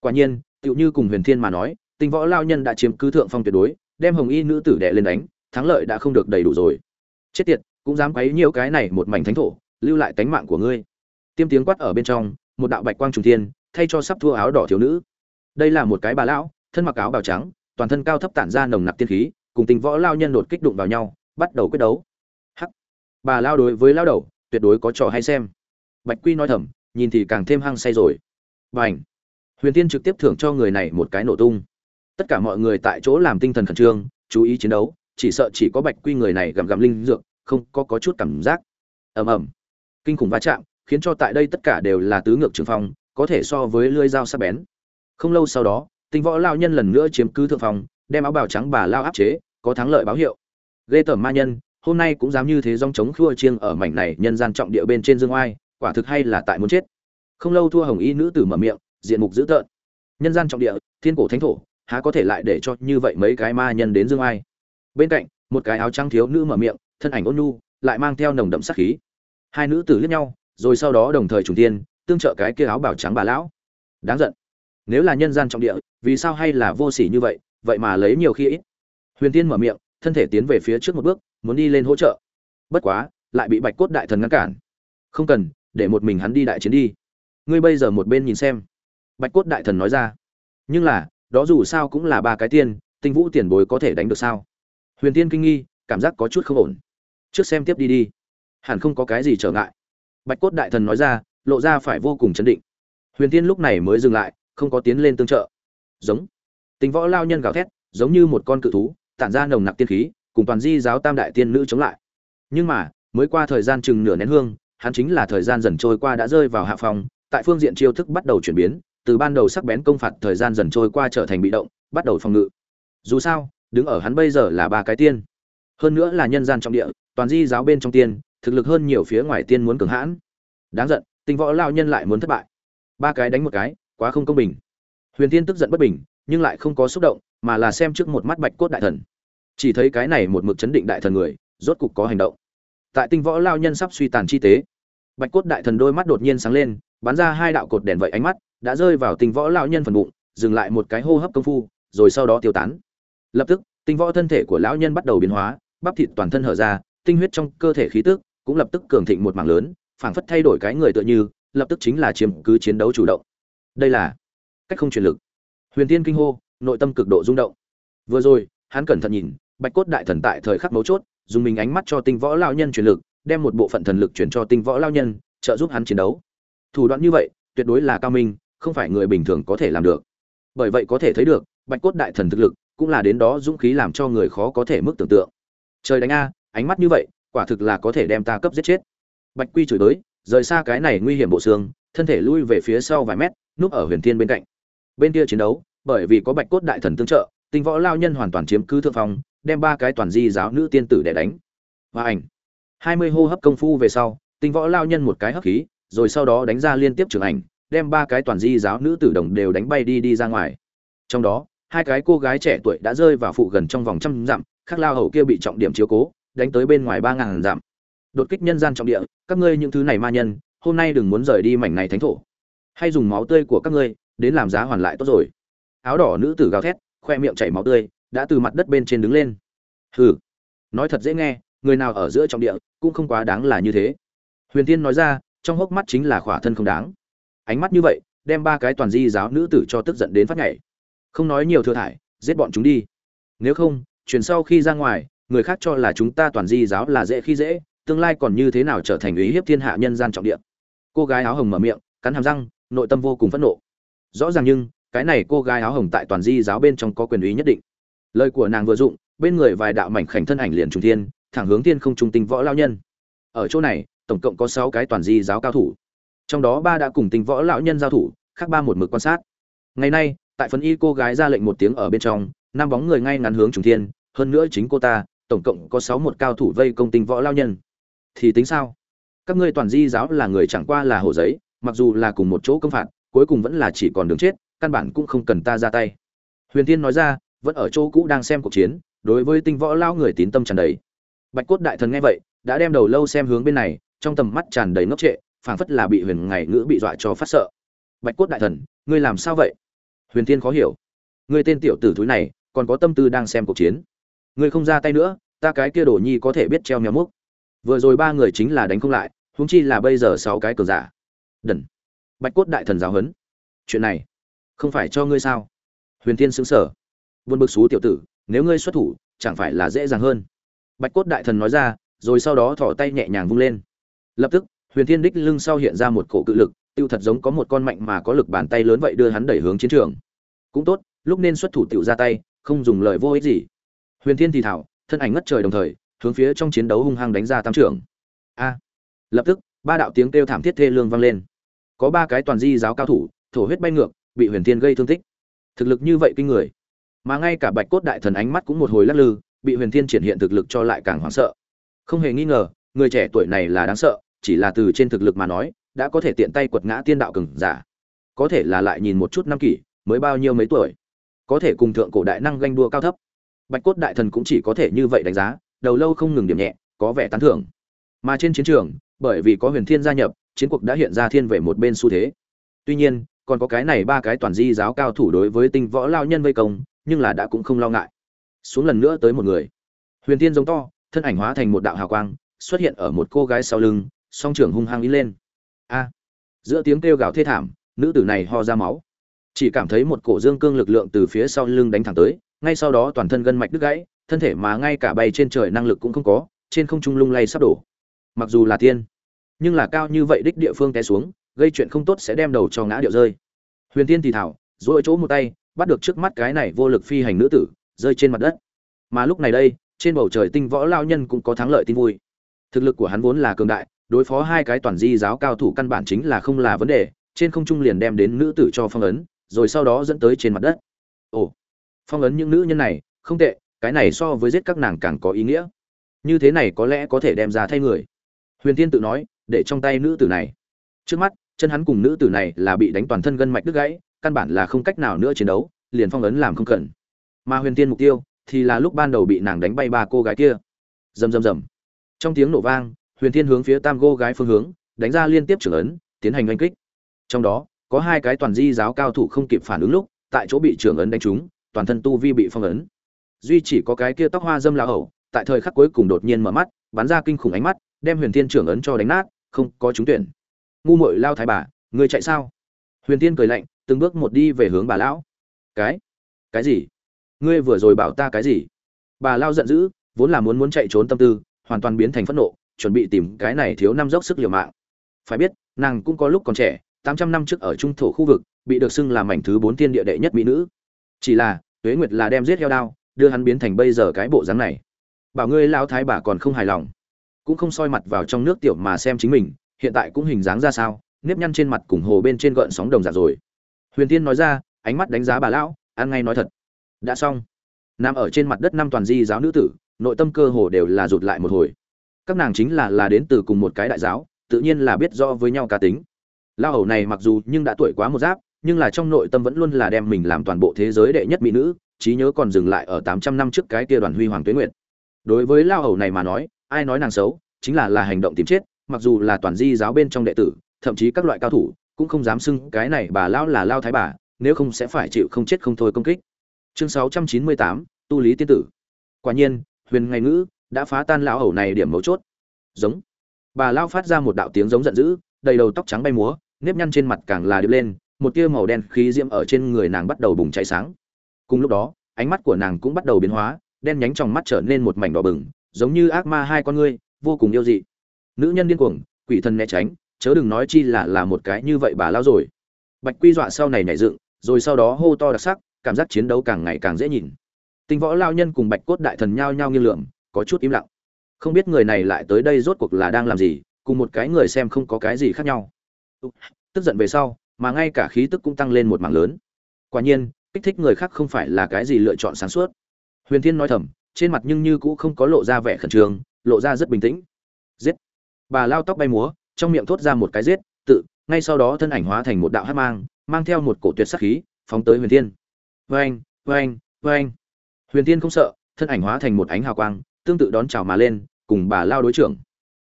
Quả nhiên, tựu như cùng huyền thiên mà nói, tinh võ lao nhân đã chiếm cứ thượng phong tuyệt đối, đem hồng y nữ tử đệ lên đánh, thắng lợi đã không được đầy đủ rồi. Chết tiệt, cũng dám quấy nhiều cái này một mảnh thánh thổ, lưu lại tánh mạng của ngươi. Tiêm tiếng quát ở bên trong, một đạo bạch quang trùng thiên, thay cho sắp thua áo đỏ thiếu nữ. Đây là một cái bà lão, thân mặc áo bào trắng toàn thân cao thấp tản ra nồng nặc tiên khí cùng tình võ lao nhân đột kích đụng vào nhau bắt đầu quyết đấu. Hắc. Bà lao đối với lao đầu tuyệt đối có trò hay xem. Bạch quy nói thầm nhìn thì càng thêm hăng say rồi. B huyền tiên trực tiếp thưởng cho người này một cái nổ tung. Tất cả mọi người tại chỗ làm tinh thần khẩn trương chú ý chiến đấu chỉ sợ chỉ có bạch quy người này gặm gặm linh dược không có, có chút cảm giác. Ầm ầm. Kinh khủng va chạm khiến cho tại đây tất cả đều là tứ ngược trường phong có thể so với lưỡi dao sắc bén. Không lâu sau đó tinh võ lao nhân lần nữa chiếm cứ thượng phòng, đem áo bào trắng bà lao áp chế có thắng lợi báo hiệu. Ghê tởm ma nhân hôm nay cũng dám như thế dòng chống khua chiêng ở mảnh này nhân gian trọng địa bên trên dương oai quả thực hay là tại muốn chết. Không lâu thua hồng y nữ tử mở miệng diện mục dữ tợn. Nhân gian trọng địa thiên cổ thánh thổ há có thể lại để cho như vậy mấy cái ma nhân đến dương oai? Bên cạnh một cái áo trắng thiếu nữ mở miệng thân ảnh ôn nhu lại mang theo nồng đậm sát khí. Hai nữ tử liếc nhau rồi sau đó đồng thời trùng tiên tương trợ cái kia áo bảo trắng bà lão. Đáng giận. Nếu là nhân gian trọng địa vì sao hay là vô sỉ như vậy vậy mà lấy nhiều khi ít. Huyền tiên mở miệng, thân thể tiến về phía trước một bước, muốn đi lên hỗ trợ. Bất quá, lại bị bạch cốt đại thần ngăn cản. Không cần, để một mình hắn đi đại chiến đi. Ngươi bây giờ một bên nhìn xem. Bạch cốt đại thần nói ra. Nhưng là, đó dù sao cũng là ba cái tiên, tinh vũ tiền bối có thể đánh được sao? Huyền tiên kinh nghi, cảm giác có chút không ổn. Trước xem tiếp đi đi. Hẳn không có cái gì trở ngại. Bạch cốt đại thần nói ra, lộ ra phải vô cùng chấn định. Huyền tiên lúc này mới dừng lại, không có tiến lên tương trợ giống. Tính võ lao nhân gào thét, giống như một con cự thú, tản ra nồng nặc tiên khí, cùng toàn di giáo tam đại tiên nữ chống lại. Nhưng mà, mới qua thời gian chừng nửa nén hương, hắn chính là thời gian dần trôi qua đã rơi vào hạ phòng tại phương diện chiêu thức bắt đầu chuyển biến, từ ban đầu sắc bén công phạt thời gian dần trôi qua trở thành bị động, bắt đầu phòng ngự. Dù sao, đứng ở hắn bây giờ là ba cái tiên. Hơn nữa là nhân gian trong địa, toàn di giáo bên trong tiên, thực lực hơn nhiều phía ngoài tiên muốn cường hãn. Đáng giận tinh võ lao nhân lại muốn thất bại. Ba cái đánh một cái, quá không công bình huyền Thiên tức giận bất bình, nhưng lại không có xúc động, mà là xem trước một mắt bạch cốt đại thần. Chỉ thấy cái này một mực chấn định đại thần người, rốt cục có hành động. Tại tinh võ lao nhân sắp suy tàn chi tế, bạch cốt đại thần đôi mắt đột nhiên sáng lên, bắn ra hai đạo cột đèn vậy ánh mắt, đã rơi vào tinh võ lao nhân phần bụng, dừng lại một cái hô hấp công phu, rồi sau đó tiêu tán. Lập tức, tinh võ thân thể của lão nhân bắt đầu biến hóa, bắp thịt toàn thân hở ra, tinh huyết trong cơ thể khí tức cũng lập tức cường thịnh một mảng lớn, phảng phất thay đổi cái người tựa như, lập tức chính là chiếm cứ chiến đấu chủ động. Đây là cách không truyền lực. Huyền tiên kinh hô, nội tâm cực độ rung động. Vừa rồi, hắn cẩn thận nhìn, bạch cốt đại thần tại thời khắc mấu chốt, dùng mình ánh mắt cho tinh võ lao nhân truyền lực, đem một bộ phận thần lực chuyển cho tinh võ lao nhân, trợ giúp hắn chiến đấu. Thủ đoạn như vậy, tuyệt đối là cao minh, không phải người bình thường có thể làm được. Bởi vậy có thể thấy được, bạch cốt đại thần thực lực, cũng là đến đó dũng khí làm cho người khó có thể mức tưởng tượng. Trời đánh a, ánh mắt như vậy, quả thực là có thể đem ta cấp giết chết. Bạch quy chửi tới, rời xa cái này nguy hiểm bộ xương, thân thể lui về phía sau vài mét, núp ở huyền thiên bên cạnh bên kia chiến đấu, bởi vì có bạch cốt đại thần tương trợ, tinh võ lao nhân hoàn toàn chiếm cứ thượng phong, đem ba cái toàn di giáo nữ tiên tử để đánh. Và ảnh. Hai mươi hô hấp công phu về sau, tinh võ lao nhân một cái hấp khí, rồi sau đó đánh ra liên tiếp trường ảnh, đem ba cái toàn di giáo nữ tử đồng đều đánh bay đi đi ra ngoài. Trong đó, hai cái cô gái trẻ tuổi đã rơi vào phụ gần trong vòng trăm dặm khắc lao hầu kia bị trọng điểm chiếu cố, đánh tới bên ngoài ba ngàn dặm. Đột kích nhân gian trọng địa, các ngươi những thứ này ma nhân, hôm nay đừng muốn rời đi mảnh này thánh thổ. Hay dùng máu tươi của các ngươi đến làm giá hoàn lại tốt rồi. Áo đỏ nữ tử gào thét, khoe miệng chảy máu tươi, đã từ mặt đất bên trên đứng lên. Hừ, nói thật dễ nghe, người nào ở giữa trọng địa cũng không quá đáng là như thế. Huyền tiên nói ra, trong hốc mắt chính là khỏa thân không đáng. Ánh mắt như vậy, đem ba cái toàn di giáo nữ tử cho tức giận đến phát nhảy. Không nói nhiều thừa thải, giết bọn chúng đi. Nếu không chuyển sau khi ra ngoài, người khác cho là chúng ta toàn di giáo là dễ khi dễ, tương lai còn như thế nào trở thành ý hiếp thiên hạ nhân gian trọng địa. Cô gái áo hồng mở miệng, cắn hàm răng, nội tâm vô cùng phẫn nộ rõ ràng nhưng, cái này cô gái áo hồng tại toàn di giáo bên trong có quyền ý nhất định. Lời của nàng vừa dụng, bên người vài đạo mảnh khảnh thân ảnh liền trùng thiên, thẳng hướng thiên không trung tinh võ lao nhân. Ở chỗ này, tổng cộng có sáu cái toàn di giáo cao thủ. Trong đó ba đã cùng tinh võ lão nhân giao thủ, khác ba một mực quan sát. Ngày nay, tại phần y cô gái ra lệnh một tiếng ở bên trong, năm bóng người ngay ngắn hướng trùng thiên, hơn nữa chính cô ta, tổng cộng có sáu một cao thủ vây công tinh võ lao nhân. Thì tính sao? Các ngươi toàn di giáo là người chẳng qua là hồ giấy, mặc dù là cùng một chỗ công phạt cuối cùng vẫn là chỉ còn đường chết, căn bản cũng không cần ta ra tay. Huyền Thiên nói ra, vẫn ở chỗ cũ đang xem cuộc chiến, đối với tinh võ lao người tín tâm tràn đầy. Bạch cốt đại thần nghe vậy, đã đem đầu lâu xem hướng bên này, trong tầm mắt tràn đầy ngốc trệ, phảng phất là bị huyền ngày ngữ bị dọa cho phát sợ. Bạch cốt đại thần, ngươi làm sao vậy? Huyền Thiên khó hiểu. Ngươi tên tiểu tử thúi này, còn có tâm tư đang xem cuộc chiến. Ngươi không ra tay nữa, ta cái kia Đổ nhi có thể biết treo mèo múc. Vừa rồi ba người chính là đánh không lại, huống chi là bây giờ sáu cái cường giả. Đần bạch cốt đại thần giáo huấn. Chuyện này, không phải cho ngươi sao? Huyền Thiên xứng sở vươn bực xú tiểu tử, nếu ngươi xuất thủ, chẳng phải là dễ dàng hơn. Bạch cốt đại thần nói ra, rồi sau đó thỏ tay nhẹ nhàng vung lên. Lập tức, huyền thiên đích lưng sau hiện ra một cổ cự lực, tiêu thật giống có một con mạnh mà có lực bàn tay lớn vậy đưa hắn đẩy hướng chiến trường. Cũng tốt, lúc nên xuất thủ tiểu ra tay, không dùng lời vô ích gì. Huyền thiên thì thảo, thân ảnh ngất trời đồng thời, hướng phía trong chiến đấu hung hăng đánh ra tam trưởng. A. Lập tức, ba đạo tiếng kêu thảm thiết thê lương vang lên có ba cái toàn di giáo cao thủ, thổ huyết bay ngược, bị huyền thiên gây thương tích. Thực lực như vậy kinh người. Mà ngay cả bạch cốt đại thần ánh mắt cũng một hồi lắc lư, bị huyền thiên triển hiện thực lực cho lại càng hoảng sợ. Không hề nghi ngờ, người trẻ tuổi này là đáng sợ, chỉ là từ trên thực lực mà nói, đã có thể tiện tay quật ngã tiên đạo cường giả. Có thể là lại nhìn một chút năm kỷ, mới bao nhiêu mấy tuổi. Có thể cùng thượng cổ đại năng ganh đua cao thấp. Bạch cốt đại thần cũng chỉ có thể như vậy đánh giá, đầu lâu không ngừng điểm nhẹ, có vẻ tán thưởng. Mà trên chiến trường, bởi vì có huyền thiên gia nhập chiến cuộc đã hiện ra thiên về một bên xu thế. Tuy nhiên, còn có cái này ba cái toàn di giáo cao thủ đối với tinh võ lao nhân vây công, nhưng là đã cũng không lo ngại. Xuống lần nữa tới một người. Huyền tiên giống to, thân ảnh hóa thành một đạo hào quang, xuất hiện ở một cô gái sau lưng, song trưởng hung hăng ý lên. A! Giữa tiếng kêu gào thê thảm, nữ tử này ho ra máu. Chỉ cảm thấy một cổ dương cương lực lượng từ phía sau lưng đánh thẳng tới, ngay sau đó toàn thân gân mạch đứt gãy, thân thể mà ngay cả bay trên trời năng lực cũng không có, trên không trung lung lay sắp đổ. Mặc dù là tiên nhưng là cao như vậy đích địa phương té xuống, gây chuyện không tốt sẽ đem đầu cho ngã điệu rơi. Huyền tiên thì thảo dỗi chỗ một tay, bắt được trước mắt cái này vô lực phi hành nữ tử, rơi trên mặt đất. Mà lúc này đây, trên bầu trời tinh võ lao nhân cũng có thắng lợi tin vui. Thực lực của hắn vốn là cường đại, đối phó hai cái toàn di giáo cao thủ căn bản chính là không là vấn đề, trên không trung liền đem đến nữ tử cho phong ấn, rồi sau đó dẫn tới trên mặt đất. Ồ, phong ấn những nữ nhân này, không tệ, cái này so với giết các nàng càng có ý nghĩa. Như thế này có lẽ có thể đem ra thay người. Huyền tiên tự nói để trong tay nữ tử này. Trước mắt, chân hắn cùng nữ tử này là bị đánh toàn thân gân mạch đứt gãy, căn bản là không cách nào nữa chiến đấu, liền phong ấn làm không cần. Mà huyền tiên mục tiêu thì là lúc ban đầu bị nàng đánh bay ba cô gái kia. Rầm rầm rầm. Trong tiếng nổ vang, huyền thiên hướng phía tam cô gái phương hướng, đánh ra liên tiếp trưởng ấn, tiến hành oanh kích. Trong đó, có hai cái toàn di giáo cao thủ không kịp phản ứng lúc, tại chỗ bị trưởng ấn đánh trúng, toàn thân tu vi bị phong ấn. Duy chỉ có cái kia tóc hoa dâm lão hầu, tại thời khắc cuối cùng đột nhiên mở mắt, bắn ra kinh khủng ánh mắt, đem huyền thiên trưởng ấn cho đánh nát không có trúng tuyển. Ngu muội lao thái bà, người chạy sao? Huyền thiên cười lạnh, từng bước một đi về hướng bà lão. Cái? Cái gì? Ngươi vừa rồi bảo ta cái gì? Bà lao giận dữ, vốn là muốn muốn chạy trốn tâm tư, hoàn toàn biến thành phẫn nộ, chuẩn bị tìm cái này thiếu năm dốc sức liều mạng. Phải biết, nàng cũng có lúc còn trẻ, tám trăm năm trước ở trung thổ khu vực, bị được xưng là mảnh thứ bốn tiên địa đệ nhất mỹ nữ. Chỉ là, tuế nguyệt là đem giết heo đao, đưa hắn biến thành bây giờ cái bộ dáng này. Bảo ngươi, lão thái bà còn không hài lòng cũng không soi mặt vào trong nước tiểu mà xem chính mình, hiện tại cũng hình dáng ra sao, nếp nhăn trên mặt cùng hồ bên trên gợn sóng đồng dạng rồi. Huyền tiên nói ra, ánh mắt đánh giá bà lão, ăn ngay nói thật. Đã xong. Nằm ở trên mặt đất năm toàn di giáo nữ tử, nội tâm cơ hồ đều là rụt lại một hồi. Các nàng chính là là đến từ cùng một cái đại giáo, tự nhiên là biết rõ với nhau cá tính. Lao hầu này mặc dù nhưng đã tuổi quá một giáp, nhưng là trong nội tâm vẫn luôn là đem mình làm toàn bộ thế giới đệ nhất mỹ nữ, trí nhớ còn dừng lại ở tám trăm năm trước cái kia đoàn huy hoàng tuế nguyệt. Đối với lao hầu này mà nói ai nói nàng xấu, chính là là hành động tìm chết, mặc dù là toàn di giáo bên trong đệ tử, thậm chí các loại cao thủ, cũng không dám xưng cái này bà lão là lao thái bà, nếu không sẽ phải chịu không chết không thôi công kích. Chương sáu trăm chín mươi tám, tu lý tiên tử. Quả nhiên, huyền ngày ngữ đã phá tan lão hầu này điểm mấu chốt. Giống. Bà lao phát ra một đạo tiếng giống giận dữ, đầy đầu tóc trắng bay múa, nếp nhăn trên mặt càng là điệp lên, một tia màu đen khí diễm ở trên người nàng bắt đầu bùng cháy sáng. Cùng lúc đó, ánh mắt của nàng cũng bắt đầu biến hóa, đen nhánh trong mắt trở nên một mảnh đỏ bừng giống như ác ma hai con ngươi, vô cùng yêu dị. Nữ nhân điên cuồng, quỷ thần né tránh, chớ đừng nói chi là là một cái như vậy bà lao rồi. Bạch quy dọa sau này nảy dựng, rồi sau đó hô to đặc sắc, cảm giác chiến đấu càng ngày càng dễ nhìn. Tinh võ lao nhân cùng bạch cốt đại thần nhao nhao nghiêng lượng có chút im lặng. Không biết người này lại tới đây rốt cuộc là đang làm gì, cùng một cái người xem không có cái gì khác nhau. Tức giận về sau, mà ngay cả khí tức cũng tăng lên một mảng lớn. Quả nhiên, kích thích người khác không phải là cái gì lựa chọn sáng suốt. Huyền thiên nói thầm trên mặt nhưng như cũng không có lộ ra vẻ khẩn trương, lộ ra rất bình tĩnh. Giết! Bà lao tóc bay múa, trong miệng thốt ra một cái giết, tự, ngay sau đó thân ảnh hóa thành một đạo hát mang mang theo một cổ tuyệt sắc khí, phóng tới huyền thiên. Vê anh vê huyền thiên không sợ, thân ảnh hóa thành một ánh hào quang, tương tự đón chào mà lên, cùng bà lao đối trưởng.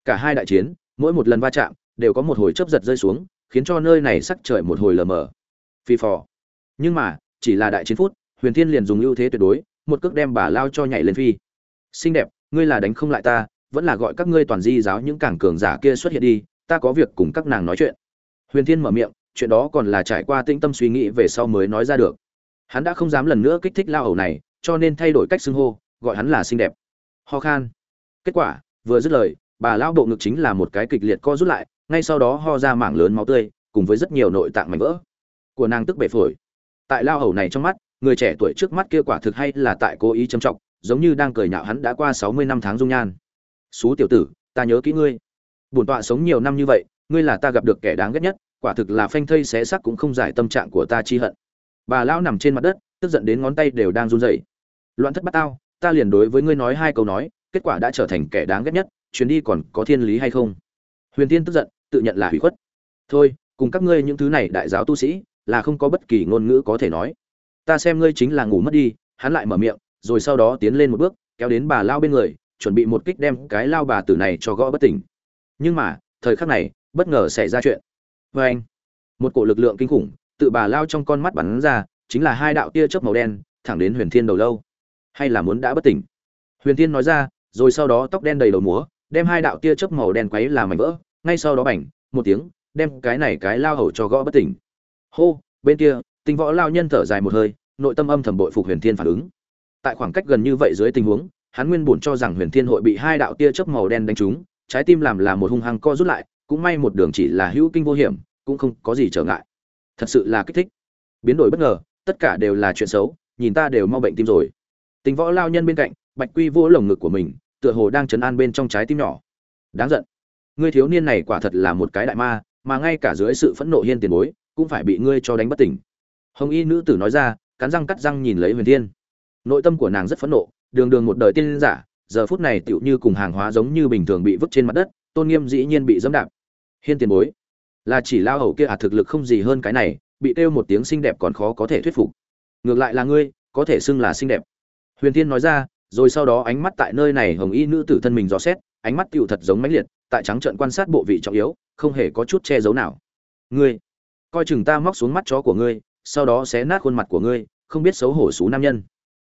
Cả hai đại chiến, mỗi một lần va chạm, đều có một hồi chớp giật rơi xuống, khiến cho nơi này sắc trời một hồi lờ mờ. Phi phò. Nhưng mà, chỉ là đại chiến phút, huyền thiên liền dùng ưu thế tuyệt đối một cước đem bà lao cho nhảy lên phi. Xinh đẹp, ngươi là đánh không lại ta, vẫn là gọi các ngươi toàn di giáo những cảng cường giả kia xuất hiện đi, ta có việc cùng các nàng nói chuyện. Huyền thiên mở miệng, chuyện đó còn là trải qua tĩnh tâm suy nghĩ về sau mới nói ra được. Hắn đã không dám lần nữa kích thích lao hầu này, cho nên thay đổi cách xưng hô, gọi hắn là xinh đẹp. Ho khan. Kết quả, vừa dứt lời, bà lao bộ ngực chính là một cái kịch liệt co rút lại, ngay sau đó ho ra mảng lớn máu tươi, cùng với rất nhiều nội tạng mảnh vỡ của nàng tức bể phổi. Tại lao hầu này trong mắt người trẻ tuổi trước mắt kia quả thực hay là tại cố ý châm trọng, giống như đang cười nhạo hắn đã qua sáu mươi năm tháng dung nhan. Xú tiểu tử, ta nhớ kỹ ngươi. Bổn tọa sống nhiều năm như vậy, ngươi là ta gặp được kẻ đáng ghét nhất, quả thực là phanh thây xé xác cũng không giải tâm trạng của ta chi hận. Bà lão nằm trên mặt đất, tức giận đến ngón tay đều đang run rẩy. Loạn thất bát tao, ta liền đối với ngươi nói hai câu nói, kết quả đã trở thành kẻ đáng ghét nhất, chuyến đi còn có thiên lý hay không? Huyền tiên tức giận, tự nhận là hủy khuất. Thôi, cùng các ngươi những thứ này đại giáo tu sĩ, là không có bất kỳ ngôn ngữ có thể nói ta xem ngươi chính là ngủ mất đi, hắn lại mở miệng, rồi sau đó tiến lên một bước, kéo đến bà lao bên người, chuẩn bị một kích đem cái lao bà tử này cho gõ bất tỉnh. Nhưng mà, thời khắc này, bất ngờ xảy ra chuyện. Vê anh, một cổ lực lượng kinh khủng tự bà lao trong con mắt bắn ra, chính là hai đạo tia chớp màu đen, thẳng đến huyền thiên đầu lâu. Hay là muốn đã bất tỉnh? Huyền thiên nói ra, rồi sau đó tóc đen đầy đầu múa, đem hai đạo tia chớp màu đen quấy làm mảnh vỡ, ngay sau đó bảnh, một tiếng, đem cái này cái lao hầu cho gõ bất tỉnh. Hô, bên kia tinh võ lao nhân thở dài một hơi, nội tâm âm thầm bội phục huyền thiên phản ứng. Tại khoảng cách gần như vậy dưới tình huống, hắn nguyên bổn cho rằng huyền thiên hội bị hai đạo tia chớp màu đen đánh trúng, trái tim làm là một hung hăng co rút lại, cũng may một đường chỉ là hữu kinh vô hiểm, cũng không có gì trở ngại. Thật sự là kích thích. Biến đổi bất ngờ, tất cả đều là chuyện xấu, nhìn ta đều mau bệnh tim rồi. Tình võ lao nhân bên cạnh, bạch quy vô lồng ngực của mình, tựa hồ đang chấn an bên trong trái tim nhỏ. Đáng giận. Ngươi thiếu niên này quả thật là một cái đại ma, mà ngay cả dưới sự phẫn nộ hiên tiền bối, cũng phải bị ngươi cho đánh bất tỉnh hồng y nữ tử nói ra, cắn răng cắt răng nhìn lấy huyền thiên. Nội tâm của nàng rất phẫn nộ, đường đường một đời tiên giả, giờ phút này tựu như cùng hàng hóa giống như bình thường bị vứt trên mặt đất, tôn nghiêm dĩ nhiên bị dẫm đạp. Hiên tiền bối, là chỉ lao hầu kia à thực lực không gì hơn cái này, bị kêu một tiếng xinh đẹp còn khó có thể thuyết phục. Ngược lại là ngươi, có thể xưng là xinh đẹp. Huyền thiên nói ra, rồi sau đó ánh mắt tại nơi này hồng y nữ tử thân mình dò xét, ánh mắt tựu thật giống mãnh liệt, tại trắng trận quan sát bộ vị trọng yếu, không hề có chút che giấu nào. Ngươi, coi chừng ta móc xuống mắt chó của ngươi sau đó xé nát khuôn mặt của ngươi, không biết xấu hổ xú nam nhân.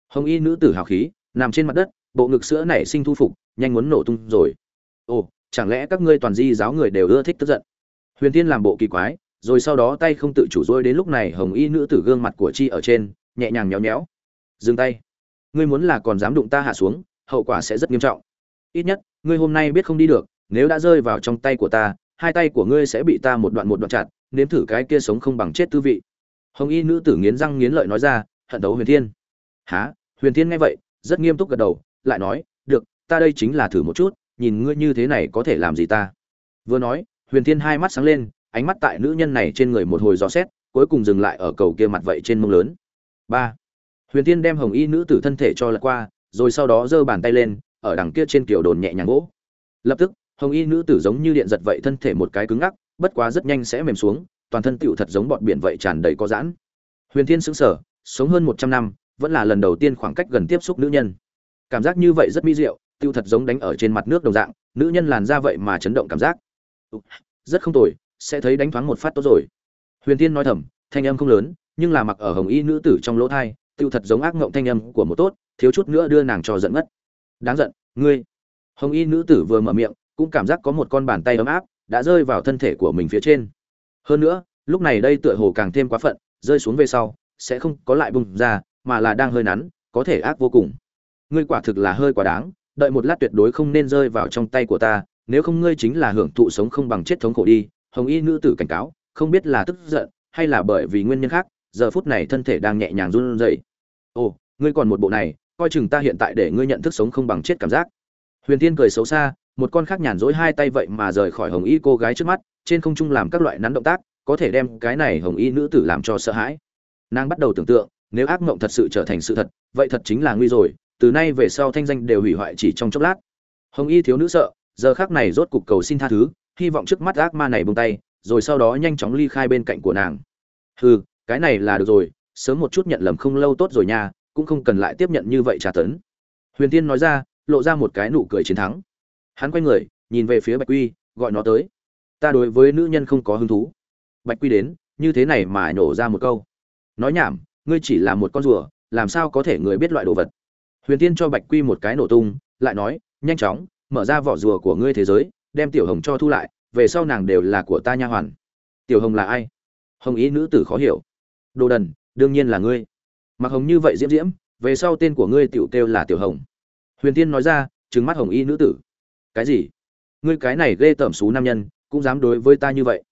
Hồng y nữ tử hào khí, nằm trên mặt đất, bộ ngực sữa nảy sinh thu phục, nhanh muốn nổ tung rồi. Ồ, chẳng lẽ các ngươi toàn di giáo người đều ưa thích tức giận? Huyền tiên làm bộ kỳ quái, rồi sau đó tay không tự chủ dôi đến lúc này hồng y nữ tử gương mặt của chi ở trên, nhẹ nhàng nhéo nhéo dừng tay. Ngươi muốn là còn dám đụng ta hạ xuống, hậu quả sẽ rất nghiêm trọng. Ít nhất, ngươi hôm nay biết không đi được, nếu đã rơi vào trong tay của ta, hai tay của ngươi sẽ bị ta một đoạn một đoạn chặt, nếm thử cái kia sống không bằng chết tư vị hồng y nữ tử nghiến răng nghiến lợi nói ra, hận đấu huyền thiên. Há huyền thiên nghe vậy, rất nghiêm túc gật đầu, lại nói, được, ta đây chính là thử một chút, nhìn ngươi như thế này có thể làm gì ta? Vừa nói, huyền thiên hai mắt sáng lên, ánh mắt tại nữ nhân này trên người một hồi dò xét, cuối cùng dừng lại ở cầu kia mặt vậy trên mông lớn. Ba. Huyền thiên đem hồng y nữ tử thân thể cho lật qua, rồi sau đó giơ bàn tay lên, ở đằng kia trên kiểu đồn nhẹ nhàng gỗ lập tức, hồng y nữ tử giống như điện giật vậy thân thể một cái cứng ngắc, bất quá rất nhanh sẽ mềm xuống toàn thân tựu thật giống bọn biển vậy tràn đầy có giãn. Huyền thiên sững sờ, sống hơn một trăm năm, vẫn là lần đầu tiên khoảng cách gần tiếp xúc nữ nhân. Cảm giác như vậy rất mỹ diệu, tựu thật giống đánh ở trên mặt nước đồng dạng, nữ nhân làn ra vậy mà chấn động cảm giác. Rất không tồi, sẽ thấy đánh thoáng một phát tốt rồi. Huyền thiên nói thầm, thanh âm không lớn, nhưng là mặc ở hồng y nữ tử trong lỗ thai, tựu thật giống ác ngộng thanh âm của một tốt, thiếu chút nữa đưa nàng cho giận mất. Đáng giận, ngươi. Hồng y nữ tử vừa mở miệng, cũng cảm giác có một con bàn tay ấm áp, đã rơi vào thân thể của mình phía trên hơn nữa, lúc này đây tựa hồ càng thêm quá phận, rơi xuống về sau, sẽ không có lại bung ra, mà là đang hơi nắn, có thể ác vô cùng. Ngươi quả thực là hơi quá đáng, đợi một lát tuyệt đối không nên rơi vào trong tay của ta, nếu không ngươi chính là hưởng thụ sống không bằng chết thống khổ đi, hồng y nữ tử cảnh cáo, không biết là tức giận, hay là bởi vì nguyên nhân khác, giờ phút này thân thể đang nhẹ nhàng run rẩy. Ồ, ngươi còn một bộ này, coi chừng ta hiện tại để ngươi nhận thức sống không bằng chết cảm giác. Huyền tiên cười xấu xa, một con khác nhàn rỗi hai tay vậy mà rời khỏi hồng y cô gái trước mắt trên không trung làm các loại nắn động tác, có thể đem cái này hồng y nữ tử làm cho sợ hãi. Nàng bắt đầu tưởng tượng, nếu ác mộng thật sự trở thành sự thật, vậy thật chính là nguy rồi, từ nay về sau thanh danh đều hủy hoại chỉ trong chốc lát. Hồng y thiếu nữ sợ, giờ khác này rốt cục cầu xin tha thứ, hy vọng trước mắt ác ma này buông tay, rồi sau đó nhanh chóng ly khai bên cạnh của nàng. Hừ, cái này là được rồi, sớm một chút nhận lầm không lâu tốt rồi nha, cũng không cần lại tiếp nhận như vậy trả tấn. Huyền tiên nói ra, lộ ra một cái nụ cười chiến thắng. Hắn quay người, nhìn về phía bạch quy, gọi nó tới ta đối với nữ nhân không có hứng thú. Bạch quy đến, như thế này mà nổ ra một câu. Nói nhảm, ngươi chỉ là một con rùa, làm sao có thể người biết loại đồ vật? Huyền tiên cho bạch quy một cái nổ tung, lại nói, nhanh chóng, mở ra vỏ rùa của ngươi thế giới, đem tiểu hồng cho thu lại, về sau nàng đều là của ta nha hoàn. Tiểu hồng là ai? Hồng ý nữ tử khó hiểu. Đồ đần, đương nhiên là ngươi. Mặc hồng như vậy diễm diễm, về sau tên của ngươi tiểu kêu là tiểu hồng. Huyền tiên nói ra, trừng mắt hồng y nữ tử. Cái gì? Ngươi cái này ghê tởm xú nam nhân cũng dám đối với ta như vậy.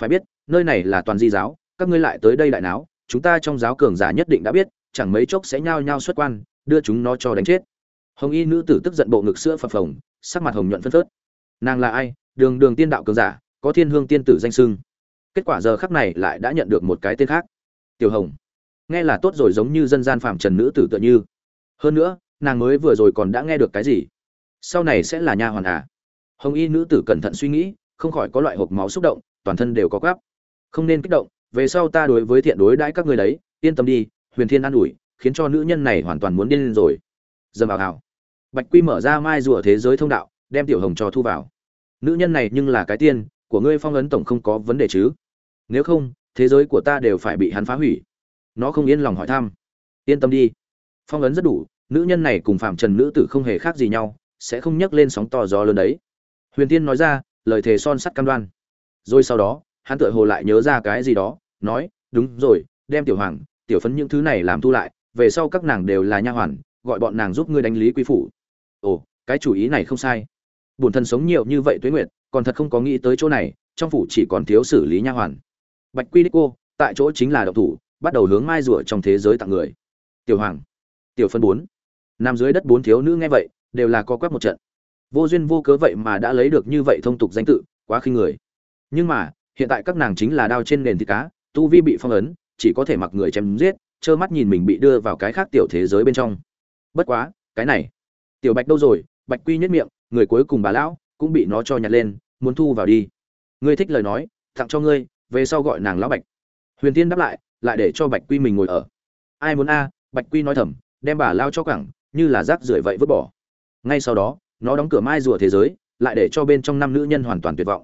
Phải biết, nơi này là toàn di giáo, các ngươi lại tới đây đại náo, chúng ta trong giáo cường giả nhất định đã biết, chẳng mấy chốc sẽ nhao nhao xuất quan, đưa chúng nó cho đánh chết. Hồng y nữ tử tức giận bộ ngực sữa phập phồng, sắc mặt hồng nhuận phân phớt. Nàng là ai? Đường đường tiên đạo cường giả, có thiên hương tiên tử danh sưng kết quả giờ khắc này lại đã nhận được một cái tên khác. Tiểu hồng. Nghe là tốt rồi giống như dân gian phạm trần nữ tử tựa như. Hơn nữa, nàng mới vừa rồi còn đã nghe được cái gì? Sau này sẽ là nha hoàn à? Hồng y nữ tử cẩn thận suy nghĩ không khỏi có loại hộp máu xúc động, toàn thân đều có gáp không nên kích động, về sau ta đối với thiện đối đãi các người đấy, yên tâm đi, huyền thiên an ủi, khiến cho nữ nhân này hoàn toàn muốn điên lên rồi. Dầm vào hào bạch quy mở ra mai rùa thế giới thông đạo, đem tiểu hồng cho thu vào. Nữ nhân này nhưng là cái tiên, của ngươi phong ấn tổng không có vấn đề chứ? Nếu không, thế giới của ta đều phải bị hắn phá hủy. Nó không yên lòng hỏi thăm. Yên tâm đi. Phong ấn rất đủ, nữ nhân này cùng phạm trần nữ tử không hề khác gì nhau, sẽ không nhấc lên sóng to gió lớn đấy. Huyền tiên nói ra lời thề son sắt cam đoan. Rồi sau đó, hắn tựa hồ lại nhớ ra cái gì đó, nói, đúng rồi, đem tiểu hoàng, tiểu phấn những thứ này làm thu lại, về sau các nàng đều là nha hoàn, gọi bọn nàng giúp ngươi đánh lý quý phủ. Ồ, cái chủ ý này không sai. Bổn thân sống nhiều như vậy tuế nguyệt, còn thật không có nghĩ tới chỗ này, trong phủ chỉ còn thiếu xử lý nha hoàn. Bạch quy đích cô, tại chỗ chính là độc thủ, bắt đầu hướng mai rùa trong thế giới tặng người. Tiểu hoàng, tiểu phân bốn nằm dưới đất bốn thiếu nữ nghe vậy, đều là co quắp một trận vô duyên vô cớ vậy mà đã lấy được như vậy thông tục danh tự, quá khinh người. Nhưng mà, hiện tại các nàng chính là đao trên nền thịt cá, tu vi bị phong ấn, chỉ có thể mặc người chém giết, trơ mắt nhìn mình bị đưa vào cái khác tiểu thế giới bên trong. Bất quá, cái này, tiểu bạch đâu rồi? Bạch quy nhất miệng, người cuối cùng bà lão cũng bị nó cho nhặt lên, muốn thu vào đi. Ngươi thích lời nói, tặng cho ngươi, về sau gọi nàng lão bạch. Huyền tiên đáp lại lại để cho bạch quy mình ngồi ở. Ai muốn a? Bạch quy nói thầm, đem bà lao cho cẳng như là rác rưởi vậy vứt bỏ. Ngay sau đó nó đóng cửa mai rùa thế giới, lại để cho bên trong năm nữ nhân hoàn toàn tuyệt vọng.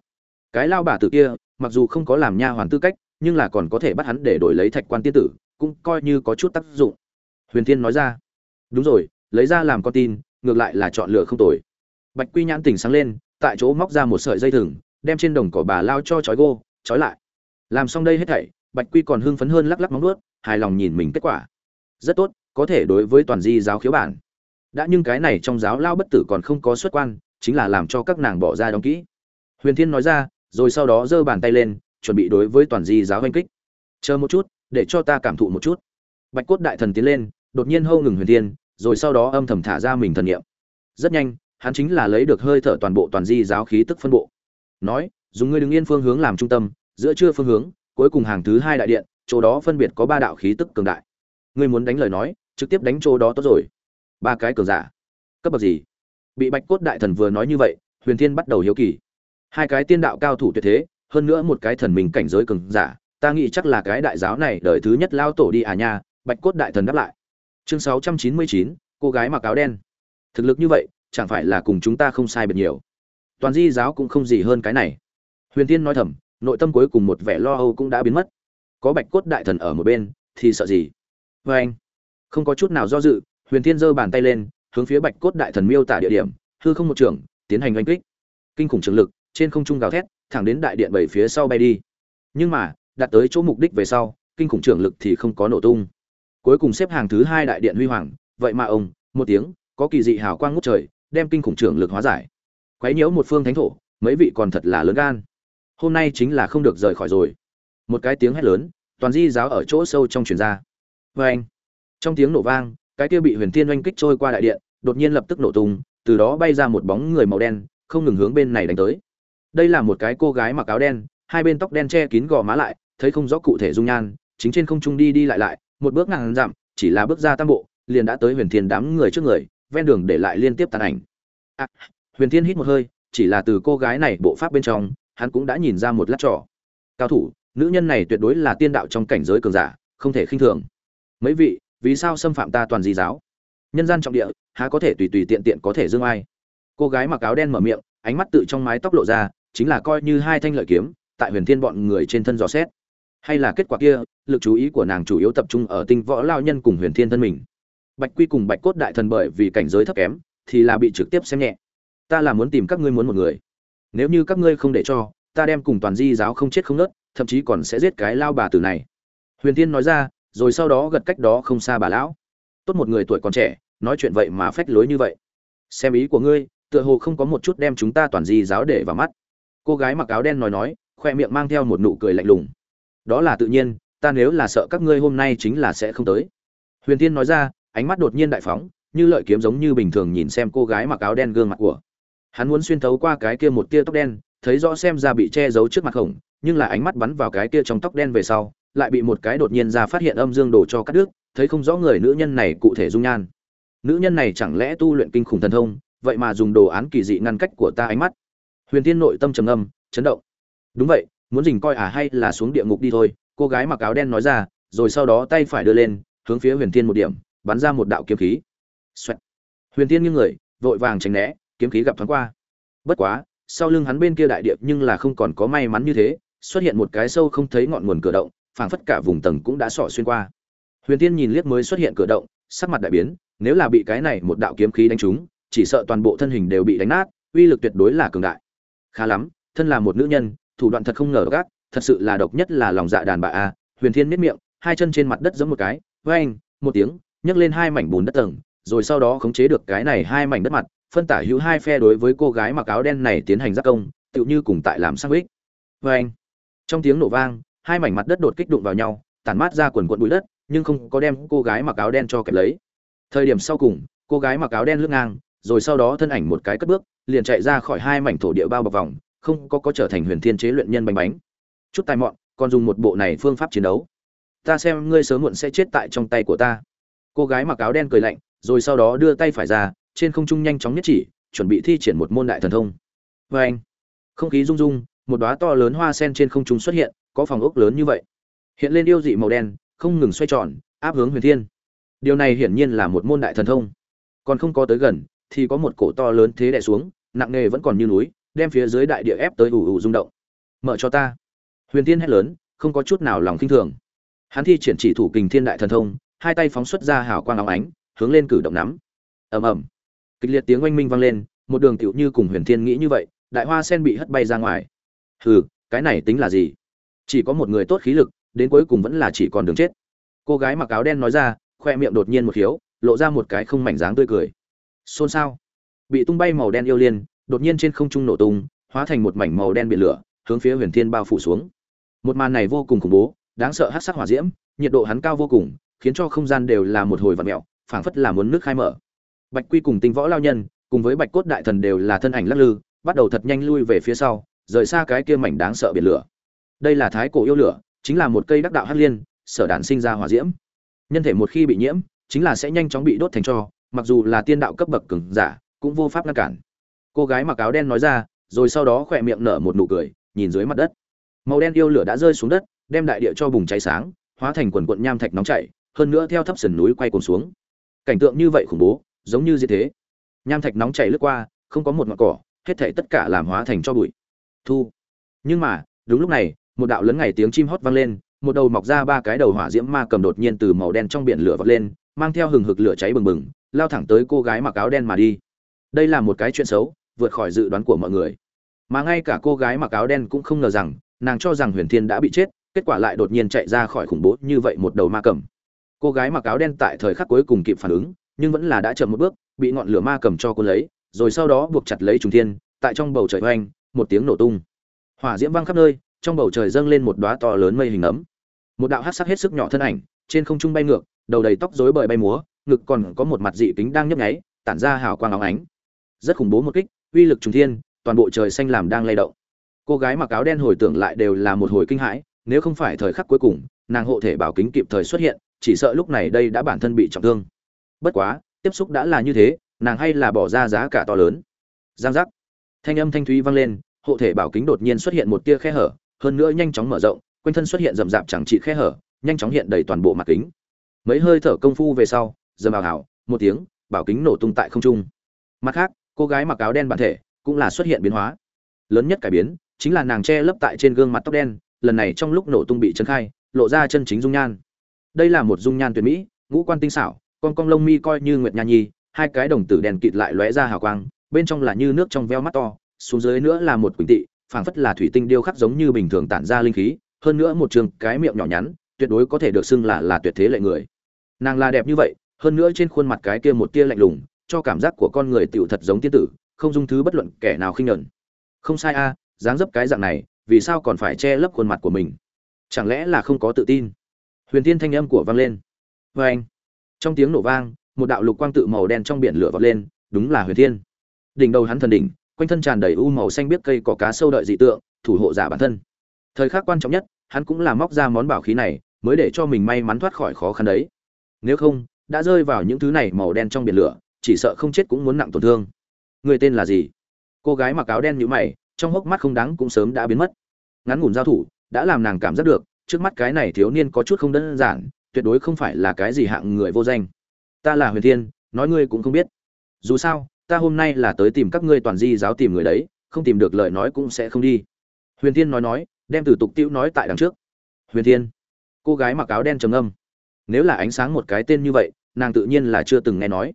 Cái lao bà tử kia, mặc dù không có làm nha hoàn tư cách, nhưng là còn có thể bắt hắn để đổi lấy thạch quan tiên tử, cũng coi như có chút tác dụng. Huyền thiên nói ra. Đúng rồi, lấy ra làm con tin, ngược lại là chọn lựa không tồi. Bạch quy nhãn tỉnh sáng lên, tại chỗ móc ra một sợi dây thừng, đem trên đồng cỏ bà lao cho trói gô trói lại. Làm xong đây hết thảy, bạch quy còn hưng phấn hơn lắc lắc móng nuốt hài lòng nhìn mình kết quả. Rất tốt, có thể đối với toàn di giáo khiếu bản đã nhưng cái này trong giáo lao bất tử còn không có xuất quan, chính là làm cho các nàng bỏ ra đóng kỹ. Huyền thiên nói ra, rồi sau đó giơ bàn tay lên, chuẩn bị đối với toàn di giáo oanh kích. Chờ một chút, để cho ta cảm thụ một chút. Bạch cốt đại thần tiến lên, đột nhiên hâu ngừng huyền thiên, rồi sau đó âm thầm thả ra mình thần niệm. Rất nhanh, hắn chính là lấy được hơi thở toàn bộ toàn di giáo khí tức phân bộ. Nói, dùng ngươi đứng yên phương hướng làm trung tâm, giữa trưa phương hướng, cuối cùng hàng thứ hai đại điện, chỗ đó phân biệt có ba đạo khí tức cường đại. Ngươi muốn đánh lời nói, trực tiếp đánh chỗ đó tốt rồi ba cái cường giả. Cấp bậc gì? Bị bạch cốt đại thần vừa nói như vậy, huyền thiên bắt đầu hiếu kỳ. Hai cái tiên đạo cao thủ tuyệt thế, hơn nữa một cái thần mình cảnh giới cường giả, ta nghĩ chắc là cái đại giáo này đời thứ nhất lao tổ đi à nha, bạch cốt đại thần đáp lại. Chương sáu trăm chín mươi chín, cô gái mặc áo đen. Thực lực như vậy, chẳng phải là cùng chúng ta không sai biệt nhiều. Toàn di giáo cũng không gì hơn cái này. Huyền tiên nói thầm, nội tâm cuối cùng một vẻ lo âu cũng đã biến mất. Có bạch cốt đại thần ở một bên, thì sợ gì? Vê anh không có chút nào do dự huyền Thiên giơ bàn tay lên, hướng phía bạch cốt đại thần miêu tả địa điểm, hư không một trường, tiến hành oanh kích. Kinh khủng trường lực, trên không trung gào thét, thẳng đến đại điện bảy phía sau bay đi. Nhưng mà, đạt tới chỗ mục đích về sau, kinh khủng trường lực thì không có nổ tung. Cuối cùng xếp hàng thứ hai đại điện huy hoàng, vậy mà ông, một tiếng, có kỳ dị hào quang ngút trời, đem kinh khủng trường lực hóa giải. Quấy nhiễu một phương thánh thổ, mấy vị còn thật là lớn gan. Hôm nay chính là không được rời khỏi rồi. Một cái tiếng hét lớn, toàn di giáo ở chỗ sâu trong truyền ra. Vê anh trong tiếng nổ vang cái kia bị huyền thiên oanh kích trôi qua đại điện đột nhiên lập tức nổ tung từ đó bay ra một bóng người màu đen không ngừng hướng bên này đánh tới. Đây là một cái cô gái mặc áo đen hai bên tóc đen che kín gò má lại thấy không rõ cụ thể dung nhan chính trên không trung đi đi lại lại một bước ngàn dặm chỉ là bước ra tam bộ liền đã tới huyền thiên đám người trước người ven đường để lại liên tiếp tàn ảnh. À, huyền thiên hít một hơi chỉ là từ cô gái này bộ pháp bên trong hắn cũng đã nhìn ra một lát trò. Cao thủ nữ nhân này tuyệt đối là tiên đạo trong cảnh giới cường giả không thể khinh thường. Mấy vị vì sao xâm phạm ta toàn di giáo? Nhân gian trọng địa, há có thể tùy tùy tiện tiện có thể dương ai? Cô gái mặc áo đen mở miệng, ánh mắt tự trong mái tóc lộ ra, chính là coi như hai thanh lợi kiếm, tại huyền thiên bọn người trên thân dò xét. Hay là kết quả kia, lực chú ý của nàng chủ yếu tập trung ở tinh võ lao nhân cùng huyền thiên thân mình. Bạch quy cùng bạch cốt đại thần bởi vì cảnh giới thấp kém, thì là bị trực tiếp xem nhẹ. Ta là muốn tìm các ngươi muốn một người. Nếu như các ngươi không để cho, ta đem cùng toàn di giáo không chết không nớt, thậm chí còn sẽ giết cái lao bà tử này. Huyền thiên nói ra rồi sau đó gật cách đó không xa bà lão. Tốt một người tuổi còn trẻ, nói chuyện vậy mà phách lối như vậy. Xem ý của ngươi, tựa hồ không có một chút đem chúng ta toàn di giáo để vào mắt. Cô gái mặc áo đen nói nói, khoe miệng mang theo một nụ cười lạnh lùng. Đó là tự nhiên, ta nếu là sợ các ngươi hôm nay chính là sẽ không tới. Huyền tiên nói ra, ánh mắt đột nhiên đại phóng, như lợi kiếm giống như bình thường nhìn xem cô gái mặc áo đen gương mặt của. Hắn muốn xuyên thấu qua cái kia một tia tóc đen, thấy rõ xem ra bị che giấu trước mặt khổng nhưng là ánh mắt bắn vào cái kia trong tóc đen về sau lại bị một cái đột nhiên ra phát hiện âm dương đồ cho cắt đứt thấy không rõ người nữ nhân này cụ thể dung nhan. Nữ nhân này chẳng lẽ tu luyện kinh khủng thần thông vậy mà dùng đồ án kỳ dị ngăn cách của ta ánh mắt. Huyền tiên nội tâm trầm ngâm, chấn động. Đúng vậy muốn rình coi à hay là xuống địa ngục đi thôi cô gái mặc áo đen nói ra rồi sau đó tay phải đưa lên hướng phía huyền tiên một điểm bắn ra một đạo kiếm khí. Xoẹt. huyền tiên nghiêng người vội vàng tránh né kiếm khí gặp thoáng qua. Bất quá sau lưng hắn bên kia đại điệp nhưng là không còn có may mắn như thế xuất hiện một cái sâu không thấy ngọn nguồn cửa động phảng phất cả vùng tầng cũng đã sỏ xuyên qua. Huyền tiên nhìn liếc mới xuất hiện cửa động, sắc mặt đại biến, nếu là bị cái này một đạo kiếm khí đánh trúng, chỉ sợ toàn bộ thân hình đều bị đánh nát, uy lực tuyệt đối là cường đại. Khá lắm, thân là một nữ nhân, thủ đoạn thật không ngờ gác, thật sự là độc nhất là lòng dạ đàn bà a. Huyền thiên miết miệng, hai chân trên mặt đất giẫm một cái với một tiếng, nhấc lên hai mảnh bùn đất tầng, rồi sau đó khống chế được cái này hai mảnh đất mặt, phân tả hữu hai phe đối với cô gái mặc áo đen này tiến hành giác công, tựu như cùng tại làm sang ích với trong tiếng nổ vang hai mảnh mặt đất đột kích đụng vào nhau, tản mát ra quần quận bụi đất, nhưng không có đem cô gái mặc áo đen cho kẹp lấy. Thời điểm sau cùng, cô gái mặc áo đen lướt ngang, rồi sau đó thân ảnh một cái cất bước, liền chạy ra khỏi hai mảnh thổ địa bao bọc vòng, không có có trở thành huyền thiên chế luyện nhân bánh bánh. Chút tài mọn, còn dùng một bộ này phương pháp chiến đấu. Ta xem ngươi sớm muộn sẽ chết tại trong tay của ta. Cô gái mặc áo đen cười lạnh, rồi sau đó đưa tay phải ra, trên không trung nhanh chóng nhất chỉ, chuẩn bị thi triển một môn đại thần thông. Vê anh không khí rung rung, một đóa to lớn hoa sen trên không trung xuất hiện có phòng ốc lớn như vậy. Hiện lên yêu dị màu đen, không ngừng xoay tròn, áp hướng huyền thiên. Điều này hiển nhiên là một môn đại thần thông. Còn không có tới gần, thì có một cổ to lớn thế đè xuống, nặng nề vẫn còn như núi, đem phía dưới đại địa ép tới ủ ủ rung động. Mở cho ta. Huyền thiên hét lớn, không có chút nào lòng khinh thường. Hắn thi triển chỉ thủ kình thiên đại thần thông, hai tay phóng xuất ra hào quang óng ánh, hướng lên cử động nắm. Ầm ầm. Kịch liệt tiếng oanh minh vang lên, một đường tiểu như cùng huyền thiên nghĩ như vậy, đại hoa sen bị hất bay ra ngoài. Hừ, cái này tính là gì? Chỉ có một người tốt khí lực, đến cuối cùng vẫn là chỉ còn đường chết. Cô gái mặc áo đen nói ra, khoe miệng đột nhiên một khiếu, lộ ra một cái không mảnh dáng tươi cười. Xôn xao. Bị tung bay màu đen yêu liên, đột nhiên trên không trung nổ tung, hóa thành một mảnh màu đen bị lửa, hướng phía huyền thiên bao phủ xuống. Một màn này vô cùng khủng bố, đáng sợ hát sắc hỏa diễm, nhiệt độ hắn cao vô cùng, khiến cho không gian đều là một hồi vặn mẹo phảng phất là muốn nước khai mở. Bạch quy cùng tinh võ lao nhân, cùng với bạch cốt đại thần đều là thân ảnh lắc lư, bắt đầu thật nhanh lui về phía sau, rời xa cái kia mảnh đáng sợ biển lửa đây là thái cổ yêu lửa, chính là một cây đắc đạo hắc liên, sở đản sinh ra hỏa diễm. Nhân thể một khi bị nhiễm, chính là sẽ nhanh chóng bị đốt thành tro mặc dù là tiên đạo cấp bậc cường giả, cũng vô pháp ngăn cản. Cô gái mặc áo đen nói ra, rồi sau đó khỏe miệng nở một nụ cười, nhìn dưới mặt đất. Màu đen yêu lửa đã rơi xuống đất, đem đại địa cho bùng cháy sáng, hóa thành quần quận nham thạch nóng chảy, hơn nữa theo thấp sườn núi quay cuồng xuống. Cảnh tượng như vậy khủng bố, giống như gì thế. Nham thạch nóng chảy lướt qua, không có một ngọn cỏ, hết thảy tất cả làm hóa thành cho bụi. Thu. Nhưng mà, đúng lúc này một đạo lớn ngày tiếng chim hót vang lên, một đầu mọc ra ba cái đầu hỏa diễm ma cầm đột nhiên từ màu đen trong biển lửa vọt lên, mang theo hừng hực lửa cháy bừng bừng, lao thẳng tới cô gái mặc áo đen mà đi. Đây là một cái chuyện xấu, vượt khỏi dự đoán của mọi người. Mà ngay cả cô gái mặc áo đen cũng không ngờ rằng, nàng cho rằng huyền thiên đã bị chết, kết quả lại đột nhiên chạy ra khỏi khủng bố như vậy một đầu ma cầm. Cô gái mặc áo đen tại thời khắc cuối cùng kịp phản ứng, nhưng vẫn là đã chậm một bước, bị ngọn lửa ma cầm cho cô lấy, rồi sau đó buộc chặt lấy trùng thiên, tại trong bầu trời hoành một tiếng nổ tung. Hỏa diễm văng khắp nơi trong bầu trời dâng lên một đóa to lớn mây hình ấm. Một đạo hắc sắc hết sức nhỏ thân ảnh, trên không trung bay ngược, đầu đầy tóc rối bời bay múa, ngực còn có một mặt dị kính đang nhấp nháy, tản ra hào quang óng ánh. Rất khủng bố một kích, uy lực trùng thiên, toàn bộ trời xanh làm đang lay động. Cô gái mặc áo đen hồi tưởng lại đều là một hồi kinh hãi, nếu không phải thời khắc cuối cùng, nàng hộ thể bảo kính kịp thời xuất hiện, chỉ sợ lúc này đây đã bản thân bị trọng thương. Bất quá, tiếp xúc đã là như thế, nàng hay là bỏ ra giá cả to lớn. Giang giác. Thanh âm thanh thúy vang lên, hộ thể bảo kính đột nhiên xuất hiện một tia khe hở hơn nữa nhanh chóng mở rộng, quanh thân xuất hiện rậm rạp chẳng trị khe hở, nhanh chóng hiện đầy toàn bộ mặt kính. Mấy hơi thở công phu về sau, dầm ào hảo một tiếng, bảo kính nổ tung tại không trung. Mặt khác, cô gái mặc áo đen bản thể cũng là xuất hiện biến hóa. Lớn nhất cải biến chính là nàng che lấp tại trên gương mặt tóc đen, lần này trong lúc nổ tung bị trấn khai, lộ ra chân chính dung nhan. Đây là một dung nhan tuyệt mỹ, ngũ quan tinh xảo, con cong lông mi coi như nguyệt nha nhi, hai cái đồng tử đèn kịt lại lóe ra hào quang, bên trong là như nước trong veo mắt to, xuống dưới nữa là một quỳnh tị phảng phất là thủy tinh điêu khắc giống như bình thường tản ra linh khí, hơn nữa một trường cái miệng nhỏ nhắn, tuyệt đối có thể được xưng là là tuyệt thế lệ người. Nàng là đẹp như vậy, hơn nữa trên khuôn mặt cái kia một tia lạnh lùng, cho cảm giác của con người tiểu thật giống tiên tử, không dung thứ bất luận kẻ nào khinh nhẫn. Không sai a, dáng dấp cái dạng này, vì sao còn phải che lấp khuôn mặt của mình? Chẳng lẽ là không có tự tin? Huyền tiên thanh âm của vang lên. Vê anh, trong tiếng nổ vang, một đạo lục quang tự màu đen trong biển lửa vọt lên, đúng là huyền thiên. Đỉnh đầu hắn thần đỉnh quanh thân tràn đầy u màu xanh biết cây cỏ cá sâu đợi dị tượng, thủ hộ giả bản thân. Thời khắc quan trọng nhất, hắn cũng là móc ra món bảo khí này, mới để cho mình may mắn thoát khỏi khó khăn đấy. Nếu không, đã rơi vào những thứ này màu đen trong biển lửa, chỉ sợ không chết cũng muốn nặng tổn thương. Người tên là gì? Cô gái mặc áo đen như mày, trong hốc mắt không đáng cũng sớm đã biến mất. Ngắn ngủn giao thủ, đã làm nàng cảm giác được, trước mắt cái này thiếu niên có chút không đơn giản, tuyệt đối không phải là cái gì hạng người vô danh. Ta là huyền thiên, nói ngươi cũng không biết. Dù sao ta hôm nay là tới tìm các ngươi toàn di giáo tìm người đấy, không tìm được lời nói cũng sẽ không đi. Huyền thiên nói nói, đem từ tục tiễu nói tại đằng trước. Huyền thiên, cô gái mặc áo đen trầm âm nếu là ánh sáng một cái tên như vậy, nàng tự nhiên là chưa từng nghe nói.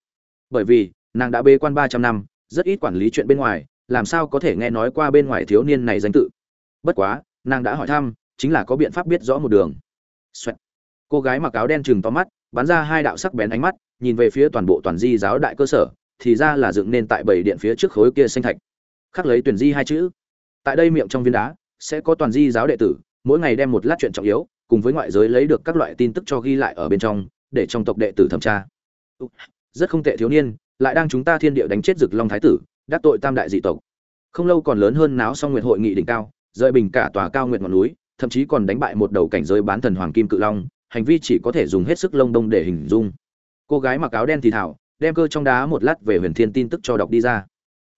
Bởi vì, nàng đã bê quan ba trăm năm, rất ít quản lý chuyện bên ngoài, làm sao có thể nghe nói qua bên ngoài thiếu niên này danh tự? Bất quá, nàng đã hỏi thăm, chính là có biện pháp biết rõ một đường、Xoẹt. Cô gái mặc áo đen chừng to mắt, bắn ra hai đạo sắc bén ánh mắt, nhìn về phía toàn bộ toàn di giáo đại cơ sở thì ra là dựng nên tại bảy điện phía trước khối kia xanh thạch. Khắc lấy tuyển di hai chữ. Tại đây miệng trong viên đá sẽ có toàn di giáo đệ tử, mỗi ngày đem một lát chuyện trọng yếu cùng với ngoại giới lấy được các loại tin tức cho ghi lại ở bên trong, để trong tộc đệ tử thẩm tra. Rất không tệ thiếu niên, lại đang chúng ta thiên địa đánh chết rực long thái tử, đắc tội tam đại dị tộc. Không lâu còn lớn hơn náo xong nguyện hội nghị đỉnh cao, rời bình cả tòa cao nguyện ngọn núi, thậm chí còn đánh bại một đầu cảnh giới bán thần hoàng kim cự long, hành vi chỉ có thể dùng hết sức lông đông để hình dung. Cô gái mặc áo đen thì thảo đem cơ trong đá một lát về huyền thiên tin tức cho đọc đi ra.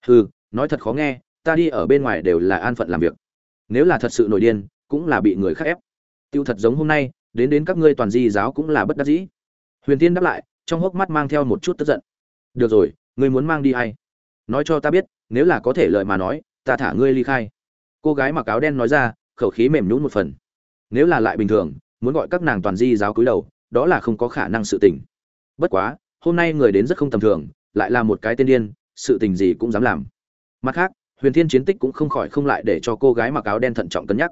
Hừ, nói thật khó nghe, ta đi ở bên ngoài đều là an phận làm việc. Nếu là thật sự nổi điên, cũng là bị người khác ép. Tiêu thật giống hôm nay, đến đến các ngươi toàn di giáo cũng là bất đắc dĩ. Huyền thiên đáp lại, trong hốc mắt mang theo một chút tức giận. Được rồi, ngươi muốn mang đi hay nói cho ta biết, nếu là có thể lợi mà nói, ta thả ngươi ly khai. Cô gái mặc áo đen nói ra, khẩu khí mềm nhún một phần. Nếu là lại bình thường, muốn gọi các nàng toàn di giáo cúi đầu, đó là không có khả năng sự tình. Bất quá hôm nay người đến rất không tầm thường, lại là một cái tên điên, sự tình gì cũng dám làm. Mặt khác, huyền thiên chiến tích cũng không khỏi không lại để cho cô gái mặc áo đen thận trọng cân nhắc.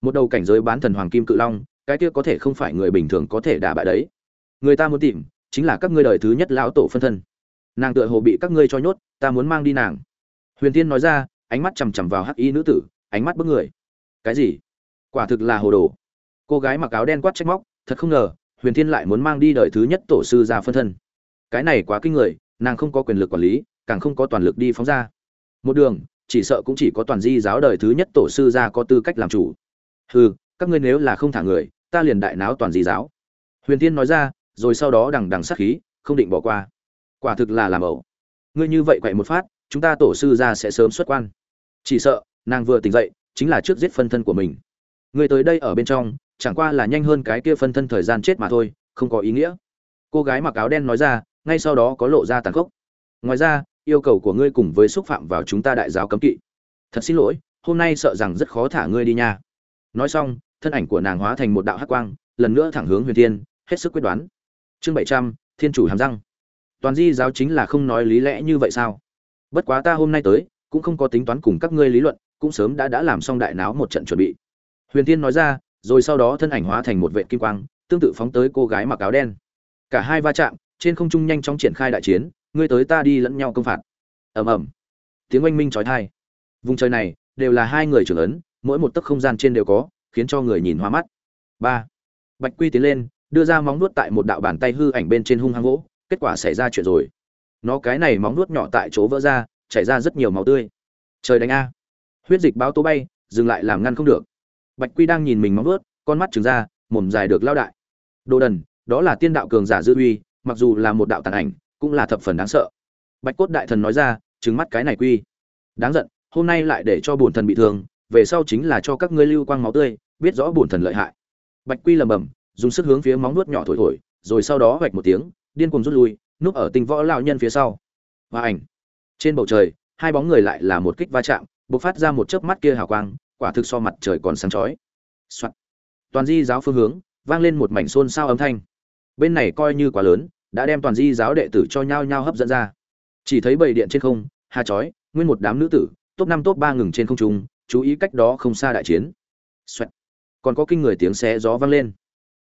Một đầu cảnh giới bán thần hoàng kim cự long, cái kia có thể không phải người bình thường có thể đả bại đấy. Người ta muốn tìm, chính là các ngươi đời thứ nhất lão tổ phân thân. Nàng tựa hồ bị các ngươi cho nhốt, ta muốn mang đi nàng. Huyền Thiên nói ra, ánh mắt chằm chằm vào hắc y nữ tử, ánh mắt bức người. Cái gì? Quả thực là hồ đồ. Cô gái mặc áo đen quát trách móc, thật không ngờ, huyền thiên lại muốn mang đi đời thứ nhất tổ sư ra phân thân cái này quá kinh người, nàng không có quyền lực quản lý, càng không có toàn lực đi phóng ra. Một đường, chỉ sợ cũng chỉ có toàn di giáo đời thứ nhất tổ sư ra có tư cách làm chủ. Hừ, các ngươi nếu là không thả người, ta liền đại náo toàn di giáo. Huyền tiên nói ra, rồi sau đó đằng đằng sát khí, không định bỏ qua. Quả thực là làm ẩu. Ngươi như vậy quậy một phát, chúng ta tổ sư ra sẽ sớm xuất quan. Chỉ sợ, nàng vừa tỉnh dậy, chính là trước giết phân thân của mình. Người tới đây ở bên trong, chẳng qua là nhanh hơn cái kia phân thân thời gian chết mà thôi, không có ý nghĩa. Cô gái mặc áo đen nói ra ngay sau đó có lộ ra tàn khốc. Ngoài ra, yêu cầu của ngươi cùng với xúc phạm vào chúng ta đại giáo cấm kỵ. Thật xin lỗi, hôm nay sợ rằng rất khó thả ngươi đi nha. Nói xong, thân ảnh của nàng hóa thành một đạo hắc quang, lần nữa thẳng hướng huyền thiên, hết sức quyết đoán. Chương bảy trăm, thiên chủ hàm răng. Toàn di giáo chính là không nói lý lẽ như vậy sao? Bất quá ta hôm nay tới, cũng không có tính toán cùng các ngươi lý luận, cũng sớm đã đã làm xong đại náo một trận chuẩn bị. Huyền Thiên nói ra, rồi sau đó thân ảnh hóa thành một vệ kim quang, tương tự phóng tới cô gái mặc áo đen. Cả hai va chạm trên không trung nhanh chóng triển khai đại chiến, ngươi tới ta đi lẫn nhau công phạt. Ầm ầm. Tiếng oanh minh trói thai vùng trời này đều là hai người trưởng ấn, mỗi một tấc không gian trên đều có, khiến cho người nhìn hoa mắt. Ba. Bạch quy tiến lên, đưa ra móng nuốt tại một đạo bàn tay hư ảnh bên trên hung hăng gỗ kết quả xảy ra chuyện rồi. Nó cái này móng nuốt nhỏ tại chỗ vỡ ra, chảy ra rất nhiều máu tươi. Trời đánh a. Huyết dịch báo tố bay, dừng lại làm ngăn không được. Bạch quy đang nhìn mình móng nuốt con mắt trừng ra, mồm dài được lao đại. Đồ đần, đó là tiên đạo cường giả dư uy mặc dù là một đạo tàn ảnh, cũng là thập phần đáng sợ. Bạch cốt đại thần nói ra, trừng mắt cái này quy. Đáng giận, hôm nay lại để cho bổn thần bị thương, về sau chính là cho các ngươi lưu quang máu tươi, biết rõ bổn thần lợi hại. Bạch quy lầm bầm dùng sức hướng phía móng nuốt nhỏ thổi thổi, rồi sau đó vạch một tiếng, điên cuồng rút lui, núp ở tinh võ lão nhân phía sau. Và ảnh. Trên bầu trời, hai bóng người lại là một kích va chạm, bộc phát ra một chớp mắt kia hào quang, quả thực so mặt trời còn sáng chói. Soạn. toàn di giáo phương hướng, vang lên một mảnh xôn xao âm thanh bên này coi như quá lớn, đã đem toàn di giáo đệ tử cho nhau nhau hấp dẫn ra. Chỉ thấy bầy điện trên không, hà chói, nguyên một đám nữ tử, top năm top ba ngừng trên không trung, chú ý cách đó không xa đại chiến. Xoẹt. còn có kinh người tiếng xé gió vang lên.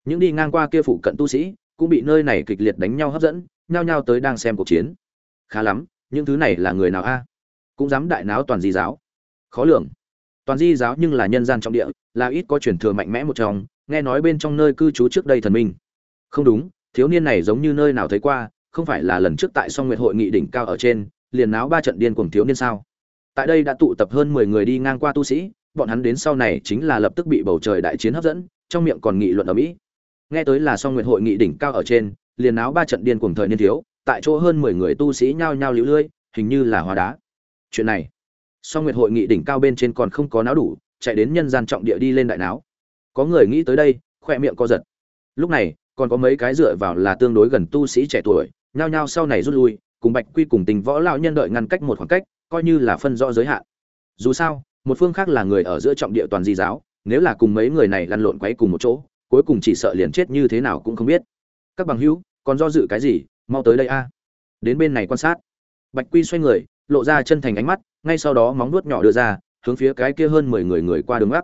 Những đi ngang qua kia phụ cận tu sĩ, cũng bị nơi này kịch liệt đánh nhau hấp dẫn, nhao nhao tới đang xem cuộc chiến. Khá lắm, những thứ này là người nào a? Cũng dám đại náo toàn di giáo. Khó lường. Toàn di giáo nhưng là nhân gian trọng địa, là ít có truyền thừa mạnh mẽ một trong, nghe nói bên trong nơi cư trú trước đây thần minh không đúng, thiếu niên này giống như nơi nào thấy qua, không phải là lần trước tại song nguyệt hội nghị đỉnh cao ở trên, liền náo ba trận điên cuồng thiếu niên sao? Tại đây đã tụ tập hơn mười người đi ngang qua tu sĩ, bọn hắn đến sau này chính là lập tức bị bầu trời đại chiến hấp dẫn, trong miệng còn nghị luận ở mỹ. Nghe tới là song nguyệt hội nghị đỉnh cao ở trên, liền náo ba trận điên cuồng thời niên thiếu, tại chỗ hơn mười người tu sĩ nhao nhao liễu lưỡi hình như là hóa đá. Chuyện này, song nguyệt hội nghị đỉnh cao bên trên còn không có náo đủ, chạy đến nhân gian trọng địa đi lên đại náo. Có người nghĩ tới đây, khoe miệng co giật. Lúc này còn có mấy cái dựa vào là tương đối gần tu sĩ trẻ tuổi, nhao nhao sau này rút lui, cùng bạch quy cùng tình võ lão nhân đợi ngăn cách một khoảng cách, coi như là phân rõ giới hạn. Dù sao, một phương khác là người ở giữa trọng địa toàn di giáo, nếu là cùng mấy người này lăn lộn quấy cùng một chỗ, cuối cùng chỉ sợ liền chết như thế nào cũng không biết. Các bằng hữu, còn do dự cái gì, mau tới đây a. Đến bên này quan sát. Bạch quy xoay người, lộ ra chân thành ánh mắt, ngay sau đó móng nuốt nhỏ đưa ra, hướng phía cái kia hơn mười người người qua đường gác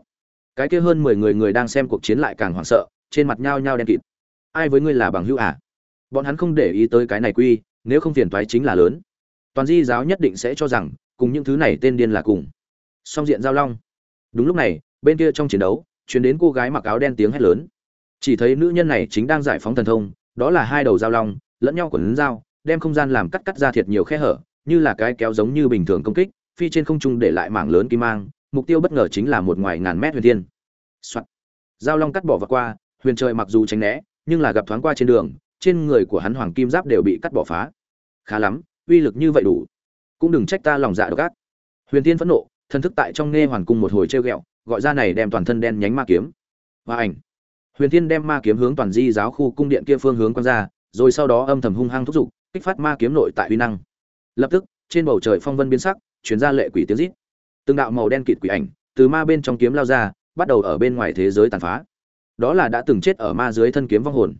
cái kia hơn mười người người đang xem cuộc chiến lại càng hoảng sợ, trên mặt nhao nhao đen kịt ai với ngươi là bằng hữu à? Bọn hắn không để ý tới cái này quy, nếu không phiền toái chính là lớn. Toàn di giáo nhất định sẽ cho rằng, cùng những thứ này tên điên là cùng. Song diện giao long. Đúng lúc này, bên kia trong chiến đấu chuyển đến cô gái mặc áo đen tiếng hét lớn. Chỉ thấy nữ nhân này chính đang giải phóng thần thông, đó là hai đầu giao long, lẫn nhau quần dao đem không gian làm cắt cắt ra thiệt nhiều khe hở, như là cái kéo giống như bình thường công kích, phi trên không trung để lại mảng lớn kim mang, mục tiêu bất ngờ chính là một ngoài ngàn mét huyền thiên. Soạn. giao long cắt bỏ và qua, huyền trời mặc dù tránh né nhưng là gặp thoáng qua trên đường, trên người của hắn hoàng kim giáp đều bị cắt bỏ phá. Khá lắm, uy lực như vậy đủ. Cũng đừng trách ta lòng dạ độc ác. Huyền tiên phẫn nộ thân thức tại trong nghe hoàn cung một hồi treo ghẹo, gọi ra này đem toàn thân đen nhánh ma kiếm. Và ảnh. Huyền tiên đem ma kiếm hướng toàn di giáo khu cung điện kia phương hướng quăng ra, rồi sau đó âm thầm hung hăng thúc giục, kích phát ma kiếm nội tại uy năng. Lập tức, trên bầu trời phong vân biến sắc chuyển ra lệ quỷ tiếng rít. Từng đạo màu đen kịt quỷ ảnh, từ ma bên trong kiếm lao ra, bắt đầu ở bên ngoài thế giới tàn phá đó là đã từng chết ở ma dưới thân kiếm vong hồn.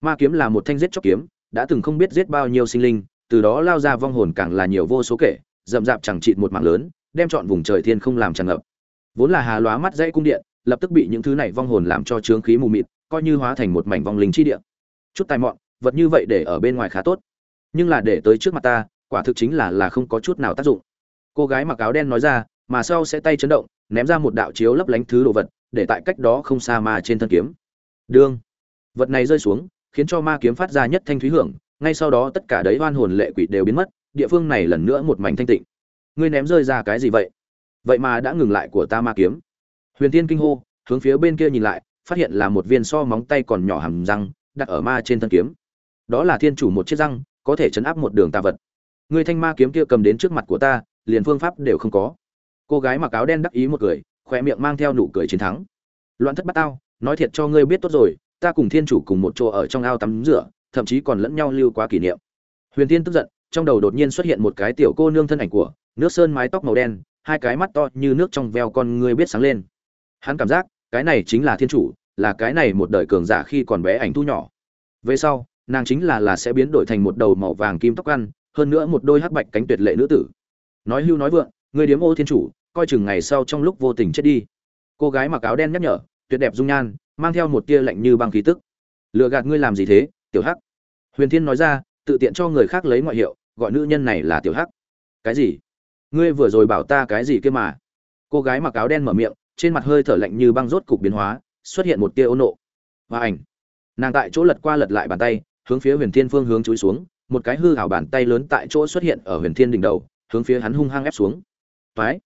Ma kiếm là một thanh giết chóc kiếm, đã từng không biết giết bao nhiêu sinh linh, từ đó lao ra vong hồn càng là nhiều vô số kể, rậm rạp chẳng trị một mạng lớn, đem chọn vùng trời thiên không làm tràn ngập. Vốn là hà lóa mắt dãy cung điện, lập tức bị những thứ này vong hồn làm cho trướng khí mù mịt, coi như hóa thành một mảnh vong linh chi địa. Chút tài mọn, vật như vậy để ở bên ngoài khá tốt. Nhưng là để tới trước mặt ta, quả thực chính là là không có chút nào tác dụng. Cô gái mặc áo đen nói ra, mà sau sẽ tay chấn động, ném ra một đạo chiếu lấp lánh thứ đồ vật để tại cách đó không xa mà trên thân kiếm. Đương, vật này rơi xuống, khiến cho ma kiếm phát ra nhất thanh thúy hưởng, ngay sau đó tất cả đấy oan hồn lệ quỷ đều biến mất, địa phương này lần nữa một mảnh thanh tịnh. Ngươi ném rơi ra cái gì vậy? Vậy mà đã ngừng lại của ta ma kiếm. Huyền tiên kinh hô, hướng phía bên kia nhìn lại, phát hiện là một viên so móng tay còn nhỏ hầm răng, đặt ở ma trên thân kiếm. Đó là thiên chủ một chiếc răng, có thể chấn áp một đường tà vật. Ngươi thanh ma kiếm kia cầm đến trước mặt của ta, liền phương pháp đều không có. Cô gái mặc áo đen đắc ý một cười khoe miệng mang theo nụ cười chiến thắng. Loạn thất bắt tao, nói thiệt cho ngươi biết tốt rồi, ta cùng thiên chủ cùng một chỗ ở trong ao tắm rửa, thậm chí còn lẫn nhau lưu quá kỷ niệm. Huyền tiên tức giận, trong đầu đột nhiên xuất hiện một cái tiểu cô nương thân ảnh của, nước sơn mái tóc màu đen, hai cái mắt to như nước trong veo con ngươi biết sáng lên. Hắn cảm giác, cái này chính là thiên chủ, là cái này một đời cường giả khi còn bé ảnh thu nhỏ. Về sau, nàng chính là là sẽ biến đổi thành một đầu màu vàng kim tóc ăn, hơn nữa một đôi hắc bạch cánh tuyệt lệ nữ tử. Nói hưu nói vượng người điếm ô thiên chủ coi chừng ngày sau trong lúc vô tình chết đi. Cô gái mặc áo đen nhắc nhở, tuyệt đẹp dung nhan, mang theo một tia lạnh như băng khí tức. Lừa gạt ngươi làm gì thế, tiểu hắc? Huyền thiên nói ra, tự tiện cho người khác lấy ngoại hiệu, gọi nữ nhân này là tiểu hắc. Cái gì? Ngươi vừa rồi bảo ta cái gì kia mà? Cô gái mặc áo đen mở miệng, trên mặt hơi thở lạnh như băng rốt cục biến hóa, xuất hiện một tia ôn nộ. Và ảnh. Nàng tại chỗ lật qua lật lại bàn tay, hướng phía huyền thiên phương hướng chúi xuống, một cái hư hảo bàn tay lớn tại chỗ xuất hiện ở huyền thiên đỉnh đầu, hướng phía hắn hung hăng ép xuống. Phái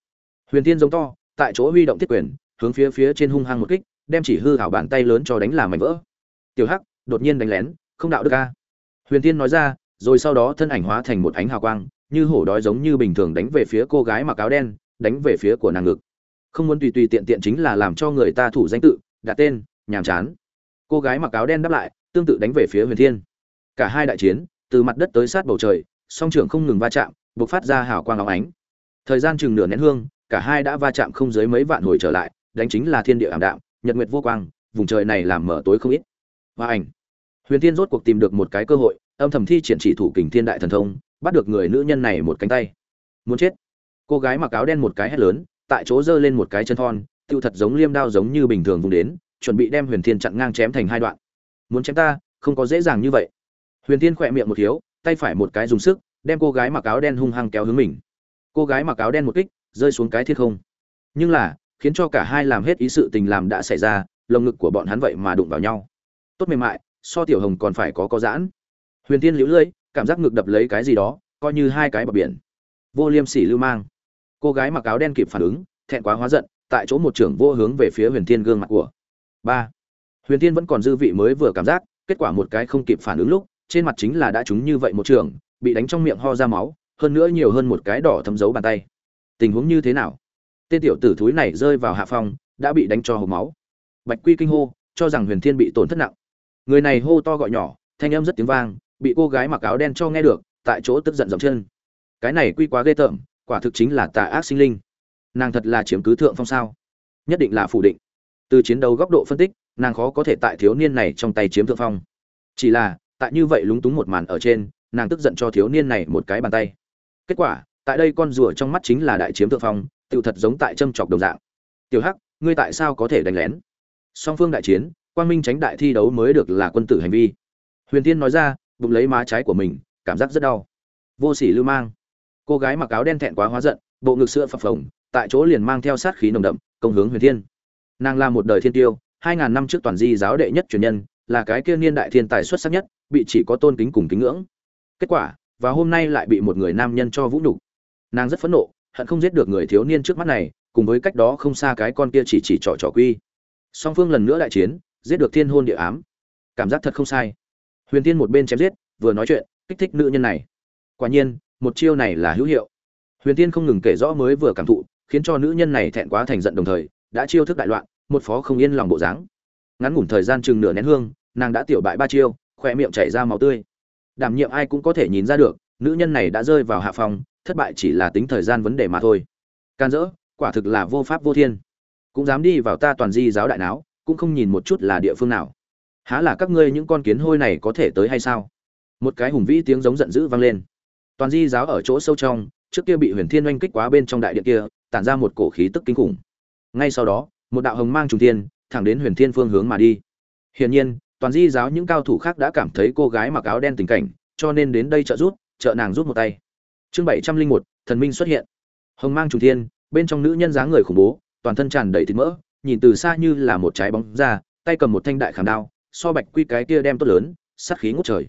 huyền thiên giống to, tại chỗ huy động thiết quyền, hướng phía phía trên hung hăng một kích, đem chỉ hư hảo bàn tay lớn cho đánh làm mảnh vỡ. Tiểu hắc, đột nhiên đánh lén, không đạo đức ca huyền thiên nói ra, rồi sau đó thân ảnh hóa thành một ánh hào quang, như hổ đói giống như bình thường đánh về phía cô gái mặc áo đen, đánh về phía của nàng ngực. Không muốn tùy tùy tiện tiện chính là làm cho người ta thủ danh tự, đặt tên, nhàm chán. Cô gái mặc áo đen đáp lại, tương tự đánh về phía huyền thiên. Cả hai đại chiến, từ mặt đất tới sát bầu trời, song trưởng không ngừng va chạm buộc phát ra hào quang áo ánh. Thời gian chừng nửa nén hương cả hai đã va chạm không dưới mấy vạn hồi trở lại, đánh chính là thiên địa ảm đạm, nhật nguyệt vô quang, vùng trời này làm mở tối không ít. Và ảnh. Huyền thiên rốt cuộc tìm được một cái cơ hội, âm thầm thi triển chỉ thủ kình thiên đại thần thông, bắt được người nữ nhân này một cánh tay. Muốn chết. Cô gái mặc áo đen một cái hét lớn, tại chỗ giơ lên một cái chân thon, tiêu thật giống liêm đao giống như bình thường vùng đến, chuẩn bị đem huyền thiên chặn ngang chém thành hai đoạn. Muốn chém ta, không có dễ dàng như vậy. Huyền thiên khỏe miệng một thiếu tay phải một cái dùng sức, đem cô gái mặc áo đen hung hăng kéo hướng mình. Cô gái mặc áo đen một kích rơi xuống cái thiết không. Nhưng là, khiến cho cả hai làm hết ý sự tình làm đã xảy ra, lồng ngực của bọn hắn vậy mà đụng vào nhau. Tốt mềm mại, so tiểu hồng còn phải có có giãn. Huyền tiên liễu lưỡi, cảm giác ngực đập lấy cái gì đó, coi như hai cái bờ biển. Vô liêm sỉ lưu mang. Cô gái mặc áo đen kịp phản ứng, thẹn quá hóa giận, tại chỗ một trưởng vô hướng về phía huyền thiên gương mặt của. Ba. Huyền thiên vẫn còn dư vị mới vừa cảm giác, kết quả một cái không kịp phản ứng lúc, trên mặt chính là đã trúng như vậy một trường, bị đánh trong miệng ho ra máu, hơn nữa nhiều hơn một cái đỏ thấm dấu bàn tay tình huống như thế nào? Tên tiểu tử thúi này rơi vào hạ phong, đã bị đánh cho hộp máu. Bạch quy kinh hô, cho rằng huyền thiên bị tổn thất nặng. Người này hô to gọi nhỏ, thanh âm rất tiếng vang, bị cô gái mặc áo đen cho nghe được, tại chỗ tức giận dậm chân. Cái này quy quá ghê tởm, quả thực chính là tà ác sinh linh. Nàng thật là chiếm cứ thượng phong sao? Nhất định là phủ định. Từ chiến đấu góc độ phân tích, nàng khó có thể tại thiếu niên này trong tay chiếm thượng phong. Chỉ là, tại như vậy lúng túng một màn ở trên, nàng tức giận cho thiếu niên này một cái bàn tay. Kết quả tại đây con rùa trong mắt chính là đại chiếm thượng phong tự thật giống tại châm chọc đồng dạng. Tiểu hắc, ngươi tại sao có thể đánh lén? Song phương đại chiến, quang minh tránh đại thi đấu mới được là quân tử hành vi. Huyền tiên nói ra, bụng lấy má trái của mình, cảm giác rất đau. Vô sỉ lưu mang. Cô gái mặc áo đen thẹn quá hóa giận, bộ ngực sữa phập phồng, tại chỗ liền mang theo sát khí nồng đậm, công hướng huyền thiên. Nàng là một đời thiên tiêu, hai ngàn năm trước toàn di giáo đệ nhất truyền nhân, là cái kia niên đại thiên tài xuất sắc nhất, bị chỉ có tôn kính cùng kính ngưỡng. Kết quả, và hôm nay lại bị một người nam nhân cho vũ nhục nàng rất phẫn nộ, hận không giết được người thiếu niên trước mắt này, cùng với cách đó không xa cái con kia chỉ chỉ trỏ trỏ quy. Song phương lần nữa đại chiến, giết được thiên hôn địa ám. Cảm giác thật không sai. Huyền tiên một bên chém giết, vừa nói chuyện, kích thích nữ nhân này. Quả nhiên, một chiêu này là hữu hiệu. Huyền tiên không ngừng kể rõ mới vừa cảm thụ, khiến cho nữ nhân này thẹn quá thành giận đồng thời, đã chiêu thức đại loạn, một phó không yên lòng bộ dáng. Ngắn ngủn thời gian chừng nửa nén hương, nàng đã tiểu bại ba chiêu khoe miệng chảy ra máu tươi. Đảm nhiệm ai cũng có thể nhìn ra được, nữ nhân này đã rơi vào hạ phòng thất bại chỉ là tính thời gian vấn đề mà thôi. Can dỡ, quả thực là vô pháp vô thiên. Cũng dám đi vào ta toàn di giáo đại não cũng không nhìn một chút là địa phương nào. Há là các ngươi những con kiến hôi này có thể tới hay sao? Một cái hùng vĩ tiếng giống giận dữ vang lên. Toàn di giáo ở chỗ sâu trong, trước kia bị huyền thiên oanh kích quá bên trong đại điện kia, tản ra một cổ khí tức kinh khủng. Ngay sau đó, một đạo hồng mang trùng thiên, thẳng đến huyền thiên phương hướng mà đi. Hiển nhiên, toàn di giáo những cao thủ khác đã cảm thấy cô gái mặc áo đen tình cảnh, cho nên đến đây trợ giúp, trợ nàng giúp một tay chương bảy trăm linh một, thần minh xuất hiện. Hồng mang trùng thiên, bên trong nữ nhân dáng người khủng bố, toàn thân tràn đầy thịt mỡ, nhìn từ xa như là một trái bóng ra, tay cầm một thanh đại khảm đao, so bạch quy cái kia đem tốt lớn, sát khí ngút trời.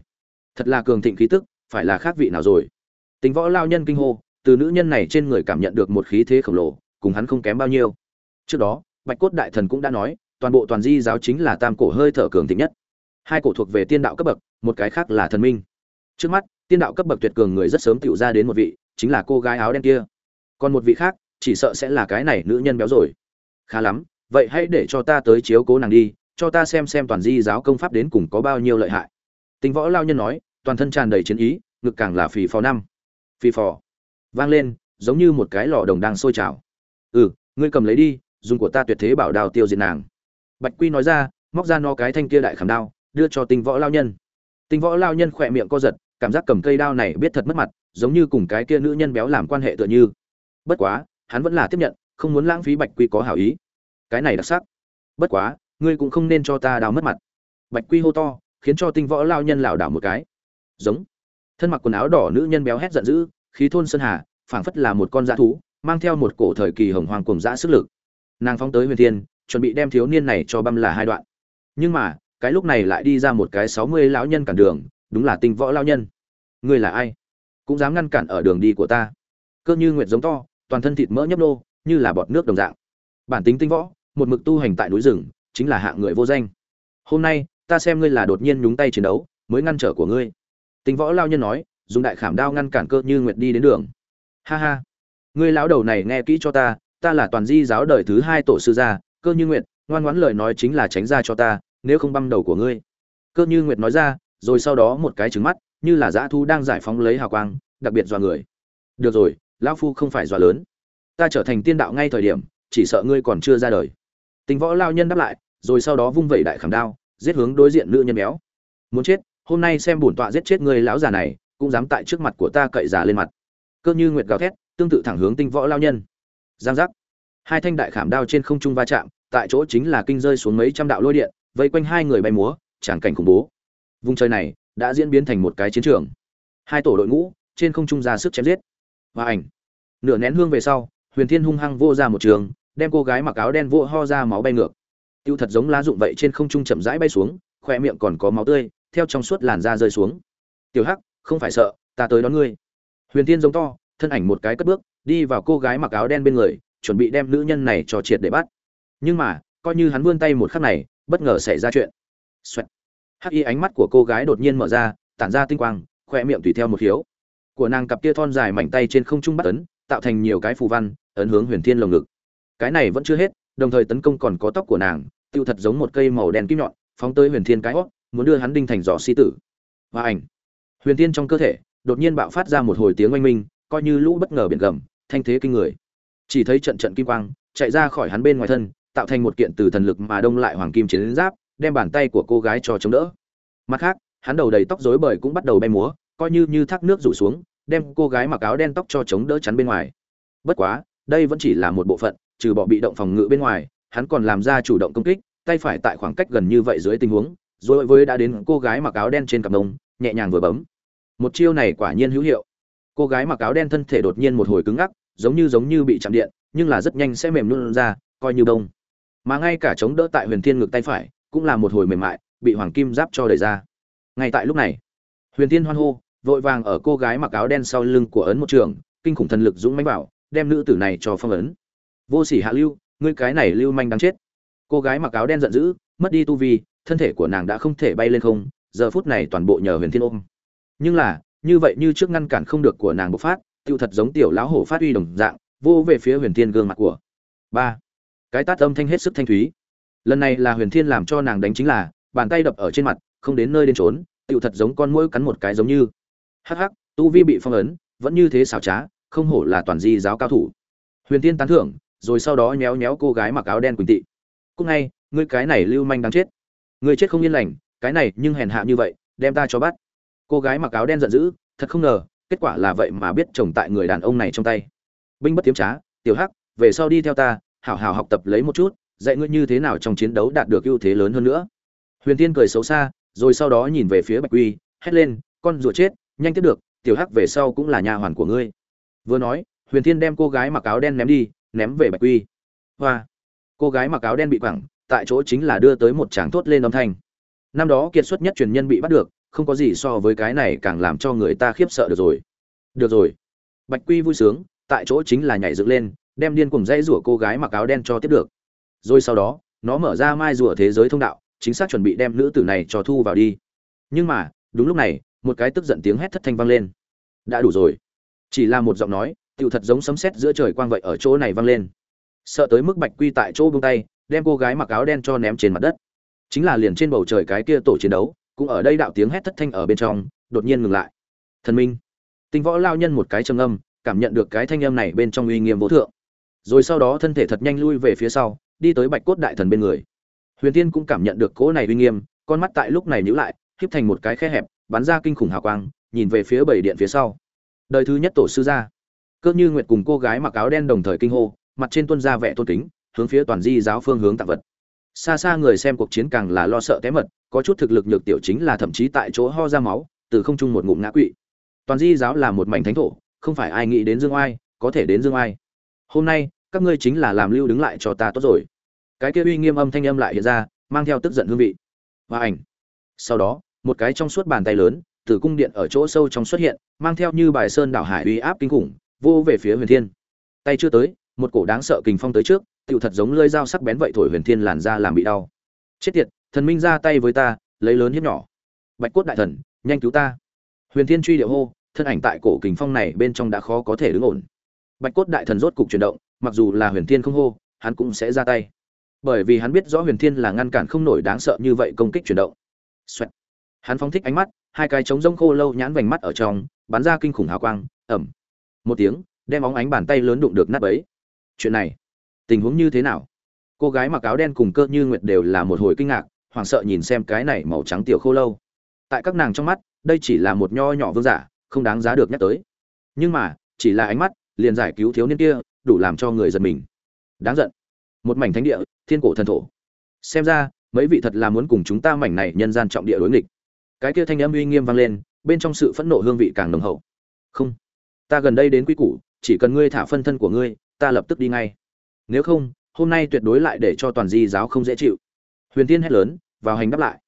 Thật là cường thịnh khí tức, phải là khác vị nào rồi? Tính võ lao nhân kinh hô, từ nữ nhân này trên người cảm nhận được một khí thế khổng lồ, cùng hắn không kém bao nhiêu. Trước đó, bạch cốt đại thần cũng đã nói, toàn bộ toàn di giáo chính là tam cổ hơi thở cường thịnh nhất. Hai cổ thuộc về tiên đạo cấp bậc, một cái khác là thần minh. Trước mắt tiên đạo cấp bậc tuyệt cường người rất sớm tựu ra đến một vị, chính là cô gái áo đen kia. Còn một vị khác, chỉ sợ sẽ là cái này nữ nhân béo rồi. Khá lắm, vậy hãy để cho ta tới chiếu cố nàng đi, cho ta xem xem toàn di giáo công pháp đến cùng có bao nhiêu lợi hại. Tính võ lao nhân nói, toàn thân tràn đầy chiến ý, ngực càng là phì phò năm. Phì phò. Vang lên, giống như một cái lò đồng đang sôi trào. Ừ ngươi cầm lấy đi, dùng của ta tuyệt thế bảo đào tiêu diệt nàng. Bạch quy nói ra, móc ra no cái thanh kia đại khảm đao, đưa cho tinh võ lao nhân. Tinh võ lao nhân khỏe miệng co giật cảm giác cầm cây đao này biết thật mất mặt, giống như cùng cái kia nữ nhân béo làm quan hệ tựa như. Bất quá, hắn vẫn là tiếp nhận, không muốn lãng phí bạch quy có hảo ý. Cái này đặc sắc. Bất quá, ngươi cũng không nên cho ta đào mất mặt. Bạch quy hô to, khiến cho tinh võ lao nhân lảo đảo một cái. Giống. Thân mặc quần áo đỏ nữ nhân béo hét giận dữ, khí thôn sơn hà, phảng phất là một con dã thú, mang theo một cổ thời kỳ hồng hoàng cùng dã sức lực. Nàng phóng tới huyền thiên, chuẩn bị đem thiếu niên này cho băm là hai đoạn. Nhưng mà, cái lúc này lại đi ra một cái sáu mươi lão nhân cản đường đúng là tinh võ lao nhân. Ngươi là ai? Cũng dám ngăn cản ở đường đi của ta. Cơ như nguyệt giống to, toàn thân thịt mỡ nhấp nô, như là bọt nước đồng dạng. Bản tính tinh võ, một mực tu hành tại núi rừng, chính là hạng người vô danh. Hôm nay, ta xem ngươi là đột nhiên nhúng tay chiến đấu, mới ngăn trở của ngươi. Tinh võ lao nhân nói, dùng đại khảm đao ngăn cản cơ như nguyệt đi đến đường. Ha ha. Ngươi lão đầu này nghe kỹ cho ta ta là toàn di giáo đời thứ hai tổ sư gia, cơ như nguyệt, ngoan ngoãn lời nói chính là tránh ra cho ta, nếu không băm đầu của ngươi. Cơ như nguyệt nói ra rồi sau đó một cái trứng mắt, như là dã thu đang giải phóng lấy hào quang, đặc biệt dọa người. Được rồi, lão phu không phải dọa lớn. Ta trở thành tiên đạo ngay thời điểm, chỉ sợ ngươi còn chưa ra đời. Tình võ lao nhân đáp lại, rồi sau đó vung vẩy đại khảm đao, giết hướng đối diện nữ nhân béo. Muốn chết, hôm nay xem bổn tọa giết chết ngươi lão già này, cũng dám tại trước mặt của ta cậy giả lên mặt. Cơ như nguyệt gào thét, tương tự thẳng hướng tinh võ lao nhân. Giang giác. Hai thanh đại khảm đao trên không trung va chạm, tại chỗ chính là kinh rơi xuống mấy trăm đạo lôi điện, vây quanh hai người bay múa tràng cảnh khủng bố vùng trời này đã diễn biến thành một cái chiến trường. Hai tổ đội ngũ trên không trung ra sức chém giết. Và ảnh. Nửa nén hương về sau, huyền thiên hung hăng vô ra một trường, đem cô gái mặc áo đen vô ho ra máu bay ngược. Tiêu thật giống lá dụng vậy trên không trung chậm rãi bay xuống khoe miệng còn có máu tươi, theo trong suốt làn da rơi xuống. Tiểu hắc, không phải sợ, ta tới đón ngươi. Huyền thiên giống to, thân ảnh một cái cất bước, đi vào cô gái mặc áo đen bên người, chuẩn bị đem nữ nhân này cho triệt để bắt. Nhưng mà, coi như hắn vươn tay một khắc này, bất ngờ xảy ra chuyện. Xoẹt hắc y ánh mắt của cô gái đột nhiên mở ra, tản ra tinh quang, khoe miệng tùy theo một hiếu của nàng cặp kia thon dài mảnh tay trên không trung bắt ấn, tạo thành nhiều cái phù văn, ấn hướng huyền thiên lồng ngực. Cái này vẫn chưa hết, đồng thời tấn công còn có tóc của nàng tiêu thật giống một cây màu đen kim nhọn, phóng tới huyền thiên cái hót, muốn đưa hắn đinh thành giỏ si tử. Và ảnh. Huyền thiên trong cơ thể, đột nhiên bạo phát ra một hồi tiếng oanh minh, coi như lũ bất ngờ biển gầm, thanh thế kinh người. Chỉ thấy trận trận kim quang, chạy ra khỏi hắn bên ngoài thân, tạo thành một kiện từ thần lực mà đông lại hoàng kim chiến giáp đem bàn tay của cô gái cho chống đỡ. Mặt khác, hắn đầu đầy tóc rối bời cũng bắt đầu bay múa, coi như như thác nước rủ xuống, đem cô gái mặc áo đen tóc cho chống đỡ chắn bên ngoài. Bất quá, đây vẫn chỉ là một bộ phận, trừ bỏ bị động phòng ngự bên ngoài, hắn còn làm ra chủ động công kích, tay phải tại khoảng cách gần như vậy dưới tình huống, rồi với đã đến cô gái mặc áo đen trên cặp đông nhẹ nhàng vừa bấm. Một chiêu này quả nhiên hữu hiệu. Cô gái mặc áo đen thân thể đột nhiên một hồi cứng ngắc, giống như giống như bị chạm điện, nhưng là rất nhanh sẽ mềm luôn ra, coi như đông. Mà ngay cả chống đỡ tại huyền thiên ngực tay phải cũng là một hồi mềm mại, bị hoàng kim giáp cho đẩy ra. Ngay tại lúc này, huyền thiên hoan hô, vội vàng ở cô gái mặc áo đen sau lưng của ấn một trường, kinh khủng thần lực dũng mãnh bảo, đem nữ tử này cho phong ấn. Vô sỉ hạ lưu, ngươi cái này lưu manh đáng chết. Cô gái mặc áo đen giận dữ, mất đi tu vi, thân thể của nàng đã không thể bay lên không, giờ phút này toàn bộ nhờ huyền thiên ôm. Nhưng là, như vậy như trước ngăn cản không được của nàng bộc phát, tiêu thật giống tiểu lão hổ phát uy đồng dạng, vô về phía huyền thiên gương mặt của. Ba. Cái tát âm thanh hết sức thanh thúy lần này là huyền thiên làm cho nàng đánh chính là, bàn tay đập ở trên mặt, không đến nơi đến trốn tựu thật giống con mũi cắn một cái giống như. Hắc hắc, tu vi bị phong ấn, vẫn như thế xảo trá, không hổ là toàn di giáo cao thủ. Huyền thiên tán thưởng, rồi sau đó nhéo nhéo cô gái mặc áo đen quỳnh tị. Cúc ngay, ngươi cái này lưu manh đáng chết. Người chết không yên lành, cái này nhưng hèn hạ như vậy, đem ta cho bắt. Cô gái mặc áo đen giận dữ, thật không ngờ, kết quả là vậy mà biết chồng tại người đàn ông này trong tay. Binh bất tiếm trá, tiểu hắc, về sau đi theo ta, hảo hảo học tập lấy một chút dạy ngươi như thế nào trong chiến đấu đạt được ưu thế lớn hơn nữa. Huyền tiên cười xấu xa, rồi sau đó nhìn về phía bạch quy, hét lên, con rùa chết, nhanh tiếp được, tiểu hắc về sau cũng là nhà hoàn của ngươi. Vừa nói, huyền thiên đem cô gái mặc áo đen ném đi, ném về bạch quy. Hoa! Cô gái mặc áo đen bị quẳng, tại chỗ chính là đưa tới một tràng thốt lên âm thanh. Năm đó kiệt xuất nhất truyền nhân bị bắt được, không có gì so với cái này càng làm cho người ta khiếp sợ được rồi. Được rồi. Bạch quy vui sướng, tại chỗ chính là nhảy dựng lên, đem điên cùng dãy rủa cô gái mặc áo đen cho tiếp được rồi sau đó, nó mở ra mai rùa thế giới thông đạo, chính xác chuẩn bị đem nữ tử này cho thu vào đi. Nhưng mà, đúng lúc này, một cái tức giận tiếng hét thất thanh vang lên. Đã đủ rồi. Chỉ là một giọng nói tựu thật giống sấm sét giữa trời quang vậy ở chỗ này vang lên. Sợ tới mức bạch quy tại chỗ buông tay, đem cô gái mặc áo đen cho ném trên mặt đất. Chính là liền trên bầu trời cái kia tổ chiến đấu, cũng ở đây đạo tiếng hét thất thanh ở bên trong, đột nhiên ngừng lại. Thần minh. Tinh võ lao nhân một cái trầm âm cảm nhận được cái thanh âm này bên trong uy nghiêm vô thượng. Rồi sau đó thân thể thật nhanh lui về phía sau đi tới bạch cốt đại thần bên người. Huyền tiên cũng cảm nhận được cỗ này uy nghiêm, con mắt tại lúc này nhữ lại, híp thành một cái khe hẹp, bắn ra kinh khủng hào quang, nhìn về phía bảy điện phía sau. Đời thứ nhất tổ sư gia. Cơ như nguyệt cùng cô gái mặc áo đen đồng thời kinh hô, mặt trên tuân ra vẻ tôn kính, hướng phía toàn di giáo phương hướng tặng vật. Xa xa người xem cuộc chiến càng là lo sợ té mật, có chút thực lực nhược tiểu chính là thậm chí tại chỗ ho ra máu, từ không trung một ngụm ngã quỵ. Toàn di giáo là một mảnh thánh thổ, không phải ai nghĩ đến dương oai, có thể đến dương oai. Hôm nay các ngươi chính là làm lưu đứng lại cho ta tốt rồi. Cái kia uy nghiêm âm thanh âm lại hiện ra, mang theo tức giận hương vị. Và ảnh. Sau đó, một cái trong suốt bàn tay lớn từ cung điện ở chỗ sâu trong xuất hiện, mang theo như bài sơn đảo hải uy áp kinh khủng, vô về phía huyền thiên. Tay chưa tới, một cổ đáng sợ kình phong tới trước, tựu thật giống lưỡi dao sắc bén vậy thổi huyền thiên làn ra làm bị đau. Chết tiệt, thần minh ra tay với ta, lấy lớn hiếp nhỏ. Bạch cốt đại thần, nhanh cứu ta. Huyền thiên truy điệu hô, thân ảnh tại cổ kình phong này bên trong đã khó có thể đứng ổn. Bạch cốt đại thần rốt cục chuyển động mặc dù là huyền thiên không hô, hắn cũng sẽ ra tay. Bởi vì hắn biết rõ huyền thiên là ngăn cản không nổi đáng sợ như vậy công kích chuyển động. Xoẹt. hắn phóng thích ánh mắt, hai cái trống rông khô lâu nhãn vành mắt ở trong, bắn ra kinh khủng hào quang, ẩm. Một tiếng, đem óng ánh bàn tay lớn đụng được nát bấy. Chuyện này, tình huống như thế nào? Cô gái mặc áo đen cùng cơ như nguyệt đều là một hồi kinh ngạc, hoảng sợ nhìn xem cái này màu trắng tiểu khô lâu. Tại các nàng trong mắt, đây chỉ là một nho nhỏ vương giả, không đáng giá được nhắc tới. Nhưng mà, chỉ là ánh mắt, liền giải cứu thiếu niên kia đủ làm cho người giật mình. Đáng giận. Một mảnh thánh địa, thiên cổ thần thổ. Xem ra, mấy vị thật là muốn cùng chúng ta mảnh này nhân gian trọng địa đối nghịch. Cái kia thanh âm uy nghiêm vang lên, bên trong sự phẫn nộ hương vị càng nồng hậu. Không. Ta gần đây đến quy củ, chỉ cần ngươi thả phân thân của ngươi, ta lập tức đi ngay. Nếu không, hôm nay tuyệt đối lại để cho toàn di giáo không dễ chịu. Huyền tiên hét lớn, vào hành đáp lại.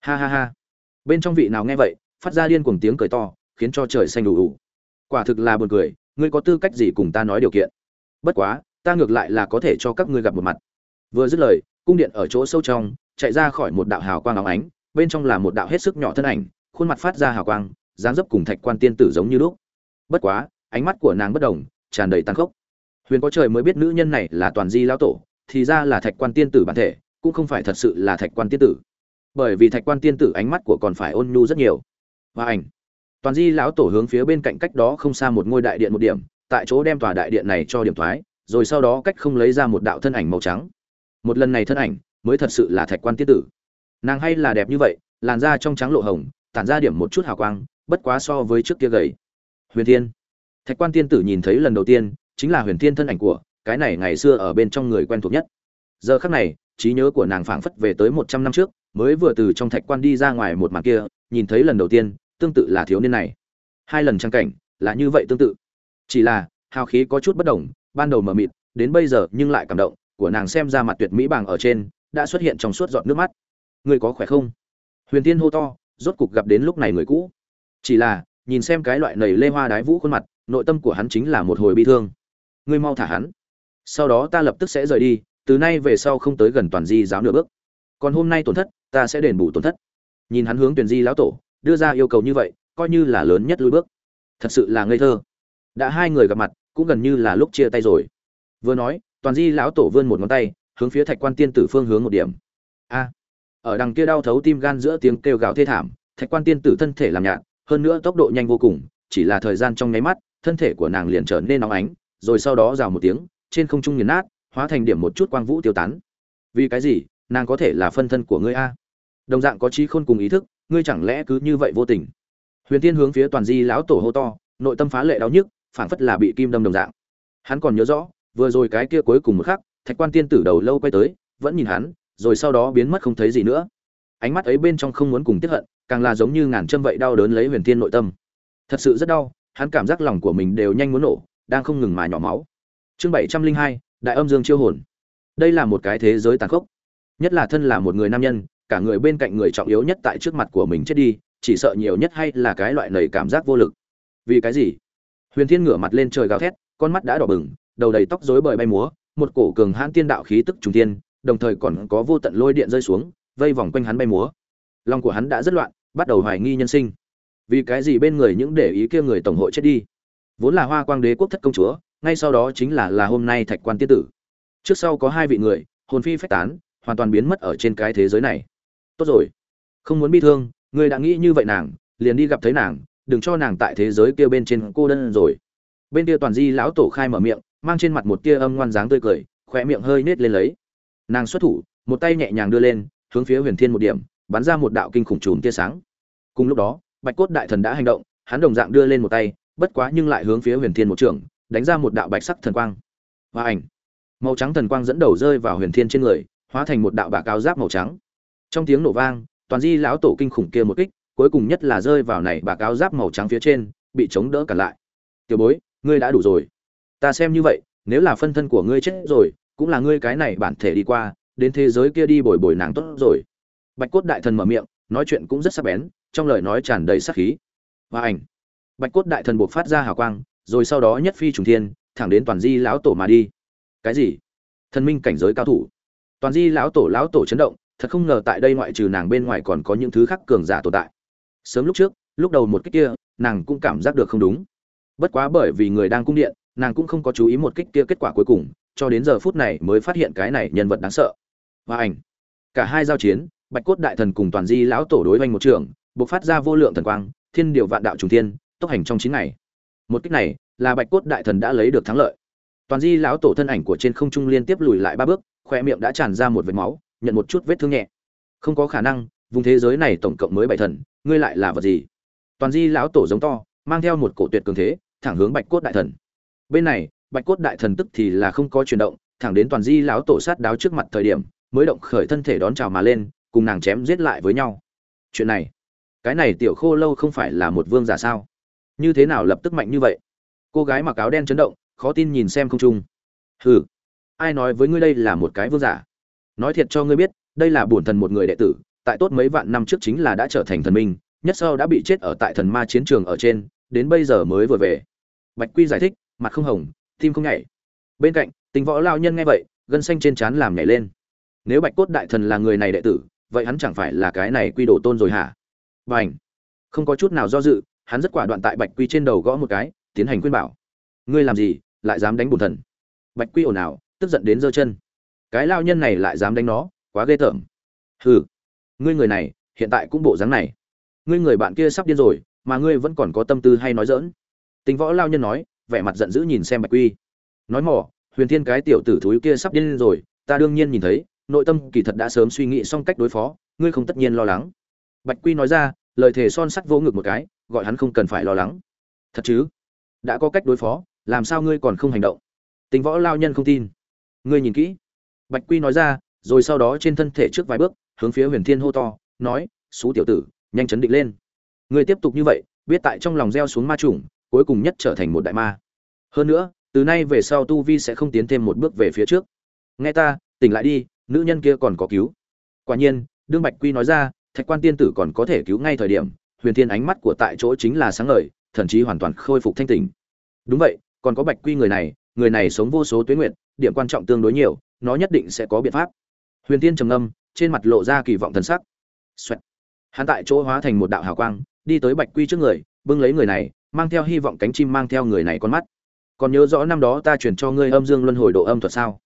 Ha ha ha. Bên trong vị nào nghe vậy, phát ra điên cuồng tiếng cười to, khiến cho trời xanh đủ đủ quả thực là buồn cười, ngươi có tư cách gì cùng ta nói điều kiện? Bất quá, ta ngược lại là có thể cho các ngươi gặp một mặt. Vừa dứt lời, cung điện ở chỗ sâu trong, chạy ra khỏi một đạo hào quang óng ánh, bên trong là một đạo hết sức nhỏ thân ảnh, khuôn mặt phát ra hào quang, dáng dấp cùng thạch quan tiên tử giống như lúc. Bất quá, ánh mắt của nàng bất đồng, tràn đầy tàn khốc. Huyền có trời mới biết nữ nhân này là toàn di lão tổ, thì ra là thạch quan tiên tử bản thể, cũng không phải thật sự là thạch quan tiên tử. Bởi vì thạch quan tiên tử ánh mắt của còn phải ôn nhu rất nhiều. Và ảnh, toàn di lão tổ hướng phía bên cạnh cách đó không xa một ngôi đại điện một điểm tại chỗ đem tòa đại điện này cho điểm thoái, rồi sau đó cách không lấy ra một đạo thân ảnh màu trắng. Một lần này thân ảnh mới thật sự là thạch quan tiên tử. Nàng hay là đẹp như vậy, làn da trong trắng lộ hồng, tản ra điểm một chút hào quang, bất quá so với trước kia gầy. Huyền thiên. Thạch quan tiên tử nhìn thấy lần đầu tiên, chính là huyền thiên thân ảnh của, cái này ngày xưa ở bên trong người quen thuộc nhất. Giờ khắc này, trí nhớ của nàng phảng phất về tới một trăm năm trước, mới vừa từ trong thạch quan đi ra ngoài một màn kia, nhìn thấy lần đầu tiên, tương tự là thiếu niên này. Hai lần trang cảnh, là như vậy tương tự chỉ là, hào khí có chút bất đồng, ban đầu mờ mịt, đến bây giờ nhưng lại cảm động, của nàng xem ra mặt tuyệt mỹ bàng ở trên, đã xuất hiện trong suốt giọt nước mắt. Ngươi có khỏe không? Huyền tiên hô to, rốt cục gặp đến lúc này người cũ. Chỉ là, nhìn xem cái loại nầy lê hoa đái vũ khuôn mặt, nội tâm của hắn chính là một hồi bi thương. Ngươi mau thả hắn. Sau đó ta lập tức sẽ rời đi, từ nay về sau không tới gần toàn di giáo nửa bước. Còn hôm nay tổn thất, ta sẽ đền bù tổn thất. Nhìn hắn hướng tuyển di lão tổ, đưa ra yêu cầu như vậy, coi như là lớn nhất lối bước. Thật sự là ngây thơ đã hai người gặp mặt, cũng gần như là lúc chia tay rồi. Vừa nói, toàn di lão tổ vươn một ngón tay, hướng phía thạch quan tiên tử phương hướng một điểm. A, ở đằng kia đau thấu tim gan giữa tiếng kêu gào thê thảm, thạch quan tiên tử thân thể làm nhạt, hơn nữa tốc độ nhanh vô cùng, chỉ là thời gian trong nháy mắt, thân thể của nàng liền trở nên nóng ánh, rồi sau đó rào một tiếng, trên không trung nghiền nát, hóa thành điểm một chút quang vũ tiêu tán. Vì cái gì? Nàng có thể là phân thân của ngươi a? Đồng dạng có trí khôn cùng ý thức, ngươi chẳng lẽ cứ như vậy vô tình? Huyền tiên hướng phía toàn di lão tổ hô to, nội tâm phá lệ đau nhức phảng phất là bị kim đâm đồng dạng. Hắn còn nhớ rõ, vừa rồi cái kia cuối cùng một khắc, thạch quan tiên tử đầu lâu quay tới, vẫn nhìn hắn, rồi sau đó biến mất không thấy gì nữa. Ánh mắt ấy bên trong không muốn cùng tiếp hận, càng là giống như ngàn châm vậy đau đớn lấy huyền tiên nội tâm. Thật sự rất đau, hắn cảm giác lòng của mình đều nhanh muốn nổ, đang không ngừng mà nhỏ máu. Chương bảy trăm linh hai, đại âm dương chiêu hồn. Đây là một cái thế giới tàn khốc. Nhất là thân là một người nam nhân, cả người bên cạnh người trọng yếu nhất tại trước mặt của mình chết đi, chỉ sợ nhiều nhất hay là cái loại nầy cảm giác vô lực. Vì cái gì? Huyền thiên ngửa mặt lên trời gào thét, con mắt đã đỏ bừng, đầu đầy tóc rối bời bay múa, một cổ cường hãn tiên đạo khí tức trùng thiên, đồng thời còn có vô tận lôi điện rơi xuống, vây vòng quanh hắn bay múa. Lòng của hắn đã rất loạn, bắt đầu hoài nghi nhân sinh. Vì cái gì bên người những để ý kia người tổng hội chết đi? Vốn là hoa quang đế quốc thất công chúa, ngay sau đó chính là là hôm nay thạch quan tiết tử. Trước sau có hai vị người, hồn phi phách tán, hoàn toàn biến mất ở trên cái thế giới này. Tốt rồi. Không muốn bi thương, ngươi đã nghĩ như vậy nàng, liền đi gặp thấy nàng đừng cho nàng tại thế giới kia bên trên cô đơn rồi. Bên kia toàn di lão tổ khai mở miệng, mang trên mặt một tia âm ngoan dáng tươi cười khỏe miệng hơi nết lên lấy. Nàng xuất thủ, một tay nhẹ nhàng đưa lên, hướng phía huyền thiên một điểm, bắn ra một đạo kinh khủng trùm tia sáng. Cùng lúc đó, bạch cốt đại thần đã hành động, hắn đồng dạng đưa lên một tay, bất quá nhưng lại hướng phía huyền thiên một trường, đánh ra một đạo bạch sắc thần quang. Và ảnh. Màu trắng thần quang dẫn đầu rơi vào huyền thiên trên người, hóa thành một đạo bạc áo giáp màu trắng. Trong tiếng nổ vang, toàn di lão tổ kinh khủng kia một kích cuối cùng nhất là rơi vào này bà cáo giáp màu trắng phía trên, bị chống đỡ cả lại. Tiểu bối, ngươi đã đủ rồi. Ta xem như vậy, nếu là phân thân của ngươi chết rồi, cũng là ngươi cái này bản thể đi qua, đến thế giới kia đi bồi bồi nàng tốt rồi. Bạch cốt đại thần mở miệng, nói chuyện cũng rất sắc bén, trong lời nói tràn đầy sát khí. Và ảnh. Bạch cốt đại thần buộc phát ra hào quang, rồi sau đó nhất phi trùng thiên, thẳng đến toàn di lão tổ mà đi. Cái gì? Thần minh cảnh giới cao thủ. Toàn di lão tổ lão tổ chấn động, thật không ngờ tại đây ngoại trừ nàng bên ngoài còn có những thứ khác cường giả tồn tại sớm lúc trước, lúc đầu một kích kia, nàng cũng cảm giác được không đúng. Bất quá bởi vì người đang cung điện, nàng cũng không có chú ý một kích kia kết quả cuối cùng, cho đến giờ phút này mới phát hiện cái này nhân vật đáng sợ. Và ảnh. Cả hai giao chiến, bạch cốt đại thần cùng toàn di lão tổ đối oanh một trường buộc phát ra vô lượng thần quang, thiên điều vạn đạo trùng thiên, tốc hành trong chín ngày. Một kích này, là bạch cốt đại thần đã lấy được thắng lợi. Toàn di lão tổ thân ảnh của trên không trung liên tiếp lùi lại ba bước, khoe miệng đã tràn ra một vệt máu, nhận một chút vết thương nhẹ. Không có khả năng, vùng thế giới này tổng cộng mới bảy thần ngươi lại là vật gì? Toàn di lão tổ giống to, mang theo một cổ tuyệt cường thế, thẳng hướng bạch cốt đại thần. Bên này, bạch cốt đại thần tức thì là không có chuyển động, thẳng đến toàn di lão tổ sát đáo trước mặt thời điểm, mới động khởi thân thể đón chào mà lên, cùng nàng chém giết lại với nhau. Chuyện này, cái này tiểu khô lâu không phải là một vương giả sao? Như thế nào lập tức mạnh như vậy? Cô gái mặc áo đen chấn động, khó tin nhìn xem không trung. Hừ, ai nói với ngươi đây là một cái vương giả? Nói thiệt cho ngươi biết, đây là bổn thần một người đệ tử tại tốt mấy vạn năm trước chính là đã trở thành thần minh, nhất sau đã bị chết ở tại thần ma chiến trường ở trên, đến bây giờ mới vừa về. Bạch quy giải thích, mặt không hồng, tim không nhảy. Bên cạnh tình võ lao nhân nghe vậy, gân xanh trên trán làm nhảy lên. Nếu bạch cốt đại thần là người này đệ tử, vậy hắn chẳng phải là cái này quy đồ tôn rồi hả? B à n h không có chút nào do dự, hắn rất quả đoạn tại bạch quy trên đầu gõ một cái, tiến hành khuyên bảo. Ngươi làm gì, lại dám đánh bùn thần? Bạch quy ồn ào, tức giận đến giơ chân. Cái lao nhân này lại dám đánh nó, quá ghê tởm. Hừ! Ngươi người này, hiện tại cũng bộ dáng này. Ngươi người bạn kia sắp điên rồi, mà ngươi vẫn còn có tâm tư hay nói dỡn tính võ lao nhân nói, vẻ mặt giận dữ nhìn xem bạch quy. Nói mỏ, huyền thiên cái tiểu tử thúi kia sắp điên rồi, ta đương nhiên nhìn thấy, nội tâm kỳ thật đã sớm suy nghĩ xong cách đối phó, ngươi không tất nhiên lo lắng. Bạch quy nói ra, lời thề son sắt vô ngực một cái, gọi hắn không cần phải lo lắng. Thật chứ? Đã có cách đối phó, làm sao ngươi còn không hành động? Tính võ lao nhân không tin. Ngươi nhìn kỹ. Bạch quy nói ra, rồi sau đó trên thân thể trước vài bước hướng phía huyền thiên hô to, nói xú tiểu tử, nhanh chấn định lên. Ngươi tiếp tục như vậy, biết tại trong lòng gieo xuống ma trùng cuối cùng nhất trở thành một đại ma. Hơn nữa, từ nay về sau tu vi sẽ không tiến thêm một bước về phía trước. Nghe ta, tỉnh lại đi, nữ nhân kia còn có cứu. Quả nhiên, đương bạch quy nói ra, thạch quan tiên tử còn có thể cứu ngay thời điểm, huyền thiên ánh mắt của tại chỗ chính là sáng ngời thậm chí hoàn toàn khôi phục thanh tỉnh. Đúng vậy, còn có bạch quy người này người này sống vô số tuyến nguyện, điểm quan trọng tương đối nhiều, nó nhất định sẽ có biện pháp. Huyền thiên trầm ngâm trên mặt lộ ra kỳ vọng thần sắc. Xoẹt. hắn tại chỗ hóa thành một đạo hào quang, đi tới bạch quy trước người, bưng lấy người này, mang theo hy vọng cánh chim mang theo người này con mắt. Còn nhớ rõ năm đó ta chuyển cho ngươi âm dương luân hồi độ âm thuật sao?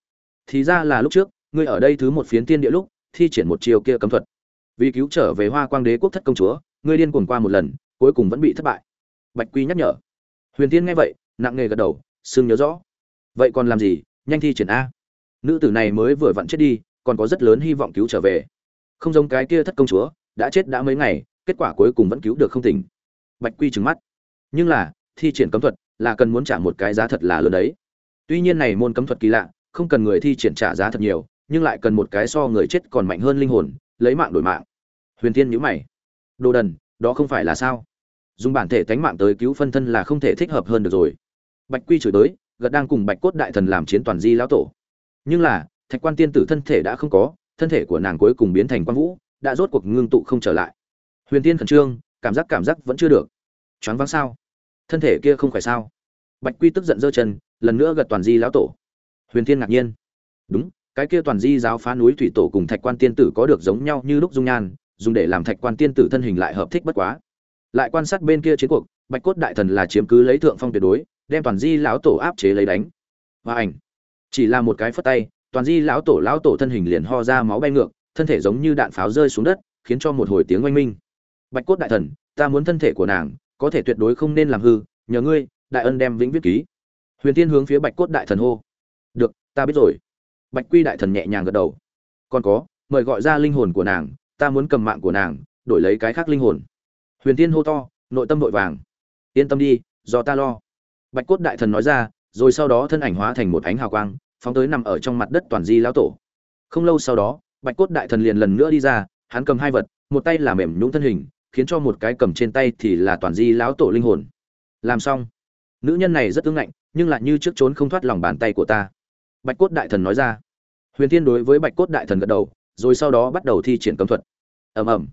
Thì ra là lúc trước, ngươi ở đây thứ một phiến tiên địa lúc, thi triển một chiều kia cấm thuật. Vì cứu trở về hoa quang đế quốc thất công chúa, ngươi điên cuồng qua một lần, cuối cùng vẫn bị thất bại. Bạch quy nhắc nhở. Huyền tiên nghe vậy, nặng nề gật đầu sương nhớ rõ. Vậy còn làm gì? Nhanh thi triển a. Nữ tử này mới vừa vặn chết đi còn có rất lớn hy vọng cứu trở về. Không giống cái kia thất công chúa, đã chết đã mấy ngày, kết quả cuối cùng vẫn cứu được không tỉnh. Bạch quy trừng mắt. Nhưng là, thi triển cấm thuật là cần muốn trả một cái giá thật là lớn đấy. Tuy nhiên này môn cấm thuật kỳ lạ, không cần người thi triển trả giá thật nhiều, nhưng lại cần một cái so người chết còn mạnh hơn linh hồn, lấy mạng đổi mạng. Huyền tiên nhíu mày. Đồ đần, đó không phải là sao? Dùng bản thể tánh mạng tới cứu phân thân là không thể thích hợp hơn được rồi. Bạch quy chửi tới, gật đang cùng bạch cốt đại thần làm chiến toàn di lão tổ. Nhưng là thạch quan tiên tử thân thể đã không có, thân thể của nàng cuối cùng biến thành quan vũ, đã rốt cuộc ngưng tụ không trở lại. Huyền tiên khẩn trương, cảm giác cảm giác vẫn chưa được. Choáng váng sao? Thân thể kia không phải sao? Bạch quy tức giận giơ chân, lần nữa gật toàn di lão tổ. Huyền thiên ngạc nhiên. Đúng, cái kia toàn di giáo phá núi thủy tổ cùng thạch quan tiên tử có được giống nhau như lúc dung nhan, dùng để làm thạch quan tiên tử thân hình lại hợp thích bất quá. Lại quan sát bên kia chiến cuộc, bạch cốt đại thần là chiếm cứ lấy thượng phong tuyệt đối, đem toàn di lão tổ áp chế lấy đánh. Và ảnh. Chỉ là một cái phất tay toàn di lão tổ lão tổ thân hình liền ho ra máu bay ngược, thân thể giống như đạn pháo rơi xuống đất, khiến cho một hồi tiếng oanh minh. Bạch cốt đại thần, ta muốn thân thể của nàng, có thể tuyệt đối không nên làm hư, nhờ ngươi, đại ân đem vĩnh viết ký. Huyền tiên hướng phía bạch cốt đại thần hô. Được, ta biết rồi. Bạch quy đại thần nhẹ nhàng gật đầu. Còn có, mời gọi ra linh hồn của nàng, ta muốn cầm mạng của nàng, đổi lấy cái khác linh hồn. Huyền tiên hô to, nội tâm nội vàng. Yên tâm đi, do ta lo. Bạch cốt đại thần nói ra, rồi sau đó thân ảnh hóa thành một ánh hào quang phóng tới nằm ở trong mặt đất toàn di lão tổ. Không lâu sau đó, bạch cốt đại thần liền lần nữa đi ra, hắn cầm hai vật, một tay là mềm nhũng thân hình, khiến cho một cái cầm trên tay thì là toàn di lão tổ linh hồn. Làm xong, nữ nhân này rất ưng ngạnh, nhưng lại như trước trốn không thoát lòng bàn tay của ta. Bạch cốt đại thần nói ra. Huyền thiên đối với bạch cốt đại thần gật đầu, rồi sau đó bắt đầu thi triển cấm thuật. Ầm ầm.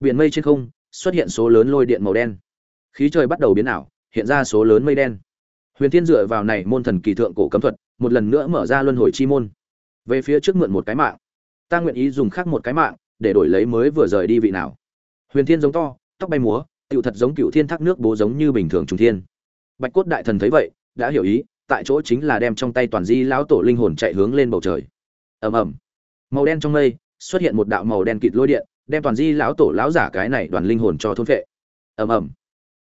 Biển mây trên không xuất hiện số lớn lôi điện màu đen. Khí trời bắt đầu biến ảo, hiện ra số lớn mây đen. Huyền thiên dựa vào này môn thần kỳ thượng cổ cấm thuật một lần nữa mở ra luân hồi chi môn. Về phía trước mượn một cái mạng. Ta nguyện ý dùng khác một cái mạng để đổi lấy mới vừa rời đi vị nào. Huyền thiên giống to, tóc bay múa tựu thật giống cựu thiên thác nước bố giống như bình thường trùng thiên. Bạch cốt đại thần thấy vậy, đã hiểu ý, tại chỗ chính là đem trong tay toàn di lão tổ linh hồn chạy hướng lên bầu trời. Ầm ầm. Màu đen trong mây, xuất hiện một đạo màu đen kịt lôi điện, đem toàn di lão tổ lão giả cái này đoàn linh hồn cho thôn vệ ầm ầm.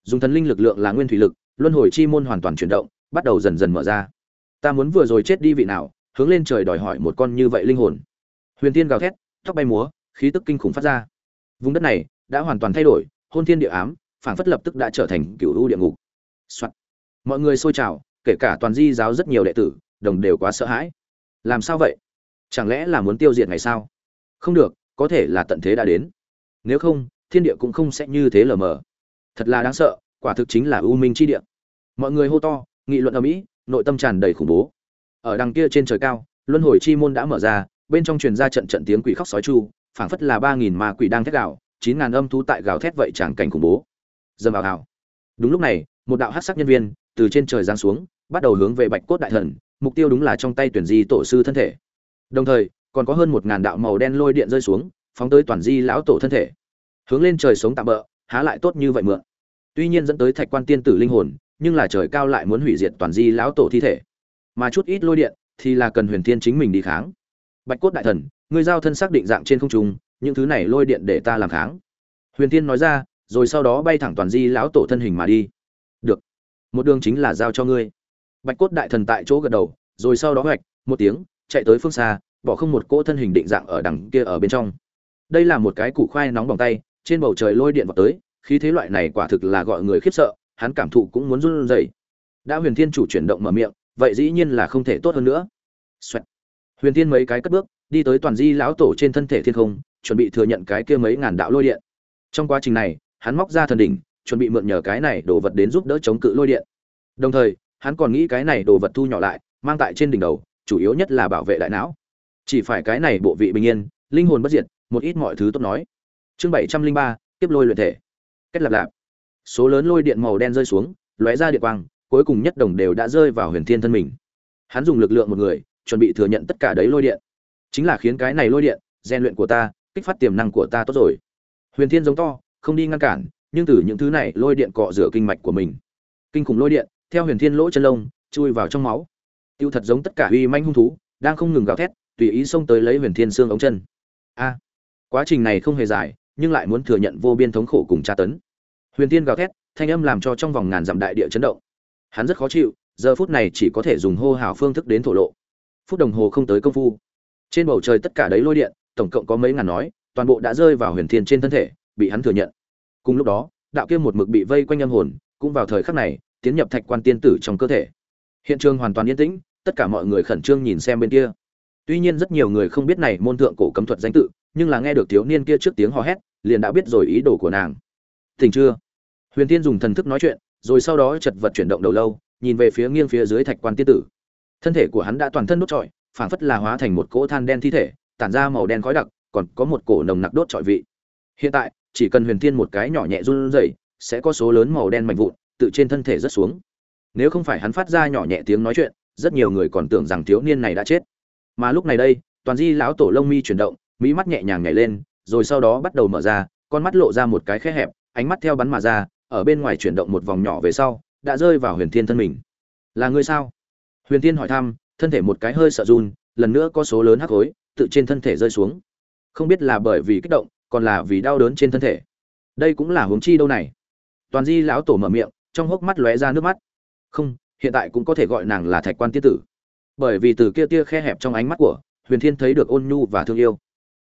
Dùng thần linh lực lượng là nguyên thủy lực, luân hồi chi môn hoàn toàn chuyển động, bắt đầu dần dần mở ra ta muốn vừa rồi chết đi vị nào, hướng lên trời đòi hỏi một con như vậy linh hồn. Huyền tiên gào thét, tóc bay múa, khí tức kinh khủng phát ra. Vùng đất này đã hoàn toàn thay đổi, hôn thiên địa ám phản phất lập tức đã trở thành cựu u địa ngục、Soạn. Mọi người xôi trào, kể cả toàn di giáo rất nhiều đệ tử, đồng đều quá sợ hãi. Làm sao vậy? Chẳng lẽ là muốn tiêu diệt ngày sao không được, có thể là tận thế đã đến. Nếu không, thiên địa cũng không sẽ như thế lờ mờ. Thật là đáng sợ, quả thực chính là ưu minh chi địa. Mọi người hô to, nghị luận ở mỹ nội tâm tràn đầy khủng bố. Ở đằng kia trên trời cao, luân hồi chi môn đã mở ra, bên trong truyền ra trận trận tiếng quỷ khóc sói chu, phảng phất là ba nghìn ma quỷ đang thét gào, chín ngàn âm thú tại gào thét vậy chẳng cảnh khủng bố. Dầm vào hào. Đúng lúc này, một đạo hát sắc nhân viên từ trên trời giáng xuống, bắt đầu hướng về bạch cốt đại thần, mục tiêu đúng là trong tay tuyển di tổ sư thân thể. Đồng thời, còn có hơn một ngàn đạo màu đen lôi điện rơi xuống, phóng tới toàn di lão tổ thân thể. Hướng lên trời sống tạm bỡ há lại tốt như vậy mượn. Tuy nhiên dẫn tới thạch quan tiên tử linh hồn nhưng là trời cao lại muốn hủy diệt toàn di lão tổ thi thể. Mà chút ít lôi điện thì là cần huyền thiên chính mình đi kháng. Bạch cốt đại thần người giao thân xác định dạng trên không trung, những thứ này lôi điện để ta làm kháng. Huyền thiên nói ra, rồi sau đó bay thẳng toàn di lão tổ thân hình mà đi. Được, một đường chính là giao cho ngươi. Bạch cốt đại thần tại chỗ gật đầu, rồi sau đó hoạch, một tiếng, chạy tới phương xa, bỏ không một cỗ thân hình định dạng ở đằng kia ở bên trong. Đây là một cái củ khoai nóng bằng tay, trên bầu trời lôi điện vào tới, khí thế loại này quả thực là gọi người khiếp sợ hắn cảm thụ cũng muốn run rẩy. Đã huyền thiên chủ chuyển động mở miệng, vậy dĩ nhiên là không thể tốt hơn nữa. Xoẹt. huyền thiên mấy cái cất bước, đi tới toàn di lão tổ trên thân thể thiên không, chuẩn bị thừa nhận cái kia mấy ngàn đạo lôi điện. Trong quá trình này, hắn móc ra thần đỉnh, chuẩn bị mượn nhờ cái này đồ vật đến giúp đỡ chống cự lôi điện. Đồng thời, hắn còn nghĩ cái này đồ vật thu nhỏ lại, mang tại trên đỉnh đầu, chủ yếu nhất là bảo vệ đại não. Chỉ phải cái này bộ vị bình yên, linh hồn bất diệt, một ít mọi thứ tốt nói. Chương bảy trăm linh ba tiếp lôi luyện thể. Kết lập lạp số lớn lôi điện màu đen rơi xuống, lóe ra điện quang, cuối cùng nhất đồng đều đã rơi vào huyền thiên thân mình. Hắn dùng lực lượng một người, chuẩn bị thừa nhận tất cả đấy lôi điện. Chính là khiến cái này lôi điện, rèn luyện của ta, kích phát tiềm năng của ta tốt rồi. Huyền thiên giống to, không đi ngăn cản, nhưng từ những thứ này, lôi điện cọ rửa kinh mạch của mình. Kinh khủng lôi điện, theo huyền thiên lỗ chân lông, chui vào trong máu. Tiêu thật giống tất cả uy manh hung thú, đang không ngừng gào thét, tùy ý xông tới lấy huyền thiên xương ống chân. A, quá trình này không hề dài, nhưng lại muốn thừa nhận vô biên thống khổ cùng tra tấn huyền thiên gào thét, thanh âm làm cho trong vòng ngàn dặm đại địa chấn động. Hắn rất khó chịu, giờ phút này chỉ có thể dùng hô hào phương thức đến thổ lộ. Phút đồng hồ không tới công phu. Trên bầu trời tất cả đấy lôi điện, tổng cộng có mấy ngàn nói, toàn bộ đã rơi vào huyền thiên trên thân thể, bị hắn thừa nhận. Cùng lúc đó, đạo kia một mực bị vây quanh âm hồn, cũng vào thời khắc này, tiến nhập thạch quan tiên tử trong cơ thể. Hiện trường hoàn toàn yên tĩnh, tất cả mọi người khẩn trương nhìn xem bên kia. Tuy nhiên rất nhiều người không biết này môn thượng cổ cấm thuật danh tự, nhưng là nghe được thiếu niên kia trước tiếng hò hét, liền đã biết rồi ý đồ của nàng. Tình chưa? Huyền tiên dùng thần thức nói chuyện, rồi sau đó chật vật chuyển động đầu lâu, nhìn về phía nghiêng phía dưới thạch quan tiên tử. Thân thể của hắn đã toàn thân đốt trọi, phảng phất là hóa thành một cỗ than đen thi thể, tản ra màu đen khói đặc, còn có một cổ nồng nặc đốt trọi vị. Hiện tại, chỉ cần huyền tiên một cái nhỏ nhẹ run rẩy, sẽ có số lớn màu đen mạnh vụn tự trên thân thể rất xuống. Nếu không phải hắn phát ra nhỏ nhẹ tiếng nói chuyện, rất nhiều người còn tưởng rằng thiếu niên này đã chết. Mà lúc này đây, toàn di lão tổ lông mi chuyển động, mỹ mắt nhẹ nhàng nhảy lên, rồi sau đó bắt đầu mở ra, con mắt lộ ra một cái khe hẹp, ánh mắt theo bắn mà ra ở bên ngoài chuyển động một vòng nhỏ về sau, đã rơi vào huyền thiên thân mình. Là ngươi sao? Huyền thiên hỏi thăm, thân thể một cái hơi sợ run, lần nữa có số lớn hắc khối, tự trên thân thể rơi xuống. Không biết là bởi vì kích động, còn là vì đau đớn trên thân thể. Đây cũng là huống chi đâu này. Toàn di lão tổ mở miệng, trong hốc mắt lóe ra nước mắt. Không, hiện tại cũng có thể gọi nàng là thạch quan tiết tử. Bởi vì từ kia tia khe hẹp trong ánh mắt của huyền thiên thấy được ôn nhu và thương yêu.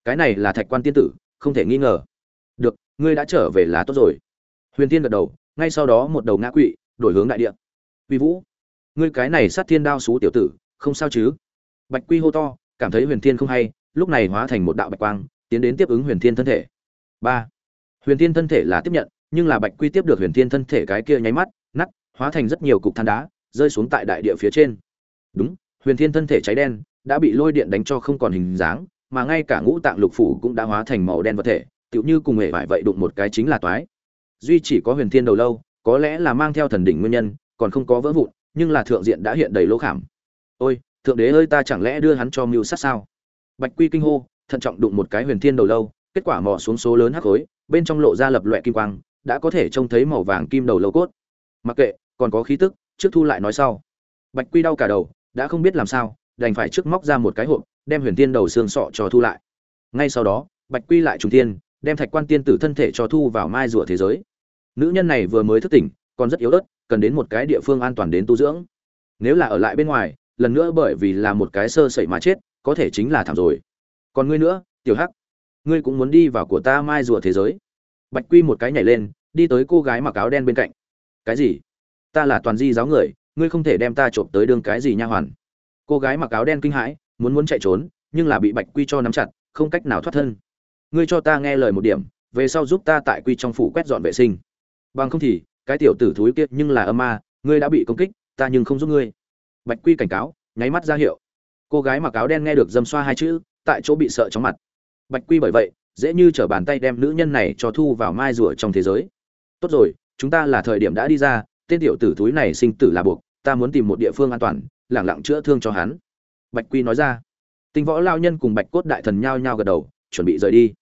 Cái này là thạch quan tiên tử, không thể nghi ngờ. Được, ngươi đã trở về là tốt rồi huyền thiên gật đầu, ngay sau đó một đầu ngã quỵ, đổi hướng đại địa. Vi vũ, ngươi cái này sát thiên đao xú tiểu tử, không sao chứ? Bạch quy hô to, cảm thấy huyền thiên không hay, lúc này hóa thành một đạo bạch quang, tiến đến tiếp ứng huyền thiên thân thể. Ba, huyền thiên thân thể là tiếp nhận, nhưng là bạch quy tiếp được huyền thiên thân thể cái kia nháy mắt nắt hóa thành rất nhiều cục than đá, rơi xuống tại đại địa phía trên. Đúng, huyền thiên thân thể cháy đen, đã bị lôi điện đánh cho không còn hình dáng, mà ngay cả ngũ tạng lục phủ cũng đã hóa thành màu đen vật thể, tựu như cùng hệ vải vậy đụng một cái chính là toái duy chỉ có huyền thiên đầu lâu, có lẽ là mang theo thần đỉnh nguyên nhân, còn không có vỡ vụn, nhưng là thượng diện đã hiện đầy lỗ khảm. Ôi, thượng đế ơi, ta chẳng lẽ đưa hắn cho mưu sát sao? Bạch quy kinh hô, thận trọng đụng một cái huyền thiên đầu lâu, kết quả mò xuống số lớn hắc khối, bên trong lộ ra lập loẹ kim quang, đã có thể trông thấy màu vàng kim đầu lâu cốt. Mặc kệ, còn có khí tức, trước thu lại nói sau. Bạch quy đau cả đầu, đã không biết làm sao, đành phải trước móc ra một cái hộp, đem huyền tiên đầu xương sọ cho thu lại. Ngay sau đó, bạch quy lại trùng tiên đem thạch quan tiên tử thân thể cho thu vào mai rùa thế giới nữ nhân này vừa mới thức tỉnh, còn rất yếu ớt, cần đến một cái địa phương an toàn đến tu dưỡng. Nếu là ở lại bên ngoài, lần nữa bởi vì là một cái sơ sẩy mà chết, có thể chính là thảm rồi. Còn ngươi nữa, tiểu hắc, ngươi cũng muốn đi vào của ta mai rùa thế giới. Bạch quy một cái nhảy lên, đi tới cô gái mặc áo đen bên cạnh. Cái gì? Ta là toàn di giáo người, ngươi không thể đem ta trộm tới đường cái gì nha hoàn. Cô gái mặc áo đen kinh hãi, muốn muốn chạy trốn, nhưng là bị bạch quy cho nắm chặt, không cách nào thoát thân. Ngươi cho ta nghe lời một điểm, về sau giúp ta tại quy trong phủ quét dọn vệ sinh bằng không thì, cái tiểu tử thúi kia nhưng là âm ma, ngươi đã bị công kích, ta nhưng không giúp ngươi. Bạch quy cảnh cáo, nháy mắt ra hiệu. Cô gái mặc áo đen nghe được dâm xoa hai chữ, tại chỗ bị sợ chóng mặt. Bạch quy bởi vậy, dễ như t bàn tay đem nữ nhân này cho thu vào mai rùa trong thế giới. Tốt rồi, chúng ta là thời điểm đã đi ra, tên tiểu tử thúi này sinh tử là buộc, ta muốn tìm một địa phương an toàn, lẳng lặng chữa thương cho hắn. Bạch quy nói ra. Tinh võ lao nhân cùng bạch cốt đại thần nhao nhao gật đầu, chuẩn bị rời đi.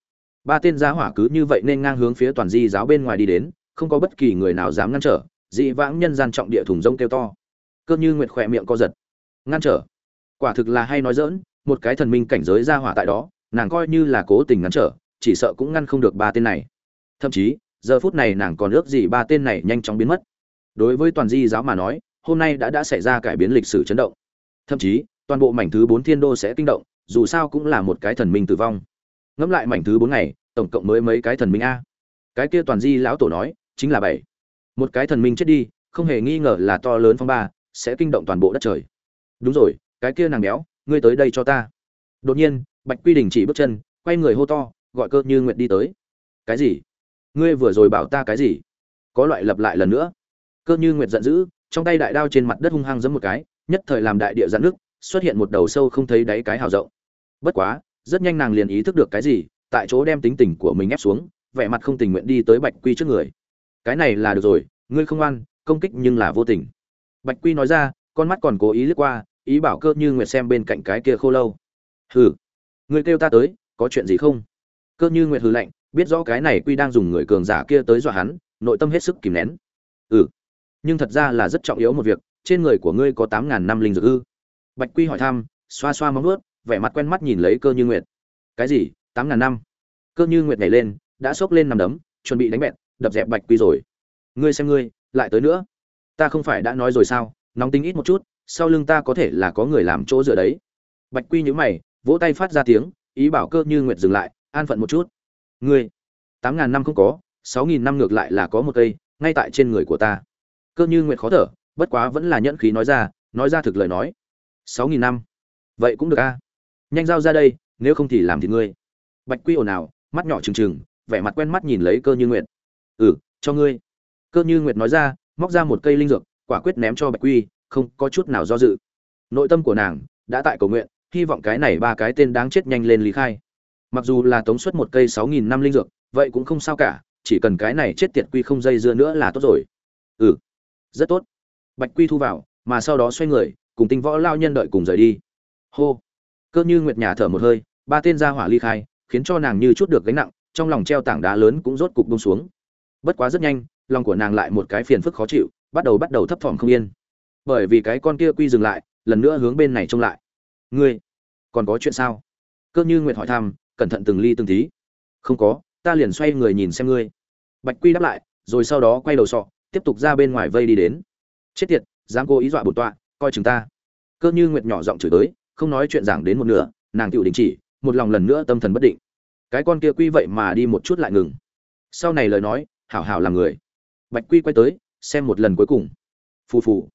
Ba tên giá hỏa cứ như vậy nên ngang hướng phía toàn di giáo bên ngoài đi đến không có bất kỳ người nào dám ngăn trở, dị vãng nhân gian trọng địa thùng rông kêu to. Cơ như nguyệt khỏe miệng co giật. Ngăn trở. Quả thực là hay nói dỡn một cái thần minh cảnh giới ra hỏa tại đó, nàng coi như là cố tình ngăn trở, chỉ sợ cũng ngăn không được ba tên này. Thậm chí, giờ phút này nàng còn ước gì ba tên này nhanh chóng biến mất. Đối với toàn di giáo mà nói, hôm nay đã đã xảy ra cải biến lịch sử chấn động. Thậm chí, toàn bộ mảnh thứ bốn thiên đô sẽ kinh động, dù sao cũng là một cái thần minh tử vong. Ngẫm lại mảnh thứ bốn ngày, tổng cộng mới mấy cái thần minh a. Cái kia toàn di lão tổ nói chính là bảy. Một cái thần minh chết đi, không hề nghi ngờ là to lớn phong ba, sẽ kinh động toàn bộ đất trời. Đúng rồi, cái kia nàng béo, ngươi tới đây cho ta. Đột nhiên, bạch quy đình chỉ bước chân, quay người hô to, gọi cơ như nguyệt đi tới. Cái gì? Ngươi vừa rồi bảo ta cái gì? Có loại lập lại lần nữa. Cơ như nguyệt giận dữ, trong tay đại đao trên mặt đất hung hăng giẫm một cái, nhất thời làm đại địa giãn nước xuất hiện một đầu sâu không thấy đáy cái hào rộng. Bất quá, rất nhanh nàng liền ý thức được cái gì, tại chỗ đem tính tình của mình ép xuống, vẻ mặt không tình nguyện đi tới bạch quy trước người cái này là được rồi, ngươi không ăn công kích nhưng là vô tình. Bạch quy nói ra, con mắt còn cố ý lướt qua, ý bảo cơ như nguyệt xem bên cạnh cái kia khô lâu. Hừ, ngươi kêu ta tới, có chuyện gì không? Cơ như nguyệt hừ lạnh, biết rõ cái này quy đang dùng người cường giả kia tới dọa hắn, nội tâm hết sức kìm nén. Ừ nhưng thật ra là rất trọng yếu một việc, trên người của ngươi có tám ngàn năm linh dược ư? Bạch quy hỏi thăm, xoa xoa móng ướt vẻ mặt quen mắt nhìn lấy cơ như nguyệt. Cái gì, tám ngàn năm? Cơ như nguyệt nhảy lên, đã xốc lên nằm đấm, chuẩn bị đánh bẹn đập dẹp bạch quy rồi. Ngươi xem ngươi, lại tới nữa. Ta không phải đã nói rồi sao? Nóng tính ít một chút, sau lưng ta có thể là có người làm chỗ dựa đấy. Bạch quy nhữ mày, vỗ tay phát ra tiếng, ý bảo cơ như nguyệt dừng lại, an phận một chút. Ngươi, tám ngàn năm không có, sáu nghìn năm ngược lại là có một cây, ngay tại trên người của ta. Cơ như nguyệt khó thở, bất quá vẫn là nhẫn khí nói ra nói ra thực lời nói. Sáu nghìn năm, vậy cũng được a. Nhanh giao ra đây, nếu không thì làm thì ngươi. Bạch quy ồn ào, mắt nhỏ trừng trừng, vẻ mặt quen mắt nhìn lấy cơ như nguyệt ừ cho ngươi. Cơ như nguyệt nói ra, móc ra một cây linh dược, quả quyết ném cho bạch quy, không có chút nào do dự. Nội tâm của nàng đã tại cầu nguyện, hy vọng cái này ba cái tên đáng chết nhanh lên lý khai. Mặc dù là tống suất một cây sáu nghìn năm linh dược, vậy cũng không sao cả, chỉ cần cái này chết tiệt quy không dây dưa nữa là tốt rồi. Ừ rất tốt. Bạch quy thu vào, mà sau đó xoay người, cùng tinh võ lao nhân đợi cùng rời đi. Hô. Cơ như nguyệt nhà thở một hơi, ba tên ra hỏa ly khai, khiến cho nàng như chút được gánh nặng, trong lòng treo tảng đá lớn cũng rốt cục bông xuống bất quá rất nhanh, lòng của nàng lại một cái phiền phức khó chịu, bắt đầu bắt đầu thấp thỏm không yên. Bởi vì cái con kia quy dừng lại, lần nữa hướng bên này trông lại. Ngươi, còn có chuyện sao? Cơ như nguyệt hỏi thăm, cẩn thận từng ly từng tí. Không có, ta liền xoay người nhìn xem ngươi. Bạch quy đáp lại, rồi sau đó quay đầu sọ, tiếp tục ra bên ngoài vây đi đến. Chết tiệt, dám cố ý dọa bổn tọa, coi chừng ta. Cơ như nguyệt nhỏ giọng chửi tới, không nói chuyện giảng đến một nửa, nàng tựu đình chỉ, một lòng lần nữa tâm thần bất định. Cái con kia quy vậy mà đi một chút lại ngừng. Sau này lời nói hảo hảo làm người. Bạch quy quay tới, xem một lần cuối cùng. Phù phù.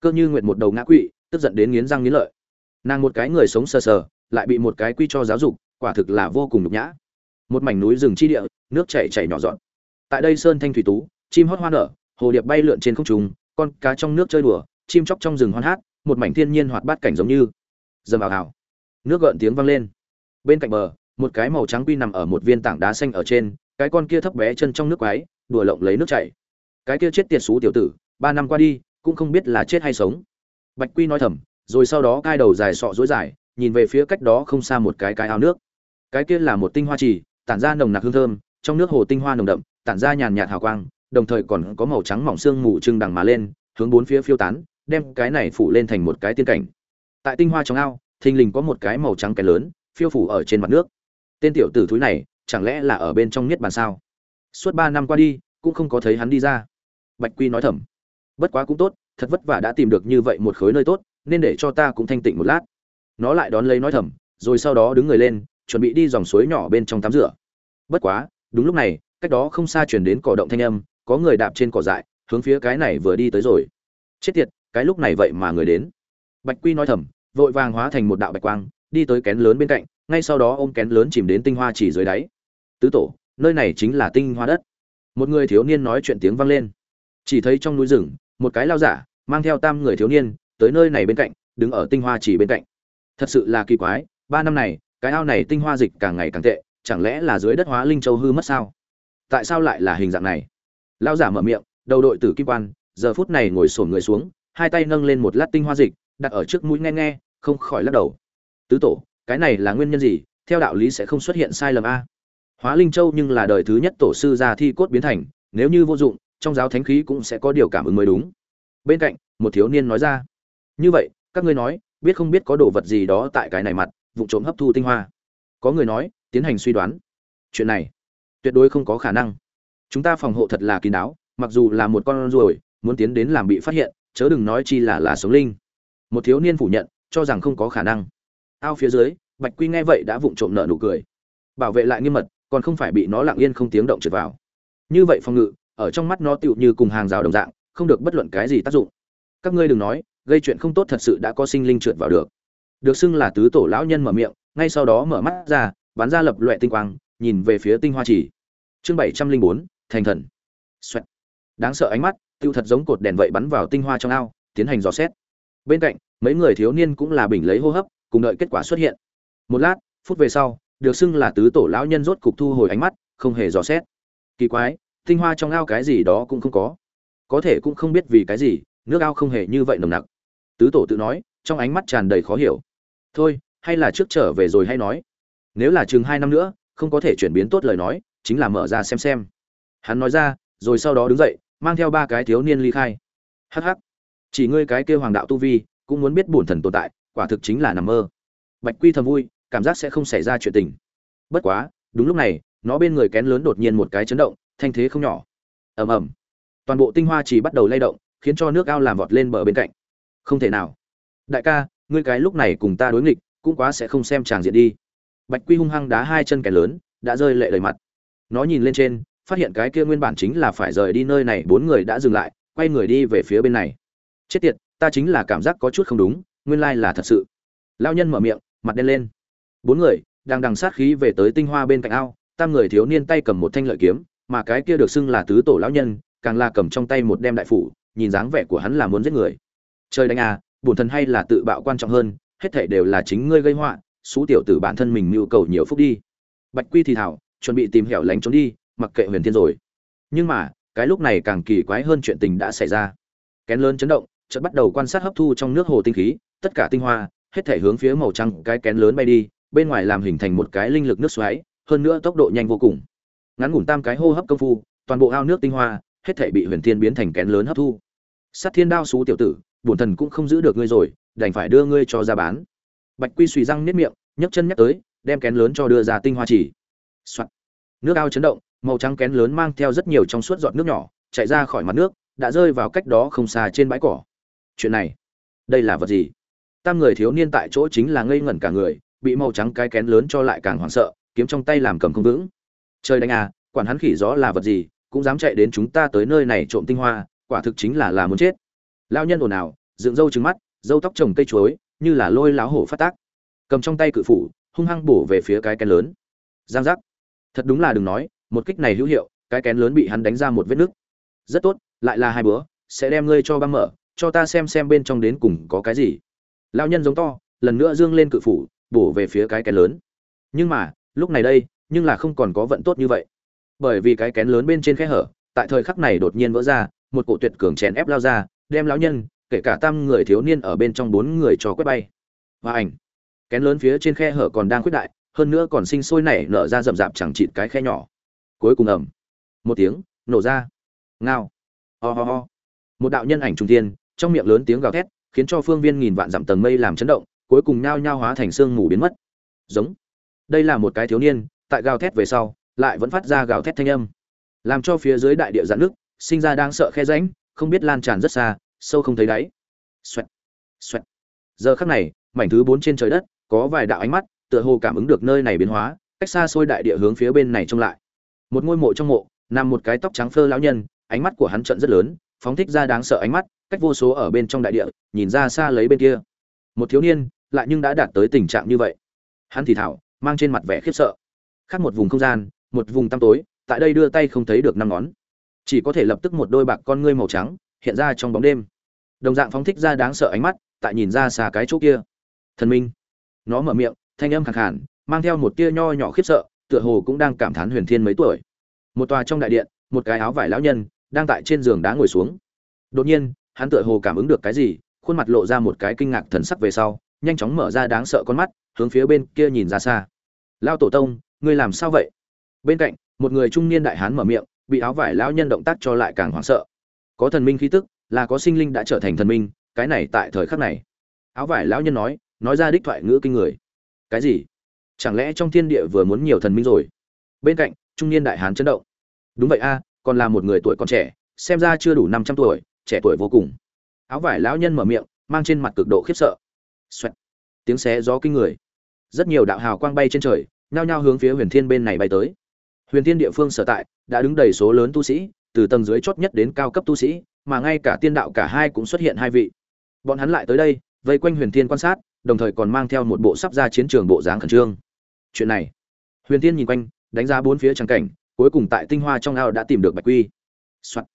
Cơ như nguyện một đầu ngã quỵ, tức giận đến nghiến răng nghiến lợi. Nàng một cái người sống sờ sờ, lại bị một cái quy cho giáo dục, quả thực là vô cùng nhục nhã. Một mảnh núi rừng chi địa, nước chảy chảy nhỏ giọt. Tại đây sơn thanh thủy tú, chim hót hoa nở, hồ điệp bay lượn trên không trung, con cá trong nước chơi đùa, chim chóc trong rừng hoan hát, một mảnh thiên nhiên hoạt bát cảnh giống như. Dầm vào ảo nước gợn tiếng vang lên. Bên cạnh bờ, một cái màu trắng quy nằm ở một viên tảng đá xanh ở trên, cái con kia thấp bé chân trong nước quái đùa lộng lấy nước chảy. Cái kia chết tiệt xú tiểu tử, ba năm qua đi, cũng không biết là chết hay sống. Bạch quy nói thầm, rồi sau đó cai đầu dài sọ dối dài, nhìn về phía cách đó không xa một cái cái ao nước. Cái kia là một tinh hoa trì, tản ra nồng nặc hương thơm, trong nước hồ tinh hoa nồng đậm, tản ra nhàn nhạt hào quang, đồng thời còn có màu trắng mỏng xương mù trưng đằng mà lên, hướng bốn phía phiêu tán, đem cái này phủ lên thành một cái tiên cảnh. Tại tinh hoa trong ao, thình lình có một cái màu trắng cái lớn, phiêu phủ ở trên mặt nước. Tên tiểu tử thúi này, chẳng lẽ là ở bên trong niết bàn sao? Suốt ba năm qua đi, cũng không có thấy hắn đi ra. Bạch quy nói thầm, bất quá cũng tốt, thật vất vả đã tìm được như vậy một khối nơi tốt, nên để cho ta cũng thanh tịnh một lát. Nó lại đón lấy nói thầm, rồi sau đó đứng người lên, chuẩn bị đi dòng suối nhỏ bên trong tắm rửa. Bất quá, đúng lúc này, cách đó không xa chuyển đến cỏ động thanh âm, có người đạp trên cỏ dại, hướng phía cái này vừa đi tới rồi. Chết tiệt, cái lúc này vậy mà người đến. Bạch quy nói thầm, vội vàng hóa thành một đạo bạch quang, đi tới kén lớn bên cạnh, ngay sau đó ôm kén lớn chìm đến tinh hoa chỉ dưới đáy. Tứ tổ nơi này chính là tinh hoa đất. Một người thiếu niên nói chuyện tiếng vang lên. Chỉ thấy trong núi rừng, một cái lao giả, mang theo tam người thiếu niên, tới nơi này bên cạnh, đứng ở tinh hoa chỉ bên cạnh. Thật sự là kỳ quái, ba năm này, cái ao này tinh hoa dịch càng ngày càng tệ, chẳng lẽ là dưới đất hóa linh châu hư mất sao? Tại sao lại là hình dạng này? Lao giả mở miệng, đầu đội tử kim quan, giờ phút này ngồi sổn người xuống, hai tay nâng lên một lát tinh hoa dịch, đặt ở trước mũi nghe nghe, không khỏi lắc đầu. Tứ tổ, cái này là nguyên nhân gì? Theo đạo lý sẽ không xuất hiện sai lầm a hóa linh châu nhưng là đời thứ nhất tổ sư ra thi cốt biến thành, nếu như vô dụng, trong giáo thánh khí cũng sẽ có điều cảm ứng mới đúng. Bên cạnh, một thiếu niên nói ra, như vậy, các ngươi nói, biết không biết có đồ vật gì đó tại cái này mặt, vụ trộm hấp thu tinh hoa. Có người nói, tiến hành suy đoán. Chuyện này, tuyệt đối không có khả năng. Chúng ta phòng hộ thật là kín đáo, mặc dù là một con ruồi, muốn tiến đến làm bị phát hiện, chớ đừng nói chi là là sống linh. Một thiếu niên phủ nhận, cho rằng không có khả năng. Ao phía dưới, bạch quy nghe vậy đã vụng trộm nở nụ cười. Bảo vệ lại nghiêm mật còn không phải bị nó lặng yên không tiếng động trượt vào. Như vậy phòng ngự, ở trong mắt nó tựu như cùng hàng rào đồng dạng, không được bất luận cái gì tác dụng. Các ngươi đừng nói, gây chuyện không tốt thật sự đã có sinh linh trượt vào được. Được xưng là tứ tổ lão nhân mở miệng, ngay sau đó mở mắt ra, bắn ra lập loại tinh quang, nhìn về phía tinh hoa chỉ. Chương bảy trăm linh bốn, thành thần. Xoẹt. đáng sợ ánh mắt tiêu thật giống cột đèn vậy bắn vào tinh hoa trong ao, tiến hành dò xét. Bên cạnh, mấy người thiếu niên cũng là bình lấy hô hấp, cùng đợi kết quả xuất hiện. Một lát, phút về sau được xưng là tứ tổ lão nhân rốt cục thu hồi ánh mắt, không hề dò xét. Kỳ quái, tinh hoa trong ao cái gì đó cũng không có. Có thể cũng không biết vì cái gì, nước ao không hề như vậy nồng nặc. Tứ tổ tự nói, trong ánh mắt tràn đầy khó hiểu. Thôi, hay là trước trở về rồi hay nói. Nếu là chừng hai năm nữa, không có thể chuyển biến tốt lời nói, chính là mở ra xem xem. Hắn nói ra, rồi sau đó đứng dậy, mang theo ba cái thiếu niên ly khai. Hh chỉ ngươi cái kêu hoàng đạo tu vi, cũng muốn biết bổn thần tồn tại, quả thực chính là nằm mơ. Bạch quy thầm vui cảm giác sẽ không xảy ra chuyện tình. Bất quá, đúng lúc này, nó bên người kén lớn đột nhiên một cái chấn động, thanh thế không nhỏ. Ầm ầm. Toàn bộ tinh hoa chỉ bắt đầu lay động, khiến cho nước ao làm vọt lên bờ bên cạnh. Không thể nào. Đại ca, ngươi cái lúc này cùng ta đối nghịch, cũng quá sẽ không xem tràng diện đi. Bạch quy hung hăng đá hai chân kẻ lớn, đã rơi lệ đầy mặt. Nó nhìn lên trên, phát hiện cái kia nguyên bản chính là phải rời đi nơi này, bốn người đã dừng lại, quay người đi về phía bên này. Chết tiệt, ta chính là cảm giác có chút không đúng, nguyên lai là thật sự. Lao nhân mở miệng, mặt đen lên bốn người, đang đằng sát khí về tới tinh hoa bên cạnh ao, tam người thiếu niên tay cầm một thanh lợi kiếm, mà cái kia được xưng là tứ tổ lão nhân, càng là cầm trong tay một đem đại phủ, nhìn dáng vẻ của hắn là muốn giết người. Chơi đánh à bổn thần hay là tự bạo quan trọng hơn, hết thảy đều là chính ngươi gây họa, xú tiểu tử bản thân mình nhu cầu nhiều phúc đi. Bạch quy thì thảo, chuẩn bị tìm hẻo lánh trốn đi, mặc kệ huyền thiên rồi. Nhưng mà, cái lúc này càng kỳ quái hơn chuyện tình đã xảy ra. Kén lớn chấn động, chợt bắt đầu quan sát hấp thu trong nước hồ tinh khí, tất cả tinh hoa, hết thể hướng phía màu trắng cái kén lớn bay đi bên ngoài làm hình thành một cái linh lực nước xoáy, hơn nữa tốc độ nhanh vô cùng. Ngắn ngủn tam cái hô hấp công phu, toàn bộ ao nước tinh hoa, hết thảy bị huyền thiên biến thành kén lớn hấp thu. Sát thiên đao xú tiểu tử, bổn thần cũng không giữ được ngươi rồi, đành phải đưa ngươi cho ra bán. Bạch quy suy răng niết miệng, nhấc chân nhấc tới, đem kén lớn cho đưa ra tinh hoa chỉ. Soạn. nước ao chấn động, màu trắng kén lớn mang theo rất nhiều trong suốt giọt nước nhỏ, chạy ra khỏi mặt nước, đã rơi vào cách đó không xa trên bãi cỏ. Chuyện này, đây là vật gì? Tam người thiếu niên tại chỗ chính là ngây ngẩn cả người bị màu trắng cái kén lớn cho lại càng hoảng sợ, kiếm trong tay làm cầm không vững. Trời đánh à quản hắn khỉ gió là vật gì, cũng dám chạy đến chúng ta tới nơi này trộm tinh hoa, quả thực chính là là muốn chết. Lao nhân ồn ào, dựng râu trứng mắt, râu tóc trồng cây chuối, như là lôi láo hổ phát tác. Cầm trong tay cự phủ, hung hăng bổ về phía cái kén lớn. Giang giác. Thật đúng là đừng nói, một kích này hữu hiệu, cái kén lớn bị hắn đánh ra một vết nứt. Rất tốt, lại là hai bữa, sẽ đem ngươi cho băng mở, cho ta xem xem bên trong đến cùng có cái gì. Lao nhân giống to, lần nữa dương lên cự phủ bổ về phía cái kén lớn. Nhưng mà, lúc này đây, nhưng là không còn có vận tốt như vậy. Bởi vì cái kén lớn bên trên khe hở, tại thời khắc này đột nhiên vỡ ra, một cổ tuyệt cường chèn ép lao ra, đem lão nhân, kể cả tam người thiếu niên ở bên trong bốn người cho quét bay. Và ảnh, kén lớn phía trên khe hở còn đang quyết đại, hơn nữa còn sinh sôi nảy nở ra rậm rạp chẳng chịt cái khe nhỏ. Cuối cùng ầm, một tiếng, nổ ra. Ngao, ho、oh、ho、oh、ho、oh. một đạo nhân ảnh trung tiên trong miệng lớn tiếng gào thét, khiến cho phương viên nghìn vạn dặm tầng mây làm chấn động cuối cùng nhao nhao hóa thành xương mù biến mất. Giống. Đây là một cái thiếu niên, tại gào thét về sau, lại vẫn phát ra gào thét thanh âm. Làm cho phía dưới đại địa giãn nước sinh ra đang sợ khe rãnh, không biết lan tràn rất xa, sâu không thấy đáy. Xoẹt. Xoẹt. Giờ khắc này, mảnh thứ bốn trên trời đất, có vài đạo ánh mắt, tựa hồ cảm ứng được nơi này biến hóa, cách xa xôi đại địa hướng phía bên này trông lại. Một ngôi mộ trong mộ, nằm một cái tóc trắng phơ lão nhân, ánh mắt của hắn trận rất lớn, phóng thích ra đáng sợ ánh mắt, cách vô số ở bên trong đại địa, nhìn ra xa lấy bên kia. Một thiếu niên lại nhưng đã đạt tới tình trạng như vậy. Hắn thì thảo, mang trên mặt vẻ khiếp sợ. Khác một vùng không gian, một vùng tăm tối, tại đây đưa tay không thấy được năm ngón. Chỉ có thể lập tức một đôi bạc con ngươi màu trắng, hiện ra trong bóng đêm. Đồng dạng phóng thích ra đáng sợ ánh mắt, tại nhìn ra xa cái chỗ kia. Thần minh. Nó mở miệng, thanh âm khẳng hẳn mang theo một tia nho nhỏ khiếp sợ, tựa hồ cũng đang cảm thán huyền thiên mấy tuổi. Một tòa trong đại điện, một cái áo vải lão nhân, đang tại trên giường đá ngồi xuống. Đột nhiên, hắn tựa hồ cảm ứng được cái gì, khuôn mặt lộ ra một cái kinh ngạc thần sắc về sau nhanh chóng mở ra đáng sợ con mắt, hướng phía bên kia nhìn ra xa. Lao tổ tông, ngươi làm sao vậy? Bên cạnh, một người trung niên đại hán mở miệng, bị áo vải lão nhân động tác cho lại càng hoảng sợ. Có thần minh khí tức, là có sinh linh đã trở thành thần minh, cái này tại thời khắc này. Áo vải lão nhân nói nói ra đích thoại ngữ kinh người. Cái gì? Chẳng lẽ trong thiên địa vừa muốn nhiều thần minh rồi? Bên cạnh, trung niên đại hán chấn động. Đúng vậy a, còn là một người tuổi còn trẻ, xem ra chưa đủ năm trăm tuổi, trẻ tuổi vô cùng. Áo vải lão nhân mở miệng, mang trên mặt cực độ khiếp sợ. Xoẹt. tiếng xé gió kinh người. Rất nhiều đạo hào quang bay trên trời, nhao nhao hướng phía huyền thiên bên này bay tới. Huyền thiên địa phương sở tại, đã đứng đầy số lớn tu sĩ, từ tầng dưới chót nhất đến cao cấp tu sĩ, mà ngay cả tiên đạo cả hai cũng xuất hiện hai vị. Bọn hắn lại tới đây, vây quanh huyền thiên quan sát, đồng thời còn mang theo một bộ sắp ra chiến trường bộ dáng khẩn trương. Chuyện này, huyền thiên nhìn quanh, đánh giá bốn phía trắng cảnh, cuối cùng tại tinh hoa trong ao đã tìm được bạch quy、Soạn.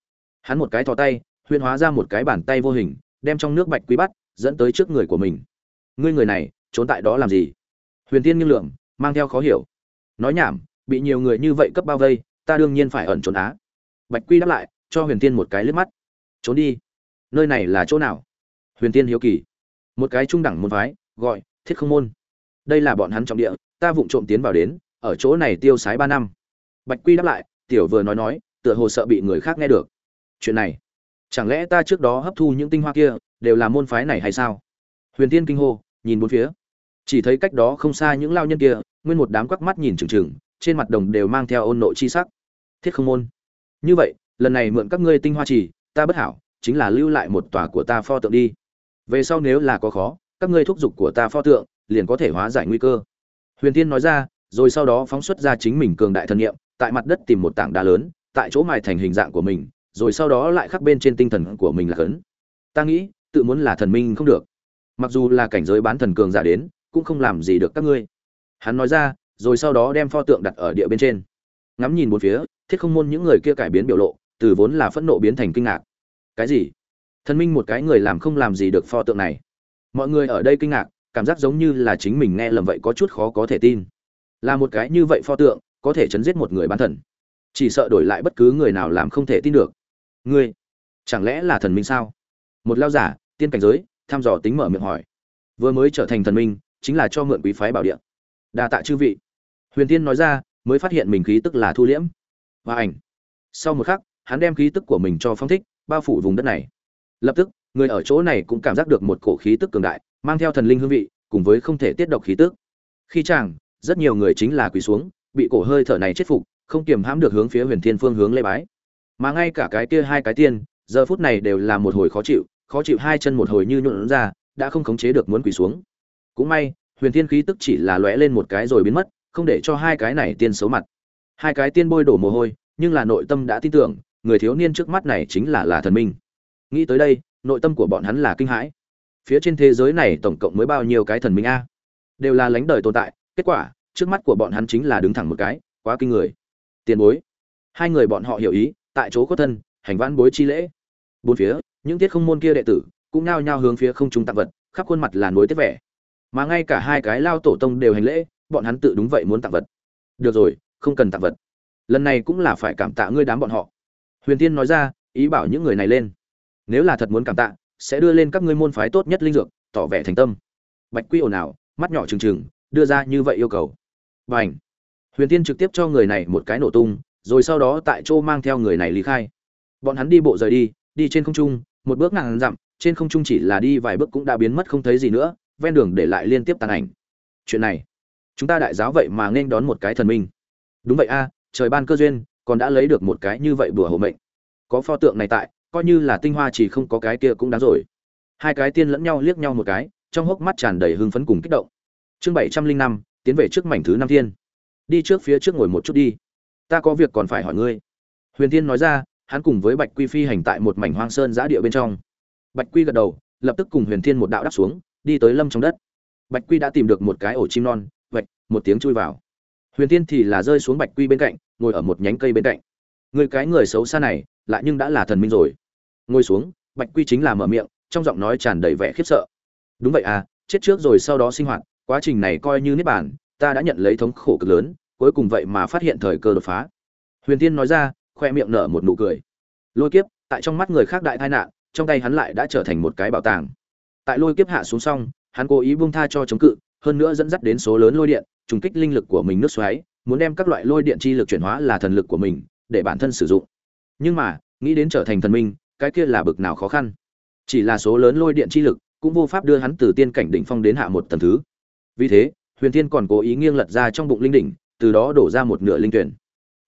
hắn một cái thò tay huyền hóa ra một cái bàn tay vô hình, đem trong nước bạch quy bắt, dẫn tới trước người của mình ngươi người này, trốn tại đó làm gì? Huyền tiên nghiêng lượng mang theo khó hiểu. Nói nhảm, bị nhiều người như vậy cấp bao vây, ta đương nhiên phải ẩn trốn á. Bạch quy đáp lại, cho huyền tiên một cái liếc mắt. Trốn đi. Nơi này là chỗ nào? Huyền tiên hiếu kỳ. Một cái trung đẳng môn phái, gọi thiết không môn. Đây là bọn hắn trọng địa, ta vụng trộm tiến vào đến, ở chỗ này tiêu sái ba năm. Bạch quy đáp lại, tiểu vừa nói nói, tựa hồ sợ bị người khác nghe được. Chuyện này, chẳng lẽ ta trước đó hấp thu những tinh hoa kia, đều là môn phái này hay sao? Huyền tiên kinh hô nhìn bốn phía. Chỉ thấy cách đó không xa những lao nhân kia, nguyên một đám quắc mắt nhìn trừng trừng trên mặt đồng đều mang theo ôn nộ chi sắc. Thiết không môn. Như vậy, lần này mượn các ngươi tinh hoa trì, ta bất hảo, chính là lưu lại một tòa của ta pho tượng đi. Về sau nếu là có khó, các ngươi thúc giục của ta pho tượng, liền có thể hóa giải nguy cơ. Huyền tiên nói ra, rồi sau đó phóng xuất ra chính mình cường đại thần niệm, tại mặt đất tìm một tảng đá lớn, tại chỗ mài thành hình dạng của mình, rồi sau đó lại khắc bên trên tinh thần của mình là khấn. Ta nghĩ, tự muốn là thần minh không được mặc dù là cảnh giới bán thần cường giả đến, cũng không làm gì được các ngươi. Hắn nói ra, rồi sau đó đem pho tượng đặt ở địa bên trên. Ngắm nhìn một phía, thiết không môn những người kia cải biến biểu lộ, từ vốn là phẫn nộ biến thành kinh ngạc. Cái gì? Thần minh một cái người làm không làm gì được pho tượng này. Mọi người ở đây kinh ngạc, cảm giác giống như là chính mình nghe lầm vậy có chút khó có thể tin. Là một cái như vậy pho tượng, có thể chấn giết một người bán thần. Chỉ sợ đổi lại bất cứ người nào làm không thể tin được. Ngươi, chẳng lẽ là thần minh sao? Một lao giả, tiên cảnh giới thăm dò tính mở miệng hỏi. Vừa mới trở thành thần minh, chính là cho mượn quý phái bảo địa. Đa tạ chư vị. Huyền tiên nói ra, mới phát hiện mình khí tức là thu liễm. Và ảnh. Sau một khắc, hắn đem khí tức của mình cho phong thích, bao phủ vùng đất này. Lập tức, người ở chỗ này cũng cảm giác được một cổ khí tức cường đại, mang theo thần linh hương vị, cùng với không thể tiết độc khí tức. Khi chàng, rất nhiều người chính là quỳ xuống, bị cổ hơi thở này chết phục, không kiềm hãm được hướng phía huyền thiên phương hướng lê bái. Mà ngay cả cái kia hai cái tiên, giờ phút này đều là một hồi khó chịu khó chịu hai chân một hồi như nhuộn ra, đã không khống chế được muốn quỳ xuống. Cũng may, huyền thiên khí tức chỉ là lóe lên một cái rồi biến mất, không để cho hai cái này tiên xấu mặt. Hai cái tiên bôi đổ mồ hôi, nhưng là nội tâm đã tin tưởng, người thiếu niên trước mắt này chính là là thần minh. Nghĩ tới đây, nội tâm của bọn hắn là kinh hãi. Phía trên thế giới này tổng cộng mới bao nhiêu cái thần minh a? Đều là lánh đời tồn tại, kết quả, trước mắt của bọn hắn chính là đứng thẳng một cái, quá kinh người. Tiền bối. Hai người bọn họ hiểu ý, tại chỗ có thân, hành văn bối chi lễ. Bốn phía những tiết không môn kia đệ tử cũng nao nhao hướng phía không trung tặng vật, khắp khuôn mặt là nối tiếp vẻ. Mà ngay cả hai cái lao tổ tông đều hành lễ, bọn hắn tự đúng vậy muốn tặng vật. Được rồi, không cần tặng vật. Lần này cũng là phải cảm tạ ngươi đám bọn họ. Huyền tiên nói ra, ý bảo những người này lên. Nếu là thật muốn cảm tạ, sẽ đưa lên các ngươi môn phái tốt nhất linh dược, tỏ vẻ thành tâm. Bạch quy ồn ào, mắt nhỏ trừng trừng, đưa ra như vậy yêu cầu. Và h huyền tiên trực tiếp cho người này một cái nổ tung, rồi sau đó tại chỗ mang theo người này lý khai. Bọn hắn đi bộ rời đi đi trên không trung một bước ngàn dặm, trên không trung chỉ là đi vài bước cũng đã biến mất không thấy gì nữa, ven đường để lại liên tiếp tàn ảnh. Chuyện này, chúng ta đại giáo vậy mà nên đón một cái thần minh. Đúng vậy a, trời ban cơ duyên, còn đã lấy được một cái như vậy bùa hộ mệnh. Có pho tượng này tại, coi như là tinh hoa chỉ không có cái kia cũng đáng rồi. Hai cái tiên lẫn nhau liếc nhau một cái, trong hốc mắt tràn đầy hưng phấn cùng kích động. Chương bảy trăm linh năm, tiến về trước mảnh thứ năm thiên. Đi trước phía trước ngồi một chút đi. Ta có việc còn phải hỏi ngươi. Huyền tiên nói ra hắn cùng với bạch quy phi hành tại một mảnh hoang sơn giã địa bên trong. Bạch quy gật đầu, lập tức cùng huyền thiên một đạo đáp xuống, đi tới lâm trong đất. Bạch quy đã tìm được một cái ổ chim non, vạch, một tiếng chui vào. Huyền thiên thì là rơi xuống bạch quy bên cạnh, ngồi ở một nhánh cây bên cạnh. Người cái người xấu xa này, lại nhưng đã là thần minh rồi. Ngồi xuống, bạch quy chính là mở miệng, trong giọng nói tràn đầy vẻ khiếp sợ. Đúng vậy à chết trước rồi sau đó sinh hoạt, quá trình này coi như niết bản ta đã nhận lấy thống khổ cực lớn, cuối cùng vậy mà phát hiện thời cơ đột phá. Huyền tiên nói ra khoe miệng nở một nụ cười. Lôi kiếp, tại trong mắt người khác đại tai nạn, trong tay hắn lại đã trở thành một cái bảo tàng. Tại lôi kiếp hạ xuống xong, hắn cố ý buông tha cho chống cự, hơn nữa dẫn dắt đến số lớn lôi điện, trùng kích linh lực của mình nước xoáy, muốn đem các loại lôi điện chi lực chuyển hóa là thần lực của mình, để bản thân sử dụng. Nhưng mà, nghĩ đến trở thành thần minh, cái kia là bực nào khó khăn. Chỉ là số lớn lôi điện chi lực cũng vô pháp đưa hắn từ tiên cảnh đỉnh phong đến hạ một tầng thứ. Vì thế, huyền thiên còn cố ý nghiêng lật ra trong bụng linh đỉnh, từ đó đổ ra một nửa linh tuyển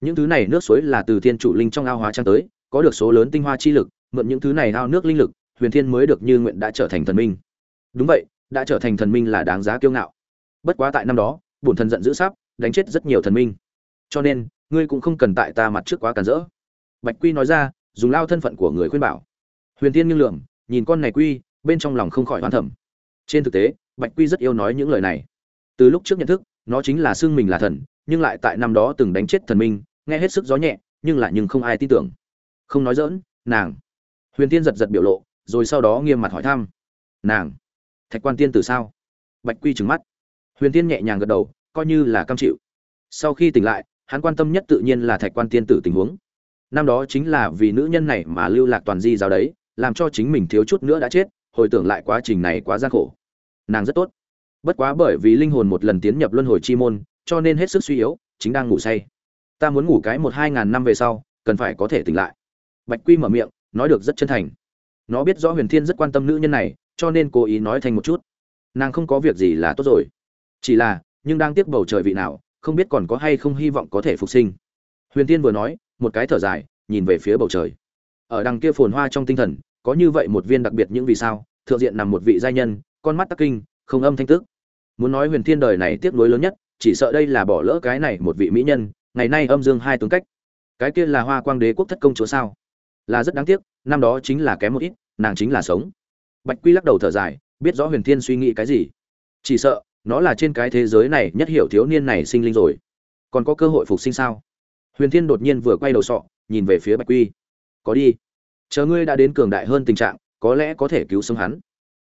những thứ này nước suối là từ thiên chủ linh trong ao hóa trang tới, có được số lớn tinh hoa chi lực, mượn những thứ này ao nước linh lực, huyền thiên mới được như nguyện đã trở thành thần minh. Đúng vậy, đã trở thành thần minh là đáng giá kiêu ngạo. Bất quá tại năm đó, bổn thần giận dữ sắp, đánh chết rất nhiều thần minh. Cho nên, ngươi cũng không cần tại ta mặt trước quá cản rỡ. Bạch quy nói ra, dùng lao thân phận của người khuyên bảo. Huyền thiên nghiêng lượng nhìn con này quy, bên trong lòng không khỏi hoán thẩm trên thực tế, bạch quy rất yêu nói những lời này. Từ lúc trước nhận thức, nó chính là xưng mình là thần, nhưng lại tại năm đó từng đánh chết thần minh nghe hết sức gió nhẹ, nhưng lại nhưng không ai tin tưởng. Không nói dỡn nàng. Huyền tiên giật giật biểu lộ, rồi sau đó nghiêm mặt hỏi thăm. Nàng, thạch quan tiên từ sao? Bạch quy trừng mắt. Huyền tiên nhẹ nhàng gật đầu, coi như là cam chịu. Sau khi tỉnh lại, hắn quan tâm nhất tự nhiên là thạch quan tiên tử tình huống. Năm đó chính là vì nữ nhân này mà lưu lạc toàn di giáo đấy, làm cho chính mình thiếu chút nữa đã chết, hồi tưởng lại quá trình này quá gian khổ. Nàng rất tốt. Bất quá bởi vì linh hồn một lần tiến nhập luân hồi chi môn, cho nên hết sức suy yếu, chính đang ngủ say ta muốn ngủ cái một hai ngàn năm về sau, cần phải có thể tỉnh lại. Bạch quy mở miệng, nói được rất chân thành. Nó biết rõ huyền thiên rất quan tâm nữ nhân này, cho nên cố ý nói thành một chút. Nàng không có việc gì là tốt rồi. Chỉ là, nhưng đang tiếc bầu trời vị nào, không biết còn có hay không hy vọng có thể phục sinh. Huyền Thiên vừa nói, một cái thở dài, nhìn về phía bầu trời. Ở đằng kia phồn hoa trong tinh thần, có như vậy một viên đặc biệt những vì sao, thượng diện nằm một vị giai nhân, con mắt tắc kinh, không âm thanh tức. Muốn nói huyền thiên đời này tiếc nuối lớn nhất, chỉ sợ đây là bỏ lỡ cái này một vị mỹ nhân ngày nay âm dương hai tướng cách. Cái kia là hoa quang đế quốc thất công chúa sao? Là rất đáng tiếc, năm đó chính là kém một ít, nàng chính là sống. Bạch quy lắc đầu thở dài, biết rõ huyền thiên suy nghĩ cái gì. Chỉ sợ, nó là trên cái thế giới này nhất hiểu thiếu niên này sinh linh rồi. Còn có cơ hội phục sinh sao? Huyền thiên đột nhiên vừa quay đầu sọ, nhìn về phía bạch quy. Có đi. Chờ ngươi đã đến cường đại hơn tình trạng, có lẽ có thể cứu sống hắn.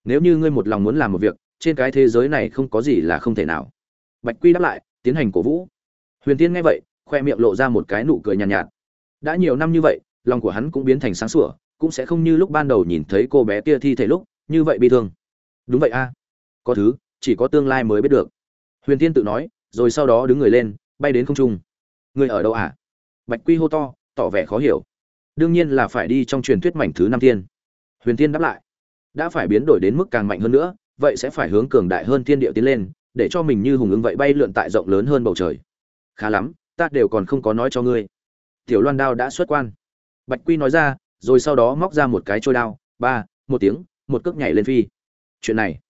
Nếu như ngươi một lòng muốn làm một việc, trên cái thế giới này không có gì là không thể nào. Bạch quy đáp lại, tiến hành cổ vũ. Huyền tiên nghe vậy khoe miệng lộ ra một cái nụ cười nhàn nhạt, nhạt. Đã nhiều năm như vậy lòng của hắn cũng biến thành sáng sủa cũng sẽ không như lúc ban đầu nhìn thấy cô bé kia thi thể lúc như vậy bị thương. Đúng vậy a. Có thứ chỉ có tương lai mới biết được. Huyền tiên tự nói rồi sau đó đứng người lên bay đến không trung. Người ở đâu à? Bạch quy hô to tỏ vẻ khó hiểu. Đương nhiên là phải đi trong truyền thuyết mảnh thứ năm thiên. Huyền tiên đáp lại đã phải biến đổi đến mức càng mạnh hơn nữa vậy sẽ phải hướng cường đại hơn thiên địa tiến lên để cho mình như hùng ứng vậy bay lượn tại rộng lớn hơn bầu trời. Khá lắm ta đều còn không có nói cho ngươi. Tiểu loan đao đã xuất quan. Bạch quy nói ra, rồi sau đó móc ra một cái trôi đao, ba, một tiếng, một cước nhảy lên phi. Chuyện này,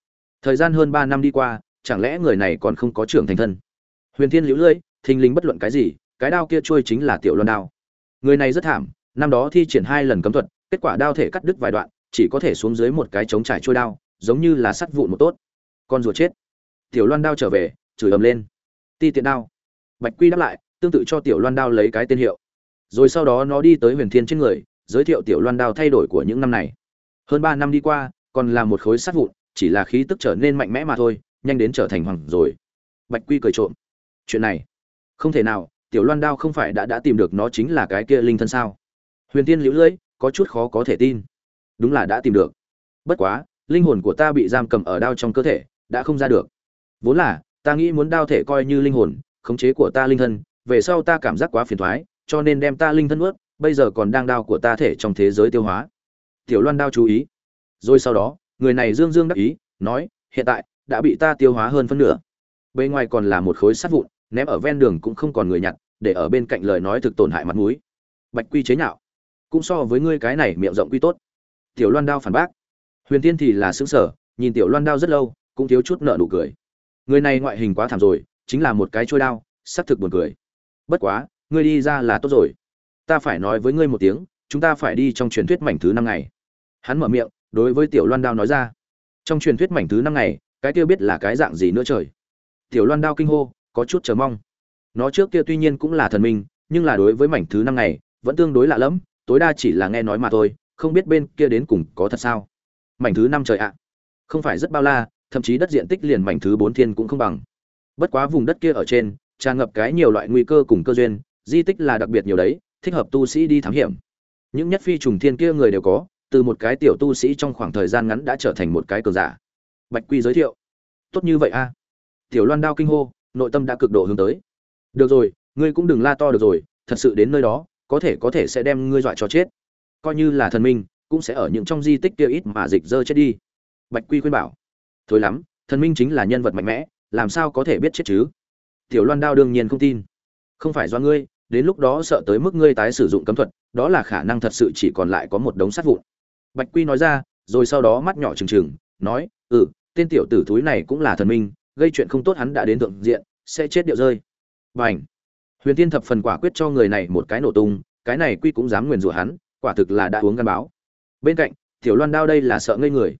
thời gian hơn ba năm đi qua, chẳng lẽ người này còn không có trưởng thành thân? Huyền thiên liễu lưỡi, thình lình bất luận cái gì, cái đao kia trôi chính là tiểu loan đao. Người này rất thảm, năm đó thi triển hai lần cấm thuật, kết quả đao thể cắt đứt vài đoạn, chỉ có thể xuống dưới một cái chống trải trôi đao, giống như là sắt vụn một tốt. Con rùa chết. Tiểu loan đao trở về, chửi ầm lên. Ti tiện đao. Bạch quy đáp lại tương tự cho tiểu loan đao lấy cái tên hiệu. Rồi sau đó nó đi tới huyền thiên trên người, giới thiệu tiểu loan đao thay đổi của những năm này. Hơn ba năm đi qua, còn là một khối sắt vụn, chỉ là khí tức trở nên mạnh mẽ mà thôi, nhanh đến trở thành hoàng rồi. Bạch quy cười trộm. Chuyện này, không thể nào, tiểu loan đao không phải đã đã tìm được nó chính là cái kia linh thân sao? Huyền tiên liễu lưỡi, có chút khó có thể tin. Đúng là đã tìm được. Bất quá, linh hồn của ta bị giam cầm ở đao trong cơ thể, đã không ra được. Vốn là, ta nghĩ muốn đao thể coi như linh hồn, khống chế của ta linh thân về sau ta cảm giác quá phiền thoái, cho nên đem ta linh thân ướt bây giờ còn đang đao của ta thể trong thế giới tiêu hóa. Tiểu loan đao chú ý. Rồi sau đó, người này dương dương đắc ý, nói, hiện tại, đã bị ta tiêu hóa hơn phân nửa. Bên ngoài còn là một khối sắt vụn, ném ở ven đường cũng không còn người nhặt, để ở bên cạnh lời nói thực tổn hại mặt mũi. Bạch quy chế nhạo. Cũng so với ngươi cái này miệng rộng quy tốt. Tiểu loan đao phản bác. Huyền tiên thì là xứng sở nhìn tiểu loan đao rất lâu, cũng thiếu chút nợ nụ cười. Người này ngoại hình quá thảm rồi, chính là một cái trôi đao xác thực buồn cười bất quá, ngươi đi ra là tốt rồi. Ta phải nói với ngươi một tiếng, chúng ta phải đi trong truyền thuyết mảnh thứ năm ngày. Hắn mở miệng, đối với tiểu loan đao nói ra. Trong truyền thuyết mảnh thứ năm ngày, cái kia biết là cái dạng gì nữa trời? Tiểu loan đao kinh hô, có chút chờ mong. Nó trước kia tuy nhiên cũng là thần minh, nhưng là đối với mảnh thứ năm ngày, vẫn tương đối lạ lẫm, tối đa chỉ là nghe nói mà thôi, không biết bên kia đến cùng có thật sao. Mảnh thứ năm trời ạ. Không phải rất bao la, thậm chí đất diện tích liền mảnh thứ bốn thiên cũng không bằng. Bất quá vùng đất kia ở trên tràn ngập cái nhiều loại nguy cơ cùng cơ duyên, di tích là đặc biệt nhiều đấy, thích hợp tu sĩ đi thám hiểm. Những nhất phi trùng thiên kia người đều có, từ một cái tiểu tu sĩ trong khoảng thời gian ngắn đã trở thành một cái cờ giả. Bạch quy giới thiệu. Tốt như vậy a. Tiểu loan đao kinh hô, nội tâm đã cực độ hướng tới. Được rồi, ngươi cũng đừng la to được rồi, thật sự đến nơi đó, có thể có thể sẽ đem ngươi dọa cho chết. Coi như là thần minh, cũng sẽ ở những trong di tích kia ít mà dịch dơ chết đi. Bạch quy khuyên bảo. Thối lắm, thần minh chính là nhân vật mạnh mẽ, làm sao có thể biết chết chứ? Tiểu loan đao đương nhiên không tin. Không phải do ngươi, đến lúc đó sợ tới mức ngươi tái sử dụng cấm thuật, đó là khả năng thật sự chỉ còn lại có một đống sát vụn. Bạch quy nói ra, rồi sau đó mắt nhỏ trừng trừng, nói ừ tên tiểu tử thúi này cũng là thần minh, gây chuyện không tốt hắn đã đến thượng diện, sẽ chết điệu rơi. Và ảnh huyền tiên thập phần quả quyết cho người này một cái nổ tung, cái này quy cũng dám nguyền rủa hắn, quả thực là đã uống gắn báo. Bên cạnh, tiểu loan đao đây là sợ ngây người.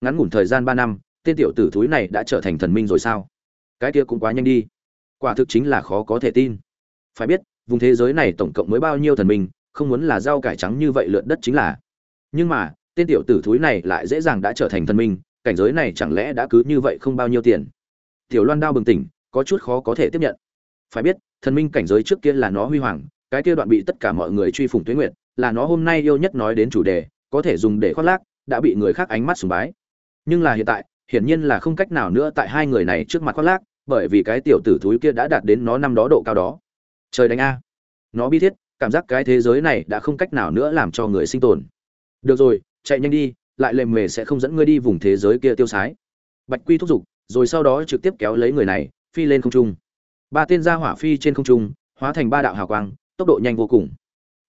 Ngắn ngủn thời gian ba năm, tên tiểu tử thúi này đã trở thành thần minh rồi sao? Cái kia cũng quá nhanh đi quả thực chính là khó có thể tin. Phải biết, vùng thế giới này tổng cộng mới bao nhiêu thần minh, không muốn là rau cải trắng như vậy lượn đất chính là. Nhưng mà, tên tiểu tử thúi này lại dễ dàng đã trở thành thần minh, cảnh giới này chẳng lẽ đã cứ như vậy không bao nhiêu tiền? Tiểu loan đao bừng tỉnh, có chút khó có thể tiếp nhận. Phải biết, thần minh cảnh giới trước kia là nó huy hoàng, cái kia đoạn bị tất cả mọi người truy phủng tuế nguyện là nó hôm nay yêu nhất nói đến chủ đề, có thể dùng để khoác lác, đã bị người khác ánh mắt sùng bái. Nhưng là hiện tại, hiển nhiên là không cách nào nữa tại hai người này trước mặt khoác lác bởi vì cái tiểu tử thúi kia đã đạt đến nó năm đó độ cao đó. Trời đánh a. Nó bi thiết, cảm giác cái thế giới này đã không cách nào nữa làm cho người sinh tồn. Được rồi, chạy nhanh đi, lại lềm mề sẽ không dẫn ngươi đi vùng thế giới kia tiêu sái. Bạch quy thúc giục, rồi sau đó trực tiếp kéo lấy người này, phi lên không trung. Ba tên gia hỏa phi trên không trung, hóa thành ba đạo hào quang, tốc độ nhanh vô cùng.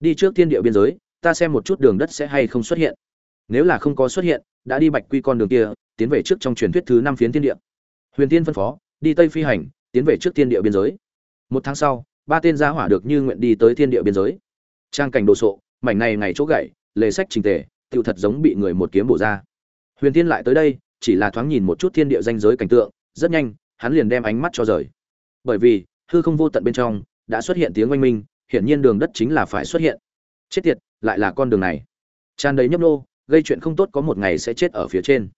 Đi trước thiên địa biên giới, ta xem một chút đường đất sẽ hay không xuất hiện. Nếu là không có xuất hiện, đã đi bạch quy con đường kia, tiến về trước trong truyền thuyết thứ năm phiến thiên địa. Huyền tiên phân phó đi tây phi hành, tiến về trước thiên địa biên giới. Một tháng sau, ba tên gia hỏa được như nguyện đi tới thiên địa biên giới. Trang cảnh đồ sộ, mảnh này ngày chỗ gậy, lề sách trình tề, tựu thật giống bị người một kiếm bổ ra. Huyền tiên lại tới đây, chỉ là thoáng nhìn một chút thiên địa danh giới cảnh tượng, rất nhanh, hắn liền đem ánh mắt cho rời. Bởi vì, hư không vô tận bên trong, đã xuất hiện tiếng oanh minh, hiển nhiên đường đất chính là phải xuất hiện. Chết tiệt, lại là con đường này. Tràn đầy nhấp nô, gây chuyện không tốt có một ngày sẽ chết ở phía trên.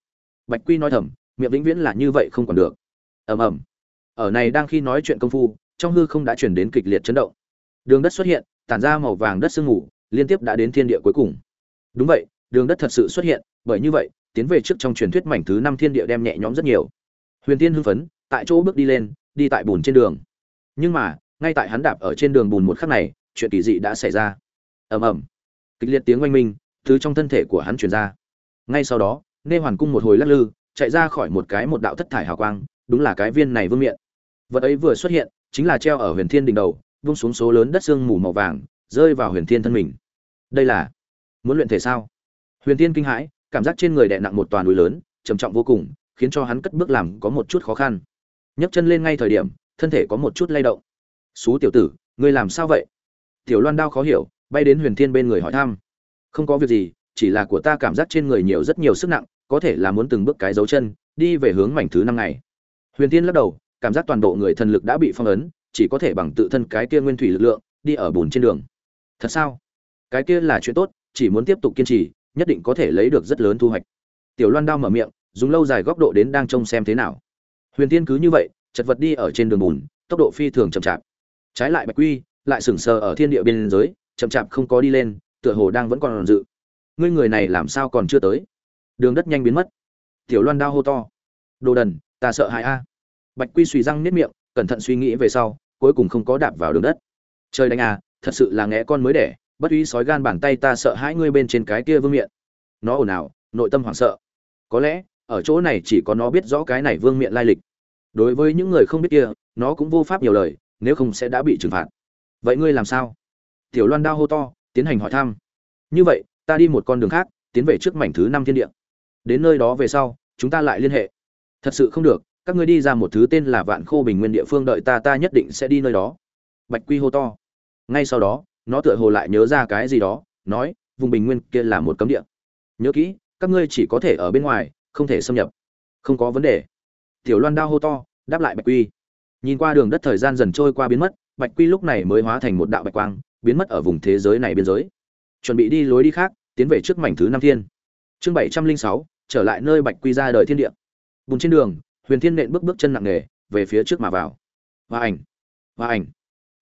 Bạch quy nói thầm, miệng vĩnh viễn là như vậy không còn được ầm ầm. Ở này đang khi nói chuyện công phu, trong hư không đã chuyển đến kịch liệt chấn động. Đường đất xuất hiện, tản ra màu vàng đất sương mù, liên tiếp đã đến thiên địa cuối cùng. Đúng vậy, đường đất thật sự xuất hiện, bởi như vậy, tiến về trước trong truyền thuyết mảnh thứ năm thiên địa đem nhẹ nhõm rất nhiều. Huyền tiên hưng phấn, tại chỗ bước đi lên, đi tại bùn trên đường. Nhưng mà, ngay tại hắn đạp ở trên đường bùn một khắc này, chuyện kỳ dị đã xảy ra. Ầm ầm. Kịch liệt tiếng oanh minh thứ trong thân thể của hắn truyền ra. Ngay sau đó, nê hoàn cung một hồi lắc lư, chạy ra khỏi một cái một đạo thất thải hào quang đúng là cái viên này vương miện. Vật ấy vừa xuất hiện, chính là treo ở huyền thiên đỉnh đầu, vung xuống số lớn đất xương mù màu vàng, rơi vào huyền thiên thân mình. Đây là, muốn luyện thể sao? Huyền thiên kinh hãi, cảm giác trên người đè nặng một toàn núi lớn, trầm trọng vô cùng, khiến cho hắn cất bước làm có một chút khó khăn. Nhấc chân lên ngay thời điểm, thân thể có một chút lay động. Xú tiểu tử, ngươi làm sao vậy? Tiểu loan đao khó hiểu, bay đến huyền thiên bên người hỏi thăm. Không có việc gì, chỉ là của ta cảm giác trên người nhiều rất nhiều sức nặng, có thể là muốn từng bước cái dấu chân, đi về hướng mảnh thứ năm ngày huyền thiên lắc đầu, cảm giác toàn bộ người thần lực đã bị phong ấn, chỉ có thể bằng tự thân cái kia nguyên thủy lực lượng, đi ở bùn trên đường. Thật sao? Cái kia là chuyện tốt, chỉ muốn tiếp tục kiên trì, nhất định có thể lấy được rất lớn thu hoạch. Tiểu loan đao mở miệng, dùng lâu dài góc độ đến đang trông xem thế nào. Huyền tiên cứ như vậy, chật vật đi ở trên đường bùn, tốc độ phi thường chậm chạp. Trái lại bạch quy, lại sừng sờ ở thiên địa biên giới chậm chạp không có đi lên, tựa hồ đang vẫn còn dự. Ngươi người này làm sao còn chưa tới? Đường đất nhanh biến mất. Tiểu loan đao hô to. Đồ đần ta sợ hãi a. Bạch quy suy răng nếp miệng, cẩn thận suy nghĩ về sau, cuối cùng không có đạp vào đường đất. Trời đánh à thật sự là nghe con mới đẻ, bất uy sói gan bàn tay ta sợ hãi ngươi bên trên cái kia vương miện. Nó ồn ào, nội tâm hoảng sợ. Có lẽ, ở chỗ này chỉ có nó biết rõ cái này vương miện lai lịch. Đối với những người không biết kia, nó cũng vô pháp nhiều lời, nếu không sẽ đã bị trừng phạt. Vậy ngươi làm sao? Tiểu loan đao hô to, tiến hành hỏi thăm. Như vậy, ta đi một con đường khác, tiến về trước mảnh thứ năm thiên địa. Đến nơi đó về sau, chúng ta lại liên hệ thật sự không được, các ngươi đi ra một thứ tên là vạn khô bình nguyên địa phương đợi ta ta nhất định sẽ đi nơi đó. Bạch quy hô to. Ngay sau đó, nó tựa hồ lại nhớ ra cái gì đó, nói, vùng bình nguyên kia là một cấm địa. Nhớ kỹ, các ngươi chỉ có thể ở bên ngoài, không thể xâm nhập. Không có vấn đề. Tiểu loan đao hô to, đáp lại bạch quy. Nhìn qua đường đất thời gian dần trôi qua biến mất, bạch quy lúc này mới hóa thành một đạo bạch quang, biến mất ở vùng thế giới này biên giới. Chuẩn bị đi lối đi khác, tiến về trước mảnh thứ năm thiên. Chương bảy trăm linh sáu, trở lại nơi bạch quy ra đời thiên địa bùn trên đường, huyền thiên nện bước bước chân nặng nề, về phía trước mà vào. Và ảnh và ảnh.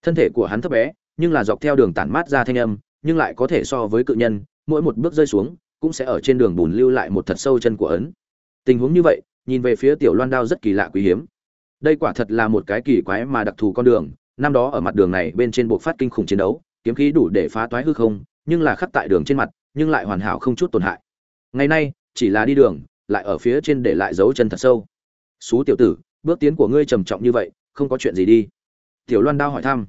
Thân thể của hắn thấp bé, nhưng là dọc theo đường tản mát ra thanh âm, nhưng lại có thể so với cự nhân, mỗi một bước rơi xuống, cũng sẽ ở trên đường bùn lưu lại một thật sâu chân của ấn. Tình huống như vậy, nhìn về phía tiểu loan đao rất kỳ lạ quý hiếm. Đây quả thật là một cái kỳ quái mà đặc thù con đường, năm đó ở mặt đường này bên trên buộc phát kinh khủng chiến đấu, kiếm khí đủ để phá toái hư không, nhưng là khắc tại đường trên mặt, nhưng lại hoàn hảo không chút tổn hại. Ngày nay, chỉ là đi đường lại ở phía trên để lại dấu chân thật sâu. Xú tiểu tử, bước tiến của ngươi trầm trọng như vậy, không có chuyện gì đi. Tiểu loan đao hỏi thăm.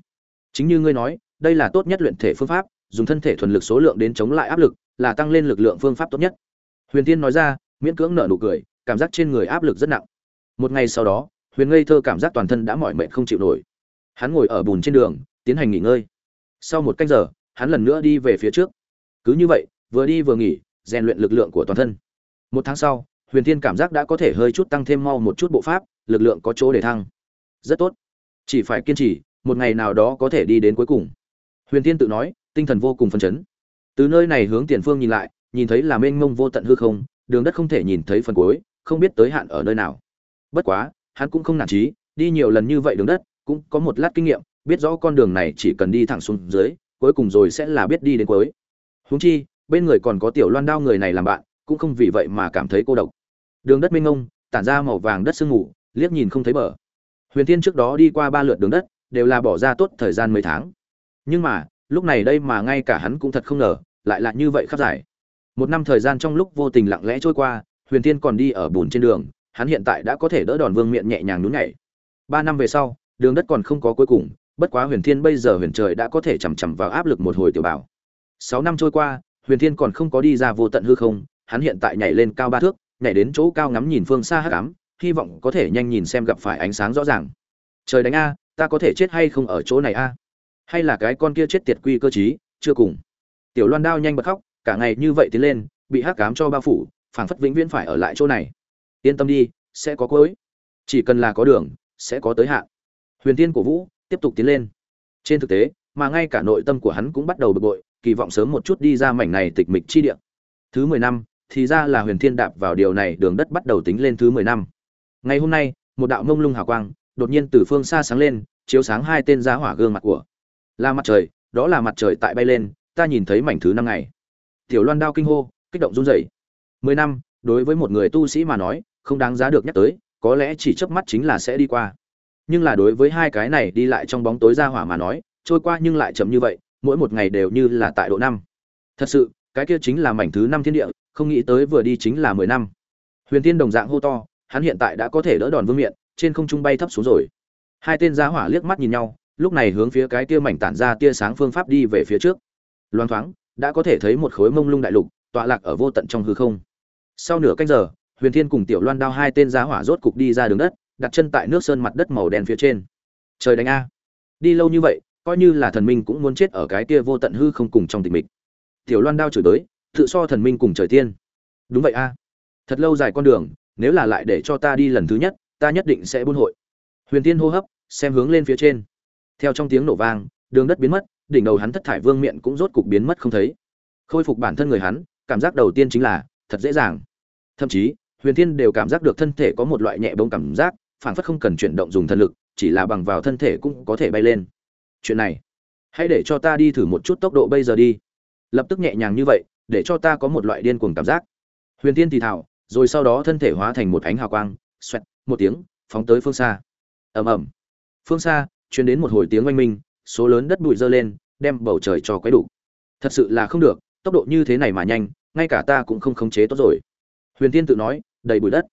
Chính như ngươi nói, đây là tốt nhất luyện thể phương pháp, dùng thân thể thuần lực số lượng đến chống lại áp lực, là tăng lên lực lượng phương pháp tốt nhất. Huyền tiên nói ra, miễn cưỡng nở nụ cười, cảm giác trên người áp lực rất nặng. Một ngày sau đó, huyền ngây thơ cảm giác toàn thân đã mỏi mệt không chịu nổi. Hắn ngồi ở bùn trên đường, tiến hành nghỉ ngơi. Sau một cách giờ, hắn lần nữa đi về phía trước. Cứ như vậy, vừa đi vừa nghỉ, rèn luyện lực lượng của toàn thân. Một tháng sau huyền thiên cảm giác đã có thể hơi chút tăng thêm mau một chút bộ pháp, lực lượng có chỗ để thăng. Rất tốt. Chỉ phải kiên trì, một ngày nào đó có thể đi đến cuối cùng. Huyền thiên tự nói, tinh thần vô cùng phấn chấn. Từ nơi này hướng tiền phương nhìn lại, nhìn thấy là mênh mông vô tận hư không, đường đất không thể nhìn thấy phần cuối, không biết tới hạn ở nơi nào. Bất quá, hắn cũng không nản trí đi nhiều lần như vậy đường đất, cũng có một lát kinh nghiệm, biết rõ con đường này chỉ cần đi thẳng xuống dưới, cuối cùng rồi sẽ là biết đi đến cuối. Huống chi, bên người còn có tiểu loan đao người này làm bạn, cũng không vì vậy mà cảm thấy cô độc đường đất mênh mông, tản ra màu vàng đất sương mù, liếc nhìn không thấy bờ. Huyền thiên trước đó đi qua ba lượt đường đất, đều là bỏ ra tốt thời gian mấy tháng. Nhưng mà, lúc này đây mà ngay cả hắn cũng thật không ngờ, lại là như vậy khắp giải một năm thời gian trong lúc vô tình lặng lẽ trôi qua, huyền thiên còn đi ở bùn trên đường, hắn hiện tại đã có thể đỡ đòn vương miện nhẹ nhàng nhún nhảy. Ba năm về sau, đường đất còn không có cuối cùng, bất quá huyền thiên bây giờ huyền trời đã có thể chằm chằm vào áp lực một hồi tiểu bảo. Sáu năm trôi qua, huyền thiên còn không có đi ra vô tận hư không, hắn hiện tại nhảy lên cao ba thước nhảy đến chỗ cao ngắm nhìn phương xa hắc ám, hy vọng có thể nhanh nhìn xem gặp phải ánh sáng rõ ràng. Trời đánh a, ta có thể chết hay không ở chỗ này a? Hay là cái con kia chết tiệt quy cơ chí chưa cùng. Tiểu loan đao nhanh bật khóc, cả ngày như vậy tiến lên, bị hắc ám cho bao phủ, phảng phất vĩnh viễn phải ở lại chỗ này. Yên tâm đi, sẽ có cuối. Chỉ cần là có đường, sẽ có tới hạn. Huyền tiên của vũ tiếp tục tiến lên. Trên thực tế, mà ngay cả nội tâm của hắn cũng bắt đầu bực bội, kỳ vọng sớm một chút đi ra mảnh này tịch mịch chi địa. Thứ mười năm thì ra là huyền thiên đạp vào điều này đường đất bắt đầu tính lên thứ mười năm. Ngày hôm nay, một đạo mông lung hào quang, đột nhiên từ phương xa sáng lên, chiếu sáng hai tên giá hỏa gương mặt của. Là mặt trời, đó là mặt trời tại bay lên, ta nhìn thấy mảnh thứ năm ngày tiểu loan đao kinh hô, kích động run rẩy. Mười năm, đối với một người tu sĩ mà nói, không đáng giá được nhắc tới, có lẽ chỉ chớp mắt chính là sẽ đi qua. Nhưng là đối với hai cái này đi lại trong bóng tối ra hỏa mà nói, trôi qua nhưng lại chậm như vậy, mỗi một ngày đều như là tại độ năm. Thật sự, cái kia chính là mảnh thứ năm thiên địa không nghĩ tới vừa đi chính là mười năm. Huyền tiên đồng dạng hô to, hắn hiện tại đã có thể đỡ đòn vương miện, trên không trung bay thấp xuống rồi. Hai tên giá hỏa liếc mắt nhìn nhau, lúc này hướng phía cái tia mảnh tản ra tia sáng phương pháp đi về phía trước. Loang thoáng, đã có thể thấy một khối mông lung đại lục, tọa lạc ở vô tận trong hư không. Sau nửa canh giờ, huyền thiên cùng tiểu loan đao hai tên giá hỏa rốt cục đi ra đường đất, đặt chân tại nước sơn mặt đất màu đen phía trên. Trời đánh a. Đi lâu như vậy, coi như là thần minh cũng muốn chết ở cái kia vô tận hư không cùng trong tịch mịch. Tiểu loan đao chửi tới tự so thần minh cùng trời tiên. Đúng vậy a. Thật lâu dài con đường, nếu là lại để cho ta đi lần thứ nhất, ta nhất định sẽ buôn hội. Huyền tiên hô hấp, xem hướng lên phía trên. Theo trong tiếng nổ vang, đường đất biến mất, đỉnh đầu hắn thất thải vương miện cũng rốt cục biến mất không thấy. Khôi phục bản thân người hắn, cảm giác đầu tiên chính là, thật dễ dàng. Thậm chí, huyền thiên đều cảm giác được thân thể có một loại nhẹ bông cảm giác phản phất không cần chuyển động dùng thân lực, chỉ là bằng vào thân thể cũng có thể bay lên. Chuyện này, hãy để cho ta đi thử một chút tốc độ bây giờ đi. Lập tức nhẹ nhàng như vậy để cho ta có một loại điên cuồng cảm giác. Huyền thiên thì thảo rồi sau đó thân thể hóa thành một ánh hào quang, xoẹt, một tiếng, phóng tới phương xa. Ầm ầm. Phương xa, truyền đến một hồi tiếng oanh minh, số lớn đất bụi dơ lên, đem bầu trời cho quấy đủ thật sự là không được, tốc độ như thế này mà nhanh, ngay cả ta cũng không khống chế tốt rồi. Huyền tiên tự nói, đầy bụi đất.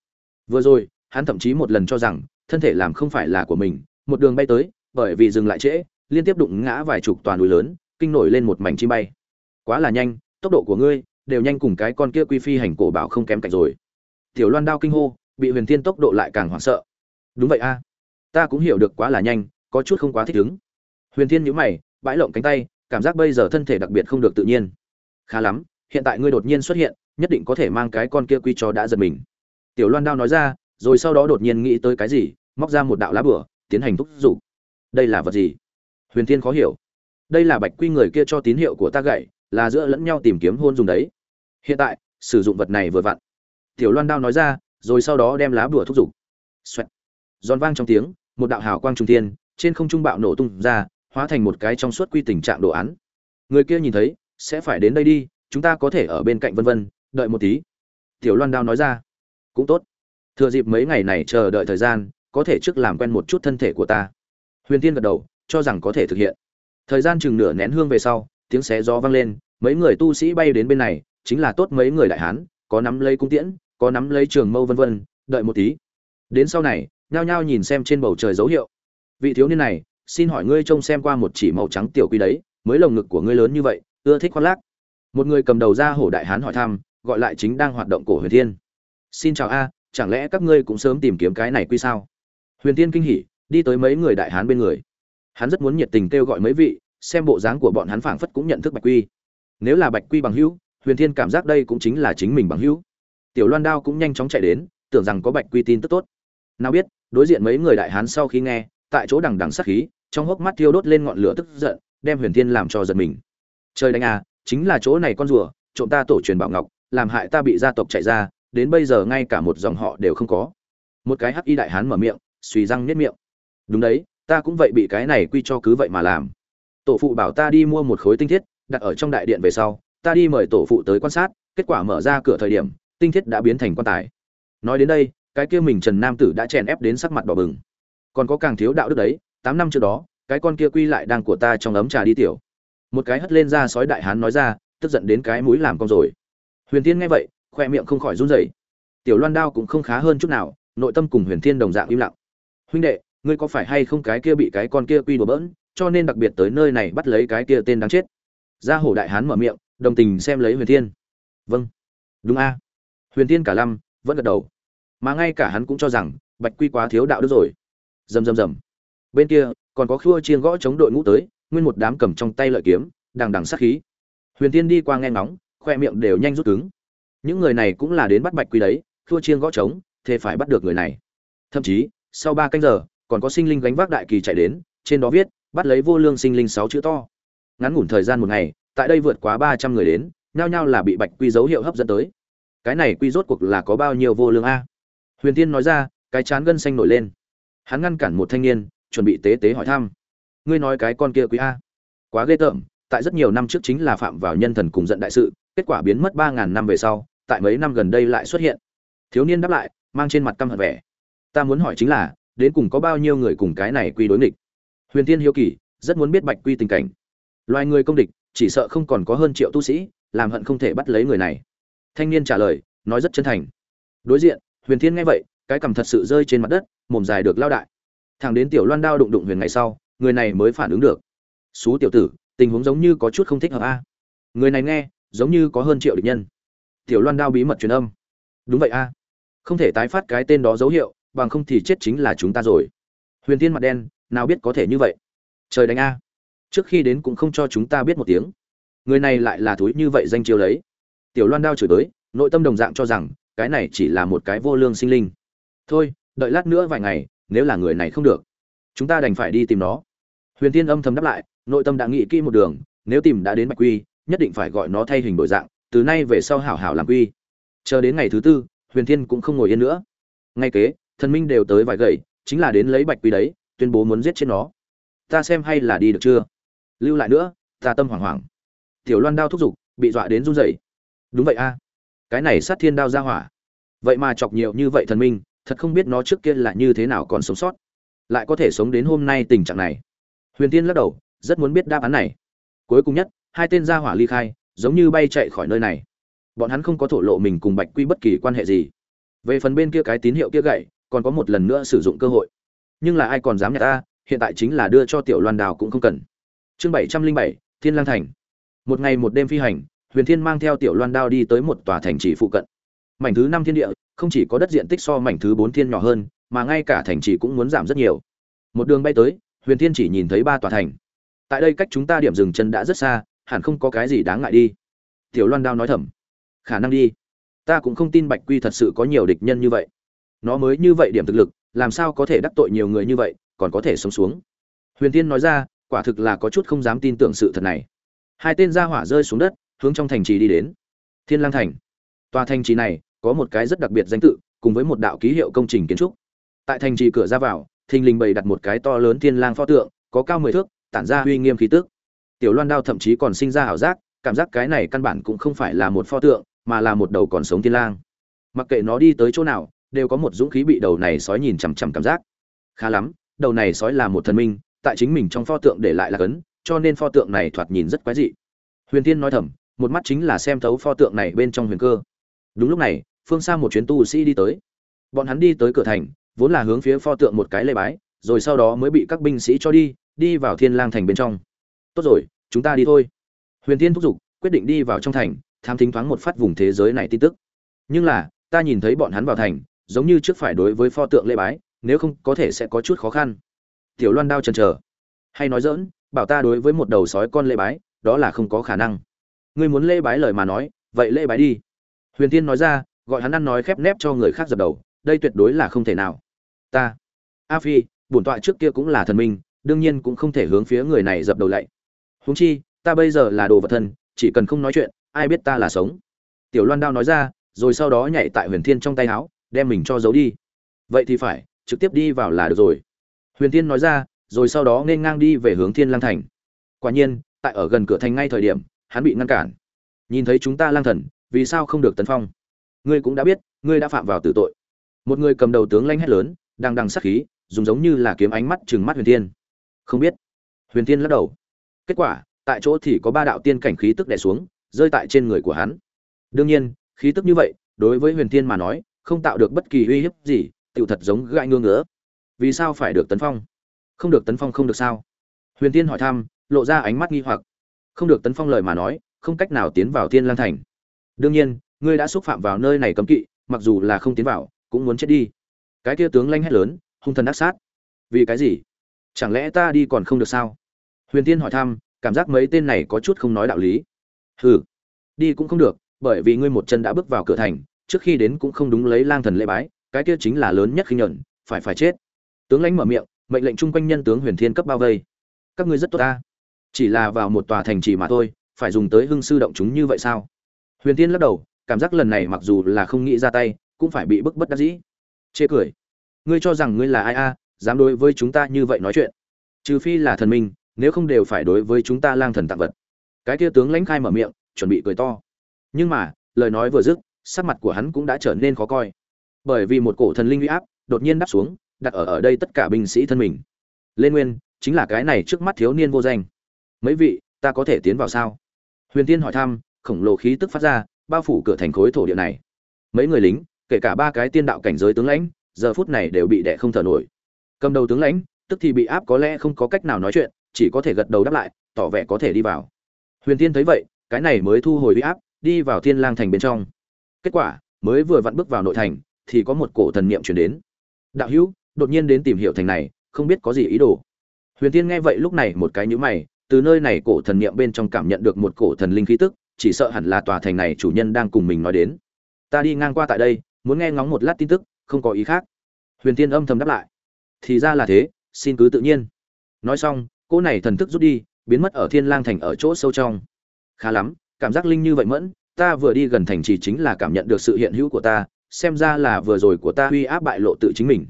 Vừa rồi, hắn thậm chí một lần cho rằng, thân thể làm không phải là của mình, một đường bay tới, bởi vì dừng lại trễ, liên tiếp đụng ngã vài chục toàn núi lớn, kinh nổi lên một mảnh chim bay. Quá là nhanh tốc độ của ngươi đều nhanh cùng cái con kia quy phi hành cổ bảo không kém cạnh rồi. Tiểu loan đao kinh hô, bị huyền thiên tốc độ lại càng hoảng sợ. Đúng vậy a, ta cũng hiểu được quá là nhanh, có chút không quá thích ứng. Huyền thiên nhíu mày, bãi lộng cánh tay, cảm giác bây giờ thân thể đặc biệt không được tự nhiên. Khá lắm, hiện tại ngươi đột nhiên xuất hiện, nhất định có thể mang cái con kia quy cho đã giật mình. Tiểu loan đao nói ra, rồi sau đó đột nhiên nghĩ tới cái gì, móc ra một đạo lá bửa, tiến hành thúc giục. Đây là vật gì? Huyền thiên khó hiểu. Đây là bạch quy người kia cho tín hiệu của ta gậy là giữa lẫn nhau tìm kiếm hôn dùng đấy. Hiện tại, sử dụng vật này vừa vặn. Tiểu loan đao nói ra, rồi sau đó đem lá bùa thúc giục. Xoẹt. Giòn vang trong tiếng, một đạo hào quang trung thiên, trên không trung bạo nổ tung ra, hóa thành một cái trong suốt quy tình trạng đồ án. Người kia nhìn thấy, sẽ phải đến đây đi, chúng ta có thể ở bên cạnh vân vân, đợi một tí. Tiểu loan đao nói ra, cũng tốt. Thừa dịp mấy ngày này chờ đợi thời gian, có thể trước làm quen một chút thân thể của ta. Huyền tiên gật đầu, cho rằng có thể thực hiện. Thời gian chừng nửa nén hương về sau tiếng xé gió vang lên, mấy người tu sĩ bay đến bên này, chính là tốt mấy người đại hán, có nắm lấy cung tiễn, có nắm lấy trường mâu vân vân, đợi một tí. Đến sau này, nhao nhao nhìn xem trên bầu trời dấu hiệu. Vị thiếu niên này, xin hỏi ngươi trông xem qua một chỉ màu trắng tiểu quy đấy, mới lồng ngực của ngươi lớn như vậy, ưa thích khoác lác. Một người cầm đầu ra hổ đại hán hỏi thăm, gọi lại chính đang hoạt động cổ huyền thiên. Xin chào a, chẳng lẽ các ngươi cũng sớm tìm kiếm cái này quy sao? Huyền thiên kinh hỉ, đi tới mấy người đại hán bên người. Hắn rất muốn nhiệt tình kêu gọi mấy vị xem bộ dáng của bọn hắn phảng phất cũng nhận thức bạch quy. Nếu là bạch quy bằng hữu, huyền thiên cảm giác đây cũng chính là chính mình bằng hữu. Tiểu loan đao cũng nhanh chóng chạy đến, tưởng rằng có bạch quy tin tức tốt. Nào biết, đối diện mấy người đại hán sau khi nghe, tại chỗ đằng đằng sát khí, trong hốc mắt thiêu đốt lên ngọn lửa tức giận, đem huyền thiên làm cho giật mình. Trời đánh à chính là chỗ này con rùa, trộm ta tổ truyền bảo ngọc, làm hại ta bị gia tộc chạy ra, đến bây giờ ngay cả một dòng họ đều không có. Một cái hắc y đại hán mở miệng, suy răng nhếch miệng. Đúng đấy, ta cũng vậy bị cái này quy cho cứ vậy mà làm tổ phụ bảo ta đi mua một khối tinh thiết, đặt ở trong đại điện về sau, ta đi mời tổ phụ tới quan sát, kết quả mở ra cửa thời điểm, tinh thiết đã biến thành quan tài. Nói đến đây, cái kia mình trần nam tử đã chèn ép đến sắc mặt đỏ bừng. Còn có càng thiếu đạo đức đấy, tám năm trước đó, cái con kia quy lại đang của ta trong ấm trà đi tiểu. Một cái hất lên ra sói đại hán nói ra, tức giận đến cái mũi làm con rồi. Huyền tiên nghe vậy, khoe miệng không khỏi run rẩy. Tiểu loan đao cũng không khá hơn chút nào, nội tâm cùng huyền thiên đồng dạng im lặng. Huynh đệ, ngươi có phải hay không cái kia bị cái con kia quy đùa bỡn cho nên đặc biệt tới nơi này bắt lấy cái kia tên đáng chết. Gia hổ đại hán mở miệng, đồng tình xem lấy huyền thiên. Vâng. Đúng a. Huyền thiên cả lâm vẫn gật đầu. Mà ngay cả hắn cũng cho rằng, bạch quy quá thiếu đạo đức rồi. Rầm rầm rầm. Bên kia, còn có khua chiên gõ chống đội ngũ tới, nguyên một đám cầm trong tay lợi kiếm, đằng đằng sát khí. Huyền thiên đi qua nghe ngóng, khoe miệng đều nhanh rút cứng. Những người này cũng là đến bắt bạch quy đấy, khua chiên gõ trống thế phải bắt được người này. Thậm chí, sau ba canh giờ, còn có sinh linh gánh vác đại kỳ chạy đến, trên đó viết bắt lấy vô lương sinh linh sáu chữ to. Ngắn ngủn thời gian một ngày, tại đây vượt quá ba trăm người đến, nhao nhao là bị bạch quy dấu hiệu hấp dẫn tới. Cái này quy rốt cuộc là có bao nhiêu vô lương a? Huyền tiên nói ra, cái chán gân xanh nổi lên. Hắn ngăn cản một thanh niên, chuẩn bị tế tế hỏi thăm. Ngươi nói cái con kia quý a? Quá ghê tởm, tại rất nhiều năm trước chính là phạm vào nhân thần cùng giận đại sự, kết quả biến mất ba ngàn năm về sau, tại mấy năm gần đây lại xuất hiện. Thiếu niên đáp lại, mang trên mặt căm hận vẻ. Ta muốn hỏi chính là, đến cùng có bao nhiêu người cùng cái này quy đối nghịch? Huyền tiên hiếu kỳ, rất muốn biết bạch quy tình cảnh. Loài người công địch, chỉ sợ không còn có hơn triệu tu sĩ, làm hận không thể bắt lấy người này. Thanh niên trả lời, nói rất chân thành. Đối diện, huyền thiên nghe vậy, cái cằm thật sự rơi trên mặt đất, mồm dài được lao đại. Thằng đến tiểu loan đao đụng đụng huyền ngày sau, người này mới phản ứng được. Xú tiểu tử, tình huống giống như có chút không thích hợp a. Người này nghe, giống như có hơn triệu địch nhân. Tiểu loan đao bí mật truyền âm. Đúng vậy a. Không thể tái phát cái tên đó dấu hiệu, bằng không thì chết chính là chúng ta rồi. Huyền thiên mặt đen nào biết có thể như vậy? Trời đánh a. Trước khi đến cũng không cho chúng ta biết một tiếng. Người này lại là thúi như vậy danh chiêu lấy tiểu loan đao chửi tới, nội tâm đồng dạng cho rằng, cái này chỉ là một cái vô lương sinh linh. Thôi, đợi lát nữa vài ngày, nếu là người này không được, chúng ta đành phải đi tìm nó. Huyền tiên âm thầm đáp lại, nội tâm đã nghĩ kỹ một đường, nếu tìm đã đến bạch quy, nhất định phải gọi nó thay hình đổi dạng, từ nay về sau hảo hảo làm quy. Chờ đến ngày thứ tư, huyền thiên cũng không ngồi yên nữa. Ngay kế, thần minh đều tới vài gậy, chính là đến lấy bạch quy đấy tuyên bố muốn giết chết nó. Ta xem hay là đi được chưa? Lưu lại nữa, ta tâm hoảng hoảng. Tiểu loan đao thúc giục, bị dọa đến run rẩy. Đúng vậy a. Cái này sát thiên đao ra hỏa. Vậy mà chọc nhiều như vậy thần minh, thật không biết nó trước kia là như thế nào còn sống sót. Lại có thể sống đến hôm nay tình trạng này. Huyền tiên lắc đầu, rất muốn biết đáp án này. Cuối cùng nhất, hai tên gia hỏa ly khai, giống như bay chạy khỏi nơi này. Bọn hắn không có thổ lộ mình cùng bạch quy bất kỳ quan hệ gì. Về phần bên kia cái tín hiệu kia gậy, còn có một lần nữa sử dụng cơ hội nhưng là ai còn dám nhặt ta, hiện tại chính là đưa cho tiểu loan đào cũng không cần. Chương bảy trăm linh bảy, thiên lang thành. Một ngày một đêm phi hành, huyền thiên mang theo tiểu loan đao đi tới một tòa thành trì phụ cận. Mảnh thứ năm thiên địa, không chỉ có đất diện tích so mảnh thứ bốn thiên nhỏ hơn, mà ngay cả thành trì cũng muốn giảm rất nhiều. Một đường bay tới, huyền thiên chỉ nhìn thấy ba tòa thành. Tại đây cách chúng ta điểm dừng chân đã rất xa, hẳn không có cái gì đáng ngại đi. Tiểu loan đao nói thầm. Khả năng đi. Ta cũng không tin bạch quy thật sự có nhiều địch nhân như vậy. Nó mới như vậy điểm thực lực làm sao có thể đắc tội nhiều người như vậy, còn có thể sống xuống? Huyền tiên nói ra, quả thực là có chút không dám tin tưởng sự thật này. Hai tên gia hỏa rơi xuống đất, hướng trong thành trì đi đến. Thiên lang thành. Tòa thành trì này có một cái rất đặc biệt danh tự, cùng với một đạo ký hiệu công trình kiến trúc. Tại thành trì cửa ra vào, thình lình bày đặt một cái to lớn thiên lang pho tượng, có cao mười thước, tản ra uy nghiêm khí tức. Tiểu loan đao thậm chí còn sinh ra ảo giác, cảm giác cái này căn bản cũng không phải là một pho tượng, mà là một đầu còn sống thiên lang. Mặc kệ nó đi tới chỗ nào đều có một dũng khí bị đầu này sói nhìn chằm chằm cảm giác. Khá lắm, đầu này sói là một thần minh, tại chính mình trong pho tượng để lại là cấn, cho nên pho tượng này thoạt nhìn rất quái dị. Huyền tiên nói thầm, một mắt chính là xem thấu pho tượng này bên trong huyền cơ. Đúng lúc này, phương xa một chuyến tu sĩ đi tới. Bọn hắn đi tới cửa thành, vốn là hướng phía pho tượng một cái lê bái, rồi sau đó mới bị các binh sĩ cho đi đi vào thiên lang thành bên trong. Tốt rồi, chúng ta đi thôi. Huyền tiên thúc giục, quyết định đi vào trong thành, tham thính thoáng một phát vùng thế giới này tin tức. Nhưng là, ta nhìn thấy bọn hắn vào thành giống như trước phải đối với pho tượng lễ bái, nếu không có thể sẽ có chút khó khăn. Tiểu loan đao chần chờ. Hay nói dỡn bảo ta đối với một đầu sói con lễ bái, đó là không có khả năng. Ngươi muốn lễ bái lời mà nói, vậy lễ bái đi. Huyền tiên nói ra, gọi hắn ăn nói khép nép cho người khác dập đầu, đây tuyệt đối là không thể nào. Ta, a phi, bổn tọa trước kia cũng là thần minh, đương nhiên cũng không thể hướng phía người này dập đầu lạy huống chi, ta bây giờ là đồ vật thân, chỉ cần không nói chuyện, ai biết ta là sống. Tiểu loan đao nói ra, rồi sau đó nhảy tại huyền thiên trong tay áo đem mình cho giấu đi. Vậy thì phải, trực tiếp đi vào là được rồi. Huyền thiên nói ra, rồi sau đó nên ngang đi về hướng thiên lang thành. Quả nhiên, tại ở gần cửa thành ngay thời điểm, hắn bị ngăn cản. Nhìn thấy chúng ta lang thần, vì sao không được tấn phong? Ngươi cũng đã biết, ngươi đã phạm vào tử tội. Một người cầm đầu tướng lanh hét lớn, đang đằng sát khí, dùng giống như là kiếm ánh mắt trừng mắt huyền thiên. Không biết. Huyền thiên lắc đầu. Kết quả, tại chỗ thì có ba đạo tiên cảnh khí tức đè xuống, rơi tại trên người của hắn. Đương nhiên, khí tức như vậy, đối với huyền thiên mà nói không tạo được bất kỳ uy hiếp gì, tựu thật giống gãi ngương ngứa. Vì sao phải được tấn phong? Không được tấn phong không được sao? Huyền thiên hỏi thăm, lộ ra ánh mắt nghi hoặc. Không được tấn phong lời mà nói, không cách nào tiến vào thiên lang thành. Đương nhiên, ngươi đã xúc phạm vào nơi này cấm kỵ, mặc dù là không tiến vào, cũng muốn chết đi. Cái kia tướng lanh hét lớn, hung thần ác sát. Vì cái gì? Chẳng lẽ ta đi còn không được sao? Huyền tiên hỏi thăm, cảm giác mấy tên này có chút không nói đạo lý. Hừ, đi cũng không được, bởi vì ngươi một chân đã bước vào cửa thành trước khi đến cũng không đúng lấy lang thần lễ bái, cái kia chính là lớn nhất khi nhận phải phải chết. Tướng lãnh mở miệng, mệnh lệnh chung quanh nhân tướng huyền thiên cấp bao vây. Các ngươi rất tốt ta. Chỉ là vào một tòa thành trì mà thôi, phải dùng tới hưng sư động chúng như vậy sao? Huyền thiên lắc đầu, cảm giác lần này mặc dù là không nghĩ ra tay, cũng phải bị bức bất đắc dĩ. Chê cười. Ngươi cho rằng ngươi là ai a, dám đối với chúng ta như vậy nói chuyện. Trừ phi là thần minh, nếu không đều phải đối với chúng ta lang thần tặng vật. Cái kia tướng lãnh khai mở miệng, chuẩn bị cười to. Nhưng mà, lời nói vừa dứt sắc mặt của hắn cũng đã trở nên khó coi. Bởi vì một cổ thần linh uy áp đột nhiên đáp xuống, đặt ở ở đây tất cả binh sĩ thân mình. Lên nguyên, chính là cái này trước mắt thiếu niên vô danh. Mấy vị, ta có thể tiến vào sao? Huyền tiên hỏi thăm, khổng lồ khí tức phát ra, bao phủ cửa thành khối thổ địa này. Mấy người lính, kể cả ba cái tiên đạo cảnh giới tướng lãnh, giờ phút này đều bị đẻ không thở nổi. Cầm đầu tướng lãnh, tức thì bị áp có lẽ không có cách nào nói chuyện, chỉ có thể gật đầu đáp lại, tỏ vẻ có thể đi vào. Huyền tiên thấy vậy, cái này mới thu hồi huy áp, đi vào thiên lang thành bên trong kết quả, mới vừa vặn bước vào nội thành, thì có một cổ thần niệm truyền đến. Đạo hữu, đột nhiên đến tìm hiểu thành này, không biết có gì ý đồ. Huyền tiên nghe vậy lúc này một cái nhíu mày, từ nơi này cổ thần niệm bên trong cảm nhận được một cổ thần linh khí tức, chỉ sợ hẳn là tòa thành này chủ nhân đang cùng mình nói đến. Ta đi ngang qua tại đây, muốn nghe ngóng một lát tin tức, không có ý khác. Huyền tiên âm thầm đáp lại. Thì ra là thế, xin cứ tự nhiên. Nói xong cô này thần thức rút đi, biến mất ở thiên lang thành ở chỗ sâu trong. Khá lắm, cảm giác linh như vậy mẫn ta vừa đi gần thành trì chính là cảm nhận được sự hiện hữu của ta, xem ra là vừa rồi của ta uy áp bại lộ tự chính mình.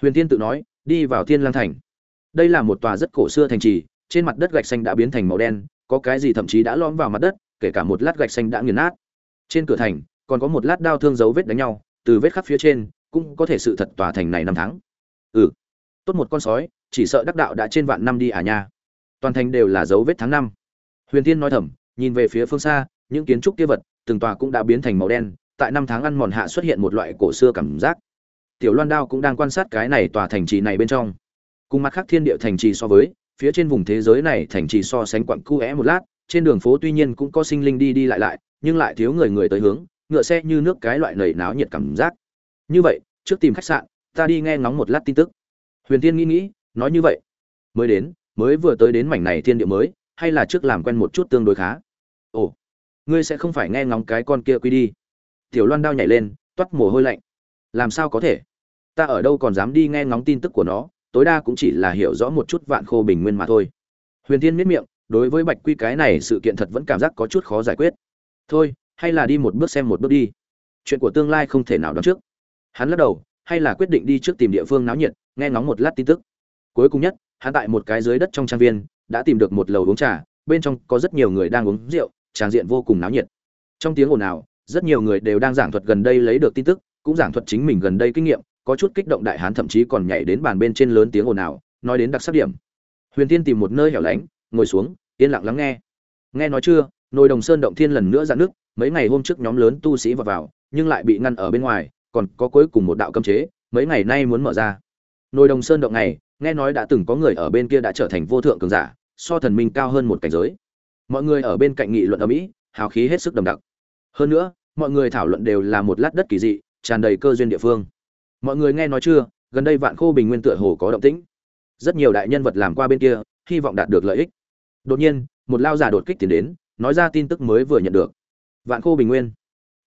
Huyền tiên tự nói, đi vào thiên lang thành. Đây là một tòa rất cổ xưa thành trì, trên mặt đất gạch xanh đã biến thành màu đen, có cái gì thậm chí đã lõm vào mặt đất, kể cả một lát gạch xanh đã nghiền nát. Trên cửa thành, còn có một lát đao thương dấu vết đánh nhau, từ vết khắc phía trên, cũng có thể sự thật tòa thành này năm tháng. Ừ. Tốt một con sói, chỉ sợ đắc đạo đã trên vạn năm đi à nha. Toàn thành đều là dấu vết tháng năm. Huyền tiên nói thầm, nhìn về phía phương xa những kiến trúc kia vật, từng tòa cũng đã biến thành màu đen, tại năm tháng ăn mòn hạ xuất hiện một loại cổ xưa cảm giác. Tiểu loan đao cũng đang quan sát cái này tòa thành trì này bên trong. Cùng mặt khác thiên địa thành trì so với, phía trên vùng thế giới này thành trì so sánh quặng cu é một lát, trên đường phố tuy nhiên cũng có sinh linh đi đi lại lại, nhưng lại thiếu người người tới hướng, ngựa xe như nước cái loại nảy náo nhiệt cảm giác. Như vậy, trước tìm khách sạn, ta đi nghe ngóng một lát tin tức. Huyền tiên nghĩ nghĩ, nói như vậy. Mới đến, mới vừa tới đến mảnh này thiên địa mới, hay là trước làm quen một chút tương đối khá? Ngươi sẽ không phải nghe ngóng cái con kia quy đi. Tiểu loan đao nhảy lên, toát mồ hôi lạnh. Làm sao có thể? Ta ở đâu còn dám đi nghe ngóng tin tức của nó, tối đa cũng chỉ là hiểu rõ một chút vạn khô bình nguyên mà thôi. Huyền Thiên miết miệng, đối với bạch quy cái này sự kiện thật vẫn cảm giác có chút khó giải quyết. Thôi, hay là đi một bước xem một bước đi. Chuyện của tương lai không thể nào đoán trước. Hắn lắc đầu, hay là quyết định đi trước tìm địa phương náo nhiệt, nghe ngóng một lát tin tức. Cuối cùng nhất, hắn tại một cái dưới đất trong trang viên, đã tìm được một lầu uống trà, bên trong có rất nhiều người đang uống rượu tràng diện vô cùng náo nhiệt. Trong tiếng ồn ào, rất nhiều người đều đang giảng thuật gần đây lấy được tin tức, cũng giảng thuật chính mình gần đây kinh nghiệm, có chút kích động đại hán thậm chí còn nhảy đến bàn bên trên lớn tiếng ồn ào, nói đến đặc sắc điểm. Huyền tiên tìm một nơi hẻo lánh, ngồi xuống, yên lặng lắng nghe. Nghe nói chưa, nồi đồng sơn động thiên lần nữa dạn nước mấy ngày hôm trước nhóm lớn tu sĩ vào vào, nhưng lại bị ngăn ở bên ngoài, còn có cuối cùng một đạo cấm chế, mấy ngày nay muốn mở ra. Nồi đồng sơn động này, nghe nói đã từng có người ở bên kia đã trở thành vô thượng cường giả, so thần minh cao hơn một cảnh giới mọi người ở bên cạnh nghị luận ở mỹ, hào khí hết sức đầm đặc. Hơn nữa, mọi người thảo luận đều là một lát đất kỳ dị, tràn đầy cơ duyên địa phương. Mọi người nghe nói chưa, gần đây vạn khô bình nguyên tựa hồ có động tĩnh. Rất nhiều đại nhân vật làm qua bên kia, hy vọng đạt được lợi ích. Đột nhiên, một lao giả đột kích tiến đến, nói ra tin tức mới vừa nhận được. Vạn khô bình nguyên.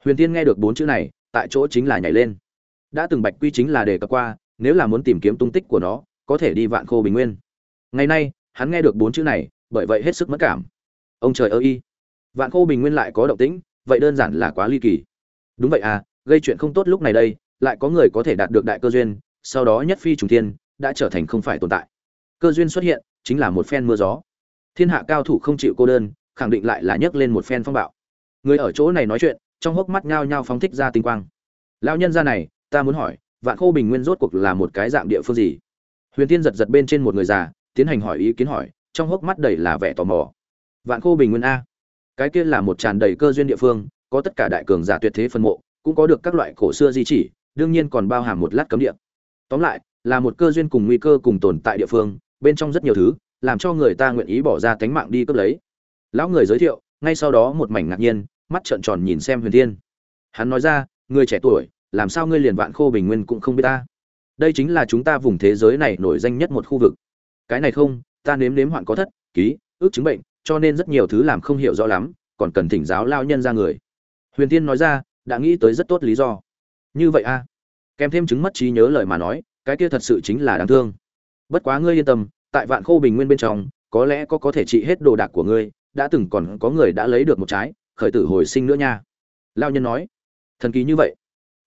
Huyền tiên nghe được bốn chữ này, tại chỗ chính là nhảy lên. Đã từng bạch quy chính là đề cập qua, nếu là muốn tìm kiếm tung tích của nó, có thể đi vạn khô bình nguyên. Ngày nay, hắn nghe được bốn chữ này, bởi vậy hết sức mất cảm ông trời ơi vạn khô bình nguyên lại có động tĩnh, vậy đơn giản là quá ly kỳ. Đúng vậy à gây chuyện không tốt lúc này đây, lại có người có thể đạt được đại cơ duyên, sau đó nhất phi trùng thiên, đã trở thành không phải tồn tại. Cơ duyên xuất hiện, chính là một phen mưa gió. Thiên hạ cao thủ không chịu cô đơn, khẳng định lại là nhấc lên một phen phong bạo. Người ở chỗ này nói chuyện, trong hốc mắt nhao nhao phóng thích ra tinh quang. Lão nhân gia này, ta muốn hỏi, vạn khô bình nguyên rốt cuộc là một cái dạng địa phương gì? Huyền tiên giật giật bên trên một người già, tiến hành hỏi ý kiến hỏi, trong hốc mắt đầy là vẻ tò mò vạn khô bình nguyên a. Cái kia là một tràn đầy cơ duyên địa phương, có tất cả đại cường giả tuyệt thế phân mộ, cũng có được các loại cổ xưa di chỉ, đương nhiên còn bao hàm một lát cấm địa. Tóm lại, là một cơ duyên cùng nguy cơ cùng tồn tại địa phương, bên trong rất nhiều thứ, làm cho người ta nguyện ý bỏ ra tánh mạng đi cướp lấy. Lão người giới thiệu, ngay sau đó một mảnh ngạc nhiên, mắt trợn tròn nhìn xem huyền thiên. Hắn nói ra, người trẻ tuổi, làm sao ngươi liền vạn khô bình nguyên cũng không biết ta? Đây chính là chúng ta vùng thế giới này nổi danh nhất một khu vực. Cái này không, ta nếm nếm hoạn có thất, ký, ước chứng bệnh cho nên rất nhiều thứ làm không hiểu rõ lắm, còn cần thỉnh giáo lao nhân ra người. Huyền tiên nói ra, đã nghĩ tới rất tốt lý do. Như vậy a kèm thêm chứng mất trí nhớ lời mà nói, cái kia thật sự chính là đáng thương. Bất quá ngươi yên tâm, tại vạn khô bình nguyên bên trong, có lẽ có có thể trị hết đồ đạc của ngươi, đã từng còn có người đã lấy được một trái, khởi tử hồi sinh nữa nha. Lao nhân nói, thần kỳ như vậy.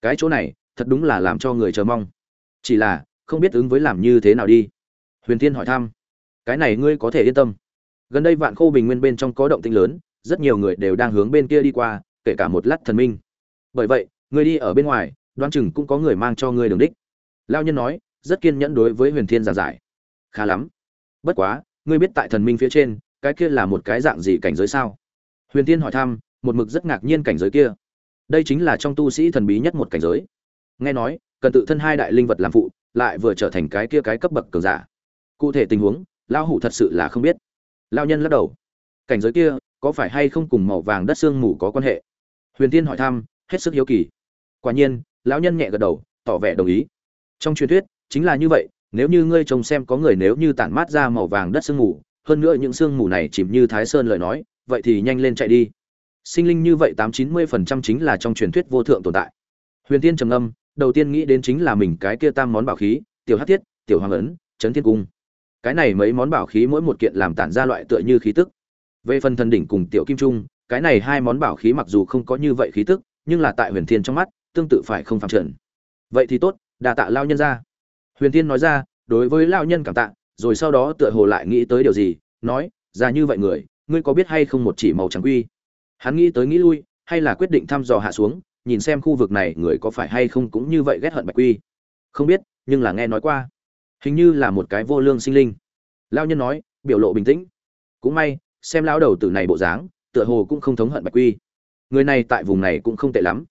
Cái chỗ này, thật đúng là làm cho người chờ mong. Chỉ là, không biết ứng với làm như thế nào đi. Huyền tiên hỏi thăm, cái này ngươi có thể yên tâm gần đây vạn khô bình nguyên bên trong có động tĩnh lớn, rất nhiều người đều đang hướng bên kia đi qua, kể cả một lát thần minh. Bởi vậy, người đi ở bên ngoài đoan chừng cũng có người mang cho người đường đích. Lao nhân nói, rất kiên nhẫn đối với huyền thiên giảng giải. Khá lắm. Bất quá, ngươi biết tại thần minh phía trên, cái kia là một cái dạng gì cảnh giới sao? Huyền thiên hỏi thăm, một mực rất ngạc nhiên cảnh giới kia. Đây chính là trong tu sĩ thần bí nhất một cảnh giới. Nghe nói, cần tự thân hai đại linh vật làm phụ, lại vừa trở thành cái kia cái cấp bậc cường giả. Cụ thể tình huống, lão hủ thật sự là không biết lao nhân lắc đầu. Cảnh giới kia, có phải hay không cùng màu vàng đất xương mù có quan hệ? Huyền tiên hỏi thăm, hết sức hiếu kỳ. Quả nhiên, lão nhân nhẹ gật đầu, tỏ vẻ đồng ý. Trong truyền thuyết, chính là như vậy, nếu như ngươi trông xem có người nếu như tản mát ra màu vàng đất sương mù, hơn nữa những sương mù này chìm như thái sơn lời nói, vậy thì nhanh lên chạy đi. Sinh linh như vậy tám chín mươi phần trăm chính là trong truyền thuyết vô thượng tồn tại. Huyền tiên trầm âm đầu tiên nghĩ đến chính là mình cái kia tam món bảo khí, tiểu hát thiết, tiểu hoàng ấn trấn thiên cung cái này mấy món bảo khí mỗi một kiện làm tản ra loại tựa như khí tức. Về phần thần đỉnh cùng tiểu kim trung, cái này hai món bảo khí mặc dù không có như vậy khí tức, nhưng là tại huyền thiên trong mắt, tương tự phải không phạm trần. Vậy thì tốt đà tạ lao nhân ra. Huyền thiên nói ra, đối với lao nhân cảm tạ, rồi sau đó tựa hồ lại nghĩ tới điều gì, nói ra như vậy người, ngươi có biết hay không một chỉ màu trắng quy? Hắn nghĩ tới nghĩ lui, hay là quyết định thăm dò hạ xuống, nhìn xem khu vực này người có phải hay không cũng như vậy ghét hận bạch quy. Không biết, nhưng là nghe nói qua hình như là một cái vô lương sinh linh. Lao nhân nói, biểu lộ bình tĩnh. Cũng may, xem lão đầu tử này bộ dáng, tựa hồ cũng không thống hận bạch quy. Người này tại vùng này cũng không tệ lắm.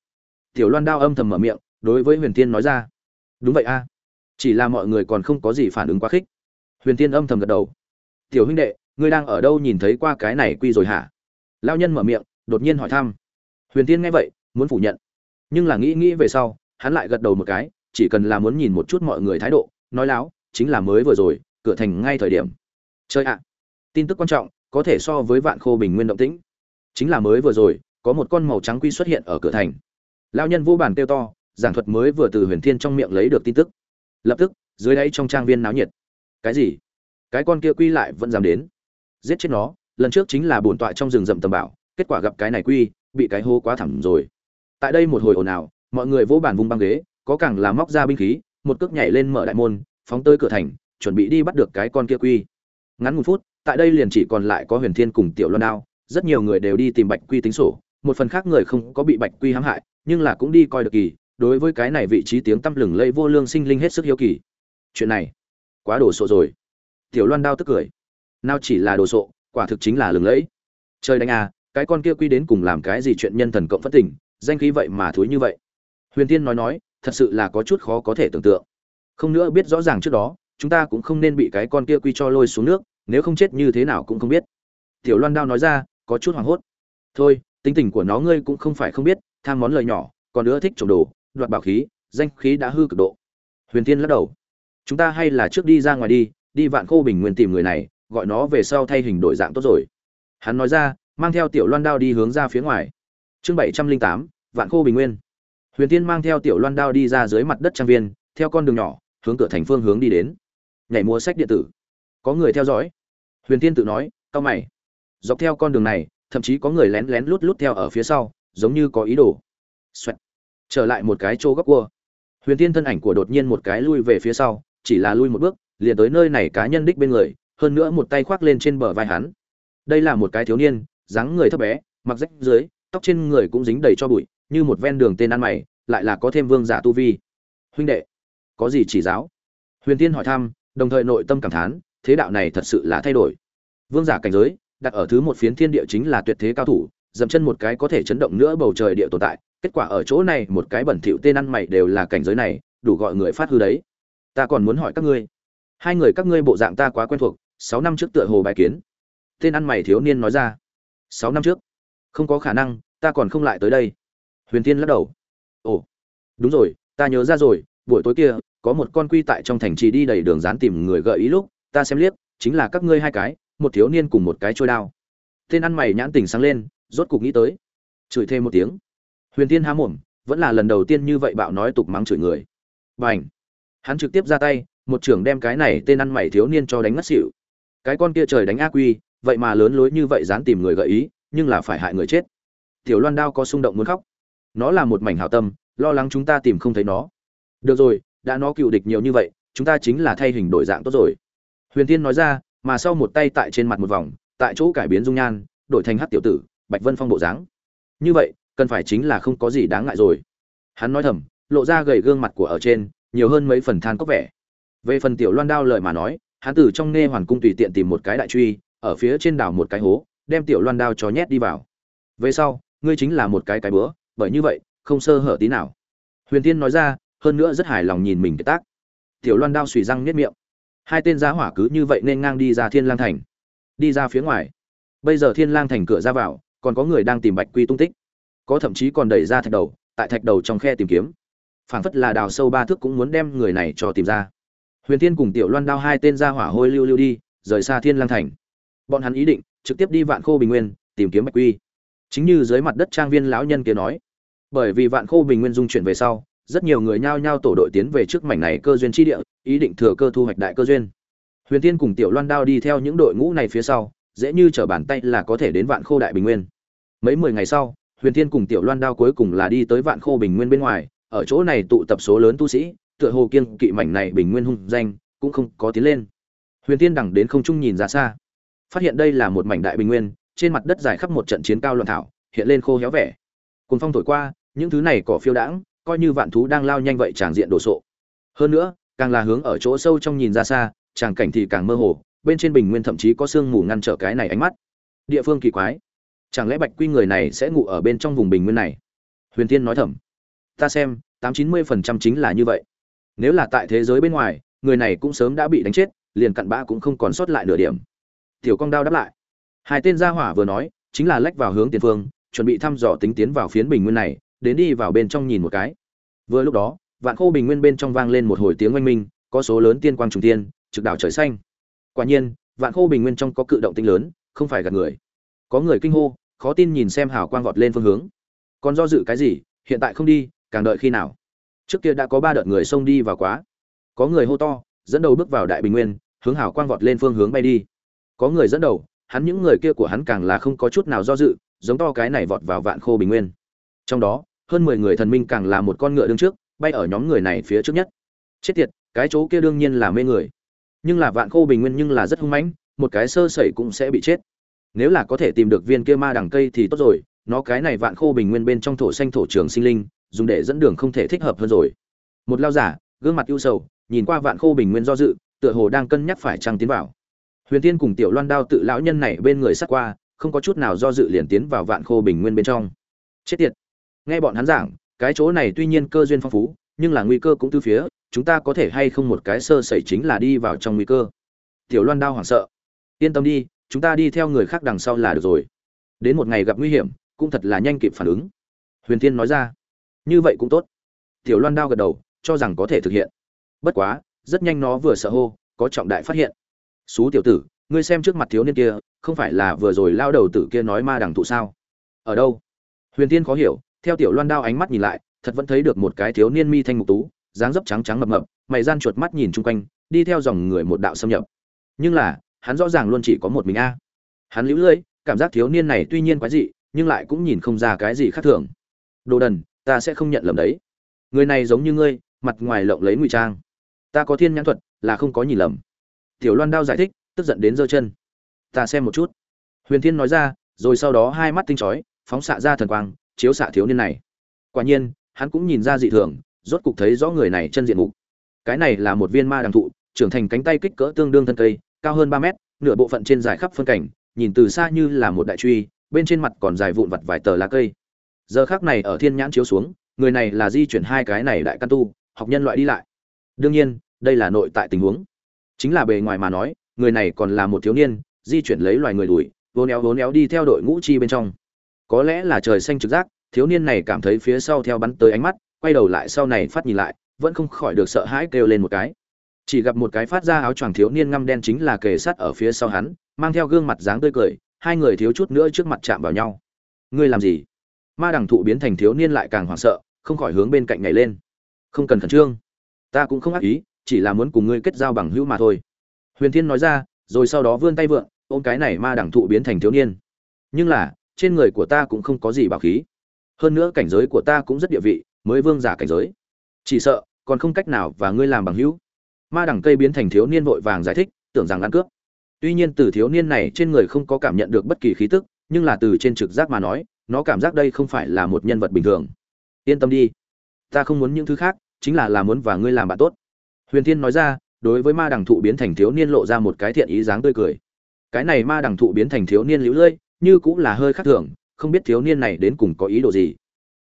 Tiểu loan đao âm thầm mở miệng, đối với huyền Thiên nói ra. Đúng vậy a. Chỉ là mọi người còn không có gì phản ứng quá khích. Huyền Thiên âm thầm gật đầu. Tiểu huynh đệ, ngươi đang ở đâu nhìn thấy qua cái này quy rồi hả? Lao nhân mở miệng, đột nhiên hỏi thăm. Huyền Thiên nghe vậy, muốn phủ nhận. Nhưng là nghĩ nghĩ về sau, hắn lại gật đầu một cái, chỉ cần là muốn nhìn một chút mọi người thái độ nói láo, chính là mới vừa rồi, cửa thành ngay thời điểm. Chơi ạ, tin tức quan trọng, có thể so với vạn khô bình nguyên động tĩnh. Chính là mới vừa rồi, có một con màu trắng quy xuất hiện ở cửa thành. Lão nhân vô bản kêu to, giảng thuật mới vừa từ huyền thiên trong miệng lấy được tin tức. Lập tức, dưới đáy trong trang viên náo nhiệt. Cái gì? Cái con kia quy lại vẫn dám đến. Giết chết nó, lần trước chính là bổn tọa trong rừng rậm tầm bảo, kết quả gặp cái này quy, bị cái hô quá thẳm rồi. Tại đây một hồi ồn ào, mọi người vô bàn vung băng ghế, có càng là móc ra binh khí một cước nhảy lên mở đại môn, phóng tới cửa thành, chuẩn bị đi bắt được cái con kia quy. Ngắn một phút, tại đây liền chỉ còn lại có huyền thiên cùng tiểu loan đao, rất nhiều người đều đi tìm bạch quy tính sổ, một phần khác người không có bị bạch quy hãm hại, nhưng là cũng đi coi được kỳ, đối với cái này vị trí tiếng tăm lừng lây vô lương sinh linh hết sức hiếu kỳ. Chuyện này, quá đồ sộ rồi. Tiểu loan đao tức cười. Nào chỉ là đồ sộ, quả thực chính là lừng lẫy. Trời đánh à cái con kia quy đến cùng làm cái gì chuyện nhân thần cộng phát tỉnh danh khí vậy mà thúi như vậy. Huyền tiên nói nói thật sự là có chút khó có thể tưởng tượng. Không nữa biết rõ ràng trước đó, chúng ta cũng không nên bị cái con kia quy cho lôi xuống nước, nếu không chết như thế nào cũng không biết. Tiểu loan đao nói ra, có chút hoảng hốt. Thôi, tính tình của nó ngươi cũng không phải không biết, tham món lời nhỏ, còn nữa thích trộm đồ, đoạt bảo khí, danh khí đã hư cực độ. Huyền tiên lắc đầu. Chúng ta hay là trước đi ra ngoài đi đi vạn khô bình nguyên tìm người này, gọi nó về sau thay hình đổi dạng tốt rồi. Hắn nói ra, mang theo tiểu loan đao đi hướng ra phía ngoài. Chương bảy trăm linh tám, vạn khô bình nguyên huyền tiên mang theo tiểu loan đao đi ra dưới mặt đất trang viên, theo con đường nhỏ, hướng cửa thành phương hướng đi đến. Nhảy mua sách điện tử. Có người theo dõi. Huyền tiên tự nói, cao mày. Dọc theo con đường này, thậm chí có người lén lén lút lút theo ở phía sau, giống như có ý đồ. Xoẹt. trở lại một cái chỗ góc cua. Huyền tiên thân ảnh của đột nhiên một cái lui về phía sau, chỉ là lui một bước, liền tới nơi này cá nhân đích bên người, hơn nữa một tay khoác lên trên bờ vai hắn. Đây là một cái thiếu niên, dáng người thấp bé, mặc rách dưới, tóc trên người cũng dính đầy cho bụi như một ven đường tên ăn mày, lại là có thêm vương giả tu vi. Huynh đệ, có gì chỉ giáo? Huyền tiên hỏi thăm, đồng thời nội tâm cảm thán, thế đạo này thật sự là thay đổi. Vương giả cảnh giới, đặt ở thứ một phiến thiên địa chính là tuyệt thế cao thủ, dậm chân một cái có thể chấn động nữa bầu trời địa tồn tại. Kết quả ở chỗ này, một cái bẩn thỉu tên ăn mày đều là cảnh giới này, đủ gọi người phát hư đấy. Ta còn muốn hỏi các ngươi, hai người các ngươi bộ dạng ta quá quen thuộc, sáu năm trước tựa hồ bài kiến. Tên ăn mày thiếu niên nói ra, sáu năm trước? Không có khả năng, ta còn không lại tới đây huyền tiên lắc đầu. Ồ, đúng rồi, ta nhớ ra rồi, buổi tối kia, có một con quy tại trong thành trì đi đầy đường dán tìm người gợi ý lúc, ta xem liếc, chính là các ngươi hai cái, một thiếu niên cùng một cái trôi đao. Tên ăn mày nhãn tình sáng lên, rốt cục nghĩ tới. Chửi thêm một tiếng. Huyền tiên há mồm, vẫn là lần đầu tiên như vậy bạo nói tục mắng chửi người. B à n h hắn trực tiếp ra tay, một trưởng đem cái này tên ăn mày thiếu niên cho đánh ngất xỉu. Cái con kia trời đánh ác quy, vậy mà lớn lối như vậy dán tìm người gợi ý, nhưng là phải hại người chết. Tiểu loan đao có xung động muốn khóc nó là một mảnh hảo tâm, lo lắng chúng ta tìm không thấy nó. Được rồi, đã nó cựu địch nhiều như vậy, chúng ta chính là thay hình đổi dạng tốt rồi. Huyền tiên nói ra, mà sau một tay tại trên mặt một vòng, tại chỗ cải biến dung nhan, đổi thành hát tiểu tử, bạch vân phong bộ dáng. Như vậy, cần phải chính là không có gì đáng ngại rồi. Hắn nói thầm, lộ ra gầy gương mặt của ở trên, nhiều hơn mấy phần than có vẻ. Về phần tiểu loan đao lời mà nói, hắn từ trong nghe hoàn cung tùy tiện tìm một cái đại truy, ở phía trên đảo một cái hố, đem tiểu loan đao cho nhét đi vào. Về sau, ngươi chính là một cái cái bữa bởi như vậy, không sơ hở tí nào. Huyền tiên nói ra, hơn nữa rất hài lòng nhìn mình cái tác. Tiểu loan đao xùy răng nhét miệng. Hai tên giá hỏa cứ như vậy nên ngang đi ra thiên lang thành. Đi ra phía ngoài. Bây giờ thiên lang thành cửa ra vào, còn có người đang tìm bạch quy tung tích. Có thậm chí còn đẩy ra thạch đầu, tại thạch đầu trong khe tìm kiếm. Phảng phất là đào sâu ba thước cũng muốn đem người này cho tìm ra. Huyền thiên cùng tiểu loan đao hai tên ra hỏa hôi lưu lưu đi, rời xa thiên lang thành. Bọn hắn ý định trực tiếp đi vạn khô bình nguyên, tìm kiếm bạch quy. Chính như dưới mặt đất trang viên lão nhân kia nói bởi vì vạn khô bình nguyên dung chuyển về sau, rất nhiều người nhao nhao tổ đội tiến về trước mảnh này cơ duyên chi địa, ý định thừa cơ thu hoạch đại cơ duyên. Huyền thiên cùng tiểu loan đao đi theo những đội ngũ này phía sau, dễ như trở bàn tay là có thể đến vạn khô đại bình nguyên. Mấy mười ngày sau, huyền thiên cùng tiểu loan đao cuối cùng là đi tới vạn khô bình nguyên bên ngoài, ở chỗ này tụ tập số lớn tu sĩ, tựa hồ kiên kỵ mảnh này bình nguyên hung danh, cũng không có tiến lên. Huyền tiên đẳng đến không trung nhìn ra xa, phát hiện đây là một mảnh đại bình nguyên, trên mặt đất dài khắp một trận chiến cao loạn thảo, hiện lên khô héo vẻ. Cùng phong thổi qua những thứ này cỏ phiêu đãng, coi như vạn thú đang lao nhanh vậy tràng diện đồ sộ. Hơn nữa, càng là hướng ở chỗ sâu trong nhìn ra xa tràng cảnh thì càng mơ hồ, bên trên bình nguyên thậm chí có sương mù ngăn trở cái này ánh mắt. Địa phương kỳ quái. Chẳng lẽ bạch quy người này sẽ ngủ ở bên trong vùng bình nguyên này? Huyền tiên nói thầm. Ta xem, tám chín mươi phần trăm chính là như vậy. Nếu là tại thế giới bên ngoài, người này cũng sớm đã bị đánh chết, liền cặn bã cũng không còn sót lại nửa điểm. Tiểu cong đao đáp lại. Hai tên gia hỏa vừa nói, chính là lách vào hướng tiền phương, chuẩn bị thăm dò tính tiến vào phiến bình nguyên này đến đi vào bên trong nhìn một cái. Vừa lúc đó, vạn khô bình nguyên bên trong vang lên một hồi tiếng oanh minh, có số lớn tiên quang trùng tiên trực đảo trời xanh. Quả nhiên, vạn khô bình nguyên trong có cự động tinh lớn, không phải gạt người. Có người kinh hô, khó tin nhìn xem hào quang vọt lên phương hướng. Còn do dự cái gì, hiện tại không đi, càng đợi khi nào? Trước kia đã có ba đợt người xông đi vào quá. Có người hô to, dẫn đầu bước vào đại bình nguyên, hướng hào quang vọt lên phương hướng bay đi. Có người dẫn đầu, hắn những người kia của hắn càng là không có chút nào do dự, giống to cái này vọt vào vạn khô bình nguyên trong đó, hơn mười người thần minh càng là một con ngựa đương trước, bay ở nhóm người này phía trước nhất. Chết tiệt, cái chỗ kia đương nhiên là mê người. Nhưng là vạn khô bình nguyên nhưng là rất hung mãnh, một cái sơ sẩy cũng sẽ bị chết. Nếu là có thể tìm được viên kia ma đằng cây thì tốt rồi, nó cái này vạn khô bình nguyên bên trong thổ xanh thổ trường sinh linh, dùng để dẫn đường không thể thích hợp hơn rồi. Một lao giả, gương mặt ưu sầu, nhìn qua vạn khô bình nguyên do dự, tựa hồ đang cân nhắc phải trăng tiến vào. Huyền tiên cùng tiểu loan đao tự lão nhân này bên người sát qua, không có chút nào do dự liền tiến vào vạn khô bình nguyên bên trong. Chết tiệt nghe bọn hắn giảng, cái chỗ này tuy nhiên cơ duyên phong phú, nhưng là nguy cơ cũng từ phía, chúng ta có thể hay không một cái sơ sẩy chính là đi vào trong nguy cơ. Tiểu loan đao hoảng sợ. Yên tâm đi, chúng ta đi theo người khác đằng sau là được rồi. Đến một ngày gặp nguy hiểm, cũng thật là nhanh kịp phản ứng. Huyền thiên nói ra. Như vậy cũng tốt. Tiểu loan đao gật đầu, cho rằng có thể thực hiện. Bất quá, rất nhanh nó vừa sợ hô, có trọng đại phát hiện. Xú tiểu tử, ngươi xem trước mặt thiếu niên kia, không phải là vừa rồi lao đầu tử kia nói ma đằng thụ sao? Ở đâu? Huyền tiên khó hiểu theo tiểu loan đao ánh mắt nhìn lại, thật vẫn thấy được một cái thiếu niên mi thanh mục tú, dáng dấp trắng trắng mập mập, mày gian chuột mắt nhìn chung quanh, đi theo dòng người một đạo xâm nhập. Nhưng là, hắn rõ ràng luôn chỉ có một mình a. Hắn lũ lưỡi, cảm giác thiếu niên này tuy nhiên quái dị, nhưng lại cũng nhìn không ra cái gì khác thường. Đồ đần, ta sẽ không nhận lầm đấy. Người này giống như ngươi, mặt ngoài lộng lấy ngụy trang. Ta có thiên nhãn thuật, là không có nhìn lầm. Tiểu loan đao giải thích, tức giận đến giơ chân. Ta xem một chút. Huyền thiên nói ra, rồi sau đó hai mắt tinh chói, phóng xạ ra thần quang chiếu xạ thiếu niên này. Quả nhiên, hắn cũng nhìn ra dị thường, rốt cục thấy rõ người này chân diện mục. Cái này là một viên ma đằng thụ, trưởng thành cánh tay kích cỡ tương đương thân cây, cao hơn ba mét, nửa bộ phận trên dài khắp phân cảnh, nhìn từ xa như là một đại truy, bên trên mặt còn dài vụn vặt vài tờ lá cây. Giờ khác này ở thiên nhãn chiếu xuống, người này là di chuyển hai cái này đại căn tu, học nhân loại đi lại. Đương nhiên, đây là nội tại tình huống. Chính là bề ngoài mà nói, người này còn là một thiếu niên, di chuyển lấy loài người đuổi vốn éo vốn éo đi theo đội ngũ chi bên trong có lẽ là trời xanh trực giác, thiếu niên này cảm thấy phía sau theo bắn tới ánh mắt, quay đầu lại sau này phát nhìn lại, vẫn không khỏi được sợ hãi kêu lên một cái. Chỉ gặp một cái phát ra áo choàng thiếu niên ngăm đen chính là kề sát ở phía sau hắn, mang theo gương mặt dáng tươi cười, hai người thiếu chút nữa trước mặt chạm vào nhau. Ngươi làm gì? Ma đằng thụ biến thành thiếu niên lại càng hoảng sợ, không khỏi hướng bên cạnh nhảy lên. Không cần khẩn trương. Ta cũng không ác ý, chỉ là muốn cùng ngươi kết giao bằng hữu mà thôi. Huyền thiên nói ra, rồi sau đó vươn tay vượn ôm cái này ma đẳng thụ biến thành thiếu niên. Nhưng là trên người của ta cũng không có gì bảo khí. Hơn nữa cảnh giới của ta cũng rất địa vị, mới vương giả cảnh giới. Chỉ sợ, còn không cách nào và ngươi làm bằng hữu. Ma đẳng cây biến thành thiếu niên vội vàng giải thích, tưởng rằng ăn cướp. Tuy nhiên từ thiếu niên này trên người không có cảm nhận được bất kỳ khí tức, nhưng là từ trên trực giác mà nói, nó cảm giác đây không phải là một nhân vật bình thường. Yên tâm đi. Ta không muốn những thứ khác, chính là là muốn và ngươi làm bạn tốt. Huyền thiên nói ra, đối với ma đằng thụ biến thành thiếu niên lộ ra một cái thiện ý dáng tươi cười. Cái này ma đằng thụ biến thành thiếu niên lũ lưỡi như cũng là hơi khác thường, không biết thiếu niên này đến cùng có ý đồ gì.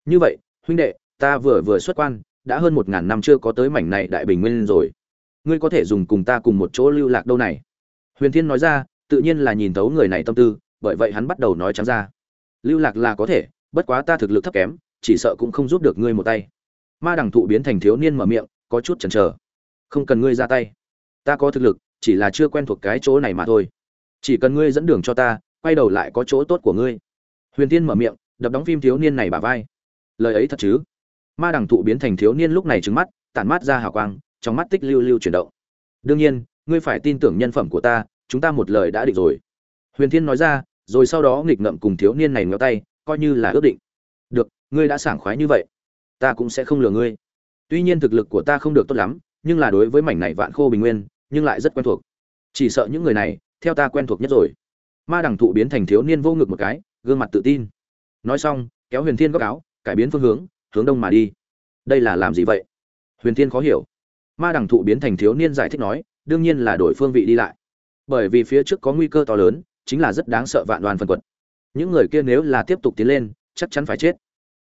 Như vậy, huynh đệ, ta vừa vừa xuất quan, đã hơn một ngàn năm chưa có tới mảnh này đại bình nguyên rồi. Ngươi có thể dùng cùng ta cùng một chỗ lưu lạc đâu này? Huyền thiên nói ra, tự nhiên là nhìn thấu người này tâm tư, bởi vậy hắn bắt đầu nói trắng ra. Lưu lạc là có thể, bất quá ta thực lực thấp kém, chỉ sợ cũng không giúp được ngươi một tay. Ma đằng thụ biến thành thiếu niên mở miệng, có chút chần chờ. Không cần ngươi ra tay. Ta có thực lực, chỉ là chưa quen thuộc cái chỗ này mà thôi. Chỉ cần ngươi dẫn đường cho ta quay đầu lại có chỗ tốt của ngươi. Huyền tiên mở miệng, đập đóng phim thiếu niên này bà vai. Lời ấy thật chứ? Ma đằng thụ biến thành thiếu niên lúc này trứng mắt, tản mát ra hào quang, trong mắt tích lưu lưu chuyển động. Đương nhiên, ngươi phải tin tưởng nhân phẩm của ta, chúng ta một lời đã định rồi. Huyền thiên nói ra, rồi sau đó nghịch ngậm cùng thiếu niên này ngéo tay, coi như là ước định. Được, ngươi đã sảng khoái như vậy, ta cũng sẽ không lừa ngươi. Tuy nhiên thực lực của ta không được tốt lắm, nhưng là đối với mảnh này vạn khô bình nguyên, nhưng lại rất quen thuộc. Chỉ sợ những người này, theo ta quen thuộc nhất rồi ma đằng thụ biến thành thiếu niên vô ngực một cái, gương mặt tự tin. Nói xong, kéo huyền thiên góc áo, cải biến phương hướng hướng đông mà đi. Đây là làm gì vậy? Huyền thiên khó hiểu. Ma đằng thụ biến thành thiếu niên giải thích nói, đương nhiên là đổi phương vị đi lại. Bởi vì phía trước có nguy cơ to lớn, chính là rất đáng sợ vạn đoàn phân quật. Những người kia nếu là tiếp tục tiến lên, chắc chắn phải chết.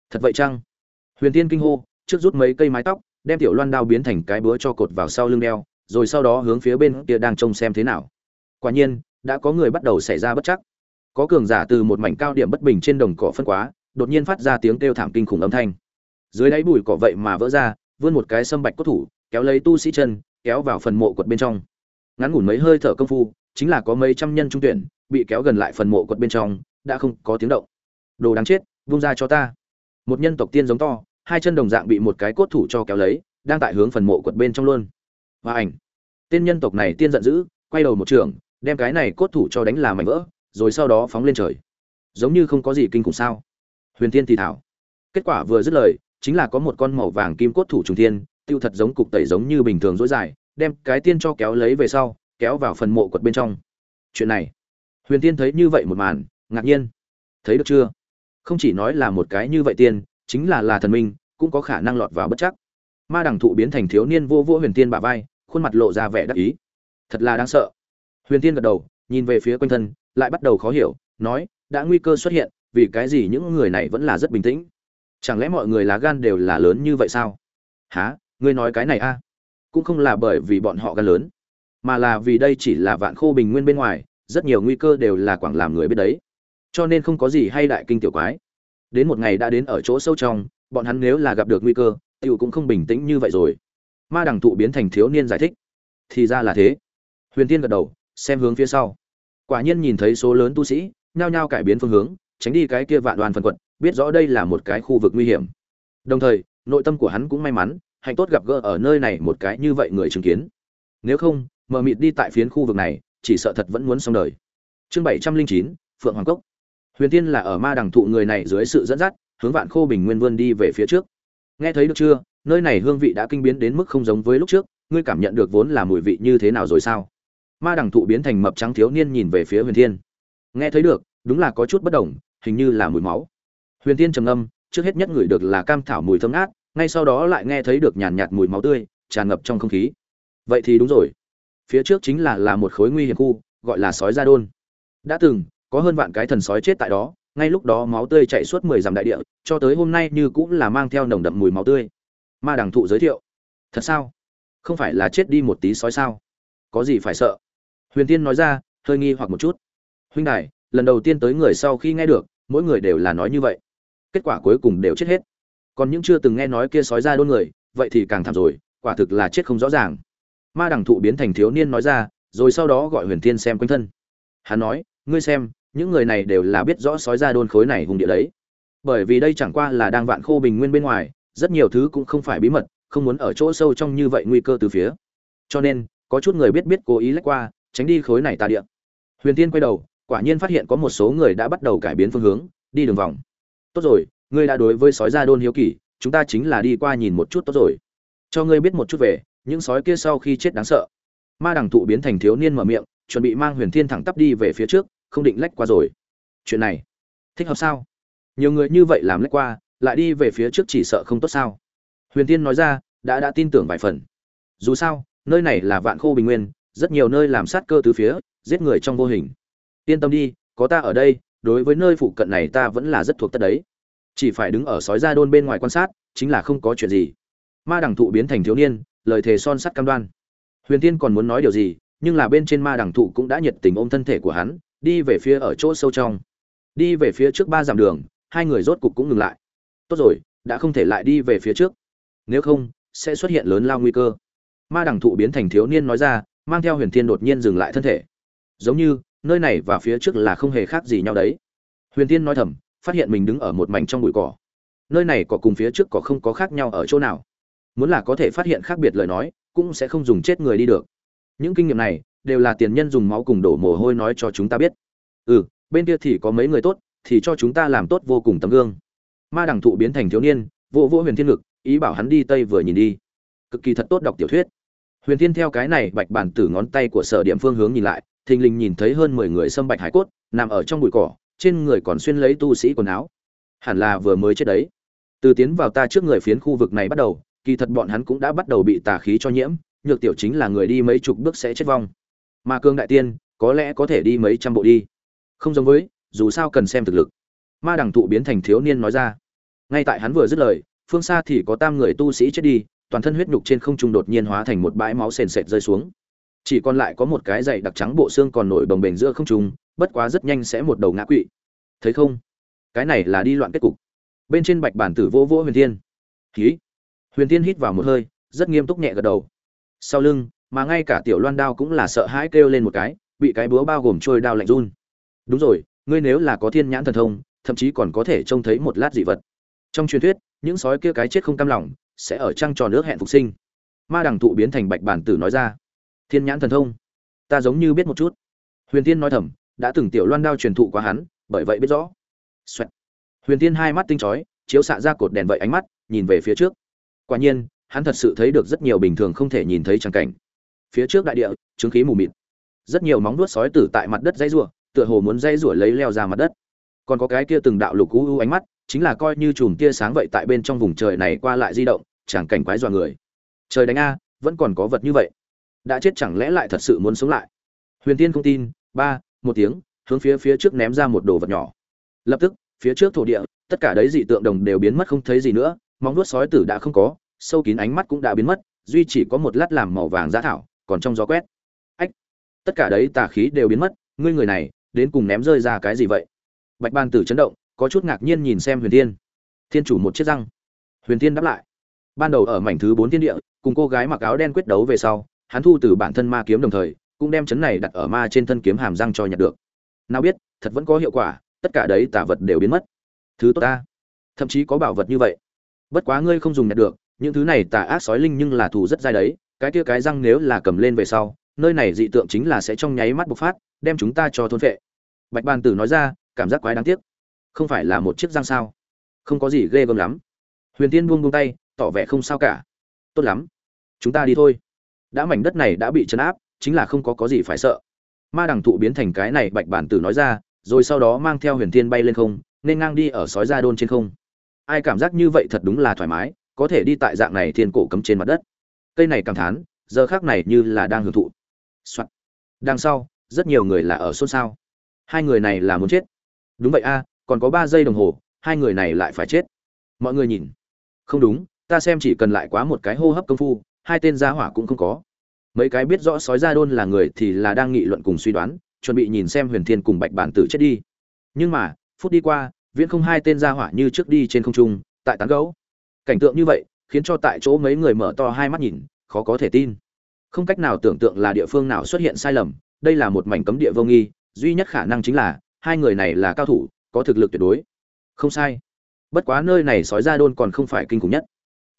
Thật vậy chăng? Huyền Thiên kinh hô, trước rút mấy cây mái tóc, đem tiểu loan đao biến thành cái búa cho cột vào sau lưng đeo, rồi sau đó hướng phía bên kia đang trông xem thế nào. Quả nhiên đã có người bắt đầu xảy ra bất chắc. Có cường giả từ một mảnh cao điểm bất bình trên đồng cỏ phân quá, đột nhiên phát ra tiếng kêu thảm kinh khủng âm thanh. Dưới đáy bụi cỏ vậy mà vỡ ra, vươn một cái sâm bạch cốt thủ, kéo lấy tu sĩ chân, kéo vào phần mộ quật bên trong. Ngắn ngủn mấy hơi thở công phu, chính là có mấy trăm nhân trung tuyển, bị kéo gần lại phần mộ quật bên trong, đã không có tiếng động. Đồ đáng chết, vung ra cho ta. Một nhân tộc tiên giống to, hai chân đồng dạng bị một cái cốt thủ cho kéo lấy, đang tại hướng phần mộ quật bên trong luôn. Và ảnh. Tên nhân tộc này tiên giận dữ, quay đầu một trường đem cái này cốt thủ cho đánh là mảnh vỡ, rồi sau đó phóng lên trời. Giống như không có gì kinh khủng sao? Huyền Thiên thì thảo. Kết quả vừa dứt lời, chính là có một con màu vàng kim cốt thủ trùng thiên, tiêu thật giống cục tẩy giống như bình thường dối dài, đem cái tiên cho kéo lấy về sau, kéo vào phần mộ quật bên trong. Chuyện này, huyền tiên thấy như vậy một màn, ngạc nhiên. Thấy được chưa? Không chỉ nói là một cái như vậy tiên, chính là là thần minh, cũng có khả năng lọt vào bất chắc. Ma đằng thụ biến thành thiếu niên vô vô huyền tiên bả vai, khuôn mặt lộ ra vẻ đắc ý. Thật là đáng sợ huyền tiên gật đầu, nhìn về phía quanh thân, lại bắt đầu khó hiểu, nói, đã nguy cơ xuất hiện, vì cái gì những người này vẫn là rất bình tĩnh? Chẳng lẽ mọi người lá gan đều là lớn như vậy sao? Há ngươi nói cái này a? Cũng không là bởi vì bọn họ gan lớn, mà là vì đây chỉ là vạn khô bình nguyên bên ngoài, rất nhiều nguy cơ đều là quảng làm người biết đấy. Cho nên không có gì hay đại kinh tiểu quái. Đến một ngày đã đến ở chỗ sâu trong, bọn hắn nếu là gặp được nguy cơ, tiểu cũng không bình tĩnh như vậy rồi. Ma đằng thụ biến thành thiếu niên giải thích. Thì ra là thế. Huyền tiên gật đầu xem hướng phía sau. Quả nhiên nhìn thấy số lớn tu sĩ, nhao nhao cải biến phương hướng, tránh đi cái kia vạn đoàn phân quật, biết rõ đây là một cái khu vực nguy hiểm. Đồng thời, nội tâm của hắn cũng may mắn, hạnh tốt gặp gỡ ở nơi này một cái như vậy người chứng kiến. Nếu không, mờ mịt đi tại phiến khu vực này, chỉ sợ thật vẫn muốn xong đời. Chương bảy trăm linh chín, phượng hoàng cốc. Huyền tiên là ở ma đằng thụ người này dưới sự dẫn dắt, hướng vạn khô bình nguyên vươn đi về phía trước. Nghe thấy được chưa? Nơi này hương vị đã kinh biến đến mức không giống với lúc trước, ngươi cảm nhận được vốn là mùi vị như thế nào rồi sao? Ma đẳng thụ biến thành mập trắng thiếu niên nhìn về phía huyền thiên. Nghe thấy được, đúng là có chút bất đồng, hình như là mùi máu. Huyền thiên trầm âm trước hết nhất ngửi được là cam thảo mùi thơm ngát, ngay sau đó lại nghe thấy được nhàn nhạt mùi máu tươi, tràn ngập trong không khí. Vậy thì đúng rồi. Phía trước chính là là một khối nguy hiểm khu, gọi là sói gia đôn. Đã từng, có hơn vạn cái thần sói chết tại đó, ngay lúc đó máu tươi chạy suốt mười dặm đại địa, cho tới hôm nay như cũng là mang theo nồng đậm mùi máu tươi. Ma đằng thụ giới thiệu. Thật sao? Không phải là chết đi một tí sói sao? Có gì phải sợ? Huyền tiên nói ra, hơi nghi hoặc một chút. Huynh đại lần đầu tiên tới người sau khi nghe được, mỗi người đều là nói như vậy. Kết quả cuối cùng đều chết hết. Còn những chưa từng nghe nói kia sói ra đôn người, vậy thì càng thảm rồi, quả thực là chết không rõ ràng. Ma đẳng thụ biến thành thiếu niên nói ra, rồi sau đó gọi huyền thiên xem quanh thân. Hắn nói, ngươi xem, những người này đều là biết rõ sói ra đôn khối này hùng địa đấy. Bởi vì đây chẳng qua là đang vạn khô bình nguyên bên ngoài, rất nhiều thứ cũng không phải bí mật, không muốn ở chỗ sâu trong như vậy nguy cơ từ phía. Cho nên, có chút người biết biết cố ý lách qua tránh đi khối này tà địa. Huyền tiên quay đầu, quả nhiên phát hiện có một số người đã bắt đầu cải biến phương hướng, đi đường vòng. Tốt rồi, ngươi đã đối với sói gia đôn hiếu kỳ, chúng ta chính là đi qua nhìn một chút tốt rồi. Cho ngươi biết một chút về, những sói kia sau khi chết đáng sợ. Ma đằng thụ biến thành thiếu niên mở miệng, chuẩn bị mang huyền thiên thẳng tắp đi về phía trước, không định lách qua rồi. Chuyện này, thích hợp sao? Nhiều người như vậy làm lách qua, lại đi về phía trước chỉ sợ không tốt sao? Huyền thiên nói ra, đã đã tin tưởng vài phần. Dù sao, nơi này là vạn khô bình nguyên rất nhiều nơi làm sát cơ từ phía, giết người trong vô hình. Yên tâm đi, có ta ở đây, đối với nơi phụ cận này ta vẫn là rất thuộc tất đấy. Chỉ phải đứng ở sói ra đôn bên ngoài quan sát, chính là không có chuyện gì. Ma đẳng thụ biến thành thiếu niên, lời thề son sắt cam đoan. Huyền tiên còn muốn nói điều gì, nhưng là bên trên ma đẳng thụ cũng đã nhiệt tình ôm thân thể của hắn, đi về phía ở chỗ sâu trong. Đi về phía trước ba dặm đường, hai người rốt cục cũng ngừng lại. Tốt rồi, đã không thể lại đi về phía trước. Nếu không, sẽ xuất hiện lớn lao nguy cơ. Ma đẳng thụ biến thành thiếu niên nói ra mang theo huyền thiên đột nhiên dừng lại thân thể. Giống như, nơi này và phía trước là không hề khác gì nhau đấy. Huyền thiên nói thầm, phát hiện mình đứng ở một mảnh trong bụi cỏ. Nơi này có cùng phía trước có không có khác nhau ở chỗ nào. Muốn là có thể phát hiện khác biệt lời nói, cũng sẽ không dùng chết người đi được. Những kinh nghiệm này, đều là tiền nhân dùng máu cùng đổ mồ hôi nói cho chúng ta biết. Ừ bên kia thì có mấy người tốt, thì cho chúng ta làm tốt vô cùng tấm gương. Ma đẳng thụ biến thành thiếu niên vô vô huyền thiên ngực, ý bảo hắn đi tây vừa nhìn đi. Cực kỳ thật tốt đọc tiểu thuyết huyền thiên theo cái này bạch bản tử ngón tay của sở điểm phương hướng nhìn lại, thình lình nhìn thấy hơn mười người xâm bạch hải cốt, nằm ở trong bụi cỏ, trên người còn xuyên lấy tu sĩ quần áo. Hẳn là vừa mới chết đấy. Từ tiến vào ta trước người phiến khu vực này bắt đầu, kỳ thật bọn hắn cũng đã bắt đầu bị tà khí cho nhiễm, nhược tiểu chính là người đi mấy chục bước sẽ chết vong. Mà cương đại tiên, có lẽ có thể đi mấy trăm bộ đi. Không giống với, dù sao cần xem thực lực. Ma đẳng thụ biến thành thiếu niên nói ra. Ngay tại hắn vừa dứt lời, phương xa thì có tam người tu sĩ chết đi toàn thân huyết nhục trên không trung đột nhiên hóa thành một bãi máu sền sệt rơi xuống. Chỉ còn lại có một cái dày đặc trắng bộ xương còn nổi bồng bềnh giữa không trung, bất quá rất nhanh sẽ một đầu ngã quỵ. Thấy không? Cái này là đi loạn kết cục. Bên trên bạch bản tử vô vỗ huyền thiên. Khí huyền thiên hít vào một hơi, rất nghiêm túc nhẹ gật đầu. Sau lưng, mà ngay cả tiểu loan đao cũng là sợ hãi kêu lên một cái, bị cái búa bao gồm trôi đao lạnh run. Đúng rồi, ngươi nếu là có thiên nhãn thần thông, thậm chí còn có thể trông thấy một lát dị vật. Trong truyền thuyết, những sói kia cái chết không cam lòng sẽ ở trăng tròn nước hẹn phục sinh. Ma đằng thụ biến thành bạch bản tử nói ra. Thiên nhãn thần thông. Ta giống như biết một chút. Huyền tiên nói thầm, đã từng tiểu loan đao truyền thụ qua hắn, bởi vậy biết rõ、Xoẹt. Huyền tiên hai mắt tinh chói, chiếu xạ ra cột đèn vậy ánh mắt, nhìn về phía trước. Quả nhiên, hắn thật sự thấy được rất nhiều bình thường không thể nhìn thấy tràng cảnh. Phía trước đại địa, chứng khí mù mịt. Rất nhiều móng vuốt sói tử tại mặt đất dãy rủa, tựa hồ muốn dãy rủa lấy leo ra mặt đất. Còn có cái kia từng đạo lục u u ánh mắt, chính là coi như chùm tia sáng vậy tại bên trong vùng trời này qua lại di động chẳng cảnh quái dọa người. Trời đánh a, vẫn còn có vật như vậy. Đã chết chẳng lẽ lại thật sự muốn sống lại? Huyền tiên không tin, ba, một tiếng, hướng phía phía trước ném ra một đồ vật nhỏ. Lập tức, phía trước thổ địa, tất cả đấy dị tượng đồng đều biến mất không thấy gì nữa, móng nuốt sói tử đã không có, sâu kín ánh mắt cũng đã biến mất, duy chỉ có một lát làm màu vàng giá thảo, còn trong gió quét. Ách, tất cả đấy tà khí đều biến mất, ngươi người này, đến cùng ném rơi ra cái gì vậy? Bạch ban tử chấn động, có chút ngạc nhiên nhìn xem huyền thiên. Thiên chủ một chiếc răng. Huyền thiên đáp lại ban đầu ở mảnh thứ bốn thiên địa, cùng cô gái mặc áo đen quyết đấu về sau, hắn thu từ bản thân ma kiếm đồng thời, cũng đem chấn này đặt ở ma trên thân kiếm hàm răng cho nhặt được. Nào biết, thật vẫn có hiệu quả, tất cả đấy tà vật đều biến mất. Thứ tốt ta. Thậm chí có bảo vật như vậy. Bất quá ngươi không dùng nhặt được, những thứ này tà ác sói linh nhưng là thù rất dai đấy, cái kia cái răng nếu là cầm lên về sau, nơi này dị tượng chính là sẽ trong nháy mắt bộc phát, đem chúng ta cho thôn vệ bạch bàn tử nói ra, cảm giác quái đáng tiếc. Không phải là một chiếc răng sao? Không có gì ghê gớm lắm. Huyền tiên buông buông tay tỏ vẻ không sao cả. Tốt lắm. Chúng ta đi thôi. Đã mảnh đất này đã bị chấn áp, chính là không có có gì phải sợ. Ma đằng thụ biến thành cái này, bạch bản tử nói ra, rồi sau đó mang theo huyền thiên bay lên không, nên ngang đi ở sói ra đôn trên không. Ai cảm giác như vậy thật đúng là thoải mái, có thể đi tại dạng này thiên cổ cấm trên mặt đất. Cây này cảm thán, giờ khác này như là đang hưởng thụ、Soạn. đằng sau, rất nhiều người là ở xôn xao. Hai người này là muốn chết. Đúng vậy a, còn có ba giây đồng hồ, hai người này lại phải chết. Mọi người nhìn. Không đúng ta xem chỉ cần lại quá một cái hô hấp công phu, hai tên gia hỏa cũng không có. Mấy cái biết rõ sói gia đôn là người thì là đang nghị luận cùng suy đoán, chuẩn bị nhìn xem huyền thiên cùng bạch bản tử chết đi. Nhưng mà, phút đi qua, viễn không hai tên gia hỏa như trước đi trên không trung, tại tán gấu cảnh tượng như vậy, khiến cho tại chỗ mấy người mở to hai mắt nhìn, khó có thể tin. Không cách nào tưởng tượng là địa phương nào xuất hiện sai lầm, đây là một mảnh cấm địa vô nghi, duy nhất khả năng chính là, hai người này là cao thủ, có thực lực tuyệt đối. Không sai. Bất quá nơi này sói gia đôn còn không phải kinh khủng nhất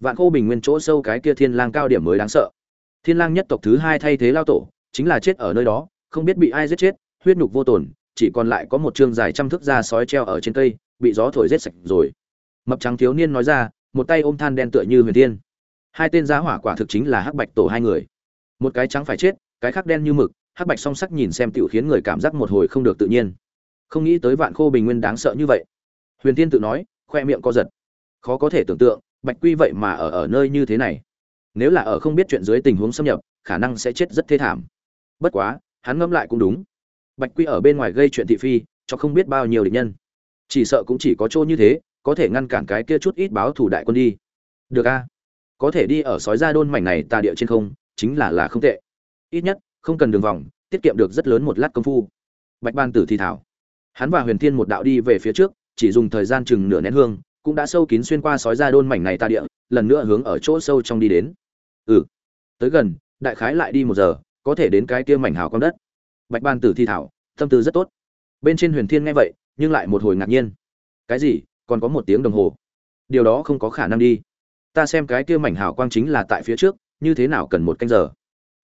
vạn khô bình nguyên chỗ sâu cái kia thiên lang cao điểm mới đáng sợ. Thiên lang nhất tộc thứ hai thay thế lao tổ, chính là chết ở nơi đó, không biết bị ai giết chết, huyết nhục vô tổn chỉ còn lại có một chương dài trăm thước da sói treo ở trên cây, bị gió thổi rết sạch rồi. Mập trắng thiếu niên nói ra, một tay ôm than đen tựa như huyền Thiên. hai tên giá hỏa quả thực chính là hắc bạch tổ hai người. Một cái trắng phải chết, cái khác đen như mực, hắc bạch song sắc nhìn xem tiểu khiến người cảm giác một hồi không được tự nhiên. Không nghĩ tới vạn khô bình nguyên đáng sợ như vậy. Huyền tiên tự nói, khoe miệng co giật. Khó có thể tưởng tượng bạch quy vậy mà ở ở nơi như thế này. Nếu là ở không biết chuyện dưới tình huống xâm nhập, khả năng sẽ chết rất thê thảm. Bất quá, hắn ngẫm lại cũng đúng. Bạch quy ở bên ngoài gây chuyện thị phi, cho không biết bao nhiêu địch nhân. Chỉ sợ cũng chỉ có chỗ như thế, có thể ngăn cản cái kia chút ít báo thủ đại quân đi. Được a. Có thể đi ở sói ra đôn mảnh này tà địa trên không, chính là là không tệ. Ít nhất, không cần đường vòng, tiết kiệm được rất lớn một lát công phu. Bạch ban tử thì thảo. Hắn và huyền thiên một đạo đi về phía trước, chỉ dùng thời gian chừng nửa nén hương cũng đã sâu kín xuyên qua sói ra đôn mảnh này ta địa, lần nữa hướng ở chỗ sâu trong đi đến. Ừ tới gần, đại khái lại đi một giờ, có thể đến cái kia mảnh hào con đất. Bạch ban tử thi thảo, tâm tư rất tốt. Bên trên huyền thiên nghe vậy, nhưng lại một hồi ngạc nhiên. Cái gì, còn có một tiếng đồng hồ? Điều đó không có khả năng đi. Ta xem cái kia mảnh hào quang chính là tại phía trước, như thế nào cần một canh giờ?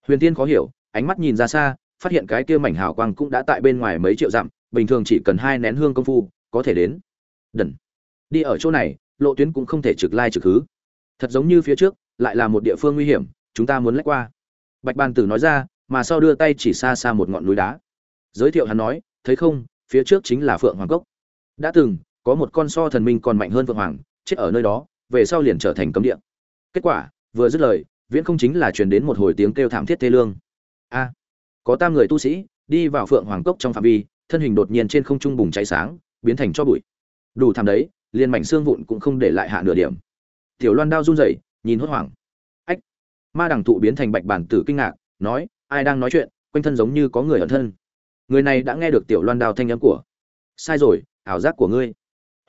Huyền thiên khó hiểu, ánh mắt nhìn ra xa, phát hiện cái kia mảnh hào quang cũng đã tại bên ngoài mấy triệu dặm, bình thường chỉ cần hai nén hương công phu, có thể đến. Đần đi ở chỗ này, lộ tuyến cũng không thể trực lai trực hứ. Thật giống như phía trước, lại là một địa phương nguy hiểm, chúng ta muốn lách qua. Bạch bàn tử nói ra, mà sau đưa tay chỉ xa xa một ngọn núi đá. Giới thiệu hắn nói, thấy không, phía trước chính là phượng hoàng cốc. Đã từng, có một con so thần minh còn mạnh hơn phượng hoàng, chết ở nơi đó, về sau liền trở thành cấm địa. Kết quả, vừa dứt lời, viễn không chính là truyền đến một hồi tiếng kêu thảm thiết thê lương. A, có tam người tu sĩ, đi vào phượng hoàng cốc trong phạm vi, thân hình đột nhiên trên không trung bùng cháy sáng, biến thành cho bụi. Đủ thảm đấy liền mảnh xương vụn cũng không để lại hạ nửa điểm. Tiểu loan đao run rẩy, nhìn hốt hoảng. Ách, ma đằng tụ biến thành bạch bản tử kinh ngạc, nói, ai đang nói chuyện, quanh thân giống như có người ở thân. Người này đã nghe được tiểu loan đao thanh âm của. Sai rồi, ảo giác của ngươi.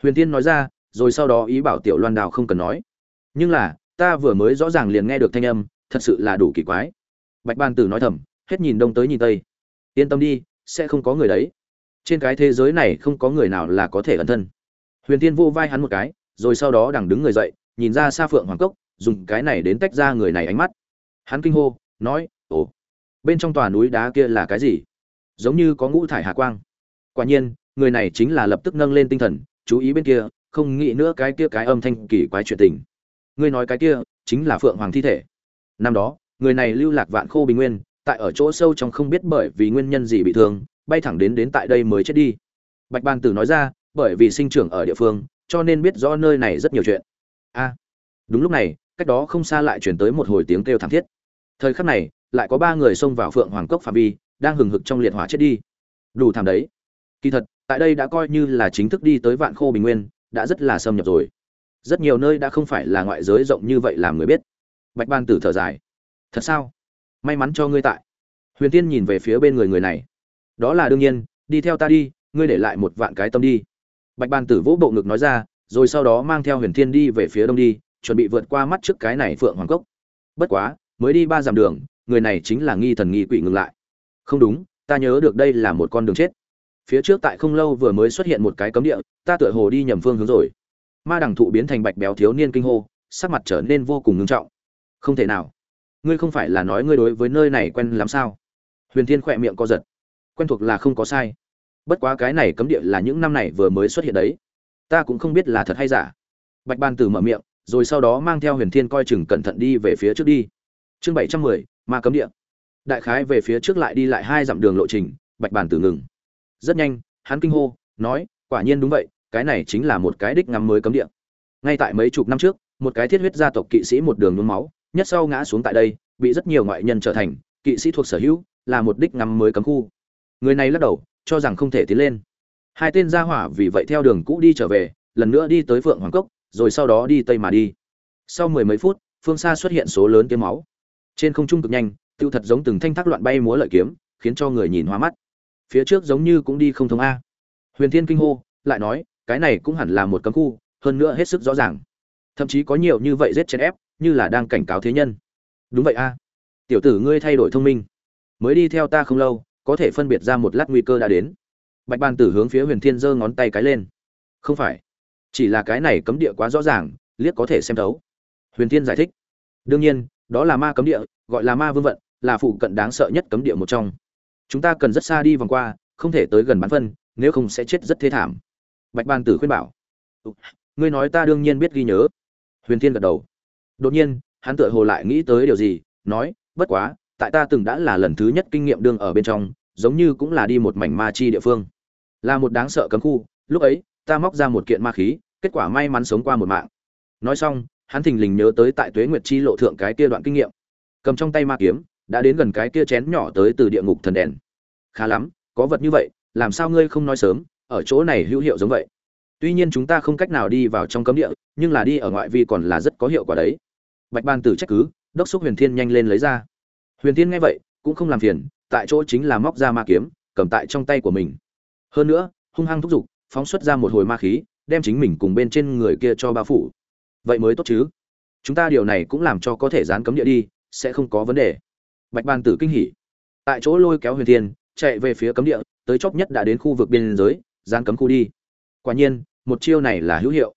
Huyền tiên nói ra, rồi sau đó ý bảo tiểu loan đao không cần nói. Nhưng là, ta vừa mới rõ ràng liền nghe được thanh âm, thật sự là đủ kỳ quái. Bạch ban tử nói thầm, hết nhìn đông tới nhìn tây. Yên tâm đi, sẽ không có người đấy. Trên cái thế giới này không có người nào là có thể ẩn thân huyền tiên vô vai hắn một cái, rồi sau đó đằng đứng người dậy, nhìn ra xa phượng hoàng cốc, dùng cái này đến tách ra người này ánh mắt. Hắn kinh hô, nói, ồ, bên trong tòa núi đá kia là cái gì? Giống như có ngũ thải hà quang. Quả nhiên, người này chính là lập tức nâng lên tinh thần, chú ý bên kia, không nghĩ nữa cái kia cái âm thanh kỳ quái chuyện tình. Ngươi nói cái kia chính là phượng hoàng thi thể. Năm đó, người này lưu lạc vạn khô bình nguyên, tại ở chỗ sâu trong không biết bởi vì nguyên nhân gì bị thương, bay thẳng đến đến tại đây mới chết đi. Bạch ban tử nói ra bởi vì sinh trưởng ở địa phương, cho nên biết rõ nơi này rất nhiều chuyện. A, đúng lúc này, cách đó không xa lại truyền tới một hồi tiếng kêu thảm thiết. Thời khắc này, lại có ba người xông vào phượng hoàng cốc phạm vi, đang hừng hực trong liệt hỏa chết đi. Đủ thảm đấy. Kỳ thật, tại đây đã coi như là chính thức đi tới vạn khô bình nguyên, đã rất là xâm nhập rồi. Rất nhiều nơi đã không phải là ngoại giới rộng như vậy làm người biết. Bạch ban tử thở dài. Thật sao? May mắn cho ngươi tại. Huyền tiên nhìn về phía bên người người này. Đó là đương nhiên, đi theo ta đi, ngươi để lại một vạn cái tâm đi bạch ban tử vỗ bộ ngực nói ra, rồi sau đó mang theo huyền thiên đi về phía đông đi, chuẩn bị vượt qua mắt trước cái này phượng hoàng cốc. Bất quá, mới đi ba dặm đường, người này chính là nghi thần nghi quỷ ngừng lại. Không đúng, ta nhớ được đây là một con đường chết. Phía trước tại không lâu vừa mới xuất hiện một cái cấm địa, ta tựa hồ đi nhầm phương hướng rồi. Ma đằng thụ biến thành bạch béo thiếu niên kinh hô, sắc mặt trở nên vô cùng ngưng trọng. Không thể nào. Ngươi không phải là nói ngươi đối với nơi này quen lắm sao? Huyền thiên khỏe miệng co giật. Quen thuộc là không có sai bất quá cái này cấm địa là những năm này vừa mới xuất hiện đấy. Ta cũng không biết là thật hay giả. Bạch ban tử mở miệng, rồi sau đó mang theo huyền thiên coi chừng cẩn thận đi về phía trước đi. Chương bảy trăm mười, ma cấm địa. Đại khái về phía trước lại đi lại hai dặm đường lộ trình, bạch bàn tử ngừng. Rất nhanh, hắn kinh hô, nói, quả nhiên đúng vậy, cái này chính là một cái đích ngắm mới cấm địa. Ngay tại mấy chục năm trước, một cái thiết huyết gia tộc kỵ sĩ một đường nhuốm máu, nhất sau ngã xuống tại đây, bị rất nhiều ngoại nhân trở thành, kỵ sĩ thuộc sở hữu, là một đích ngắm mới cấm khu. Người này lắc đầu cho rằng không thể tiến lên. Hai tên gia hỏa vì vậy theo đường cũ đi trở về, lần nữa đi tới phượng hoàng cốc, rồi sau đó đi tây mà đi. Sau mười mấy phút, phương xa xuất hiện số lớn kiếm máu. Trên không trung cực nhanh, tiêu thật giống từng thanh thác loạn bay múa lợi kiếm, khiến cho người nhìn hoa mắt. Phía trước giống như cũng đi không thông a. Huyền thiên kinh hô, lại nói, cái này cũng hẳn là một cấm khu, hơn nữa hết sức rõ ràng. Thậm chí có nhiều như vậy giết chèn ép, như là đang cảnh cáo thế nhân. Đúng vậy a. Tiểu tử ngươi thay đổi thông minh. Mới đi theo ta không lâu có thể phân biệt ra một lát nguy cơ đã đến. Bạch bàn tử hướng phía huyền thiên giơ ngón tay cái lên. Không phải, chỉ là cái này cấm địa quá rõ ràng, liếc có thể xem thấu. Huyền thiên giải thích. Đương nhiên, đó là ma cấm địa, gọi là ma vương vận, là phụ cận đáng sợ nhất cấm địa một trong. Chúng ta cần rất xa đi vòng qua, không thể tới gần bán phân, nếu không sẽ chết rất thế thảm. Bạch ban tử khuyên bảo. Ngươi nói ta đương nhiên biết ghi nhớ. Huyền thiên gật đầu. Đột nhiên, hắn tựa hồ lại nghĩ tới điều gì, nói, bất quá, tại ta từng đã là lần thứ nhất kinh nghiệm đương ở bên trong giống như cũng là đi một mảnh ma chi địa phương. Là một đáng sợ cấm khu, lúc ấy, ta móc ra một kiện ma khí, kết quả may mắn sống qua một mạng. Nói xong, hắn thình lình nhớ tới tại tuế nguyệt chi lộ thượng cái kia đoạn kinh nghiệm. Cầm trong tay ma kiếm, đã đến gần cái kia chén nhỏ tới từ địa ngục thần đèn. Khá lắm, có vật như vậy, làm sao ngươi không nói sớm, ở chỗ này hữu hiệu giống vậy? Tuy nhiên chúng ta không cách nào đi vào trong cấm địa, nhưng là đi ở ngoại vi còn là rất có hiệu quả đấy. Bạch ban tử trách cứ, đốc xúc huyền thiên nhanh lên lấy ra. Huyền thiên nghe vậy, cũng không làm phiền tại chỗ chính là móc ra ma kiếm, cầm tại trong tay của mình. Hơn nữa, hung hăng thúc giục, phóng xuất ra một hồi ma khí, đem chính mình cùng bên trên người kia cho bao phủ. Vậy mới tốt chứ. Chúng ta điều này cũng làm cho có thể dán cấm địa đi, sẽ không có vấn đề. Bạch ban tử kinh hỉ. Tại chỗ lôi kéo huyền thiên, chạy về phía cấm địa, tới chóp nhất đã đến khu vực biên giới gián cấm khu đi. Quả nhiên, một chiêu này là hữu hiệu.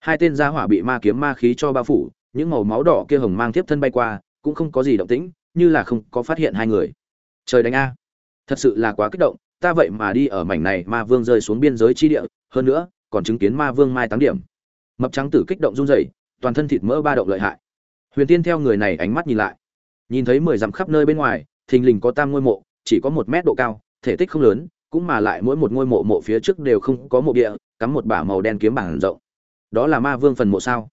Hai tên gia hỏa bị ma kiếm ma khí cho bao phủ, những màu máu đỏ kia hồng mang tiếp thân bay qua, cũng không có gì động tĩnh, như là không có phát hiện hai người trời đánh a. Thật sự là quá kích động, ta vậy mà đi ở mảnh này ma vương rơi xuống biên giới chi địa, hơn nữa, còn chứng kiến ma vương mai táng điểm. Mập trắng tử kích động run rẩy, toàn thân thịt mỡ ba động lợi hại. Huyền tiên theo người này ánh mắt nhìn lại, nhìn thấy mười dặm khắp nơi bên ngoài, thình lình có tam ngôi mộ, chỉ có một mét độ cao, thể tích không lớn, cũng mà lại mỗi một ngôi mộ mộ phía trước đều không có mộ địa, cắm một bả màu đen kiếm bảng rộng. Đó là ma vương phần mộ sao?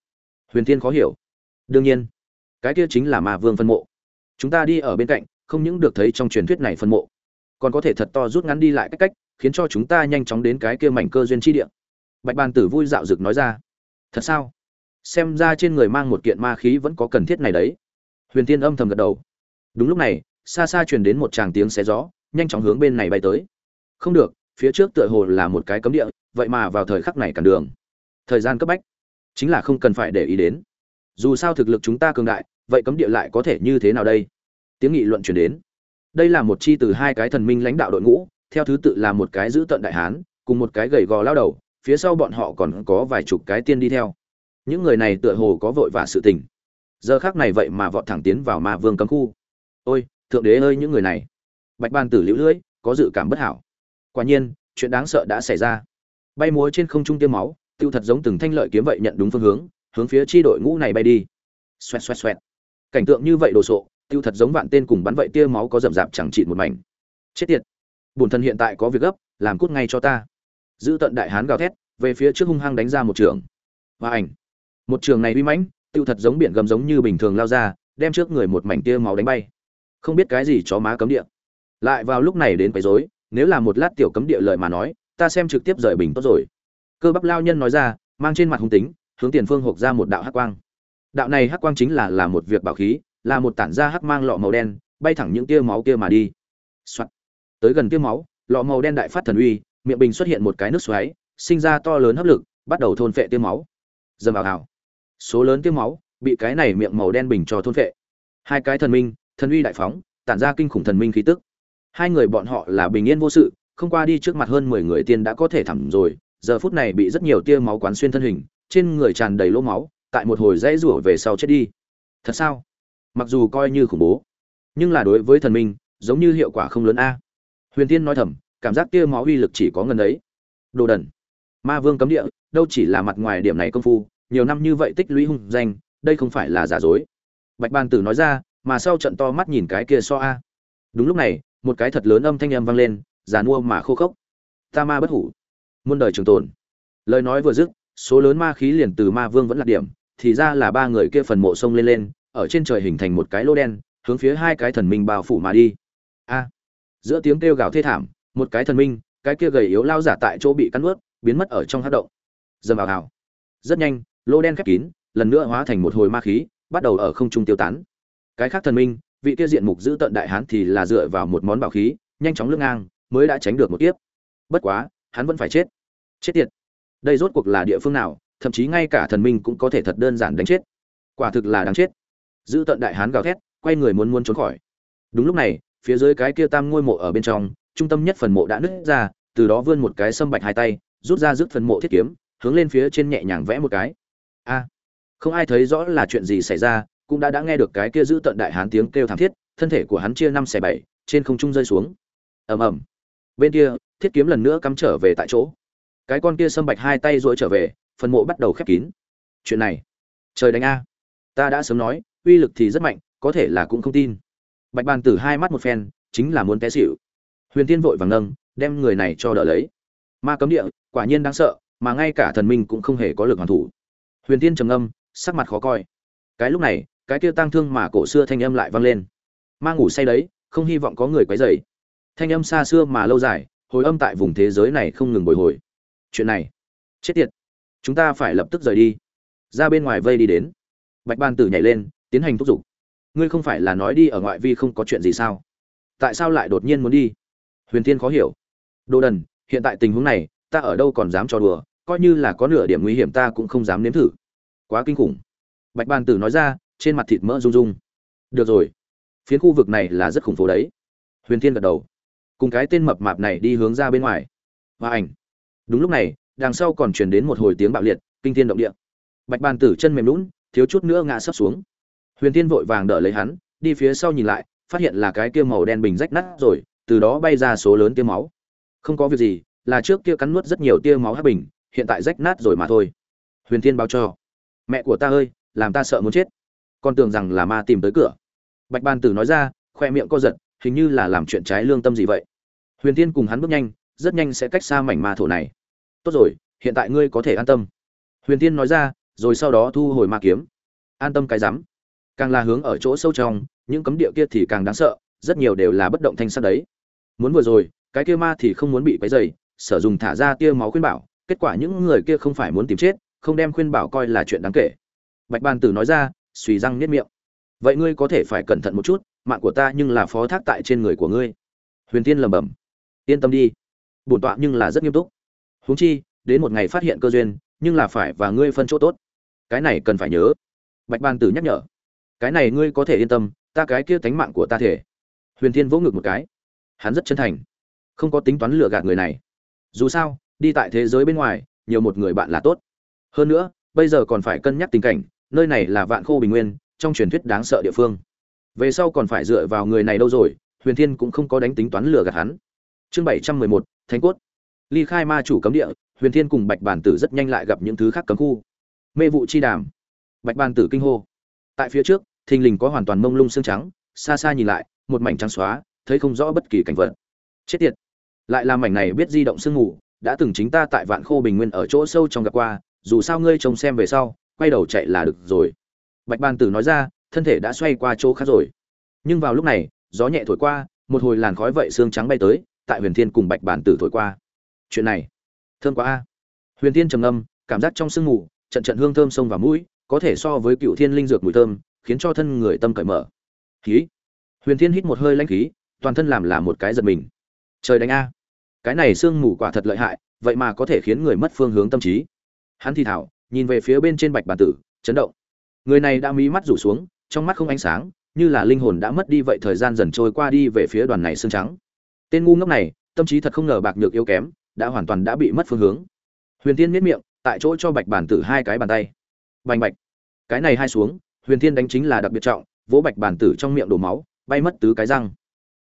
Huyền tiên khó hiểu. Đương nhiên, cái kia chính là ma vương phân mộ. Chúng ta đi ở bên cạnh không những được thấy trong truyền thuyết này phân mộ, còn có thể thật to rút ngắn đi lại cách cách, khiến cho chúng ta nhanh chóng đến cái kia mảnh cơ duyên chi địa. Bạch bàn tử vui dạo rực nói ra. Thật sao? Xem ra trên người mang một kiện ma khí vẫn có cần thiết này đấy. Huyền tiên âm thầm gật đầu. Đúng lúc này, xa xa truyền đến một tràng tiếng xé gió, nhanh chóng hướng bên này bay tới. Không được, phía trước tựa hồ là một cái cấm địa, vậy mà vào thời khắc này cản đường. Thời gian cấp bách, chính là không cần phải để ý đến. Dù sao thực lực chúng ta cường đại, vậy cấm địa lại có thể như thế nào đây? Tiếng nghị luận chuyển đến. Đây là một chi từ hai cái thần minh lãnh đạo đội ngũ, theo thứ tự là một cái giữ tận đại hán, cùng một cái gầy gò lao đầu, phía sau bọn họ còn có vài chục cái tiên đi theo. Những người này tựa hồ có vội vã sự tình. Giờ khác này vậy mà vọt thẳng tiến vào ma vương cấm khu. Ôi, thượng đế ơi, những người này. Bạch ban tử liễu lưỡi có dự cảm bất hảo. Quả nhiên, chuyện đáng sợ đã xảy ra. Bay múa trên không trung tiêm máu, tiêu thật giống từng thanh lợi kiếm vậy nhận đúng phương hướng hướng phía chi đội ngũ này bay đi. Xoẹt xoẹt xoẹt. Cảnh tượng như vậy đồ sộ tiêu thật giống vạn tên cùng bắn vậy tia máu có rậm rạp chẳng trị một mảnh. Chết tiệt. Bổn thân hiện tại có việc gấp, làm cút ngay cho ta. Giữ tận đại hán gào thét, về phía trước hung hăng đánh ra một trường. Và ảnh. Một trường này uy mãnh, tiêu thật giống biển gầm giống như bình thường lao ra, đem trước người một mảnh tia máu đánh bay. Không biết cái gì chó má cấm địa. Lại vào lúc này đến quấy rối, nếu là một lát tiểu cấm địa lợi mà nói, ta xem trực tiếp rời bình tốt rồi. Cơ bắp lao nhân nói ra, mang trên mặt hung tính, hướng tiền phương hộp ra một đạo hắc quang. Đạo này hắc quang chính là là một việc bảo khí là một tản ra hắc mang lọ màu đen, bay thẳng những tia máu kia mà đi. Soạt. tới gần tia máu, lọ màu đen đại phát thần uy, miệng bình xuất hiện một cái nước xoáy, sinh ra to lớn hấp lực, bắt đầu thôn phệ tia máu. Dầm vào ào. số lớn tia máu bị cái này miệng màu đen bình cho thôn phệ. Hai cái thần minh, thần uy đại phóng, tản ra kinh khủng thần minh khí tức. Hai người bọn họ là bình yên vô sự, không qua đi trước mặt hơn mười người tiên đã có thể thẳm rồi. Giờ phút này bị rất nhiều tia máu quán xuyên thân hình, trên người tràn đầy lỗ máu, tại một hồi dãy rủa về sau chết đi. Thật sao? Mặc dù coi như khủng bố, nhưng là đối với thần minh, giống như hiệu quả không lớn a. Huyền tiên nói thầm, cảm giác tia máu uy lực chỉ có ngần ấy. Đồ đần, ma vương cấm địa, đâu chỉ là mặt ngoài điểm này công phu, nhiều năm như vậy tích lũy hung danh, đây không phải là giả dối. Bạch ban tử nói ra, mà sau trận to mắt nhìn cái kia so a. Đúng lúc này, một cái thật lớn âm thanh âm vang lên, già mua mà khô khốc. Ta ma bất hủ, muôn đời trường tồn. Lời nói vừa dứt, số lớn ma khí liền từ ma vương vẫn là điểm, thì ra là ba người kia phần mộ sông lên lên ở trên trời hình thành một cái lô đen, hướng phía hai cái thần minh bao phủ mà đi. A. Giữa tiếng kêu gào thê thảm, một cái thần minh, cái kia gầy yếu lao giả tại chỗ bị cắn ướt biến mất ở trong hát động. Dầm vào hào rất nhanh, lô đen khép kín, lần nữa hóa thành một hồi ma khí, bắt đầu ở không trung tiêu tán. Cái khác thần minh, vị kia diện mục giữ tận đại hán thì là dựa vào một món bảo khí, nhanh chóng lưng ngang, mới đã tránh được một kiếp. Bất quá, hắn vẫn phải chết. Chết tiệt. Đây rốt cuộc là địa phương nào, thậm chí ngay cả thần minh cũng có thể thật đơn giản đánh chết. Quả thực là đáng chết giữ tận đại hán gào thét, quay người muốn muốn trốn khỏi. Đúng lúc này, phía dưới cái kia tam ngôi mộ ở bên trong, trung tâm nhất phần mộ đã nứt ra, từ đó vươn một cái sâm bạch hai tay, rút ra rước phần mộ thiết kiếm, hướng lên phía trên nhẹ nhàng vẽ một cái. A, không ai thấy rõ là chuyện gì xảy ra, cũng đã đã nghe được cái kia giữ tận đại hán tiếng kêu thảm thiết, thân thể của hắn chia năm xẻ bảy, trên không trung rơi xuống. Ầm ầm. Bên kia, thiết kiếm lần nữa cắm trở về tại chỗ. Cái con kia sâm bạch hai tay duỗi trở về, phần mộ bắt đầu khép kín. Chuyện này, trời đánh a. Ta đã sớm nói uy lực thì rất mạnh, có thể là cũng không tin. Bạch bàn tử hai mắt một phen, chính là muốn té xỉu. Huyền tiên vội vàng nâng, đem người này cho đỡ lấy. Ma cấm địa, quả nhiên đáng sợ, mà ngay cả thần minh cũng không hề có lực hoàn thủ. Huyền tiên trầm âm sắc mặt khó coi. Cái lúc này, cái kia tang thương mà cổ xưa thanh âm lại vang lên. Ma ngủ say đấy, không hy vọng có người quấy rầy. Thanh âm xa xưa mà lâu dài, hồi âm tại vùng thế giới này không ngừng bồi hồi. Chuyện này, chết tiệt. Chúng ta phải lập tức rời đi. Ra bên ngoài vây đi đến. Bạch ban tử nhảy lên tiến hành thúc giục. Ngươi không phải là nói đi ở ngoại vi không có chuyện gì sao? Tại sao lại đột nhiên muốn đi? Huyền Thiên khó hiểu. Đồ đần, hiện tại tình huống này, ta ở đâu còn dám cho đùa, coi như là có nửa điểm nguy hiểm ta cũng không dám nếm thử. Quá kinh khủng. Bạch ban tử nói ra, trên mặt thịt mỡ rung rung. Được rồi. Phiến khu vực này là rất khủng phố đấy. Huyền thiên gật đầu. Cùng cái tên mập mạp này đi hướng ra bên ngoài. Và ảnh. Đúng lúc này, đằng sau còn truyền đến một hồi tiếng bạo liệt, kinh thiên động địa. Bạch bàn tử chân mềm lún thiếu chút nữa ngã sấp xuống huyền thiên vội vàng đỡ lấy hắn, đi phía sau nhìn lại, phát hiện là cái kia màu đen bình rách nát rồi, từ đó bay ra số lớn tia máu. Không có việc gì, là trước kia cắn nuốt rất nhiều tia máu hắc bình, hiện tại rách nát rồi mà thôi. Huyền thiên báo cho, mẹ của ta ơi, làm ta sợ muốn chết. Con tưởng rằng là ma tìm tới cửa. Bạch ban tử nói ra, khoe miệng co giật, hình như là làm chuyện trái lương tâm gì vậy. Huyền tiên cùng hắn bước nhanh, rất nhanh sẽ cách xa mảnh ma thổ này. Tốt rồi, hiện tại ngươi có thể an tâm. Huyền tiên nói ra, rồi sau đó thu hồi ma kiếm. An tâm cái rắm càng là hướng ở chỗ sâu trong, những cấm địa kia thì càng đáng sợ, rất nhiều đều là bất động thanh sắc đấy. Muốn vừa rồi, cái kia ma thì không muốn bị quấy dày sở dùng thả ra tia máu khuyên bảo, kết quả những người kia không phải muốn tìm chết, không đem khuyên bảo coi là chuyện đáng kể. Bạch ban tử nói ra, suy răng niết miệng. Vậy ngươi có thể phải cẩn thận một chút, mạng của ta nhưng là phó thác tại trên người của ngươi. Huyền tiên lẩm bẩm. Yên tâm đi. Bổn tọa nhưng là rất nghiêm túc. Huống chi, đến một ngày phát hiện cơ duyên, nhưng là phải và ngươi phân chỗ tốt. Cái này cần phải nhớ. Bạch ban tử nhắc nhở cái này ngươi có thể yên tâm, ta cái kia tánh mạng của ta thể. Huyền thiên vỗ ngực một cái. Hắn rất chân thành. Không có tính toán lừa gạt người này. Dù sao, đi tại thế giới bên ngoài, nhiều một người bạn là tốt. Hơn nữa, bây giờ còn phải cân nhắc tình cảnh, nơi này là vạn khô bình nguyên, trong truyền thuyết đáng sợ địa phương. Về sau còn phải dựa vào người này đâu rồi, huyền thiên cũng không có đánh tính toán lừa gạt hắn. Chương bảy trăm mười một, thánh cốt. Ly khai ma chủ cấm địa, huyền thiên cùng bạch bản tử rất nhanh lại gặp những thứ khác cấm khu. Mê vụ chi đàm. Bạch bản tử kinh hô. Tại phía trước thình lình có hoàn toàn mông lung xương trắng, xa xa nhìn lại, một mảnh trắng xóa, thấy không rõ bất kỳ cảnh vật. Chết tiệt! Lại làm mảnh này biết di động sương ngủ đã từng chính ta tại vạn khô bình nguyên ở chỗ sâu trong gặp qua, dù sao ngươi trông xem về sau, quay đầu chạy là được rồi. Bạch bàn tử nói ra, thân thể đã xoay qua chỗ khác rồi. Nhưng vào lúc này, gió nhẹ thổi qua, một hồi làn khói vậy xương trắng bay tới, tại huyền thiên cùng bạch bàn tử thổi qua. Chuyện này, thơm quá a. Huyền thiên trầm ngâm, cảm giác trong sương mù, trận trận hương thơm sông vào mũi, có thể so với cựu thiên linh dược mùi thơm khiến cho thân người tâm cởi mở. Khí. Huyền thiên hít một hơi lanh khí, toàn thân làm là một cái giật mình. Trời đánh a. Cái này sương mù quả thật lợi hại, vậy mà có thể khiến người mất phương hướng tâm trí. Hắn thì thảo, nhìn về phía bên trên bạch bản tử, chấn động. Người này đã mí mắt rủ xuống, trong mắt không ánh sáng, như là linh hồn đã mất đi vậy thời gian dần trôi qua đi về phía đoàn này xương trắng. Tên ngu ngốc này, tâm trí thật không ngờ bạc nhược yếu kém, đã hoàn toàn đã bị mất phương hướng. Huyền tiên miết miệng, tại chỗ cho bạch bản tử hai cái bàn tay. Bành bạch. Cái này hai xuống huyền thiên đánh chính là đặc biệt trọng, vỗ bạch bản tử trong miệng đổ máu, bay mất tứ cái răng.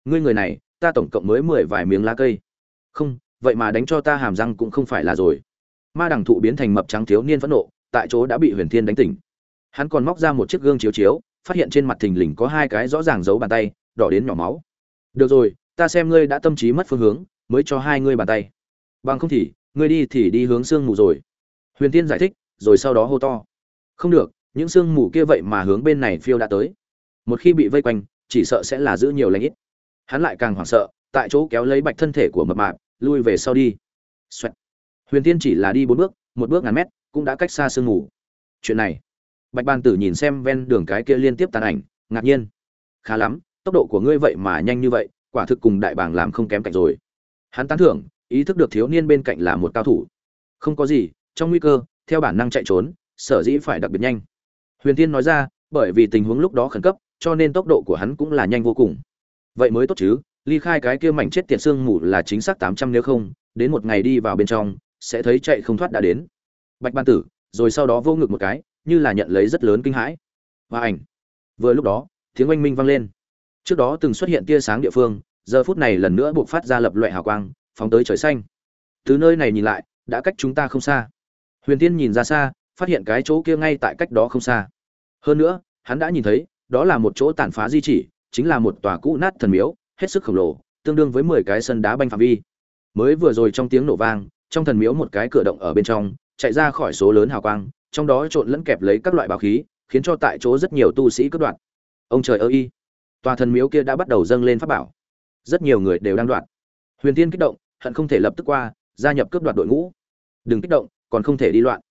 Ngươi người này, ta tổng cộng mới mười vài miếng lá cây. Không, vậy mà đánh cho ta hàm răng cũng không phải là rồi. Ma đằng thụ biến thành mập trắng thiếu niên phẫn nộ, tại chỗ đã bị huyền thiên đánh tỉnh. Hắn còn móc ra một chiếc gương chiếu chiếu, phát hiện trên mặt thình lình có hai cái rõ ràng giấu bàn tay, đỏ đến nhỏ máu. Được rồi, ta xem ngươi đã tâm trí mất phương hướng, mới cho hai ngươi bàn tay. Bằng không thì, ngươi đi thì đi hướng sương mù rồi. Huyền tiên giải thích, rồi sau đó hô to. Không được những sương mù kia vậy mà hướng bên này phiêu đã tới. Một khi bị vây quanh, chỉ sợ sẽ là giữ nhiều lãnh ít. Hắn lại càng hoảng sợ, tại chỗ kéo lấy bạch thân thể của mập mạp, lui về sau đi、Xoẹt. Huyền tiên chỉ là đi bốn bước, một bước ngàn mét, cũng đã cách xa sương mù. Chuyện này. Bạch ban tử nhìn xem ven đường cái kia liên tiếp tàn ảnh, ngạc nhiên. Khá lắm, tốc độ của ngươi vậy mà nhanh như vậy, quả thực cùng đại bàng làm không kém cạnh rồi. Hắn tán thưởng, ý thức được thiếu niên bên cạnh là một cao thủ. Không có gì, trong nguy cơ, theo bản năng chạy trốn, sở dĩ phải đặc biệt nhanh huyền Thiên nói ra, bởi vì tình huống lúc đó khẩn cấp, cho nên tốc độ của hắn cũng là nhanh vô cùng. Vậy mới tốt chứ, ly khai cái kia mảnh chết tiệt xương mù là chính xác tám trăm nếu không, đến một ngày đi vào bên trong, sẽ thấy chạy không thoát đã đến. Bạch ban tử, rồi sau đó vô ngực một cái, như là nhận lấy rất lớn kinh hãi. Và ảnh. Vừa lúc đó, tiếng oanh minh vang lên. Trước đó từng xuất hiện tia sáng địa phương, giờ phút này lần nữa buộc phát ra lập loại hào quang, phóng tới trời xanh. Từ nơi này nhìn lại, đã cách chúng ta không xa. Huyền tiên nhìn ra xa phát hiện cái chỗ kia ngay tại cách đó không xa. Hơn nữa, hắn đã nhìn thấy, đó là một chỗ tàn phá di chỉ, chính là một tòa cũ nát thần miếu, hết sức khổng lồ, tương đương với mười cái sân đá banh phạm vi. Mới vừa rồi trong tiếng nổ vang, trong thần miếu một cái cửa động ở bên trong, chạy ra khỏi số lớn hào quang, trong đó trộn lẫn kẹp lấy các loại bảo khí, khiến cho tại chỗ rất nhiều tu sĩ cướp đoạt ông trời ơi! Tòa thần miếu kia đã bắt đầu dâng lên pháp bảo. Rất nhiều người đều đang đoạt huyền tiên kích động, hận không thể lập tức qua, gia nhập cướp đoạt đội ngũ. Đừng kích động, còn không thể đi loạn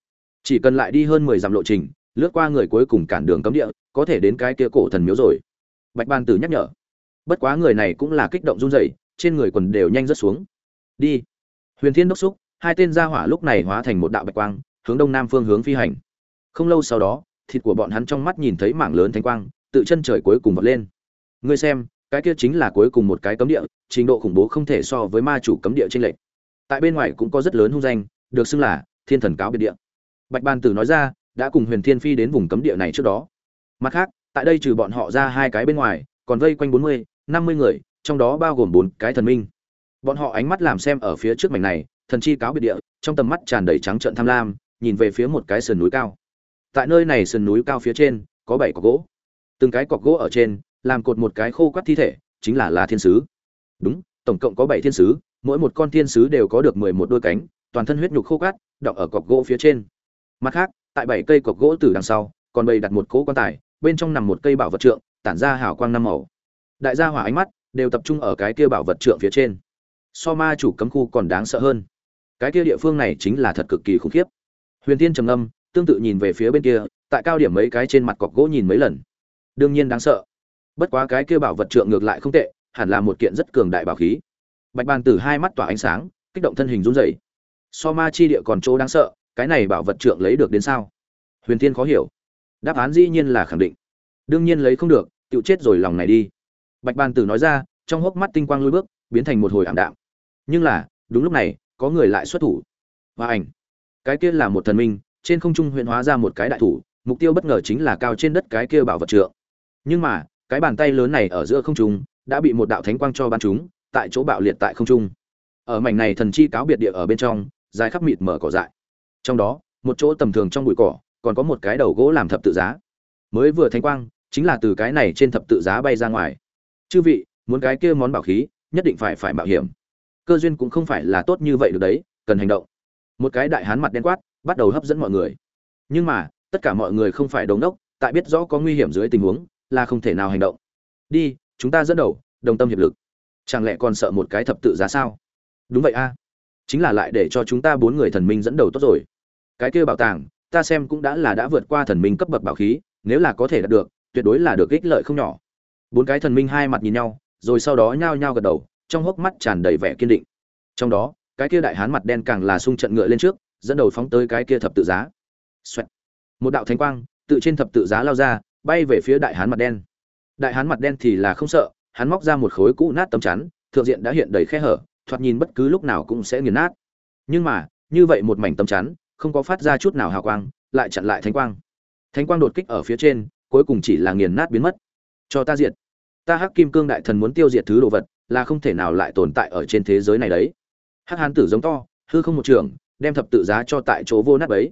chỉ cần lại đi hơn mười dặm lộ trình, lướt qua người cuối cùng cản đường cấm địa, có thể đến cái kia cổ thần miếu rồi. Bạch ban tử nhắc nhở. Bất quá người này cũng là kích động run rẩy, trên người quần đều nhanh rớt xuống. Đi. Huyền thiên đốc xúc, hai tên gia hỏa lúc này hóa thành một đạo bạch quang, hướng đông nam phương hướng phi hành. Không lâu sau đó, thịt của bọn hắn trong mắt nhìn thấy mảng lớn thanh quang, tự chân trời cuối cùng vọt lên. Ngươi xem, cái kia chính là cuối cùng một cái cấm địa, trình độ khủng bố không thể so với ma chủ cấm địa trên lệch. Tại bên ngoài cũng có rất lớn hung danh, được xưng là thiên thần cáo biệt địa bạch ban tử nói ra, đã cùng huyền thiên phi đến vùng cấm địa này trước đó. Mặt khác, tại đây trừ bọn họ ra hai cái bên ngoài, còn vây quanh bốn mươi, năm mươi người, trong đó bao gồm bốn cái thần minh. Bọn họ ánh mắt làm xem ở phía trước mảnh này, thần chi cáo biệt địa, trong tầm mắt tràn đầy trắng trợn tham lam, nhìn về phía một cái sườn núi cao. Tại nơi này sườn núi cao phía trên, có bảy cọc gỗ. Từng cái cọc gỗ ở trên, làm cột một cái khô quắt thi thể, chính là là thiên sứ. Đúng, tổng cộng có bảy thiên sứ, mỗi một con thiên sứ đều có được mười một đôi cánh, toàn thân huyết nhục khô cát đọng ở cọc gỗ phía trên mặt khác, tại bảy cây cọc gỗ từ đằng sau, còn bày đặt một cỗ quan tài, bên trong nằm một cây bảo vật trượng, tản ra hào quang năm màu. Đại gia hỏa ánh mắt đều tập trung ở cái kia bảo vật trượng phía trên. So ma chủ cấm khu còn đáng sợ hơn. Cái kia địa phương này chính là thật cực kỳ khủng khiếp. Huyền tiên trầm ngâm, tương tự nhìn về phía bên kia, tại cao điểm mấy cái trên mặt cọc gỗ nhìn mấy lần. Đương nhiên đáng sợ. Bất quá cái kia bảo vật trượng ngược lại không tệ, hẳn là một kiện rất cường đại bảo khí. Bạch bàn tử hai mắt tỏa ánh sáng, kích động thân hình run rẩy. So ma chi địa còn chỗ đáng sợ cái này bảo vật trượng lấy được đến sao? Huyền tiên khó hiểu. Đáp án dĩ nhiên là khẳng định. Đương nhiên lấy không được tự chết rồi lòng này đi. Bạch bàn tử nói ra, trong hốc mắt tinh quang lôi bước, biến thành một hồi ảm đạm. Nhưng là, đúng lúc này, có người lại xuất thủ. Và ảnh. Cái kia là một thần minh, trên không trung huyễn hóa ra một cái đại thủ, mục tiêu bất ngờ chính là cao trên đất cái kia bảo vật trượng. Nhưng mà, cái bàn tay lớn này ở giữa không trung, đã bị một đạo thánh quang cho ban chúng tại chỗ bạo liệt tại không trung. Ở mảnh này thần chi cáo biệt địa ở bên trong, dài khắp mịt mở cỏ dại trong đó, một chỗ tầm thường trong bụi cỏ, còn có một cái đầu gỗ làm thập tự giá. Mới vừa thánh quang, chính là từ cái này trên thập tự giá bay ra ngoài. Chư vị, muốn cái kia món bảo khí, nhất định phải phải mạo hiểm. Cơ duyên cũng không phải là tốt như vậy được đấy, cần hành động. Một cái đại hán mặt đen quát, bắt đầu hấp dẫn mọi người. Nhưng mà, tất cả mọi người không phải đống đốc, tại biết rõ có nguy hiểm dưới tình huống, là không thể nào hành động. Đi, chúng ta dẫn đầu, đồng tâm hiệp lực. Chẳng lẽ còn sợ một cái thập tự giá sao? Đúng vậy a. Chính là lại để cho chúng ta bốn người thần minh dẫn đầu tốt rồi cái kia bảo tàng, ta xem cũng đã là đã vượt qua thần minh cấp bậc bảo khí, nếu là có thể đạt được, tuyệt đối là được ích lợi không nhỏ. Bốn cái thần minh hai mặt nhìn nhau, rồi sau đó nhao nhao gật đầu, trong hốc mắt tràn đầy vẻ kiên định. Trong đó, cái kia đại hán mặt đen càng là sung trận ngựa lên trước, dẫn đầu phóng tới cái kia thập tự giá. Xoẹt. một đạo thánh quang, tự trên thập tự giá lao ra, bay về phía đại hán mặt đen. Đại hán mặt đen thì là không sợ, hắn móc ra một khối cũ nát tấm chắn, thượng diện đã hiện đầy khe hở, thoạt nhìn bất cứ lúc nào cũng sẽ nghiền nát. Nhưng mà, như vậy một mảnh tấm chắn không có phát ra chút nào hào quang, lại chặn lại thánh quang. Thánh quang đột kích ở phía trên, cuối cùng chỉ là nghiền nát biến mất. Cho ta diệt. Ta hắc kim cương đại thần muốn tiêu diệt thứ đồ vật, là không thể nào lại tồn tại ở trên thế giới này đấy. Hắc hán tử giống to, hư không một trường, đem thập tự giá cho tại chỗ vô nát ấy.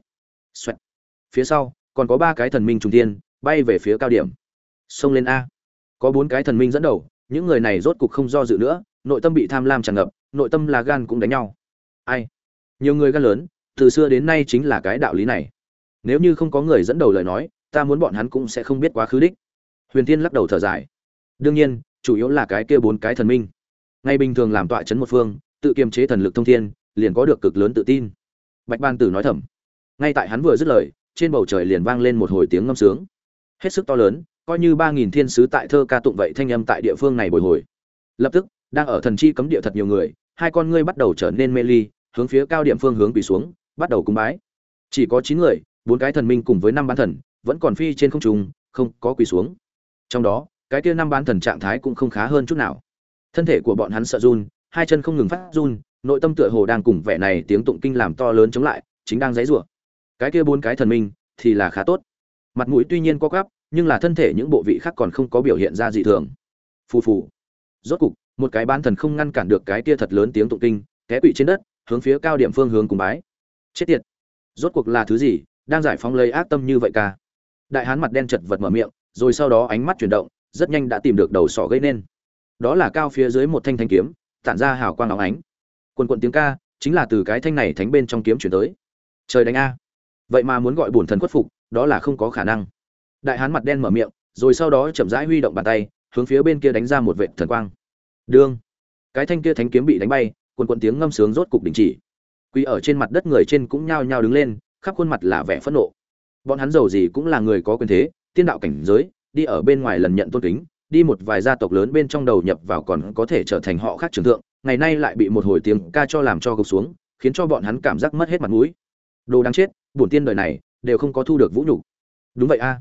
Xoẹt. phía sau, còn có ba cái thần minh trùng tiên bay về phía cao điểm. Xông lên a. Có bốn cái thần minh dẫn đầu, những người này rốt cục không do dự nữa, nội tâm bị tham lam tràn ngập, nội tâm là gan cũng đánh nhau. Ai? Nhiều người gan lớn từ xưa đến nay chính là cái đạo lý này. Nếu như không có người dẫn đầu lời nói, ta muốn bọn hắn cũng sẽ không biết quá khứ đích. Huyền tiên lắc đầu thở dài. Đương nhiên, chủ yếu là cái kia bốn cái thần minh. Ngay bình thường làm tọa chấn một phương, tự kiềm chế thần lực thông thiên, liền có được cực lớn tự tin. Bạch ban tử nói thầm. Ngay tại hắn vừa dứt lời, trên bầu trời liền vang lên một hồi tiếng ngâm sướng. Hết sức to lớn, coi như ba nghìn thiên sứ tại thơ ca tụng vậy thanh âm tại địa phương này bồi hồi. Lập tức, đang ở thần chi cấm địa thật nhiều người, hai con ngươi bắt đầu trở nên mê ly, hướng phía cao điểm phương hướng quỳ xuống bắt đầu cúng bái. Chỉ có chín người, bốn cái thần minh cùng với năm bán thần, vẫn còn phi trên không trung, không có quỳ xuống. Trong đó, cái kia năm bán thần trạng thái cũng không khá hơn chút nào. Thân thể của bọn hắn sợ run, hai chân không ngừng phát run, nội tâm tựa hồ đang cùng vẻ này tiếng tụng kinh làm to lớn chống lại, chính đang dãy rủa cái kia bốn cái thần minh thì là khá tốt. Mặt mũi tuy nhiên có gắp nhưng là thân thể những bộ vị khác còn không có biểu hiện ra dị thường. Phù phù. Rốt cục, một cái bán thần không ngăn cản được cái kia thật lớn tiếng tụng kinh, té quỵ trên đất, hướng phía cao điểm phương hướng cùng bái chết tiệt. Rốt cuộc là thứ gì đang giải phóng lấy ác tâm như vậy ca? Đại hán mặt đen chật vật mở miệng, rồi sau đó ánh mắt chuyển động, rất nhanh đã tìm được đầu sỏ gây nên. Đó là cao phía dưới một thanh thanh kiếm, tản ra hào quang óng ánh. Quần quần tiếng ca, chính là từ cái thanh này thánh bên trong kiếm chuyển tới. Trời đánh a. Vậy mà muốn gọi bổn thần khuất phục, đó là không có khả năng. Đại hán mặt đen mở miệng, rồi sau đó chậm rãi huy động bàn tay, hướng phía bên kia đánh ra một vệ thần quang. Đương. Cái thanh kia thánh kiếm bị đánh bay, quần quần tiếng ngâm sướng rốt cục đình chỉ quỳ ở trên mặt đất người trên cũng nhao nhao đứng lên, khắp khuôn mặt là vẻ phẫn nộ. Bọn hắn giàu gì cũng là người có quyền thế, tiên đạo cảnh giới, đi ở bên ngoài lần nhận tôn kính, đi một vài gia tộc lớn bên trong đầu nhập vào còn có thể trở thành họ khác trường thượng, ngày nay lại bị một hồi tiếng ca cho làm cho gục xuống, khiến cho bọn hắn cảm giác mất hết mặt mũi. Đồ đáng chết, bổn tiên đời này đều không có thu được vũ nhục. Đúng vậy a.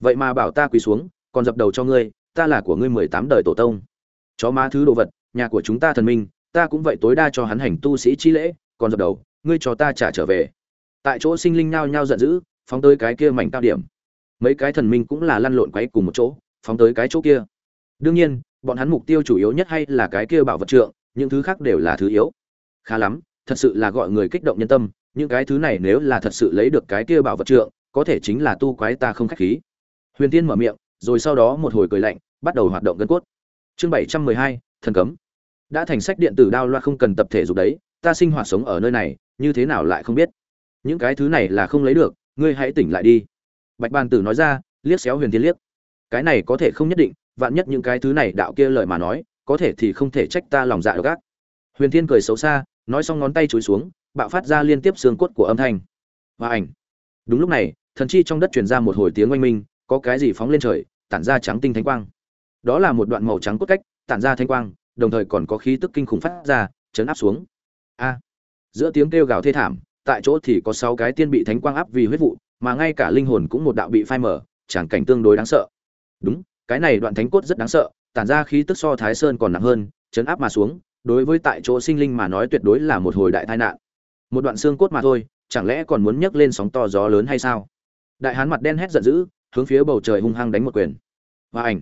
Vậy mà bảo ta quỳ xuống, còn dập đầu cho ngươi, ta là của ngươi mười tám đời tổ tông. Chó má thứ đồ vật, nhà của chúng ta thần minh, ta cũng vậy tối đa cho hắn hành tu sĩ chi lễ còn dập đầu, ngươi cho ta trả trở về. Tại chỗ sinh linh nhao nhao giận dữ, phóng tới cái kia mảnh cao điểm. Mấy cái thần minh cũng là lăn lộn quấy cùng một chỗ, phóng tới cái chỗ kia. Đương nhiên, bọn hắn mục tiêu chủ yếu nhất hay là cái kia bảo vật trượng, những thứ khác đều là thứ yếu. Khá lắm, thật sự là gọi người kích động nhân tâm, những cái thứ này nếu là thật sự lấy được cái kia bảo vật trượng, có thể chính là tu quái ta không khách khí. Huyền tiên mở miệng, rồi sau đó một hồi cười lạnh, bắt đầu hoạt động gân cốt. Chương bảy trăm mười hai, thần cấm. Đã thành sách điện tử đao loa không cần tập thể dục đấy ta sinh hoạt sống ở nơi này, như thế nào lại không biết? Những cái thứ này là không lấy được, ngươi hãy tỉnh lại đi. Bạch bàn tử nói ra, liếc xéo huyền Thiên liếc. Cái này có thể không nhất định, vạn nhất những cái thứ này đạo kia lời mà nói, có thể thì không thể trách ta lòng dạ gác huyền thiên cười xấu xa, nói xong ngón tay chối xuống, bạo phát ra liên tiếp xương cốt của âm thanh. Và ảnh. Đúng lúc này, thần chi trong đất truyền ra một hồi tiếng oanh minh, có cái gì phóng lên trời, tản ra trắng tinh thánh quang. Đó là một đoạn màu trắng cốt cách, tản ra thanh quang, đồng thời còn có khí tức kinh khủng phát ra, chấn áp xuống a. Giữa tiếng kêu gào thê thảm, tại chỗ thì có sáu cái tiên bị thánh quang áp vì huyết vụ, mà ngay cả linh hồn cũng một đạo bị phai mở chẳng cảnh tương đối đáng sợ. Đúng, cái này đoạn thánh cốt rất đáng sợ, tản ra khí tức so thái sơn còn nặng hơn, chấn áp mà xuống, đối với tại chỗ sinh linh mà nói tuyệt đối là một hồi đại tai nạn. Một đoạn xương cốt mà thôi, chẳng lẽ còn muốn nhấc lên sóng to gió lớn hay sao? Đại hán mặt đen hét giận dữ, hướng phía bầu trời hung hăng đánh một quyền. Và ảnh.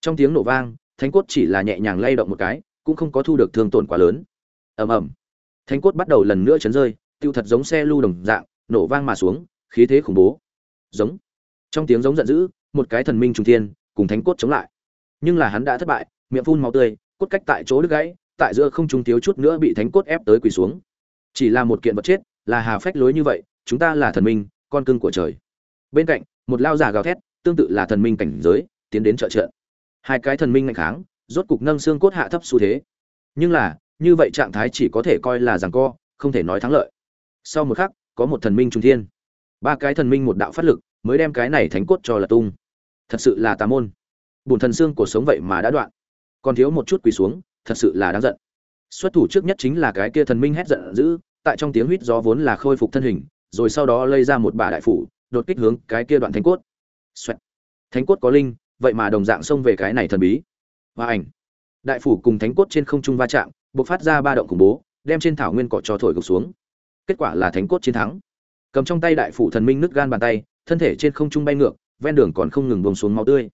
Trong tiếng nổ vang, thánh cốt chỉ là nhẹ nhàng lay động một cái, cũng không có thu được thương tổn quá lớn. Ầm ầm thánh cốt bắt đầu lần nữa chấn rơi, tiêu thật giống xe lưu đồng dạng, nổ vang mà xuống, khí thế khủng bố. Giống. Trong tiếng giống giận dữ, một cái thần minh trung thiên, cùng thánh cốt chống lại. Nhưng là hắn đã thất bại, miệng phun máu tươi, cốt cách tại chỗ đứt gãy, tại giữa không trung thiếu chút nữa bị thánh cốt ép tới quỳ xuống. Chỉ là một kiện vật chết, là hà phách lối như vậy, chúng ta là thần minh, con cưng của trời. Bên cạnh, một lao giả gào thét, tương tự là thần minh cảnh giới, tiến đến trợ trợ. Hai cái thần minh ngạnh kháng, rốt cục nâng xương cốt hạ thấp xu thế. Nhưng là như vậy trạng thái chỉ có thể coi là rằng co, không thể nói thắng lợi. Sau một khắc, có một thần minh trung thiên. Ba cái thần minh một đạo phát lực, mới đem cái này thánh cốt cho là tung. Thật sự là tà môn. Bùn thần xương của sống vậy mà đã đoạn. Còn thiếu một chút quỳ xuống, thật sự là đáng giận. Xuất thủ trước nhất chính là cái kia thần minh hét giận dữ, tại trong tiếng huýt gió vốn là khôi phục thân hình, rồi sau đó lây ra một bà đại phủ, đột kích hướng cái kia đoạn thánh cốt. Xoẹt. thánh cốt có linh, vậy mà đồng dạng xông về cái này thần bí. Và ảnh. Đại phủ cùng thánh cốt trên không trung va chạm bộc phát ra ba động khủng bố, đem trên thảo nguyên cỏ cho thổi gục xuống. Kết quả là thánh cốt chiến thắng. Cầm trong tay đại phủ thần minh nứt gan bàn tay, thân thể trên không trung bay ngược, ven đường còn không ngừng buông xuống máu tươi.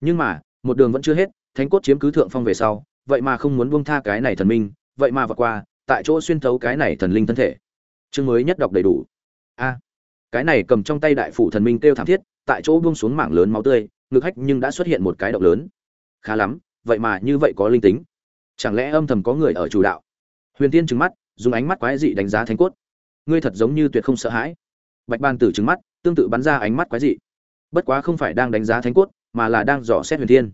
Nhưng mà, một đường vẫn chưa hết, thánh cốt chiếm cứ thượng phong về sau, vậy mà không muốn buông tha cái này thần minh, vậy mà vượt qua, tại chỗ xuyên thấu cái này thần linh thân thể. Chương mới nhất đọc đầy đủ. A, cái này cầm trong tay đại phủ thần minh kêu thảm thiết, tại chỗ buông xuống mảng lớn máu tươi, ngực hách nhưng đã xuất hiện một cái động lớn. Khá lắm, vậy mà như vậy có linh tính chẳng lẽ âm thầm có người ở chủ đạo? Huyền tiên trừng mắt, dùng ánh mắt quái dị đánh giá thánh cốt. Ngươi thật giống như tuyệt không sợ hãi. Bạch ban tử trừng mắt, tương tự bắn ra ánh mắt quái dị. Bất quá không phải đang đánh giá thánh cốt, mà là đang dò xét huyền tiên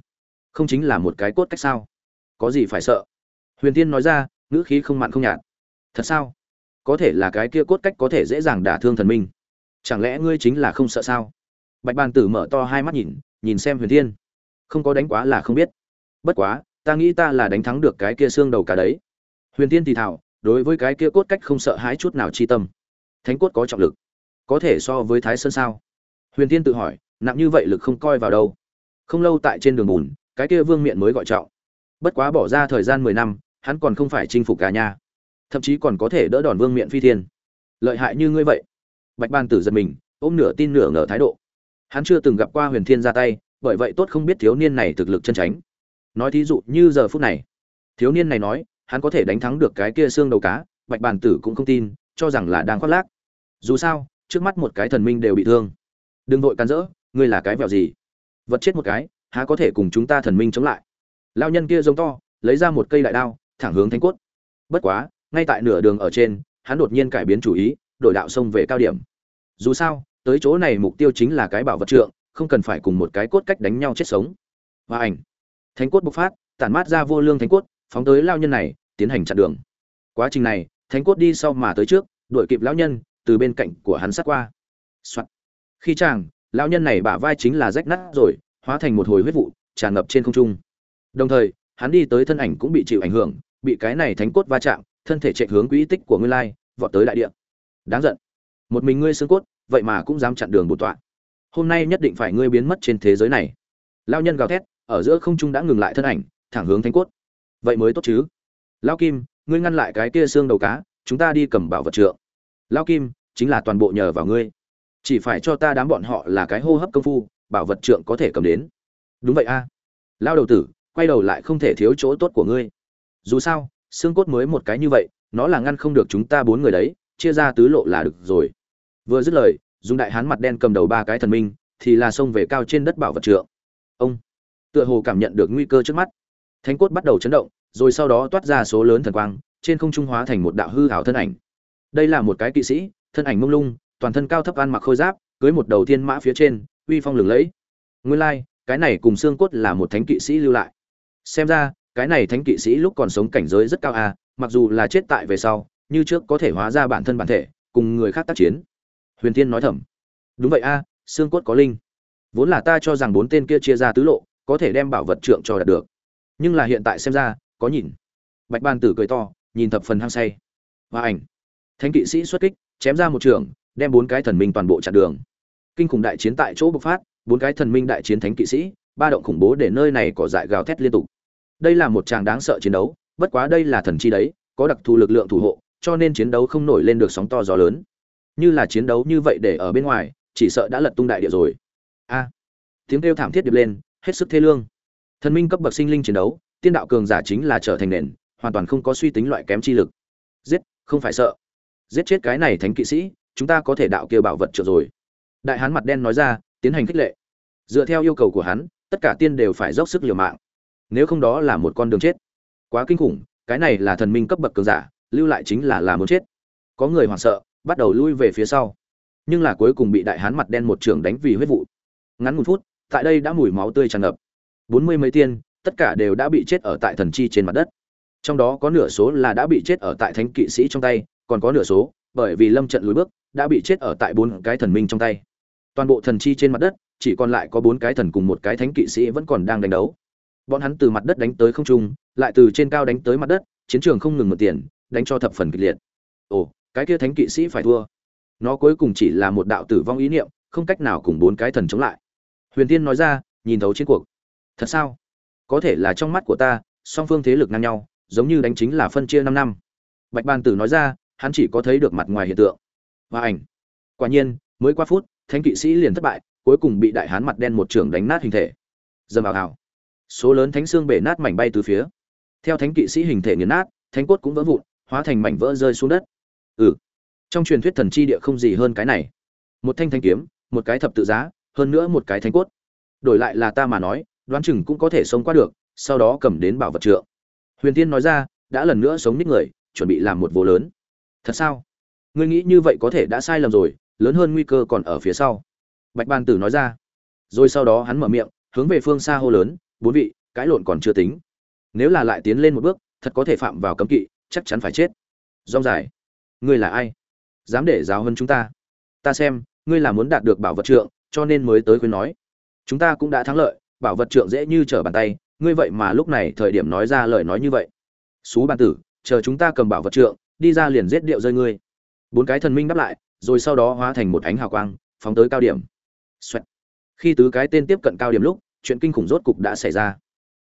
không chính là một cái cốt cách sao? Có gì phải sợ? Huyền tiên nói ra, ngữ khí không mặn không nhạt. Thật sao? Có thể là cái kia cốt cách có thể dễ dàng đả thương thần minh. Chẳng lẽ ngươi chính là không sợ sao? Bạch Ban tử mở to hai mắt nhìn nhìn xem huyền thiên. Không có đánh quá là không biết. Bất quá ta nghĩ ta là đánh thắng được cái kia xương đầu cả đấy. Huyền thiên thì thảo, đối với cái kia cốt cách không sợ hãi chút nào chi tâm. Thánh cốt có trọng lực. Có thể so với thái sơn sao? Huyền thiên tự hỏi, nặng như vậy lực không coi vào đâu. Không lâu tại trên đường bùn, cái kia vương miện mới gọi trọng. Bất quá bỏ ra thời gian mười năm, hắn còn không phải chinh phục cả nhà. Thậm chí còn có thể đỡ đòn vương miện phi thiên. Lợi hại như ngươi vậy. Bạch ban tử giật mình, ôm nửa tin nửa ngờ thái độ. Hắn chưa từng gặp qua huyền thiên ra tay, bởi vậy tốt không biết thiếu niên này thực lực chân tránh nói thí dụ như giờ phút này. Thiếu niên này nói, hắn có thể đánh thắng được cái kia xương đầu cá, bạch bàn tử cũng không tin, cho rằng là đang khoác lác. Dù sao, trước mắt một cái thần minh đều bị thương. Đừng vội can rỡ, ngươi là cái vẹo gì? Vật chết một cái, há có thể cùng chúng ta thần minh chống lại? Lao nhân kia giống to, lấy ra một cây đại đao, thẳng hướng thánh quất bất quá, ngay tại nửa đường ở trên, hắn đột nhiên cải biến chủ ý, đổi đạo sông về cao điểm. Dù sao, tới chỗ này mục tiêu chính là cái bảo vật trượng, không cần phải cùng một cái cốt cách đánh nhau chết sống. Và ảnh thánh cốt bộc phát, tản mát ra vô lương thánh cốt, phóng tới lao nhân này, tiến hành chặn đường. Quá trình này, thánh cốt đi sau mà tới trước, đuổi kịp lão nhân, từ bên cạnh của hắn sát qua、Soạn. khi chàng, lão nhân này bả vai chính là rách nát rồi, hóa thành một hồi huyết vụ, tràn ngập trên không trung. Đồng thời, hắn đi tới thân ảnh cũng bị chịu ảnh hưởng, bị cái này thánh cốt va chạm, thân thể chạy hướng quỹ tích của ngươi lai, vọt tới đại địa. Đáng giận. Một mình ngươi xương cốt, vậy mà cũng dám chặn đường bột tọa. Hôm nay nhất định phải ngươi biến mất trên thế giới này. Lao nhân gào thét ở giữa không trung đã ngừng lại thân ảnh, thẳng hướng thánh cốt. Vậy mới tốt chứ. Lao kim, ngươi ngăn lại cái kia xương đầu cá, chúng ta đi cầm bảo vật trượng. Lao kim, chính là toàn bộ nhờ vào ngươi. Chỉ phải cho ta đám bọn họ là cái hô hấp công phu, bảo vật trượng có thể cầm đến. Đúng vậy a. Lao đầu tử, quay đầu lại không thể thiếu chỗ tốt của ngươi. Dù sao, xương cốt mới một cái như vậy, nó là ngăn không được chúng ta bốn người đấy, chia ra tứ lộ là được rồi. Vừa dứt lời, dùng đại hán mặt đen cầm đầu ba cái thần minh, thì là xông về cao trên đất bảo vật trượng. Ông tựa hồ cảm nhận được nguy cơ trước mắt. Thánh cốt bắt đầu chấn động, rồi sau đó toát ra số lớn thần quang, trên không trung hóa thành một đạo hư hảo thân ảnh. Đây là một cái kỵ sĩ, thân ảnh mông lung, toàn thân cao thấp ăn mặc khôi giáp, cưới một đầu thiên mã phía trên, uy phong lừng lẫy. Nguyên lai, cái này cùng xương cốt là một thánh kỵ sĩ lưu lại. Xem ra, cái này thánh kỵ sĩ lúc còn sống cảnh giới rất cao à mặc dù là chết tại về sau, như trước có thể hóa ra bản thân bản thể, cùng người khác tác chiến. Huyền tiên nói thầm. Đúng vậy a xương cốt có linh. Vốn là ta cho rằng bốn tên kia chia ra tứ lộ có thể đem bảo vật trượng cho đạt được. Nhưng là hiện tại xem ra, có nhìn. Bạch ban tử cười to, nhìn thập phần hăng say. Và ảnh. Thánh kỵ sĩ xuất kích, chém ra một trường, đem bốn cái thần minh toàn bộ chặn đường. Kinh khủng đại chiến tại chỗ bộc phát, bốn cái thần minh đại chiến thánh kỵ sĩ, ba động khủng bố để nơi này cỏ dại gào thét liên tục. Đây là một tràng đáng sợ chiến đấu, bất quá đây là thần chi đấy, có đặc thù lực lượng thủ hộ, cho nên chiến đấu không nổi lên được sóng to gió lớn. Như là chiến đấu như vậy để ở bên ngoài, chỉ sợ đã lật tung đại địa rồi. A. Tiếng kêu thảm thiết điệp lên hết sức thê lương. Thần minh cấp bậc sinh linh chiến đấu, tiên đạo cường giả chính là trở thành nền, hoàn toàn không có suy tính loại kém chi lực. Giết, không phải sợ. Giết chết cái này thánh kỵ sĩ, chúng ta có thể đạo kia bảo vật trở rồi. Đại hán mặt đen nói ra, tiến hành khích lệ. Dựa theo yêu cầu của hắn, tất cả tiên đều phải dốc sức liều mạng. Nếu không đó là một con đường chết. Quá kinh khủng, cái này là thần minh cấp bậc cường giả, lưu lại chính là là muốn chết. Có người hoảng sợ, bắt đầu lui về phía sau. Nhưng là cuối cùng bị đại hán mặt đen một trường đánh vì huyết vụ. Ngắn một phút tại đây đã mùi máu tươi tràn ngập. Bốn mươi mấy tiên, tất cả đều đã bị chết ở tại thần chi trên mặt đất. Trong đó có nửa số là đã bị chết ở tại thánh kỵ sĩ trong tay, còn có nửa số, bởi vì lâm trận lùi bước, đã bị chết ở tại bốn cái thần minh trong tay. Toàn bộ thần chi trên mặt đất, chỉ còn lại có bốn cái thần cùng một cái thánh kỵ sĩ vẫn còn đang đánh đấu. Bọn hắn từ mặt đất đánh tới không trung, lại từ trên cao đánh tới mặt đất, chiến trường không ngừng một tiền, đánh cho thập phần kịch liệt. Ồ, cái kia thánh kỵ sĩ phải thua. Nó cuối cùng chỉ là một đạo tử vong ý niệm, không cách nào cùng bốn cái thần chống lại huyền tiên nói ra, nhìn thấu chiến cuộc. Thật sao? Có thể là trong mắt của ta, song phương thế lực ngang nhau, giống như đánh chính là phân chia năm năm. Bạch ban tử nói ra, hắn chỉ có thấy được mặt ngoài hiện tượng. Và ảnh. Quả nhiên, mới qua phút, thánh kỵ sĩ liền thất bại, cuối cùng bị đại hán mặt đen một trưởng đánh nát hình thể. Dầm vào hào số lớn thánh xương bể nát mảnh bay từ phía. Theo thánh kỵ sĩ hình thể nghiền nát, thánh cốt cũng vỡ vụn, hóa thành mảnh vỡ rơi xuống đất. Ừ. Trong truyền thuyết thần chi địa không gì hơn cái này. Một thanh thanh kiếm, một cái thập tự giá hơn nữa một cái thánh cốt. Đổi lại là ta mà nói, đoán chừng cũng có thể sống qua được, sau đó cầm đến bảo vật trượng. Huyền tiên nói ra, đã lần nữa sống nít người, chuẩn bị làm một vô lớn. Thật sao? Ngươi nghĩ như vậy có thể đã sai lầm rồi, lớn hơn nguy cơ còn ở phía sau. Bạch ban tử nói ra. Rồi sau đó hắn mở miệng, hướng về phương xa hô lớn, bốn vị cãi lộn còn chưa tính. Nếu là lại tiến lên một bước, thật có thể phạm vào cấm kỵ, chắc chắn phải chết. Rong dài. Ngươi là ai? Dám để giáo hơn chúng ta? Ta xem, ngươi là muốn đạt được bảo vật trượng cho nên mới tới khuyên nói. Chúng ta cũng đã thắng lợi, bảo vật trượng dễ như trở bàn tay, ngươi vậy mà lúc này thời điểm nói ra lời nói như vậy. Xú bàn tử, chờ chúng ta cầm bảo vật trượng, đi ra liền giết điệu rơi ngươi. Bốn cái thần minh đáp lại, rồi sau đó hóa thành một ánh hào quang, phóng tới cao điểm. Xoẹt. khi tứ cái tên tiếp cận cao điểm lúc, chuyện kinh khủng rốt cục đã xảy ra.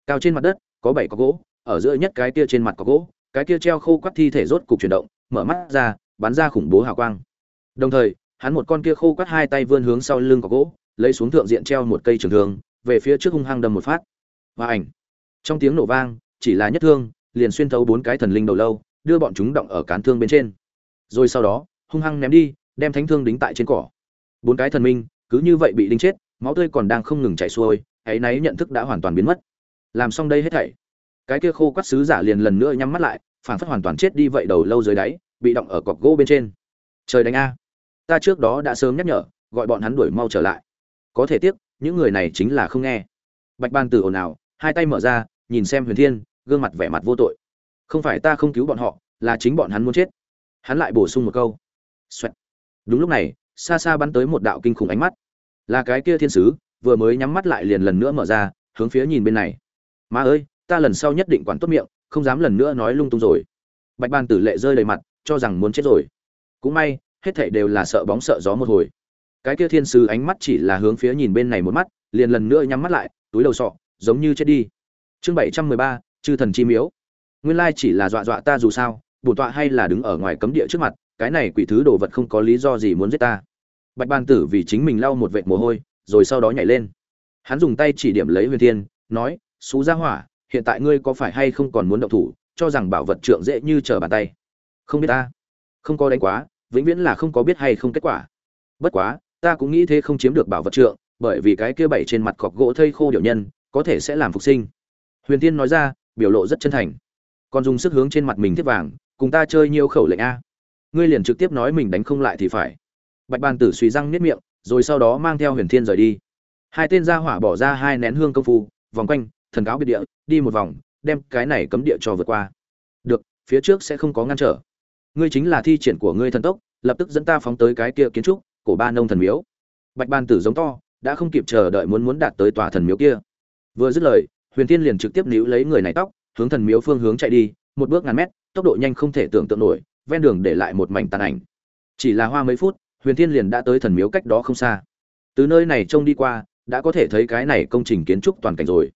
Cao trên mặt đất, có bảy có gỗ, ở giữa nhất cái kia trên mặt có gỗ, cái kia treo khô quắt thi thể rốt cục chuyển động, mở mắt ra, bắn ra khủng bố hào quang. Đồng thời hắn một con kia khô quắt hai tay vươn hướng sau lưng có gỗ, lấy xuống thượng diện treo một cây trường thương, về phía trước hung hăng đâm một phát. Và ảnh. Trong tiếng nổ vang, chỉ là nhất thương, liền xuyên thấu bốn cái thần linh đầu lâu, đưa bọn chúng động ở cán thương bên trên. Rồi sau đó, hung hăng ném đi, đem thánh thương đính tại trên cỏ. Bốn cái thần minh, cứ như vậy bị đinh chết, máu tươi còn đang không ngừng chảy xuôi, ấy nấy nhận thức đã hoàn toàn biến mất. Làm xong đây hết thảy. Cái kia khô quắt sứ giả liền lần nữa nhắm mắt lại phản phất hoàn toàn chết đi vậy đầu lâu dưới đáy, bị động ở cọc gỗ bên trên. Trời đánh a ta trước đó đã sớm nhắc nhở, gọi bọn hắn đuổi mau trở lại. Có thể tiếc, những người này chính là không nghe. Bạch ban tử ồn ào, hai tay mở ra, nhìn xem huyền thiên, gương mặt vẻ mặt vô tội. Không phải ta không cứu bọn họ, là chính bọn hắn muốn chết. Hắn lại bổ sung một câu. Xoẹt. đúng lúc này, xa xa bắn tới một đạo kinh khủng ánh mắt. Là cái kia thiên sứ, vừa mới nhắm mắt lại liền lần nữa mở ra, hướng phía nhìn bên này. Ma ơi, ta lần sau nhất định quản tốt miệng, không dám lần nữa nói lung tung rồi. Bạch ban tử lệ rơi đầy mặt, cho rằng muốn chết rồi. Cũng may hết thảy đều là sợ bóng sợ gió một hồi. Cái kia thiên Sư ánh mắt chỉ là hướng phía nhìn bên này một mắt, liền lần nữa nhắm mắt lại, túi đầu sọ, giống như chết đi. Chương bảy trăm mười ba, chư thần chi miếu. Nguyên lai chỉ là dọa dọa ta dù sao, bổn tọa hay là đứng ở ngoài cấm địa trước mặt, cái này quỷ thứ đồ vật không có lý do gì muốn giết ta. Bạch ban tử vì chính mình lau một vệt mồ hôi, rồi sau đó nhảy lên. Hắn dùng tay chỉ điểm lấy huyền thiên, nói "Sú gia hỏa, hiện tại ngươi có phải hay không còn muốn động thủ, cho rằng bảo vật trượng dễ như trở bàn tay? Không biết ta. Không có đánh quá vĩnh viễn là không có biết hay không kết quả. Bất quá, ta cũng nghĩ thế không chiếm được bảo vật trượng, bởi vì cái kia bảy trên mặt cọc gỗ thây khô điệu nhân, có thể sẽ làm phục sinh. Huyền tiên nói ra, biểu lộ rất chân thành. Còn dùng sức hướng trên mặt mình thiết vàng, cùng ta chơi nhiều khẩu lệnh a. Ngươi liền trực tiếp nói mình đánh không lại thì phải. Bạch bàn tử suy răng nếp miệng, rồi sau đó mang theo huyền thiên rời đi. Hai tên gia hỏa bỏ ra hai nén hương công phu, vòng quanh, thần cáo biệt địa, đi một vòng, đem cái này cấm địa cho vượt qua. Được, phía trước sẽ không có ngăn trở ngươi chính là thi triển của ngươi thần tốc, lập tức dẫn ta phóng tới cái kia kiến trúc, cổ ba nông thần miếu. Bạch ban tử giống to, đã không kịp chờ đợi muốn muốn đạt tới tòa thần miếu kia. Vừa dứt lời, huyền Thiên liền trực tiếp níu lấy người này tóc, hướng thần miếu phương hướng chạy đi, một bước ngàn mét, tốc độ nhanh không thể tưởng tượng nổi, ven đường để lại một mảnh tàn ảnh. Chỉ là hoa mấy phút, huyền Thiên liền đã tới thần miếu cách đó không xa. Từ nơi này trông đi qua, đã có thể thấy cái này công trình kiến trúc toàn cảnh rồi.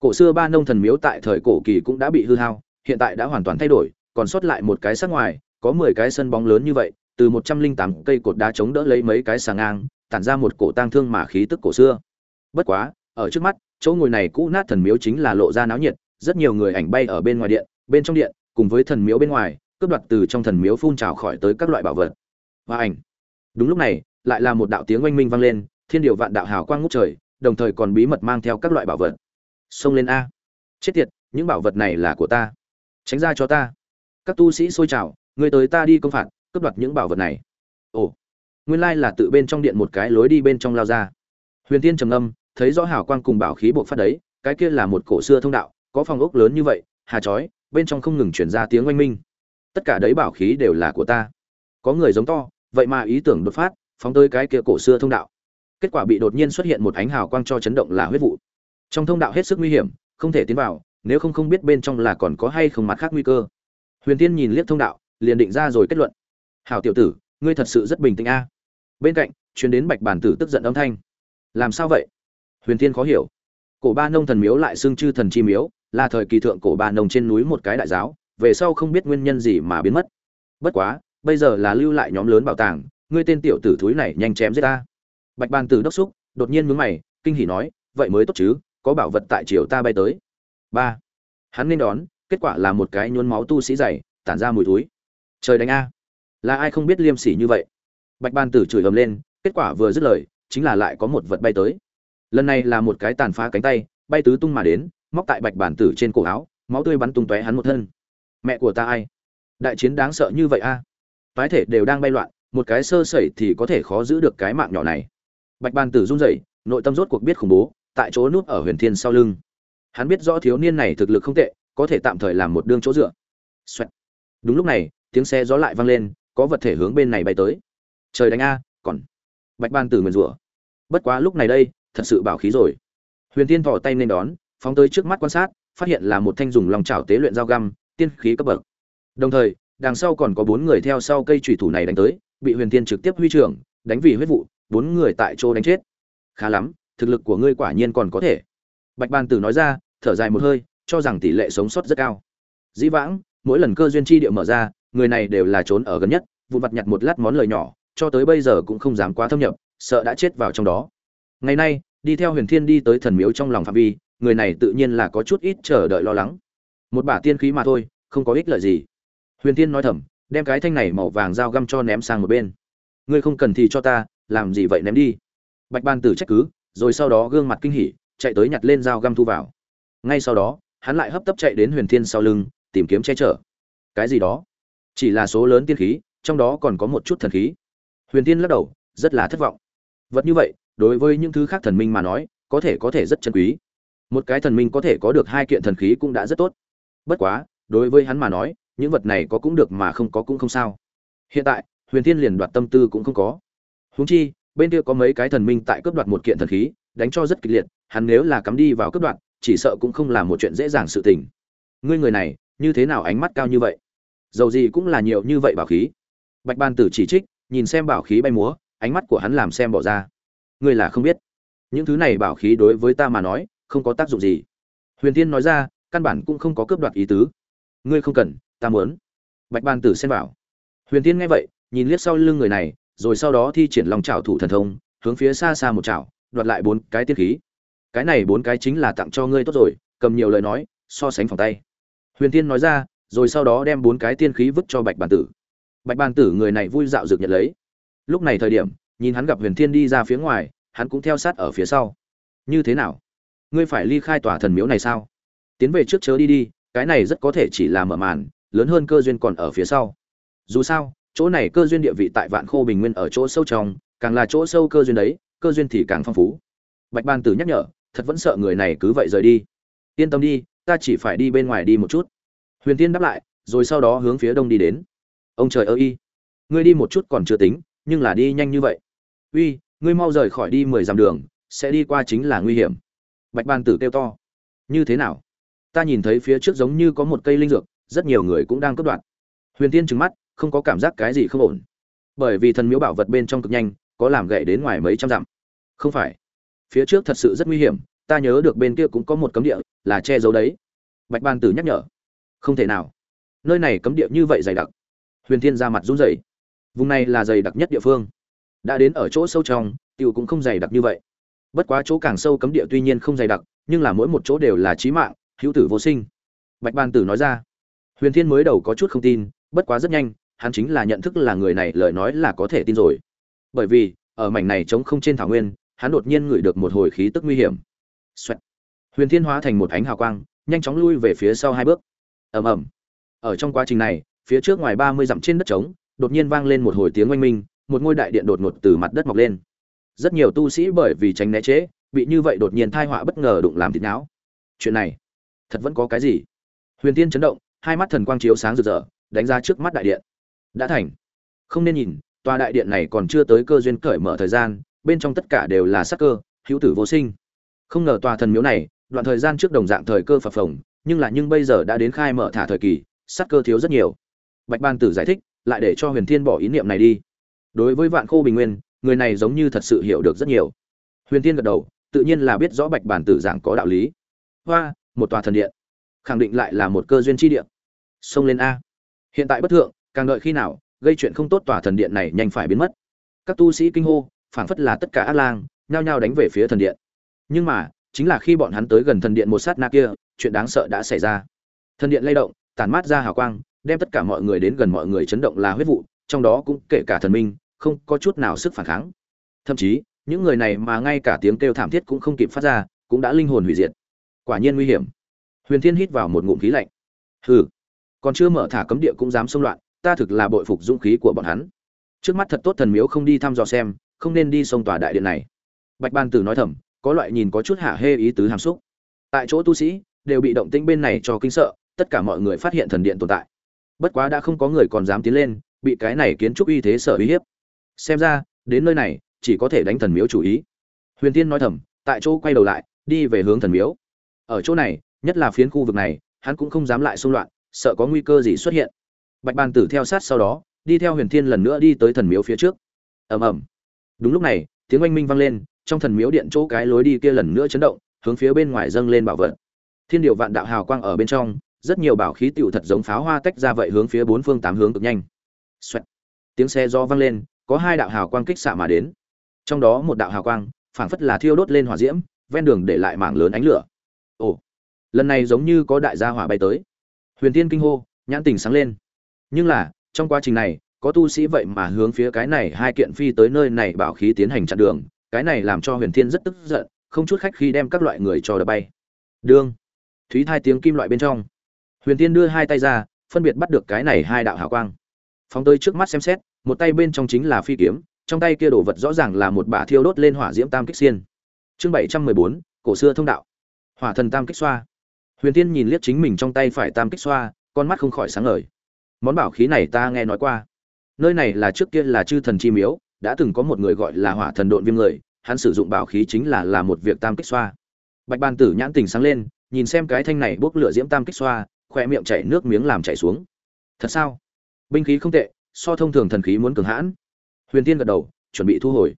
Cổ xưa ba nông thần miếu tại thời cổ kỳ cũng đã bị hư hao, hiện tại đã hoàn toàn thay đổi, còn sót lại một cái sắc ngoài có mười cái sân bóng lớn như vậy, từ một trăm linh tám cây cột đá chống đỡ lấy mấy cái xà ngang, tản ra một cổ tang thương mà khí tức cổ xưa. Bất quá, ở trước mắt, chỗ ngồi này cũ nát thần miếu chính là lộ ra náo nhiệt, rất nhiều người ảnh bay ở bên ngoài điện, bên trong điện, cùng với thần miếu bên ngoài, cướp đoạt từ trong thần miếu phun trào khỏi tới các loại bảo vật. Và ảnh. Đúng lúc này, lại là một đạo tiếng oanh minh vang lên, thiên điều vạn đạo hào quang ngút trời, đồng thời còn bí mật mang theo các loại bảo vật. Xông lên a. Chết tiệt, những bảo vật này là của ta. Tránh ra cho ta. Các tu sĩ xôi trào người tới ta đi công phạt, cướp đoạt những bảo vật này. Ồ, nguyên lai là tự bên trong điện một cái lối đi bên trong lao ra. Huyền tiên trầm âm thấy rõ hào quang cùng bảo khí bộ phát đấy, cái kia là một cổ xưa thông đạo, có phòng ốc lớn như vậy, hà chói, bên trong không ngừng chuyển ra tiếng oanh minh. Tất cả đấy bảo khí đều là của ta. Có người giống to, vậy mà ý tưởng đột phát, phóng tới cái kia cổ xưa thông đạo. Kết quả bị đột nhiên xuất hiện một ánh hào quang cho chấn động là huyết vụ. Trong thông đạo hết sức nguy hiểm, không thể tiến vào, nếu không không biết bên trong là còn có hay không mặt khác nguy cơ. Huyền tiên nhìn liếc thông đạo liền định ra rồi kết luận. Hảo tiểu tử, ngươi thật sự rất bình tĩnh a. Bên cạnh chuyến đến bạch bản tử tức giận âm thanh. Làm sao vậy? Huyền tiên khó hiểu. Cổ ba nông thần miếu lại xưng chư thần chi miếu, là thời kỳ thượng cổ ba nông trên núi một cái đại giáo, về sau không biết nguyên nhân gì mà biến mất. Bất quá, bây giờ là lưu lại nhóm lớn bảo tàng, ngươi tên tiểu tử thúi này nhanh chém giết ta. Bạch bàn tử đốc xúc, đột nhiên mướn mày, kinh hỉ nói, vậy mới tốt chứ, có bảo vật tại triều ta bay tới. Ba. Hắn nên đón, kết quả là một cái nhuốm máu tu sĩ dày, tản ra mùi túi trời đánh a. Là ai không biết liêm sỉ như vậy? Bạch ban tử chửi ầm lên, kết quả vừa dứt lời, chính là lại có một vật bay tới. Lần này là một cái tàn phá cánh tay, bay tứ tung mà đến, móc tại bạch bản tử trên cổ áo, máu tươi bắn tung tóe hắn một thân. Mẹ của ta ai? Đại chiến đáng sợ như vậy a? À? thể đều đang bay loạn, một cái sơ sẩy thì có thể khó giữ được cái mạng nhỏ này. Bạch bàn tử run rẩy, nội tâm rốt cuộc biết khủng bố, tại chỗ núp ở huyền thiên sau lưng. Hắn biết rõ thiếu niên này thực lực không tệ, có thể tạm thời làm một đương chỗ dựa. Xoẹt. đúng lúc này tiếng xe gió lại vang lên, có vật thể hướng bên này bay tới. Trời đánh a, còn bạch ban tử nguyền rủa. Bất quá lúc này đây, thật sự bảo khí rồi. Huyền tiên thò tay nên đón, phóng tới trước mắt quan sát, phát hiện là một thanh dùng lòng chảo tế luyện dao găm, tiên khí cấp bậc. Đồng thời, đằng sau còn có bốn người theo sau cây trùy thủ này đánh tới, bị huyền tiên trực tiếp huy trưởng, đánh vì huyết vụ, bốn người tại chỗ đánh chết. Khá lắm, thực lực của ngươi quả nhiên còn có thể. Bạch ban tử nói ra, thở dài một hơi, cho rằng tỷ lệ sống sót rất cao. Dĩ vãng, mỗi lần cơ duyên chi địa mở ra người này đều là trốn ở gần nhất vụ vặt nhặt một lát món lời nhỏ, cho tới bây giờ cũng không dám quá thâm nhập, sợ đã chết vào trong đó. Ngày nay, đi theo huyền thiên đi tới thần miếu trong lòng phạm vi, người này tự nhiên là có chút ít chờ đợi lo lắng. Một bả tiên khí mà thôi, không có ích lợi gì. Huyền thiên nói thầm, đem cái thanh này màu vàng dao găm cho ném sang một bên. Ngươi không cần thì cho ta, làm gì vậy ném đi. Bạch ban tử trách cứ, rồi sau đó gương mặt kinh hỉ, chạy tới nhặt lên dao găm thu vào. Ngay sau đó, hắn lại hấp tấp chạy đến huyền thiên sau lưng, tìm kiếm che chở. Cái gì đó? Chỉ là số lớn tiên khí, trong đó còn có một chút thần khí. Huyền tiên lắc đầu, rất là thất vọng. Vật như vậy, đối với những thứ khác thần minh mà nói, có thể có thể rất chân quý. Một cái thần minh có thể có được hai kiện thần khí cũng đã rất tốt. Bất quá, đối với hắn mà nói, những vật này có cũng được mà không có cũng không sao. Hiện tại, huyền thiên liền đoạt tâm tư cũng không có. Huống chi, bên kia có mấy cái thần minh tại cướp đoạt một kiện thần khí, đánh cho rất kịch liệt, hắn nếu là cắm đi vào cướp đoạt, chỉ sợ cũng không là một chuyện dễ dàng sự tình. Ngươi người này, như thế nào ánh mắt cao như vậy? Dầu gì cũng là nhiều như vậy bảo khí. Bạch ban tử chỉ trích, nhìn xem bảo khí bay múa, ánh mắt của hắn làm xem bỏ ra. Ngươi là không biết. Những thứ này bảo khí đối với ta mà nói, không có tác dụng gì. Huyền tiên nói ra, căn bản cũng không có cướp đoạt ý tứ. Ngươi không cần, ta muốn. Bạch ban tử xen vào. Huyền tiên nghe vậy, nhìn liếc sau lưng người này, rồi sau đó thi triển lòng trảo thủ thần thông, hướng phía xa xa một chảo đoạt lại bốn cái tiên khí. Cái này bốn cái chính là tặng cho ngươi tốt rồi, cầm nhiều lời nói, so sánh phòng tay. Huyền tiên nói ra rồi sau đó đem bốn cái tiên khí vứt cho bạch bàn tử. Bạch bàn tử người này vui dạo dược nhận lấy. Lúc này thời điểm, nhìn hắn gặp huyền thiên đi ra phía ngoài, hắn cũng theo sát ở phía sau. Như thế nào? Ngươi phải ly khai tòa thần miếu này sao? Tiến về trước chớ đi đi, cái này rất có thể chỉ là mở màn, lớn hơn cơ duyên còn ở phía sau. Dù sao, chỗ này cơ duyên địa vị tại vạn khô bình nguyên ở chỗ sâu trong, càng là chỗ sâu cơ duyên đấy, cơ duyên thì càng phong phú. Bạch ban tử nhắc nhở, thật vẫn sợ người này cứ vậy rời đi. Yên tâm đi, ta chỉ phải đi bên ngoài đi một chút huyền tiên đáp lại, rồi sau đó hướng phía đông đi đến. Ông trời ơi, ngươi đi một chút còn chưa tính, nhưng là đi nhanh như vậy. Uy, ngươi mau rời khỏi đi mười dặm đường, sẽ đi qua chính là nguy hiểm. Bạch ban tử kêu to. Như thế nào? Ta nhìn thấy phía trước giống như có một cây linh dược, rất nhiều người cũng đang cướp đoạt. Huyền tiên trừng mắt, không có cảm giác cái gì không ổn. Bởi vì thần miếu bảo vật bên trong cực nhanh, có làm gậy đến ngoài mấy trăm dặm. Không phải. Phía trước thật sự rất nguy hiểm, ta nhớ được bên kia cũng có một cấm địa, là che giấu đấy. Bạch ban tử nhắc nhở không thể nào. Nơi này cấm địa như vậy dày đặc. Huyền thiên ra mặt run rẩy. Vùng này là dày đặc nhất địa phương. Đã đến ở chỗ sâu trong, tiểu cũng không dày đặc như vậy. Bất quá chỗ càng sâu cấm địa tuy nhiên không dày đặc, nhưng là mỗi một chỗ đều là chí mạng, hữu tử vô sinh. Bạch ban tử nói ra. Huyền thiên mới đầu có chút không tin, bất quá rất nhanh, hắn chính là nhận thức là người này lời nói là có thể tin rồi. Bởi vì, ở mảnh này trống không trên thảo nguyên, hắn đột nhiên ngửi được một hồi khí tức nguy hiểm. Xoẹt. huyền thiên hóa thành một ánh hào quang, nhanh chóng lui về phía sau hai bước ầm ầm. Ở trong quá trình này, phía trước ngoài ba mươi dặm trên đất trống, đột nhiên vang lên một hồi tiếng oanh minh, một ngôi đại điện đột ngột từ mặt đất mọc lên. Rất nhiều tu sĩ bởi vì tránh né chế bị như vậy đột nhiên thai họa bất ngờ đụng làm thịt não. Chuyện này, thật vẫn có cái gì? Huyền tiên chấn động, hai mắt thần quang chiếu sáng rực rỡ, đánh ra trước mắt đại điện. Đã thành. Không nên nhìn, tòa đại điện này còn chưa tới cơ duyên cởi mở thời gian, bên trong tất cả đều là sắc cơ, hữu tử vô sinh. Không ngờ tòa thần miếu này, đoạn thời gian trước đồng dạng thời cơ phập phồng nhưng là nhưng bây giờ đã đến khai mở thả thời kỳ, sát cơ thiếu rất nhiều. Bạch ban tử giải thích, lại để cho huyền thiên bỏ ý niệm này đi. Đối với vạn khô bình nguyên, người này giống như thật sự hiểu được rất nhiều. Huyền thiên gật đầu, tự nhiên là biết rõ bạch bản tử giảng có đạo lý. Hoa, một tòa thần điện. Khẳng định lại là một cơ duyên chi điện xông lên a. Hiện tại bất thượng, càng đợi khi nào, gây chuyện không tốt tòa thần điện này nhanh phải biến mất. Các tu sĩ kinh hô, phảng phất là tất cả ác lang, nhao nhao đánh về phía thần điện. Nhưng mà chính là khi bọn hắn tới gần thần điện một sát na kia, chuyện đáng sợ đã xảy ra. Thần điện lay động, tản mát ra hào quang, đem tất cả mọi người đến gần mọi người chấn động là huyết vụ, trong đó cũng kể cả thần minh, không có chút nào sức phản kháng. Thậm chí, những người này mà ngay cả tiếng kêu thảm thiết cũng không kịp phát ra, cũng đã linh hồn hủy diệt. Quả nhiên nguy hiểm. Huyền thiên hít vào một ngụm khí lạnh. Hừ. Còn chưa mở thả cấm địa cũng dám xông loạn, ta thực là bội phục dũng khí của bọn hắn. Trước mắt thật tốt thần miếu không đi thăm dò xem, không nên đi xông tòa đại điện này. Bạch ban tử nói thầm có loại nhìn có chút hạ hê ý tứ hàm xúc. Tại chỗ tu sĩ đều bị động tĩnh bên này cho kinh sợ, tất cả mọi người phát hiện thần điện tồn tại. Bất quá đã không có người còn dám tiến lên, bị cái này kiến trúc uy thế sở uy hiếp. Xem ra, đến nơi này, chỉ có thể đánh thần miếu chủ ý. Huyền tiên nói thầm, tại chỗ quay đầu lại, đi về hướng thần miếu. Ở chỗ này, nhất là phiến khu vực này, hắn cũng không dám lại xung loạn, sợ có nguy cơ gì xuất hiện. Bạch bàn tử theo sát sau đó, đi theo huyền thiên lần nữa đi tới thần miếu phía trước. Ầm ầm. Đúng lúc này, tiếng oanh minh vang lên trong thần miếu điện chỗ cái lối đi kia lần nữa chấn động, hướng phía bên ngoài dâng lên bảo vật. Thiên điều vạn đạo hào quang ở bên trong, rất nhiều bảo khí tựu thật giống pháo hoa tách ra vậy hướng phía bốn phương tám hướng cực nhanh. Xoẹt. tiếng xe do vang lên, có hai đạo hào quang kích xạ mà đến. Trong đó một đạo hào quang, phảng phất là thiêu đốt lên hỏa diễm, ven đường để lại mảng lớn ánh lửa. Ồ. Lần này giống như có đại gia hỏa bay tới. Huyền tiên kinh hô, nhãn tình sáng lên. Nhưng là, trong quá trình này, có tu sĩ vậy mà hướng phía cái này hai kiện phi tới nơi này bảo khí tiến hành chặn đường cái này làm cho huyền thiên rất tức giận, không chút khách khi đem các loại người cho đập bay. Đương. Thúy thai tiếng kim loại bên trong. Huyền Thiên đưa hai tay ra, phân biệt bắt được cái này hai đạo hào quang. Phóng tới trước mắt xem xét, một tay bên trong chính là phi kiếm, trong tay kia đồ vật rõ ràng là một bả thiêu đốt lên hỏa diễm tam kích xiên. Chương bảy trăm mười bốn, cổ xưa thông đạo. Hỏa thần tam kích xoa. Huyền tiên nhìn liếc chính mình trong tay phải tam kích xoa, con mắt không khỏi sáng ngời. Món bảo khí này ta nghe nói qua. Nơi này là trước kia là chư thần chi miếu đã từng có một người gọi là hỏa thần độn viêm người, hắn sử dụng bảo khí chính là là một việc tam kích xoa. Bạch ban tử nhãn tình sáng lên, nhìn xem cái thanh này bốc lửa diễm tam kích xoa khoe miệng chảy nước miếng làm chảy xuống. Thật sao? Binh khí không tệ, so thông thường thần khí muốn cường hãn. Huyền tiên gật đầu, chuẩn bị thu hồi.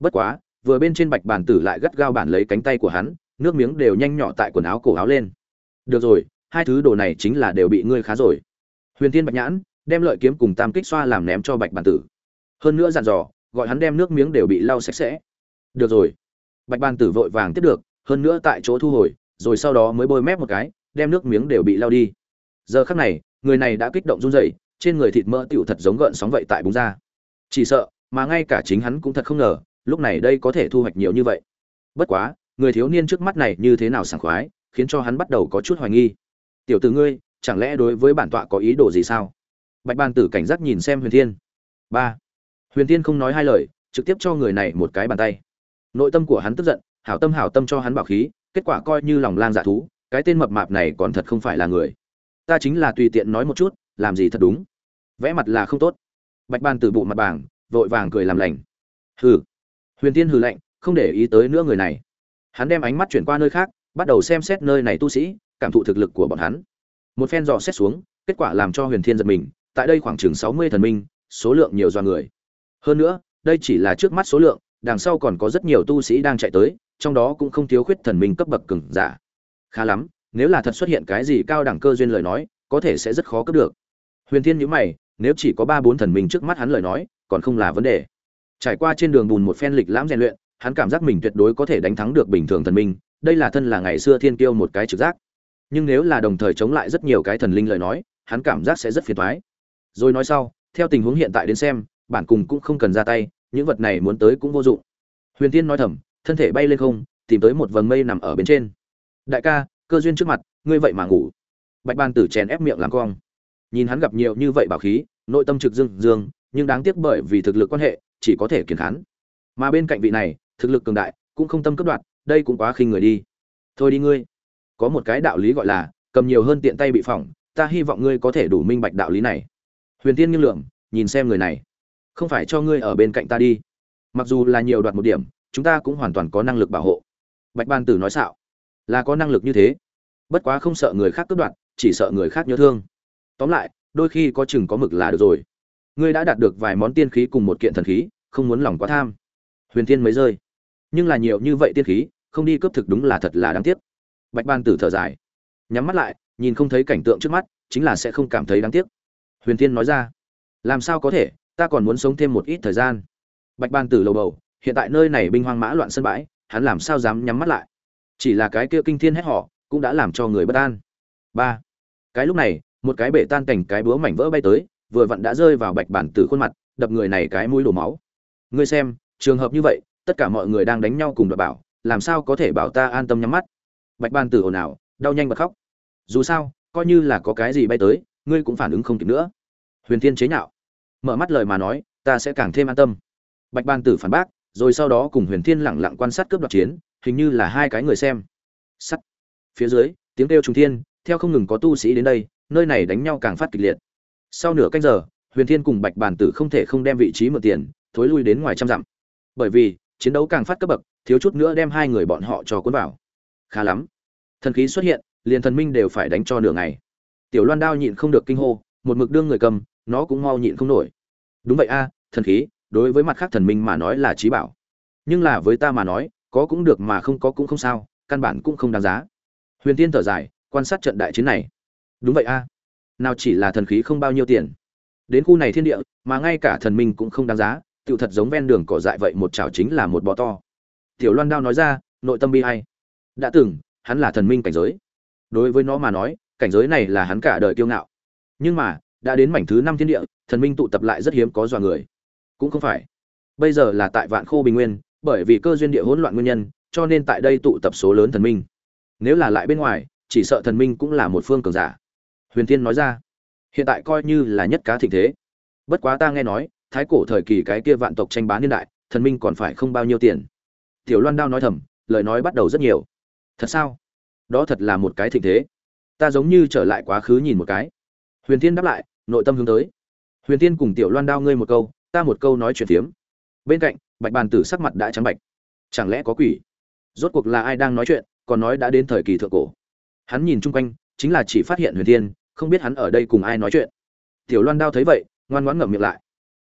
Bất quá, vừa bên trên bạch bàn tử lại gắt gao bản lấy cánh tay của hắn, nước miếng đều nhanh nhỏ tại quần áo cổ áo lên. Được rồi, hai thứ đồ này chính là đều bị ngươi khá rồi. Huyền tiên bạch nhãn, đem lợi kiếm cùng tam kích xoa làm ném cho bạch bàn tử. Hơn nữa dặn dò gọi hắn đem nước miếng đều bị lau sạch sẽ. Được rồi. Bạch ban tử vội vàng tiếp được, hơn nữa tại chỗ thu hồi, rồi sau đó mới bôi mép một cái, đem nước miếng đều bị lau đi. Giờ khắc này, người này đã kích động run rẩy, trên người thịt mỡ tựu thật giống gợn sóng vậy tại búng ra. Chỉ sợ, mà ngay cả chính hắn cũng thật không ngờ, lúc này đây có thể thu hoạch nhiều như vậy. Bất quá, người thiếu niên trước mắt này như thế nào sảng khoái, khiến cho hắn bắt đầu có chút hoài nghi. Tiểu tử ngươi, chẳng lẽ đối với bản tọa có ý đồ gì sao? Bạch ban tử cảnh giác nhìn xem huyền thiên. Ba huyền thiên không nói hai lời, trực tiếp cho người này một cái bàn tay. Nội tâm của hắn tức giận, hảo tâm hảo tâm cho hắn bảo khí, kết quả coi như lòng lang dạ thú, cái tên mập mạp này còn thật không phải là người. Ta chính là tùy tiện nói một chút, làm gì thật đúng. Vẽ mặt là không tốt. Bạch ban từ bộ mặt bảng, vội vàng cười làm lành. Hừ. Huyền tiên hừ lạnh, không để ý tới nữa người này. Hắn đem ánh mắt chuyển qua nơi khác, bắt đầu xem xét nơi này tu sĩ, cảm thụ thực lực của bọn hắn. Một phen dò xét xuống, kết quả làm cho huyền thiên giật mình, tại đây khoảng chừng sáu mươi thần minh, số lượng nhiều do người hơn nữa, đây chỉ là trước mắt số lượng, đằng sau còn có rất nhiều tu sĩ đang chạy tới, trong đó cũng không thiếu khuyết thần minh cấp bậc cường giả. Khá lắm, nếu là thật xuất hiện cái gì cao đẳng cơ duyên lời nói, có thể sẽ rất khó cướp được. Huyền thiên nhíu mày, nếu chỉ có ba bốn thần minh trước mắt hắn lời nói, còn không là vấn đề. Trải qua trên đường bùn một phen lịch lãm rèn luyện, hắn cảm giác mình tuyệt đối có thể đánh thắng được bình thường thần minh, đây là thân là ngày xưa thiên kiêu một cái trực giác. Nhưng nếu là đồng thời chống lại rất nhiều cái thần linh lời nói, hắn cảm giác sẽ rất phiền toái. Rồi nói sau, theo tình huống hiện tại đến xem bản cùng cũng không cần ra tay, những vật này muốn tới cũng vô dụng. Huyền tiên nói thầm, thân thể bay lên không, tìm tới một vầng mây nằm ở bên trên. Đại ca, cơ duyên trước mặt, ngươi vậy mà ngủ. Bạch ban tử chèn ép miệng làm cong. Nhìn hắn gặp nhiều như vậy bảo khí, nội tâm trực dương dương, nhưng đáng tiếc bởi vì thực lực quan hệ, chỉ có thể kiềm khán. Mà bên cạnh vị này, thực lực cường đại, cũng không tâm cấp đoạt, đây cũng quá khinh người đi. Thôi đi ngươi. Có một cái đạo lý gọi là, cầm nhiều hơn tiện tay bị phỏng, ta hy vọng ngươi có thể đủ minh bạch đạo lý này. Huyền tiên nghiêng lượng nhìn xem người này không phải cho ngươi ở bên cạnh ta đi. Mặc dù là nhiều đoạt một điểm, chúng ta cũng hoàn toàn có năng lực bảo hộ. Bạch ban tử nói xạo. Là có năng lực như thế. Bất quá không sợ người khác cướp đoạt, chỉ sợ người khác nhớ thương. Tóm lại, đôi khi có chừng có mực là được rồi. Ngươi đã đạt được vài món tiên khí cùng một kiện thần khí, không muốn lòng quá tham. Huyền Thiên mới rơi. Nhưng là nhiều như vậy tiên khí, không đi cướp thực đúng là thật là đáng tiếc. Bạch ban tử thở dài. Nhắm mắt lại, nhìn không thấy cảnh tượng trước mắt, chính là sẽ không cảm thấy đáng tiếc. Huyền Thiên nói ra. Làm sao có thể? Ta còn muốn sống thêm một ít thời gian. Bạch ban tử lầu bầu, hiện tại nơi này binh hoang mã loạn sân bãi, hắn làm sao dám nhắm mắt lại? Chỉ là cái kia kinh thiên hét họ cũng đã làm cho người bất an. Ba. Cái lúc này, một cái bể tan cảnh cái búa mảnh vỡ bay tới, vừa vặn đã rơi vào bạch bản tử khuôn mặt, đập người này cái mũi đổ máu. Ngươi xem, trường hợp như vậy, tất cả mọi người đang đánh nhau cùng đoạt bảo, làm sao có thể bảo ta an tâm nhắm mắt? Bạch ban tử ồn ào, đau nhanh bật khóc. Dù sao, coi như là có cái gì bay tới, ngươi cũng phản ứng không kịp nữa. Huyền thiên chế nhạo mở mắt lời mà nói, ta sẽ càng thêm an tâm. Bạch ban tử phản bác, rồi sau đó cùng huyền thiên lẳng lặng quan sát cướp đoạt chiến, hình như là hai cái người xem. Sắt. Phía dưới, tiếng kêu trùng thiên, theo không ngừng có tu sĩ đến đây, nơi này đánh nhau càng phát kịch liệt. Sau nửa canh giờ, huyền thiên cùng bạch bàn tử không thể không đem vị trí mượn tiền, thối lui đến ngoài trăm dặm. Bởi vì, chiến đấu càng phát cấp bậc, thiếu chút nữa đem hai người bọn họ cho cuốn vào. Khá lắm. Thần khí xuất hiện, liền thần minh đều phải đánh cho nửa ngày. Tiểu loan đao nhịn không được kinh hô, một mực đương người cầm, nó cũng mau nhịn không nổi đúng vậy a, thần khí, đối với mặt khác thần minh mà nói là trí bảo. Nhưng là với ta mà nói, có cũng được mà không có cũng không sao, căn bản cũng không đáng giá. Huyền tiên thở dài, quan sát trận đại chiến này. Đúng vậy a. Nào chỉ là thần khí không bao nhiêu tiền. Đến khu này thiên địa, mà ngay cả thần minh cũng không đáng giá tựu thật giống ven đường cỏ dại vậy một chảo chính là một bò to. Tiểu loan đao nói ra, nội tâm bi hay đã từng, hắn là thần minh cảnh giới. Đối với nó mà nói, cảnh giới này là hắn cả đời kiêu ngạo. Nhưng mà đã đến mảnh thứ năm thiên địa, thần minh tụ tập lại rất hiếm có dọa người. Cũng không phải. Bây giờ là tại vạn khô bình nguyên, bởi vì cơ duyên địa hỗn loạn nguyên nhân, cho nên tại đây tụ tập số lớn thần minh. Nếu là lại bên ngoài, chỉ sợ thần minh cũng là một phương cường giả. Huyền tiên nói ra, hiện tại coi như là nhất cá thịnh thế. Bất quá ta nghe nói, thái cổ thời kỳ cái kia vạn tộc tranh bá niên đại, thần minh còn phải không bao nhiêu tiền. Tiểu loan đao nói thầm, lời nói bắt đầu rất nhiều. Thật sao? Đó thật là một cái thịnh thế. Ta giống như trở lại quá khứ nhìn một cái huyền tiên đáp lại, nội tâm hướng tới. Huyền tiên cùng tiểu loan đao ngươi một câu, ta một câu nói chuyện phiếm. Bên cạnh, bạch bàn tử sắc mặt đã trắng bạch chẳng lẽ có quỷ? Rốt cuộc là ai đang nói chuyện, còn nói đã đến thời kỳ thượng cổ. Hắn nhìn chung quanh, chính là chỉ phát hiện huyền thiên, không biết hắn ở đây cùng ai nói chuyện. Tiểu loan đao thấy vậy, ngoan ngoãn ngậm miệng lại.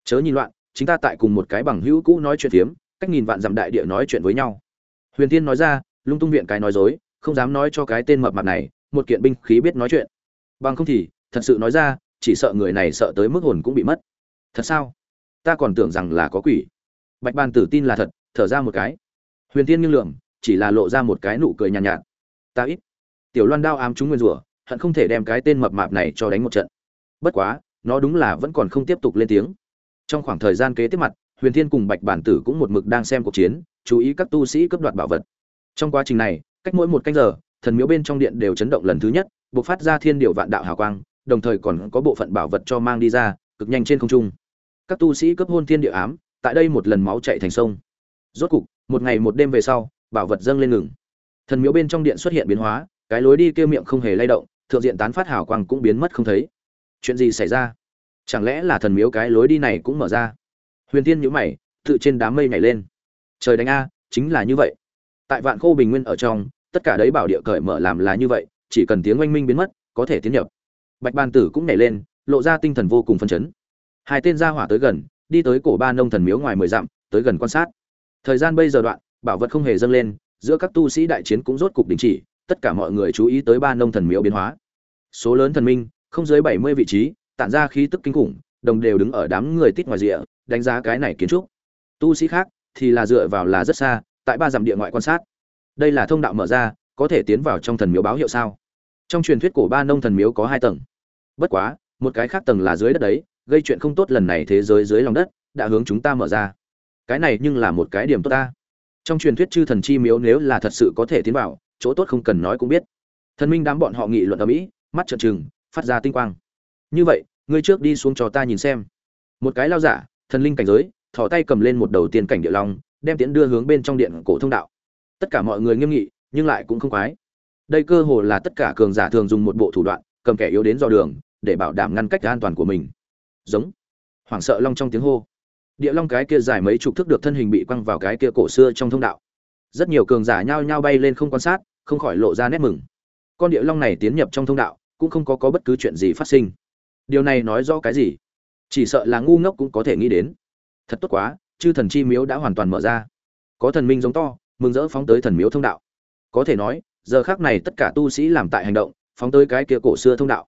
Chớ nhìn loạn chính ta tại cùng một cái bằng hữu cũ nói chuyện phiếm, cách nghìn vạn dặm đại địa nói chuyện với nhau. Huyền thiên nói ra, lung tung viện cái nói dối, không dám nói cho cái tên mập mặt này, một kiện binh khí biết nói chuyện. Bằng không thì thật sự nói ra chỉ sợ người này sợ tới mức hồn cũng bị mất. Thật sao? Ta còn tưởng rằng là có quỷ. Bạch bàn tử tin là thật thở ra một cái. Huyền tiên nghiêng lượng chỉ là lộ ra một cái nụ cười nhàn nhạt, nhạt. Ta ít. Tiểu loan đao ám chúng nguyên rủa hận không thể đem cái tên mập mạp này cho đánh một trận. Bất quá nó đúng là vẫn còn không tiếp tục lên tiếng. Trong khoảng thời gian kế tiếp mặt huyền thiên cùng bạch bản tử cũng một mực đang xem cuộc chiến chú ý các tu sĩ cướp đoạt bảo vật. Trong quá trình này cách mỗi một canh giờ thần miếu bên trong điện đều chấn động lần thứ nhất buộc phát ra thiên điệu vạn đạo hào quang đồng thời còn có bộ phận bảo vật cho mang đi ra, cực nhanh trên không trung. Các tu sĩ cấp hôn thiên địa ám, tại đây một lần máu chảy thành sông. Rốt cục, một ngày một đêm về sau, bảo vật dâng lên ngừng. Thần miếu bên trong điện xuất hiện biến hóa, cái lối đi kia miệng không hề lay động, thượng diện tán phát hào quang cũng biến mất không thấy. Chuyện gì xảy ra? Chẳng lẽ là thần miếu cái lối đi này cũng mở ra? Huyền tiên nhíu mày, tự trên đám mây nhảy lên. Trời đánh a, chính là như vậy. Tại vạn khô bình nguyên ở trong, tất cả đấy bảo địa cởi mở làm là như vậy, chỉ cần tiếng oanh minh biến mất, có thể tiến nhập bạch ban tử cũng nhảy lên, lộ ra tinh thần vô cùng phân chấn. Hai tên gia hỏa tới gần, đi tới cổ ba nông thần miếu ngoài mười dặm, tới gần quan sát. Thời gian bây giờ đoạn, bảo vật không hề dâng lên, giữa các tu sĩ đại chiến cũng rốt cục đình chỉ, tất cả mọi người chú ý tới ba nông thần miếu biến hóa. Số lớn thần minh, không dưới bảy mươi vị trí, tản ra khí tức kinh khủng, đồng đều đứng ở đám người tít ngoài rìa, đánh giá cái này kiến trúc. Tu sĩ khác thì là dựa vào là rất xa, tại ba dặm địa ngoại quan sát. Đây là thông đạo mở ra, có thể tiến vào trong thần miếu báo hiệu sao? Trong truyền thuyết cổ ba nông thần miếu có hai tầng. Bất quá, một cái khác tầng là dưới đất đấy, gây chuyện không tốt lần này thế giới dưới lòng đất, đã hướng chúng ta mở ra. Cái này nhưng là một cái điểm tốt ta. Trong truyền thuyết chư thần chi miếu nếu là thật sự có thể tiến vào, chỗ tốt không cần nói cũng biết. Thần minh đám bọn họ nghị luận ở mỹ, mắt trợn trừng, phát ra tinh quang. Như vậy, ngươi trước đi xuống cho ta nhìn xem. Một cái lao giả, thần linh cảnh giới thỏ tay cầm lên một đầu tiên cảnh địa long, đem tiễn đưa hướng bên trong điện cổ thông đạo. Tất cả mọi người nghiêm nghị, nhưng lại cũng không quái đây cơ hồ là tất cả cường giả thường dùng một bộ thủ đoạn, cầm kẻ yếu đến dò đường, để bảo đảm ngăn cách an toàn của mình. Giống. Hoảng sợ long trong tiếng hô. Địa long cái kia dài mấy chục thước được thân hình bị quăng vào cái kia cổ xưa trong thông đạo. Rất nhiều cường giả nhao nhao bay lên không quan sát, không khỏi lộ ra nét mừng. Con địa long này tiến nhập trong thông đạo, cũng không có có bất cứ chuyện gì phát sinh. Điều này nói rõ cái gì? Chỉ sợ là ngu ngốc cũng có thể nghĩ đến. Thật tốt quá, chư thần chi miếu đã hoàn toàn mở ra. Có thần minh giống to, mừng rỡ phóng tới thần miếu thông đạo. Có thể nói giờ khác này tất cả tu sĩ làm tại hành động, phóng tới cái kia cổ xưa thông đạo.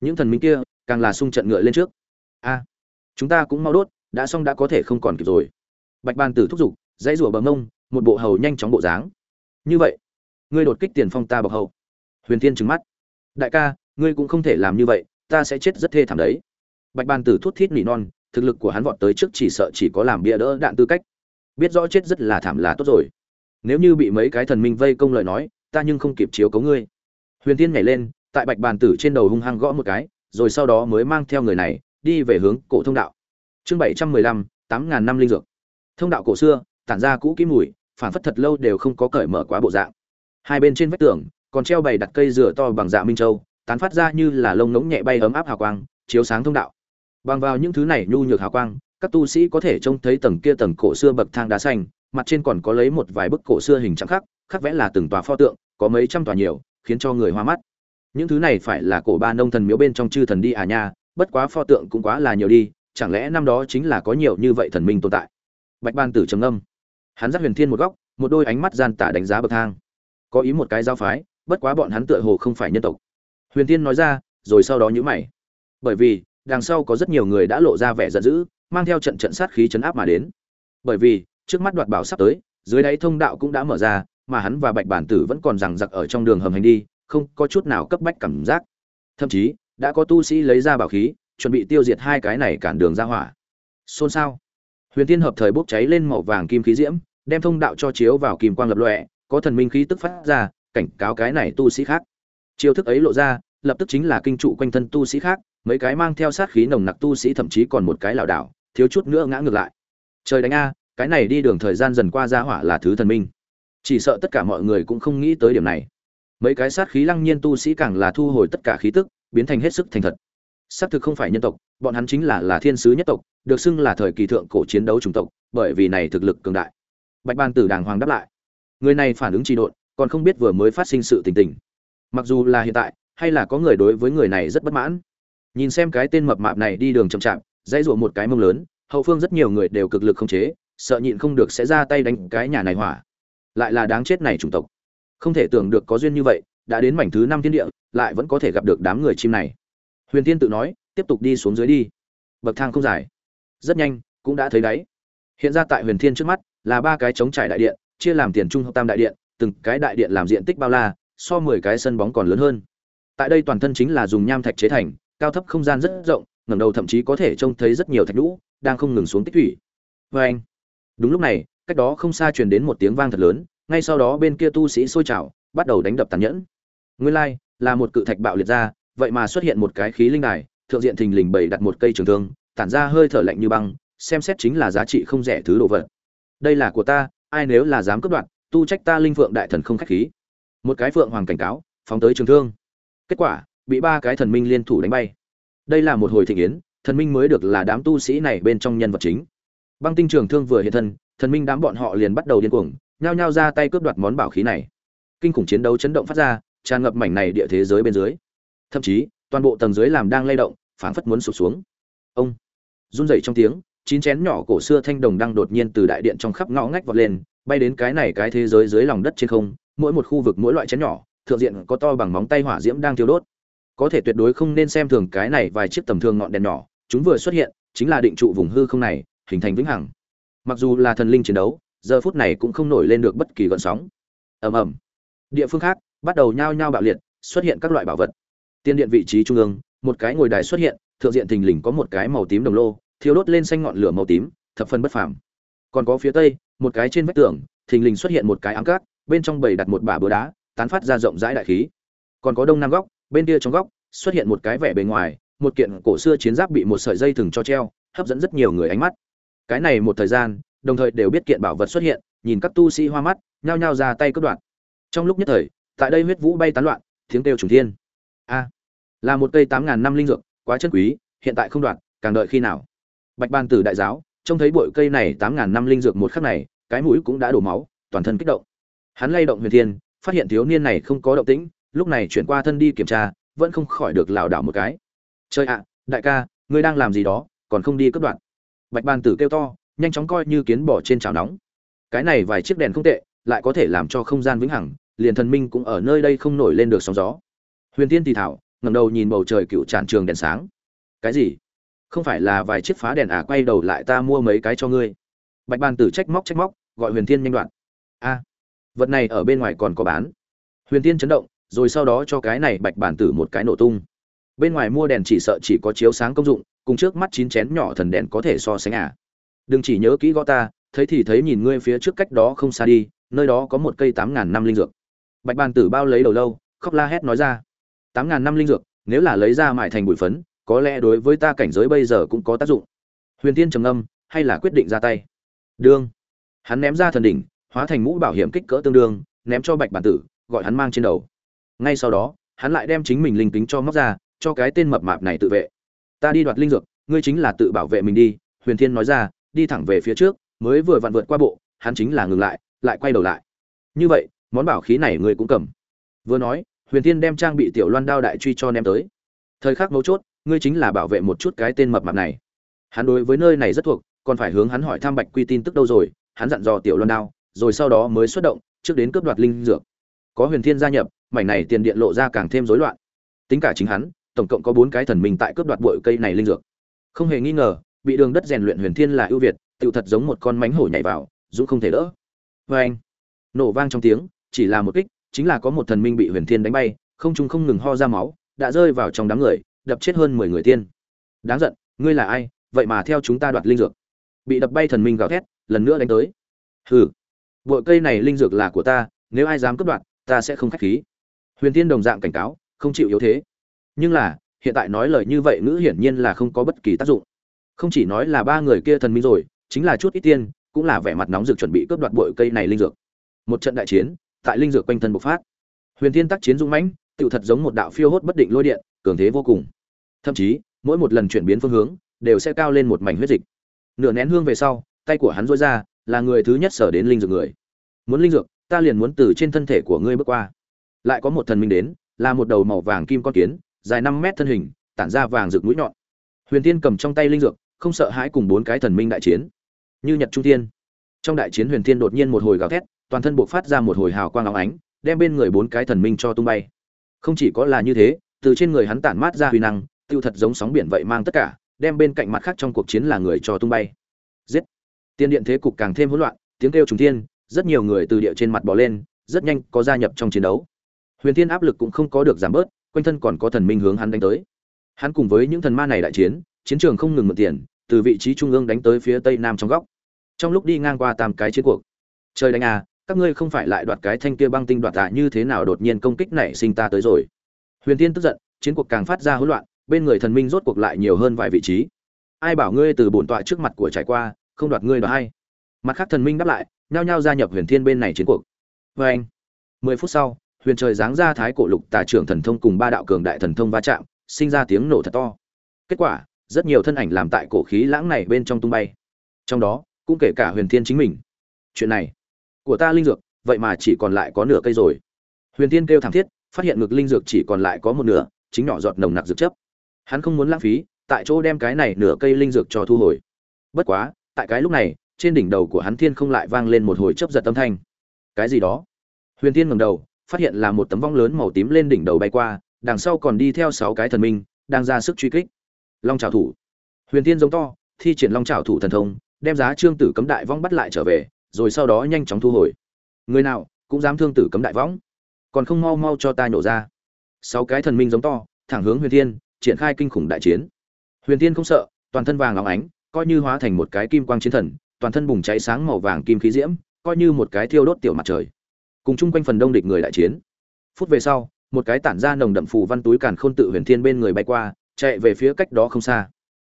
Những thần minh kia, càng là sung trận ngựa lên trước. A, chúng ta cũng mau đốt, đã xong đã có thể không còn kịp rồi. Bạch ban tử thúc giục, dãy rủa bờ mông, một bộ hầu nhanh chóng bộ dáng. Như vậy, ngươi đột kích tiền phong ta bọc hầu huyền thiên trừng mắt. Đại ca, ngươi cũng không thể làm như vậy, ta sẽ chết rất thê thảm đấy. Bạch ban tử thút thít nỉ non, thực lực của hắn vọt tới trước chỉ sợ chỉ có làm bia đỡ đạn tư cách. Biết rõ chết rất là thảm là tốt rồi. Nếu như bị mấy cái thần minh vây công lời nói ta nhưng không kịp chiếu cấu ngươi. Huyền thiên nhảy lên, tại bạch bàn tử trên đầu hung hăng gõ một cái, rồi sau đó mới mang theo người này, đi về hướng cổ thông đạo. Chương bảy trăm mười lăm, tám ngàn năm linh dược. Thông đạo cổ xưa, tản ra cũ kỹ mùi, phản phất thật lâu đều không có cởi mở quá bộ dạng. Hai bên trên vách tường, còn treo bày đặt cây dừa to bằng dạ minh châu, tán phát ra như là lông ngỗng nhẹ bay ấm áp hào quang, chiếu sáng thông đạo. Bằng vào những thứ này nhu nhược hào quang, các tu sĩ có thể trông thấy tầng kia tầng cổ xưa bậc thang đá xanh, mặt trên còn có lấy một vài bức cổ xưa hình trạng khắc khắc vẽ là từng tòa pho tượng, có mấy trăm tòa nhiều, khiến cho người hoa mắt. Những thứ này phải là cổ ba nông thần miếu bên trong chư thần đi à nha, bất quá pho tượng cũng quá là nhiều đi, chẳng lẽ năm đó chính là có nhiều như vậy thần minh tồn tại? Bạch ban tử trầm âm hắn dắt huyền thiên một góc, một đôi ánh mắt gian tả đánh giá bậc thang. Có ý một cái giao phái, bất quá bọn hắn tựa hồ không phải nhân tộc. Huyền thiên nói ra, rồi sau đó nhữ mày. Bởi vì, đằng sau có rất nhiều người đã lộ ra vẻ giận dữ, mang theo trận trận sát khí chấn áp mà đến. Bởi vì, trước mắt đoạt bảo sắp tới, dưới đáy thông đạo cũng đã mở ra mà hắn và bạch bản tử vẫn còn rằng giặc ở trong đường hầm hành đi, không có chút nào cấp bách cảm giác. Thậm chí, đã có tu sĩ lấy ra bảo khí, chuẩn bị tiêu diệt hai cái này cản đường ra hỏa. Xôn xao. Huyền tiên hợp thời bốc cháy lên màu vàng kim khí diễm, đem thông đạo cho chiếu vào kim quang lập lọe có thần minh khí tức phát ra, cảnh cáo cái này tu sĩ khác. Chiêu thức ấy lộ ra, lập tức chính là kinh trụ quanh thân tu sĩ khác, mấy cái mang theo sát khí nồng nặc tu sĩ thậm chí còn một cái lảo đảo, thiếu chút nữa ngã ngược lại. Trời đánh a, cái này đi đường thời gian dần qua ra hỏa là thứ thần minh chỉ sợ tất cả mọi người cũng không nghĩ tới điểm này. Mấy cái sát khí lăng nhiên tu sĩ càng là thu hồi tất cả khí tức, biến thành hết sức thành thật. Xác thực không phải nhân tộc, bọn hắn chính là là thiên sứ nhất tộc, được xưng là thời kỳ thượng cổ chiến đấu chủng tộc, bởi vì này thực lực cường đại. Bạch ban tử đàng hoàng đáp lại. Người này phản ứng trị độn, còn không biết vừa mới phát sinh sự tình tình. Mặc dù là hiện tại, hay là có người đối với người này rất bất mãn. Nhìn xem cái tên mập mạp này đi đường chậm chạp, dãy ruộng một cái mông lớn, hậu phương rất nhiều người đều cực lực không chế, sợ nhịn không được sẽ ra tay đánh cái nhà này hỏa lại là đáng chết này chủng tộc. Không thể tưởng được có duyên như vậy, đã đến mảnh thứ năm thiên địa, lại vẫn có thể gặp được đám người chim này. Huyền tiên tự nói, tiếp tục đi xuống dưới đi. Bậc thang không dài. Rất nhanh, cũng đã thấy đáy. Hiện ra tại huyền thiên trước mắt, là ba cái chống trải đại điện, chia làm tiền trung hợp tam đại điện, từng cái đại điện làm diện tích bao la, so mười cái sân bóng còn lớn hơn. Tại đây toàn thân chính là dùng nham thạch chế thành, cao thấp không gian rất rộng, ngẩng đầu thậm chí có thể trông thấy rất nhiều thạch lũ đang không ngừng xuống tích thủy. Vê anh đúng lúc này cách đó không xa truyền đến một tiếng vang thật lớn, ngay sau đó bên kia tu sĩ sôi trào, bắt đầu đánh đập tàn nhẫn. Nguyên lai, là một cự thạch bạo liệt ra, vậy mà xuất hiện một cái khí linh đài, thượng diện thình lình bày đặt một cây trường thương, tản ra hơi thở lạnh như băng, xem xét chính là giá trị không rẻ thứ đồ vật. Đây là của ta, ai nếu là dám cướp đoạt, tu trách ta linh phượng đại thần không khách khí. Một cái phượng hoàng cảnh cáo, phóng tới trường thương. Kết quả, bị ba cái thần minh liên thủ đánh bay. Đây là một hồi thị yến, thần minh mới được là đám tu sĩ này bên trong nhân vật chính. Băng tinh trường thương vừa hiện thân thần minh đám bọn họ liền bắt đầu điên cuồng, nhao nhao ra tay cướp đoạt món bảo khí này. Kinh khủng chiến đấu chấn động phát ra, tràn ngập mảnh này địa thế giới bên dưới. Thậm chí, toàn bộ tầng dưới làm đang lay động, phảng phất muốn sụp xuống. Ông run rẩy trong tiếng, chín chén nhỏ cổ xưa thanh đồng đang đột nhiên từ đại điện trong khắp ngõ ngách vọt lên, bay đến cái này cái thế giới dưới lòng đất trên không, mỗi một khu vực mỗi loại chén nhỏ, thượng diện có to bằng móng tay hỏa diễm đang thiêu đốt. Có thể tuyệt đối không nên xem thường cái này vài chiếc tầm thường ngọn đèn nhỏ, chúng vừa xuất hiện, chính là định trụ vùng hư không này, hình thành vĩnh hằng mặc dù là thần linh chiến đấu, giờ phút này cũng không nổi lên được bất kỳ gợn sóng. Ầm ầm. Địa phương khác bắt đầu nhao nhao bạo liệt, xuất hiện các loại bảo vật. Tiên điện vị trí trung ương, một cái ngồi đài xuất hiện, thượng diện thình lình có một cái màu tím đồng lô thiếu đốt lên xanh ngọn lửa màu tím, thập phân bất phàm. Còn có phía tây, một cái trên vách tường, thình lình xuất hiện một cái ám cát, bên trong bầy đặt một bả búa đá, tán phát ra rộng rãi đại khí. Còn có đông nam góc, bên kia trong góc, xuất hiện một cái vẻ bề ngoài, một kiện cổ xưa chiến giáp bị một sợi dây thừng cho treo, hấp dẫn rất nhiều người ánh mắt cái này một thời gian, đồng thời đều biết kiện bảo vật xuất hiện, nhìn các tu sĩ hoa mắt, nhao nhao ra tay cướp đoạt. Trong lúc nhất thời, tại đây huyết vũ bay tán loạn, tiếng kêu trùng thiên. A, là một cây tám ngàn năm linh dược, quá chân quý, hiện tại không đoạt, càng đợi khi nào? Bạch ban tử đại giáo, trông thấy bụi cây này tám ngàn năm linh dược một khắc này, cái mũi cũng đã đổ máu, toàn thân kích động. Hắn lay động huyền thiên, phát hiện thiếu niên này không có động tĩnh, lúc này chuyển qua thân đi kiểm tra, vẫn không khỏi được lảo đảo một cái. Chơi ạ, đại ca, ngươi đang làm gì đó, còn không đi cướp đoạn bạch ban tử kêu to, nhanh chóng coi như kiến bỏ trên chảo nóng. Cái này vài chiếc đèn không tệ, lại có thể làm cho không gian vĩnh hằng, liền thần minh cũng ở nơi đây không nổi lên được sóng gió. Huyền tiên thì thảo, ngẩng đầu nhìn bầu trời cựu tràn trường đèn sáng. Cái gì? Không phải là vài chiếc phá đèn à quay đầu lại ta mua mấy cái cho ngươi. Bạch ban tử trách móc trách móc, gọi huyền thiên nhanh đoạn. A, vật này ở bên ngoài còn có bán. Huyền tiên chấn động, rồi sau đó cho cái này bạch bàn tử một cái nổ tung. Bên ngoài mua đèn chỉ sợ chỉ có chiếu sáng công dụng cùng trước mắt chín chén nhỏ thần đèn có thể so sánh à. Đừng chỉ nhớ kỹ gõ ta, thấy thì thấy nhìn ngươi phía trước cách đó không xa đi, nơi đó có một cây tám ngàn năm linh dược. Bạch bàn tử bao lấy đầu lâu, khóc la hét nói ra. Tám ngàn năm linh dược, nếu là lấy ra mại thành bụi phấn, có lẽ đối với ta cảnh giới bây giờ cũng có tác dụng. Huyền tiên trầm âm hay là quyết định ra tay? Đương. Hắn ném ra thần đỉnh, hóa thành mũ bảo hiểm kích cỡ tương đương, ném cho bạch bản tử, gọi hắn mang trên đầu. Ngay sau đó, hắn lại đem chính mình linh tính cho móc ra, cho cái tên mập mạp này tự vệ ta đi đoạt linh dược, ngươi chính là tự bảo vệ mình đi. Huyền thiên nói ra, đi thẳng về phía trước, mới vừa vặn vượt qua bộ, hắn chính là ngừng lại lại quay đầu lại. Như vậy, món bảo khí này ngươi cũng cầm. Vừa nói, huyền thiên đem trang bị tiểu loan đao đại truy cho ném tới. Thời khắc mấu chốt, ngươi chính là bảo vệ một chút cái tên mập mạp này. Hắn đối với nơi này rất thuộc, còn phải hướng hắn hỏi thăm bạch quy tin tức đâu rồi, hắn dặn dò tiểu loan đao, rồi sau đó mới xuất động, trước đến cướp đoạt linh dược. Có huyền thiên gia nhập, mảnh này tiền điện lộ ra càng thêm rối loạn. Tính cả chính hắn tổng cộng có bốn cái thần minh tại cướp đoạt bụi cây này linh dược. Không hề nghi ngờ, bị đường đất rèn luyện huyền thiên là ưu việt, tựu thật giống một con mánh hổ nhảy vào, dũng không thể đỡ. Vê anh, nổ vang trong tiếng, chỉ là một kích, chính là có một thần minh bị huyền thiên đánh bay, không trung không ngừng ho ra máu, đã rơi vào trong đám người, đập chết hơn mười người tiên. Đáng giận, ngươi là ai? Vậy mà theo chúng ta đoạt linh dược. Bị đập bay thần minh gào thét, lần nữa đánh tới. Hừ bội cây này linh dược là của ta, nếu ai dám cướp đoạt, ta sẽ không khách khí. Huyền tiên đồng dạng cảnh cáo, không chịu yếu thế nhưng là, hiện tại nói lời như vậy ngữ hiển nhiên là không có bất kỳ tác dụng. Không chỉ nói là ba người kia thần minh rồi, chính là chút ít tiên, cũng là vẻ mặt nóng rực chuẩn bị cướp đoạt bội cây này linh dược. Một trận đại chiến, tại linh dược quanh thân bộc phát. Huyền thiên tác chiến dũng mãnh tự thật giống một đạo phiêu hốt bất định lôi điện, cường thế vô cùng. Thậm chí, mỗi một lần chuyển biến phương hướng, đều sẽ cao lên một mảnh huyết dịch. Nửa nén hương về sau, tay của hắn dối ra, là người thứ nhất sở đến linh dược người. Muốn linh dược, ta liền muốn từ trên thân thể của ngươi bước qua. Lại có một thần minh đến, là một đầu màu vàng kim con kiến dài năm mét thân hình, tản ra vàng rực mũi nhọn. Huyền tiên cầm trong tay linh dược, không sợ hãi cùng bốn cái thần minh đại chiến. Như nhật trung tiên trong đại chiến huyền tiên đột nhiên một hồi gào thét, toàn thân buộc phát ra một hồi hào quang óng ánh, đem bên người bốn cái thần minh cho tung bay. Không chỉ có là như thế, từ trên người hắn tản mát ra huy năng, tiêu thật giống sóng biển vậy mang tất cả, đem bên cạnh mặt khác trong cuộc chiến là người cho tung bay. Giết! Tiên điện thế cục càng thêm hỗn loạn, tiếng kêu trùng thiên, rất nhiều người từ địa trên mặt bỏ lên, rất nhanh có gia nhập trong chiến đấu. Huyền thiên áp lực cũng không có được giảm bớt quanh thân còn có thần minh hướng hắn đánh tới. Hắn cùng với những thần ma này đại chiến chiến trường không ngừng mượn tiền, từ vị trí trung ương đánh tới phía tây nam trong góc. Trong lúc đi ngang qua tam cái chiến cuộc, trời đánh à các ngươi không phải lại đoạt cái thanh kia băng tinh đoạt tạ như thế nào đột nhiên công kích này sinh ta tới rồi. Huyền thiên tức giận, chiến cuộc càng phát ra hỗn loạn, bên người thần minh rốt cuộc lại nhiều hơn vài vị trí. Ai bảo ngươi từ bổn tọa trước mặt của trải qua, không đoạt ngươi đoạt hay mặt khác thần minh đáp lại, nhao nhao gia nhập huyền thiên bên này chiến cuộc. Vê anh mười phút sau huyền trời giáng ra thái cổ lục tà trưởng thần thông cùng ba đạo cường đại thần thông va chạm, sinh ra tiếng nổ thật to. Kết quả, rất nhiều thân ảnh làm tại cổ khí lãng này bên trong tung bay. Trong đó, cũng kể cả huyền thiên chính mình. Chuyện này, của ta linh dược, vậy mà chỉ còn lại có nửa cây rồi. Huyền thiên kêu thảm thiết, phát hiện ngực linh dược chỉ còn lại có một nửa, chính nhỏ giọt nồng nặc dược chấp hắn không muốn lãng phí, tại chỗ đem cái này nửa cây linh dược cho thu hồi. Bất quá, tại cái lúc này, trên đỉnh đầu của hắn thiên không lại vang lên một hồi chớp giật âm thanh. Cái gì đó? Huyền thiên ngẩng đầu phát hiện là một tấm vong lớn màu tím lên đỉnh đầu bay qua, đằng sau còn đi theo sáu cái thần minh, đang ra sức truy kích. Long trào thủ. Huyền tiên giống to, thi triển long trào thủ thần thông, đem giá trương tử cấm đại vong bắt lại trở về, rồi sau đó nhanh chóng thu hồi. Người nào cũng dám thương tử cấm đại võng còn không mau mau cho ta nhổ ra. Sáu cái thần minh giống to, thẳng hướng huyền thiên, triển khai kinh khủng đại chiến. Huyền thiên không sợ, toàn thân vàng óng ánh, coi như hóa thành một cái kim quang chiến thần, toàn thân bùng cháy sáng màu vàng kim khí diễm, coi như một cái thiêu đốt tiểu mặt trời cùng chung quanh phần đông địch người đại chiến. Phút về sau, một cái tản ra nồng đậm phù văn túi càn khôn tự huyền thiên bên người bay qua, chạy về phía cách đó không xa.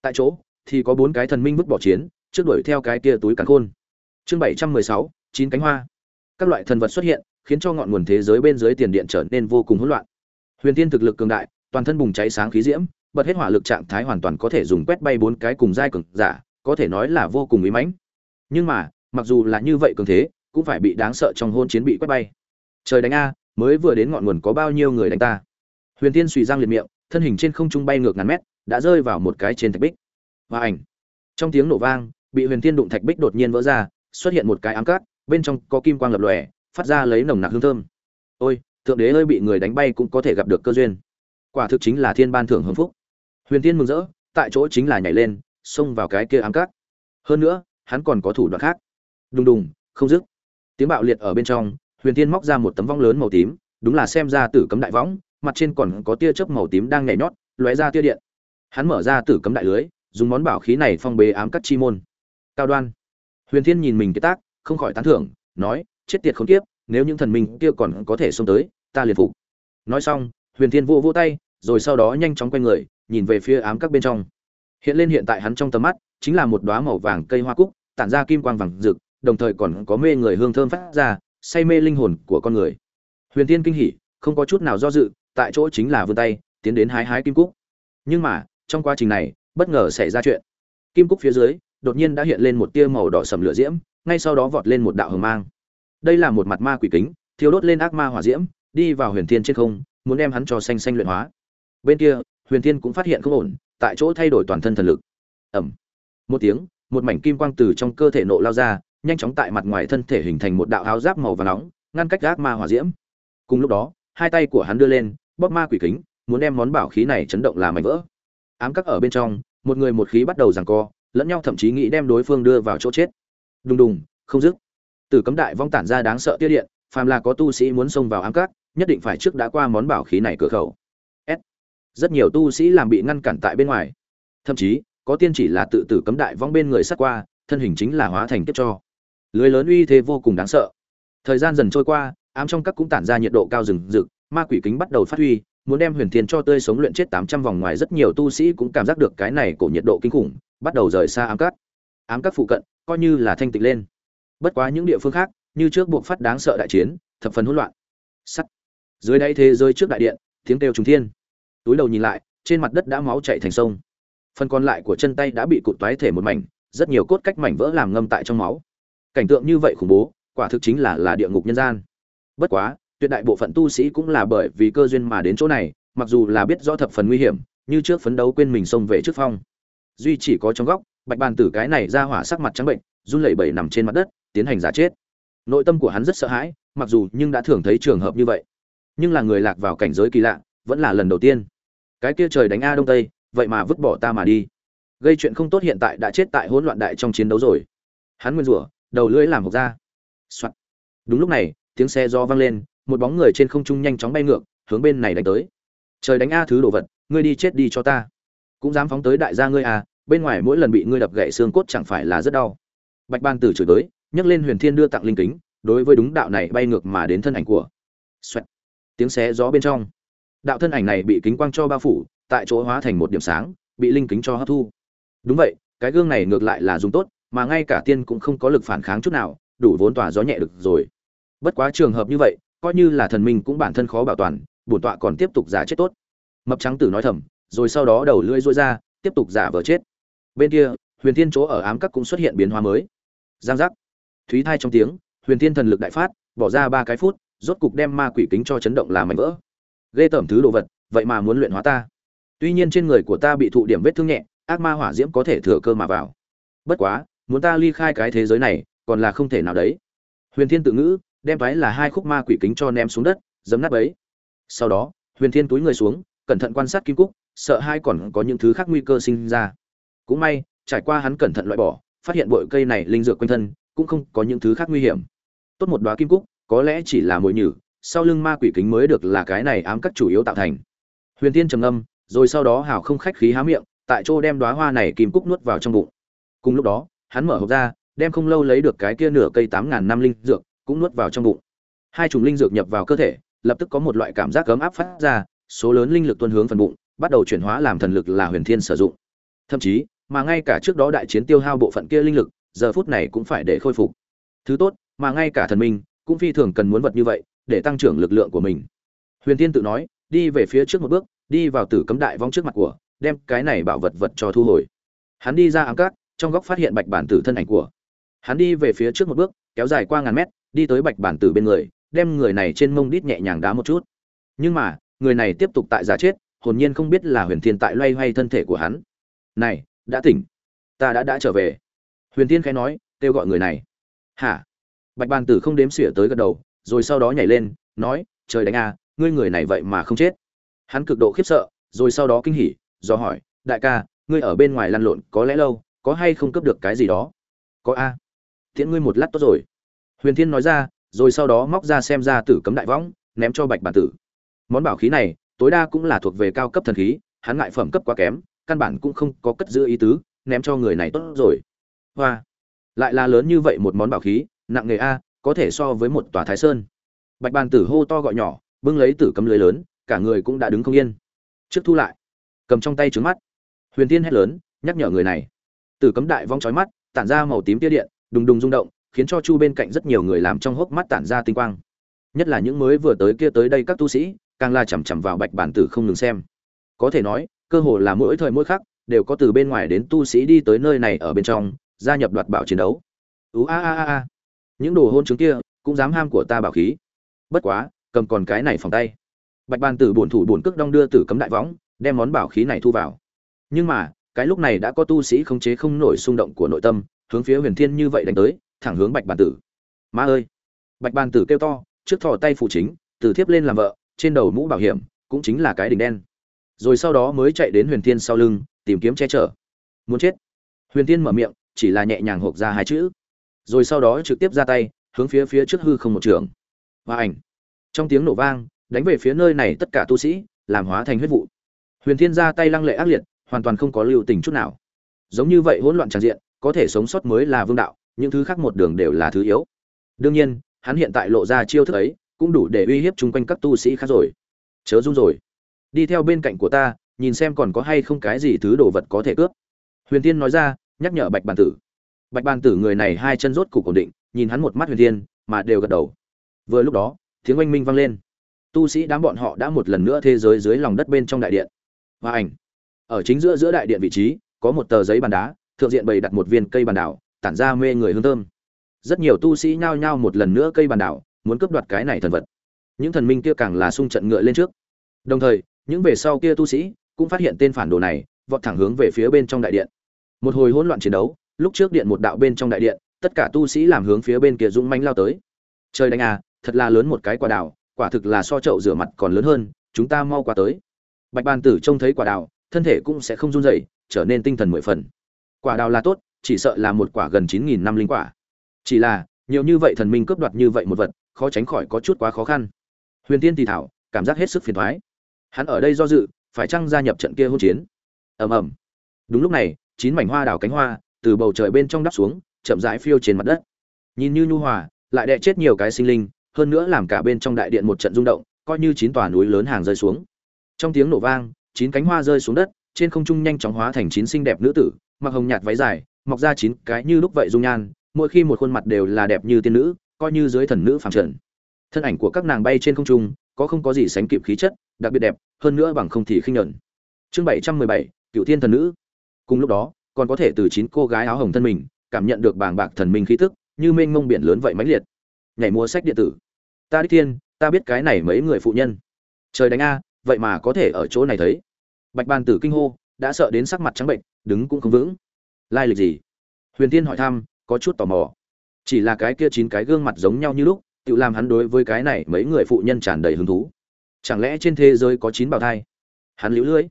Tại chỗ, thì có bốn cái thần minh vứt bỏ chiến, trước đuổi theo cái kia túi càn khôn. Chương bảy trăm mười sáu, chín cánh hoa. Các loại thần vật xuất hiện, khiến cho ngọn nguồn thế giới bên dưới tiền điện trở nên vô cùng hỗn loạn. Huyền thiên thực lực cường đại, toàn thân bùng cháy sáng khí diễm, bật hết hỏa lực trạng thái hoàn toàn có thể dùng quét bay bốn cái cùng giai cường giả, có thể nói là vô cùng uy mãnh. Nhưng mà, mặc dù là như vậy cường thế cũng phải bị đáng sợ trong hôn chiến bị quét bay. Trời đánh a, mới vừa đến ngọn nguồn có bao nhiêu người đánh ta? Huyền tiên suy răng liệt miệng, thân hình trên không trung bay ngược ngàn mét, đã rơi vào một cái trên thạch bích. Và ảnh. Trong tiếng nổ vang, bị huyền tiên đụng thạch bích đột nhiên vỡ ra, xuất hiện một cái ám cát, bên trong có kim quang lập lòe, phát ra lấy nồng nặc hương thơm. Ôi, thượng đế ơi, bị người đánh bay cũng có thể gặp được cơ duyên. Quả thực chính là thiên ban thưởng hưng phúc. Huyền tiên mừng rỡ, tại chỗ chính là nhảy lên, xông vào cái kia ám cát. Hơn nữa, hắn còn có thủ đoạn khác. Đùng đùng, không dứt tiếng bạo liệt ở bên trong, huyền tiên móc ra một tấm vong lớn màu tím, đúng là xem ra tử cấm đại võng, mặt trên còn có tia chớp màu tím đang nhảy nhót, lóe ra tia điện. Hắn mở ra tử cấm đại lưới, dùng món bảo khí này phong bế ám cắt chi môn. Cao đoan. Huyền thiên nhìn mình cái tác, không khỏi tán thưởng, nói, chết tiệt không tiếp nếu những thần minh kia còn có thể xông tới, ta liền phục. Nói xong, huyền thiên vô vô tay, rồi sau đó nhanh chóng quay người, nhìn về phía ám các bên trong. Hiện lên hiện tại hắn trong tầm mắt, chính là một đóa màu vàng cây hoa cúc, tản ra kim quang vàng rực đồng thời còn có mê người hương thơm phát ra say mê linh hồn của con người. Huyền tiên kinh hỉ không có chút nào do dự tại chỗ chính là vươn tay tiến đến hái hái kim cúc. Nhưng mà trong quá trình này bất ngờ xảy ra chuyện. Kim cúc phía dưới đột nhiên đã hiện lên một tia màu đỏ sầm lửa diễm ngay sau đó vọt lên một đạo hồng mang. Đây là một mặt ma quỷ kính thiếu đốt lên ác ma hỏa diễm đi vào huyền thiên trên không muốn đem hắn cho xanh xanh luyện hóa. Bên kia huyền thiên cũng phát hiện không ổn tại chỗ thay đổi toàn thân thần lực. Ầm, một tiếng một mảnh kim quang từ trong cơ thể nộ lao ra nhanh chóng tại mặt ngoài thân thể hình thành một đạo áo giáp màu vàng nóng, ngăn cách ác ma hỏa diễm. Cùng lúc đó, hai tay của hắn đưa lên, bóp ma quỷ kính, muốn đem món bảo khí này chấn động làm mảnh vỡ. Ám các ở bên trong, một người một khí bắt đầu giằng co, lẫn nhau thậm chí nghĩ đem đối phương đưa vào chỗ chết. Đùng đùng, không dứt. Từ cấm đại vong tản ra đáng sợ tiết điện, phàm là có tu sĩ muốn xông vào ám các, nhất định phải trước đã qua món bảo khí này cửa khẩu. S. Rất nhiều tu sĩ làm bị ngăn cản tại bên ngoài. Thậm chí, có tiên chỉ là tự tử cấm đại vong bên người sát qua, thân hình chính là hóa thành tiếp cho lưới lớn uy thế vô cùng đáng sợ. Thời gian dần trôi qua, ám trong các cũng tản ra nhiệt độ cao rừng rực, ma quỷ kính bắt đầu phát huy, muốn đem huyền thiên cho tươi sống luyện chết tám trăm vòng ngoài rất nhiều tu sĩ cũng cảm giác được cái này cổ nhiệt độ kinh khủng, bắt đầu rời xa ám các. Ám các phụ cận, coi như là thanh tịnh lên. Bất quá những địa phương khác, như trước buộc phát đáng sợ đại chiến, thập phần hỗn loạn. Sắt. Dưới đáy thế giới trước đại điện, tiếng kêu trùng thiên. Túi đầu nhìn lại, trên mặt đất đã máu chảy thành sông. Phần còn lại của chân tay đã bị cụt toái thể một mảnh, rất nhiều cốt cách mảnh vỡ làm ngâm tại trong máu cảnh tượng như vậy khủng bố, quả thực chính là là địa ngục nhân gian. Bất quá, tuyệt đại bộ phận tu sĩ cũng là bởi vì cơ duyên mà đến chỗ này, mặc dù là biết rõ thập phần nguy hiểm, như trước phấn đấu quên mình xông về trước phong. Duy chỉ có trong góc, bạch bàn tử cái này ra hỏa sắc mặt trắng bệnh, run lẩy bẩy nằm trên mặt đất, tiến hành giả chết. Nội tâm của hắn rất sợ hãi, mặc dù nhưng đã thường thấy trường hợp như vậy. Nhưng là người lạc vào cảnh giới kỳ lạ, vẫn là lần đầu tiên. Cái kia trời đánh a đông tây, vậy mà vứt bỏ ta mà đi. Gây chuyện không tốt hiện tại đã chết tại hỗn loạn đại trong chiến đấu rồi. Hắn nguyên rủa đầu lưỡi làm hộc ra. Soạn. đúng lúc này, tiếng xe do vang lên, một bóng người trên không trung nhanh chóng bay ngược, hướng bên này đánh tới. Trời đánh a thứ đồ vật, ngươi đi chết đi cho ta. Cũng dám phóng tới đại gia ngươi à bên ngoài mỗi lần bị ngươi đập gãy xương cốt chẳng phải là rất đau. Bạch ban tử chửi tới, nhấc lên huyền thiên đưa tặng linh kính, đối với đúng đạo này bay ngược mà đến thân ảnh của. Xoẹt. tiếng xé gió bên trong. Đạo thân ảnh này bị kính quang cho bao phủ, tại chỗ hóa thành một điểm sáng, bị linh kính cho hấp thu. Đúng vậy, cái gương này ngược lại là dùng tốt mà ngay cả tiên cũng không có lực phản kháng chút nào, đủ vốn tỏa gió nhẹ được rồi. Bất quá trường hợp như vậy, coi như là thần minh cũng bản thân khó bảo toàn, bổn tọa còn tiếp tục giả chết tốt. Mập trắng tử nói thầm, rồi sau đó đầu lưỡi rối ra, tiếp tục giả vờ chết. Bên kia, huyền thiên chỗ ở ám các cũng xuất hiện biến hóa mới. Giang giác. Thúy thai trong tiếng, huyền thiên thần lực đại phát, bỏ ra ba cái phút, rốt cục đem ma quỷ kính cho chấn động làm mảnh vỡ. Ghê tởm thứ đồ vật, vậy mà muốn luyện hóa ta. Tuy nhiên trên người của ta bị thụ điểm vết thương nhẹ, ác ma hỏa diễm có thể thừa cơ mà vào. Bất quá muốn ta ly khai cái thế giới này, còn là không thể nào đấy. Huyền thiên tự ngữ, đem váy là hai khúc ma quỷ kính cho ném xuống đất giấm nát ấy sau đó, huyền thiên túi người xuống, cẩn thận quan sát kim cúc, sợ hai còn có những thứ khác nguy cơ sinh ra. Cũng may, trải qua hắn cẩn thận loại bỏ, phát hiện bội cây này linh dược quanh thân, cũng không có những thứ khác nguy hiểm. Tốt một đóa kim cúc, có lẽ chỉ là mồi nhử, sau lưng ma quỷ kính mới được là cái này ám các chủ yếu tạo thành. Huyền tiên trầm ngâm, rồi sau đó hào không khách khí há miệng, tại chỗ đem đóa hoa này kim cúc nuốt vào trong bụng. Cùng lúc đó hắn mở hộp ra, đem không lâu lấy được cái kia nửa cây tám ngàn năm linh dược, cũng nuốt vào trong bụng. Hai chủng linh dược nhập vào cơ thể, lập tức có một loại cảm giác ấm áp phát ra, số lớn linh lực tuôn hướng phần bụng, bắt đầu chuyển hóa làm thần lực là huyền thiên sử dụng. Thậm chí, mà ngay cả trước đó đại chiến tiêu hao bộ phận kia linh lực, giờ phút này cũng phải để khôi phục. Thứ tốt, mà ngay cả thần minh, cũng phi thường cần muốn vật như vậy, để tăng trưởng lực lượng của mình. Huyền thiên tự nói, đi về phía trước một bước, đi vào tử cấm đại vong trước mặt của, đem cái này bảo vật vật cho thu hồi. Hắn đi ra ám cát trong góc phát hiện bạch bản tử thân ảnh của. Hắn đi về phía trước một bước, kéo dài qua ngàn mét, đi tới bạch bản tử bên người, đem người này trên mông đít nhẹ nhàng đá một chút. Nhưng mà, người này tiếp tục tại giả chết, hồn nhiên không biết là huyền thiên tại loay hoay thân thể của hắn. Này, đã tỉnh. Ta đã đã trở về. Huyền thiên khẽ nói, kêu gọi người này. Hả? Bạch bàn tử không đếm xỉa tới gật đầu, rồi sau đó nhảy lên, nói, trời đánh a, ngươi người này vậy mà không chết. Hắn cực độ khiếp sợ, rồi sau đó kinh hỉ, do hỏi, đại ca, ngươi ở bên ngoài lăn lộn có lẽ lâu có hay không cướp được cái gì đó? Có a. Tiễn ngươi một lát tốt rồi. Huyền thiên nói ra, rồi sau đó móc ra xem ra tử cấm đại võng, ném cho bạch bản tử. Món bảo khí này, tối đa cũng là thuộc về cao cấp thần khí, hắn ngại phẩm cấp quá kém, căn bản cũng không có cất giữ ý tứ, ném cho người này tốt rồi. Hoa. Lại là lớn như vậy một món bảo khí, nặng nghề a, có thể so với một tòa thái sơn. Bạch bàn tử hô to gọi nhỏ, bưng lấy tử cấm lưới lớn, cả người cũng đã đứng không yên. Trước thu lại. Cầm trong tay trứng mắt. Huyền tiên hét lớn, nhắc nhở người này tử cấm đại vong chói mắt, tản ra màu tím tia điện, đùng đùng rung động, khiến cho chu bên cạnh rất nhiều người làm trong hốc mắt tản ra tinh quang. Nhất là những mới vừa tới kia tới đây các tu sĩ, càng la chằm chằm vào bạch bản tử không ngừng xem. Có thể nói, cơ hồ là mỗi thời mỗi khắc, đều có từ bên ngoài đến tu sĩ đi tới nơi này ở bên trong, gia nhập đoạt bảo chiến đấu. Ú a a a a. Những đồ hôn chứng kia, cũng dám ham của ta bảo khí. Bất quá, cầm còn cái này phòng tay. Bạch bàn tử bổn thủ bổn cước đong đưa tử cấm đại võng đem món bảo khí này thu vào. Nhưng mà cái lúc này đã có tu sĩ khống chế không nổi xung động của nội tâm, hướng phía huyền thiên như vậy đánh tới, thẳng hướng bạch bàn tử. Ma ơi! Bạch bàn tử kêu to, trước thò tay phụ chính, từ thiếp lên làm vợ, trên đầu mũ bảo hiểm, cũng chính là cái đỉnh đen. Rồi sau đó mới chạy đến huyền thiên sau lưng, tìm kiếm che chở. Muốn chết. Huyền thiên mở miệng, chỉ là nhẹ nhàng hộp ra hai chữ. Rồi sau đó trực tiếp ra tay, hướng phía phía trước hư không một trường. Và ảnh. Trong tiếng nổ vang, đánh về phía nơi này tất cả tu sĩ, làm hóa thành huyết vụ. Huyền thiên ra tay lăng lệ ác liệt hoàn toàn không có lưu tình chút nào. Giống như vậy hỗn loạn tràn diện, có thể sống sót mới là vương đạo, những thứ khác một đường đều là thứ yếu. Đương nhiên, hắn hiện tại lộ ra chiêu thức ấy, cũng đủ để uy hiếp chung quanh các tu sĩ khác rồi. Chớ run rồi. Đi theo bên cạnh của ta, nhìn xem còn có hay không cái gì thứ đồ vật có thể cướp. Huyền tiên nói ra, nhắc nhở bạch bàn tử. Bạch bàn tử người này hai chân rốt cục ổn định, nhìn hắn một mắt huyền tiên mà đều gật đầu. Vừa lúc đó, tiếng oanh minh vang lên. Tu sĩ đám bọn họ đã một lần nữa thế giới dưới lòng đất bên trong đại điện. Và ảnh ở chính giữa giữa đại điện vị trí, có một tờ giấy bàn đá, thượng diện bày đặt một viên cây bàn đảo, tản ra mê người hương thơm. Rất nhiều tu sĩ nhao nhao một lần nữa cây bàn đảo, muốn cướp đoạt cái này thần vật. Những thần minh kia càng là sung trận ngựa lên trước. Đồng thời, những về sau kia tu sĩ cũng phát hiện tên phản đồ này, vọt thẳng hướng về phía bên trong đại điện. Một hồi hỗn loạn chiến đấu, lúc trước điện một đạo bên trong đại điện, tất cả tu sĩ làm hướng phía bên kia dũng manh lao tới. Trời đánh à thật là lớn một cái quả đào quả thực là so chậu rửa mặt còn lớn hơn, chúng ta mau qua tới. Bạch bàn tử trông thấy quả đào thân thể cũng sẽ không run rẩy, trở nên tinh thần mười phần. Quả đào là tốt, chỉ sợ là một quả gần chín nghìn năm linh quả. Chỉ là, nhiều như vậy thần minh cướp đoạt như vậy một vật, khó tránh khỏi có chút quá khó khăn. Huyền tiên Tỳ thảo, cảm giác hết sức phiền toái. hắn ở đây do dự, phải chăng gia nhập trận kia hôn chiến? Ầm ầm. Đúng lúc này, chín mảnh hoa đào cánh hoa, từ bầu trời bên trong đắp xuống, chậm rãi phiêu trên mặt đất. Nhìn như nhu hòa, lại đè chết nhiều cái sinh linh, hơn nữa làm cả bên trong đại điện một trận rung động, coi như chín tòa núi lớn hàng rơi xuống. Trong tiếng nổ vang chín cánh hoa rơi xuống đất, trên không trung nhanh chóng hóa thành chín xinh đẹp nữ tử, mặc hồng nhạt váy dài, mọc ra chín cái như lúc vậy dung nhan, mỗi khi một khuôn mặt đều là đẹp như tiên nữ, coi như dưới thần nữ phàm trần. Thân ảnh của các nàng bay trên không trung, có không có gì sánh kịp khí chất, đặc biệt đẹp, hơn nữa bằng không thì khinh nhẫn chương bảy trăm mười bảy cựu thiên thần nữ. Cùng lúc đó, còn có thể từ chín cô gái áo hồng thân mình, cảm nhận được bàng bạc thần minh khí tức, như mênh mông biển lớn vậy mãnh liệt. Nhảy mua sách điện tử. Ta đích thiên, ta biết cái này mấy người phụ nhân. Trời đánh a vậy mà có thể ở chỗ này thấy. Bạch bàn tử kinh hô, đã sợ đến sắc mặt trắng bệnh, đứng cũng không vững. Lai lịch gì? Huyền tiên hỏi thăm, có chút tò mò. Chỉ là cái kia chín cái gương mặt giống nhau như lúc, tự làm hắn đối với cái này mấy người phụ nhân tràn đầy hứng thú. Chẳng lẽ trên thế giới có chín bào thai? Hắn liễu lưỡi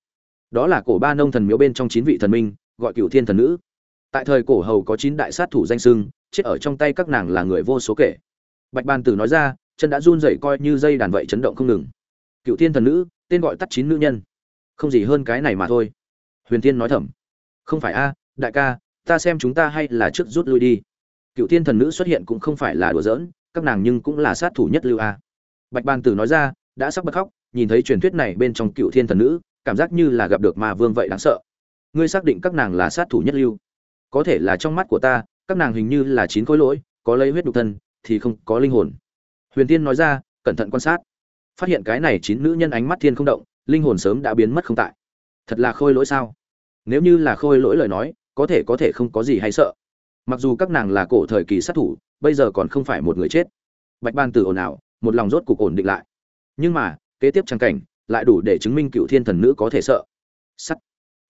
đó là cổ ba nông thần miếu bên trong chín vị thần minh, gọi cựu thiên thần nữ. Tại thời cổ hầu có chín đại sát thủ danh sưng chết ở trong tay các nàng là người vô số kể. Bạch ban tử nói ra, chân đã run rẩy coi như dây đàn vậy chấn động không ngừng. Cựu thiên thần nữ tên gọi tắt chín nữ nhân. Không gì hơn cái này mà thôi. Huyền tiên nói thầm. Không phải a, đại ca, ta xem chúng ta hay là trước rút lui đi. Cựu thiên thần nữ xuất hiện cũng không phải là đùa giỡn, các nàng nhưng cũng là sát thủ nhất lưu a. Bạch bàn tử nói ra, đã sắp bật khóc, nhìn thấy truyền thuyết này bên trong cựu thiên thần nữ, cảm giác như là gặp được ma vương vậy đáng sợ. Ngươi xác định các nàng là sát thủ nhất lưu. Có thể là trong mắt của ta, các nàng hình như là chín khối lỗi, có lấy huyết đục thân, thì không có linh hồn. Huyền tiên nói ra, cẩn thận quan sát phát hiện cái này chín nữ nhân ánh mắt thiên không động, linh hồn sớm đã biến mất không tại. Thật là khôi lỗi sao? Nếu như là khôi lỗi lời nói, có thể có thể không có gì hay sợ. Mặc dù các nàng là cổ thời kỳ sát thủ, bây giờ còn không phải một người chết. Bạch ban tử ồn ào, một lòng rốt cục ổn định lại. Nhưng mà, kế tiếp trang cảnh, lại đủ để chứng minh cựu thiên thần nữ có thể sợ. Sắt.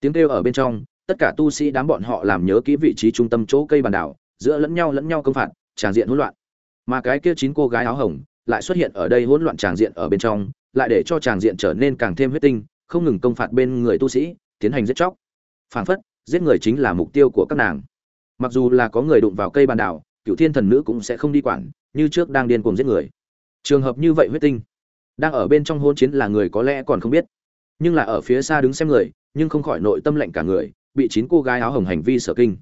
Tiếng kêu ở bên trong, tất cả tu sĩ đám bọn họ làm nhớ kỹ vị trí trung tâm chỗ cây bàn đảo, giữa lẫn nhau lẫn nhau công phạt tràng diện hỗn loạn. Mà cái kia chín cô gái áo hồng lại xuất hiện ở đây hỗn loạn tràng diện ở bên trong, lại để cho tràng diện trở nên càng thêm huyết tinh, không ngừng công phạt bên người tu sĩ, tiến hành giết chóc. Phảng phất, giết người chính là mục tiêu của các nàng. Mặc dù là có người đụng vào cây bàn đảo, cựu thiên thần nữ cũng sẽ không đi quản, như trước đang điên cuồng giết người. Trường hợp như vậy huyết tinh, đang ở bên trong hôn chiến là người có lẽ còn không biết. Nhưng là ở phía xa đứng xem người, nhưng không khỏi nội tâm lạnh cả người, bị chín cô gái áo hồng hành vi sở kinh.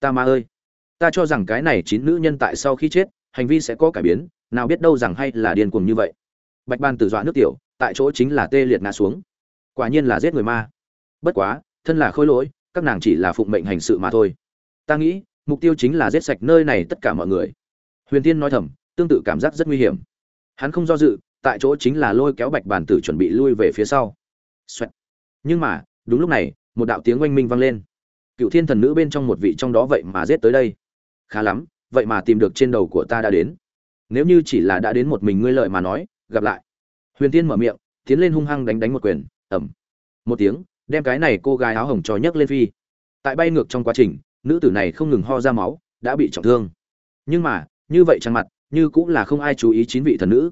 Ta ma ơi, ta cho rằng cái này chín nữ nhân tại sau khi chết, hành vi sẽ có cải biến nào biết đâu rằng hay là điên cuồng như vậy. Bạch ban tử dọa nước tiểu, tại chỗ chính là tê liệt ngã xuống. Quả nhiên là giết người ma. Bất quá, thân là khôi lỗi, các nàng chỉ là phụng mệnh hành sự mà thôi. Ta nghĩ, mục tiêu chính là giết sạch nơi này tất cả mọi người. Huyền tiên nói thầm, tương tự cảm giác rất nguy hiểm. Hắn không do dự, tại chỗ chính là lôi kéo bạch bàn tử chuẩn bị lui về phía sau、Xoẹt. Nhưng mà, đúng lúc này, một đạo tiếng oanh minh vang lên. Cựu thiên thần nữ bên trong một vị trong đó vậy mà giết tới đây. Khá lắm, vậy mà tìm được trên đầu của ta đã đến nếu như chỉ là đã đến một mình ngươi lợi mà nói, gặp lại. Huyền tiên mở miệng, tiến lên hung hăng đánh đánh một quyền ẩm một tiếng, đem cái này cô gái áo hồng cho nhấc lên phi. Tại bay ngược trong quá trình, nữ tử này không ngừng ho ra máu, đã bị trọng thương. Nhưng mà, như vậy trang mặt, như cũng là không ai chú ý chín vị thần nữ.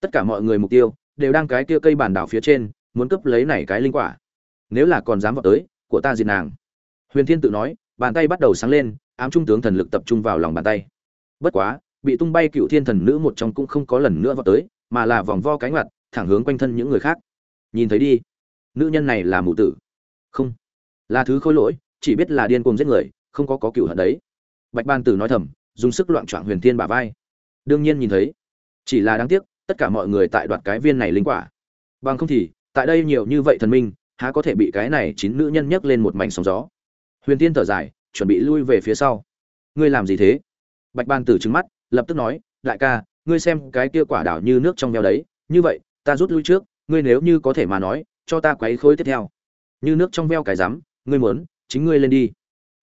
Tất cả mọi người mục tiêu, đều đang cái kia cây bản đảo phía trên, muốn cướp lấy này cái linh quả. Nếu là còn dám vào tới, của ta diệt nàng. Huyền thiên tự nói, bàn tay bắt đầu sáng lên, ám trung tướng thần lực tập trung vào lòng bàn tay. Bất quá bị tung bay cựu thiên thần nữ một trong cũng không có lần nữa vào tới, mà là vòng vo cánh mặt thẳng hướng quanh thân những người khác. Nhìn thấy đi. Nữ nhân này là mụ tử. Không. Là thứ khôi lỗi, chỉ biết là điên cuồng giết người, không có có cựu hận đấy. Bạch ban tử nói thầm, dùng sức loạn trọn huyền thiên bả vai. Đương nhiên nhìn thấy. Chỉ là đáng tiếc, tất cả mọi người tại đoạt cái viên này linh quả. Bằng không thì, tại đây nhiều như vậy thần minh, há có thể bị cái này chín nữ nhân nhấc lên một mảnh sóng gió. Huyền tiên thở dài, chuẩn bị lui về phía sau. Ngươi làm gì thế? Bạch ban tử trứng mắt lập tức nói, đại ca, ngươi xem cái kia quả đảo như nước trong veo đấy, như vậy, ta rút lui trước, ngươi nếu như có thể mà nói, cho ta quấy khối tiếp theo. Như nước trong veo cái rắm, ngươi muốn, chính ngươi lên đi.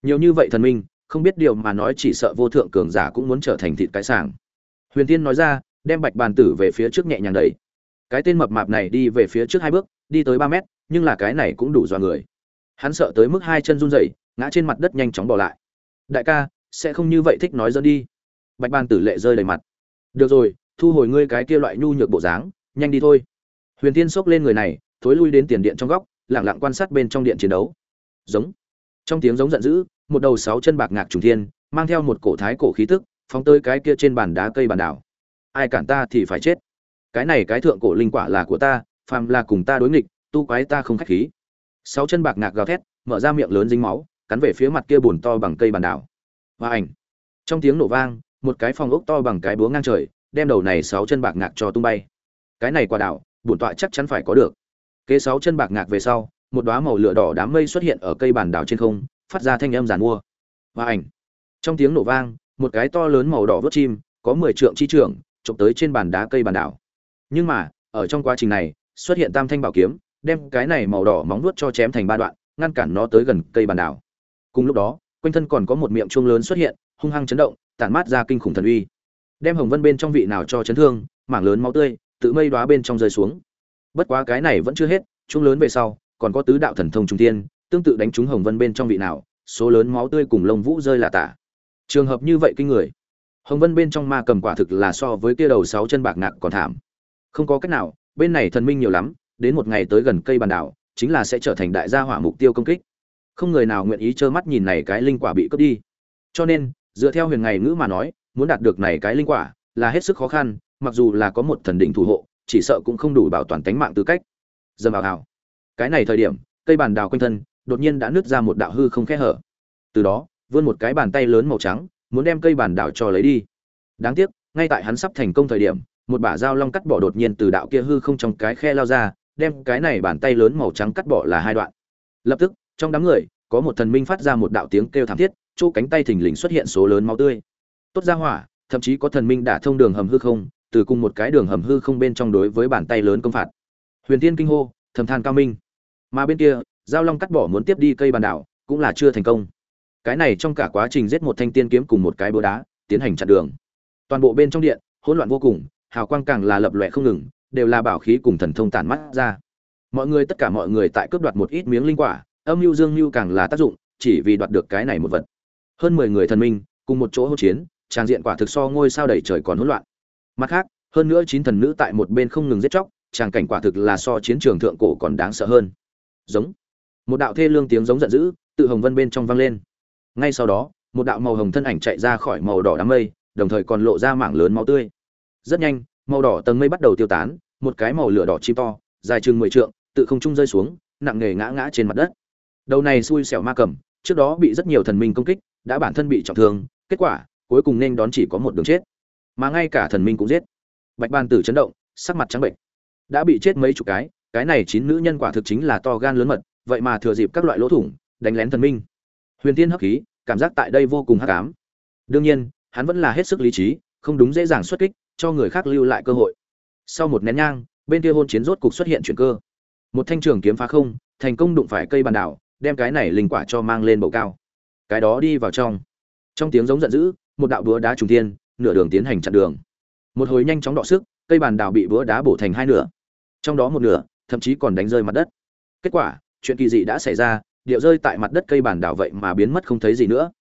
Nhiều như vậy thần minh, không biết điều mà nói chỉ sợ vô thượng cường giả cũng muốn trở thành thịt cái sàng huyền tiên nói ra, đem bạch bàn tử về phía trước nhẹ nhàng đẩy. Cái tên mập mạp này đi về phía trước hai bước, đi tới ba mét, nhưng là cái này cũng đủ dọa người. Hắn sợ tới mức hai chân run rẩy, ngã trên mặt đất nhanh chóng bỏ lại. Đại ca, sẽ không như vậy thích nói dẫn đi bạch Ban tử lệ rơi đầy mặt. Được rồi, thu hồi ngươi cái kia loại nhu nhược bộ dáng, nhanh đi thôi. Huyền tiên xốc lên người này, thối lui đến tiền điện trong góc lẳng lặng quan sát bên trong điện chiến đấu. Giống. Trong tiếng giống giận dữ, một đầu sáu chân bạc ngạc trùng thiên, mang theo một cổ thái cổ khí tức, phóng tới cái kia trên bàn đá cây bàn đảo. Ai cản ta thì phải chết. Cái này cái thượng cổ linh quả là của ta, phàm là cùng ta đối nghịch, tu quái ta không khách khí. Sáu chân bạc ngạc gào thét, mở ra miệng lớn dính máu, cắn về phía mặt kia bùn to bằng cây bàn đảo. Và ảnh. Trong tiếng nổ vang một cái phòng ốc to bằng cái búa ngang trời, đem đầu này sáu chân bạc ngạc cho tung bay. Cái này quả đảo, bổn tọa chắc chắn phải có được. Kế sáu chân bạc ngạc về sau, một đóa màu lửa đỏ đám mây xuất hiện ở cây bàn đảo trên không, phát ra thanh âm giàn mua. Và ảnh. Trong tiếng nổ vang, một cái to lớn màu đỏ vớt chim, có mười trượng chi trưởng, chụp tới trên bàn đá cây bàn đảo. Nhưng mà, ở trong quá trình này, xuất hiện tam thanh bảo kiếm, đem cái này màu đỏ móng vuốt cho chém thành ba đoạn, ngăn cản nó tới gần cây bàn đảo. Cùng lúc đó, quanh thân còn có một miệng chuông lớn xuất hiện, hung hăng chấn động tản mát ra kinh khủng thần uy. Đem hồng vân bên trong vị nào cho chấn thương, mảng lớn máu tươi, tự mây đoá bên trong rơi xuống. Bất quá cái này vẫn chưa hết chúng lớn về sau, còn có tứ đạo thần thông trung tiên tương tự đánh trúng hồng vân bên trong vị nào, số lớn máu tươi cùng lông vũ rơi là tả. Trường hợp như vậy kinh người. Hồng vân bên trong ma cầm quả thực là so với kia đầu sáu chân bạc nặng còn thảm. Không có cách nào, bên này thần minh nhiều lắm, đến một ngày tới gần cây bàn đảo, chính là sẽ trở thành đại gia hỏa mục tiêu công kích. Không người nào nguyện ý trơ mắt nhìn này cái linh quả bị cướp đi. Cho nên dựa theo huyền ngày ngữ mà nói, muốn đạt được này cái linh quả là hết sức khó khăn, mặc dù là có một thần định thủ hộ, chỉ sợ cũng không đủ bảo toàn tính mạng tư cách. Dầm vào hào. Cái này thời điểm, cây bàn đào quanh thân đột nhiên đã nứt ra một đạo hư không khe hở. Từ đó, vươn một cái bàn tay lớn màu trắng, muốn đem cây bàn đào cho lấy đi. Đáng tiếc, ngay tại hắn sắp thành công thời điểm, một bả dao long cắt bỏ đột nhiên từ đạo kia hư không trong cái khe lao ra, đem cái này bàn tay lớn màu trắng cắt bỏ là hai đoạn. Lập tức, trong đám người, có một thần minh phát ra một đạo tiếng kêu thảm thiết chỗ cánh tay thình lình xuất hiện số lớn máu tươi. Tốt ra hỏa, thậm chí có thần minh đã thông đường hầm hư không, từ cùng một cái đường hầm hư không bên trong đối với bàn tay lớn công phạt. Huyền tiên kinh hô, thầm than cao minh. Mà bên kia, giao long cắt bỏ muốn tiếp đi cây bàn đảo, cũng là chưa thành công. Cái này trong cả quá trình giết một thanh tiên kiếm cùng một cái búa đá, tiến hành chặn đường. Toàn bộ bên trong điện, hỗn loạn vô cùng, hào quang càng là lập lòe không ngừng, đều là bảo khí cùng thần thông tản mắt ra. Mọi người, tất cả mọi người tại cướp đoạt một ít miếng linh quả, âm mưu dương mưu càng là tác dụng, chỉ vì đoạt được cái này một vật hơn mười người thần minh, cùng một chỗ hỗn chiến trang diện quả thực so ngôi sao đầy trời còn hỗn loạn. Mặt khác, hơn nữa chín thần nữ tại một bên không ngừng giết chóc, tràng cảnh quả thực là so chiến trường thượng cổ còn đáng sợ hơn. Giống. Một đạo thê lương tiếng giống giận dữ, tự hồng vân bên trong vang lên. Ngay sau đó, một đạo màu hồng thân ảnh chạy ra khỏi màu đỏ đám mây, đồng thời còn lộ ra mảng lớn máu tươi. Rất nhanh, màu đỏ tầng mây bắt đầu tiêu tán, một cái màu lửa đỏ chim to, dài chừng mười trượng, tự không trung rơi xuống, nặng nề ngã ngã trên mặt đất. Đầu này xui xẻo ma cầm, trước đó bị rất nhiều thần minh công kích đã bản thân bị trọng thương, kết quả, cuối cùng nên đón chỉ có một đường chết. Mà ngay cả thần minh cũng giết. Bạch ban tử chấn động, sắc mặt trắng bệnh. Đã bị chết mấy chục cái cái này chín nữ nhân quả thực chính là to gan lớn mật, vậy mà thừa dịp các loại lỗ thủng, đánh lén thần minh. Huyền tiên hấp khí, cảm giác tại đây vô cùng hắc ám. Đương nhiên, hắn vẫn là hết sức lý trí, không đúng dễ dàng xuất kích, cho người khác lưu lại cơ hội. Sau một nén nhang, bên kia hôn chiến rốt cục xuất hiện chuyển cơ. Một thanh trường kiếm phá không, thành công đụng phải cây bàn đảo, đem cái này linh quả cho mang lên bầu cao cái đó đi vào trong. Trong tiếng giống giận dữ, một đạo búa đá trùng thiên, nửa đường tiến hành chặn đường. Một hồi nhanh chóng đọ sức, cây bàn đào bị búa đá bổ thành hai nửa. Trong đó một nửa, thậm chí còn đánh rơi mặt đất. Kết quả, chuyện kỳ dị đã xảy ra, điệu rơi tại mặt đất cây bàn đào vậy mà biến mất không thấy gì nữa.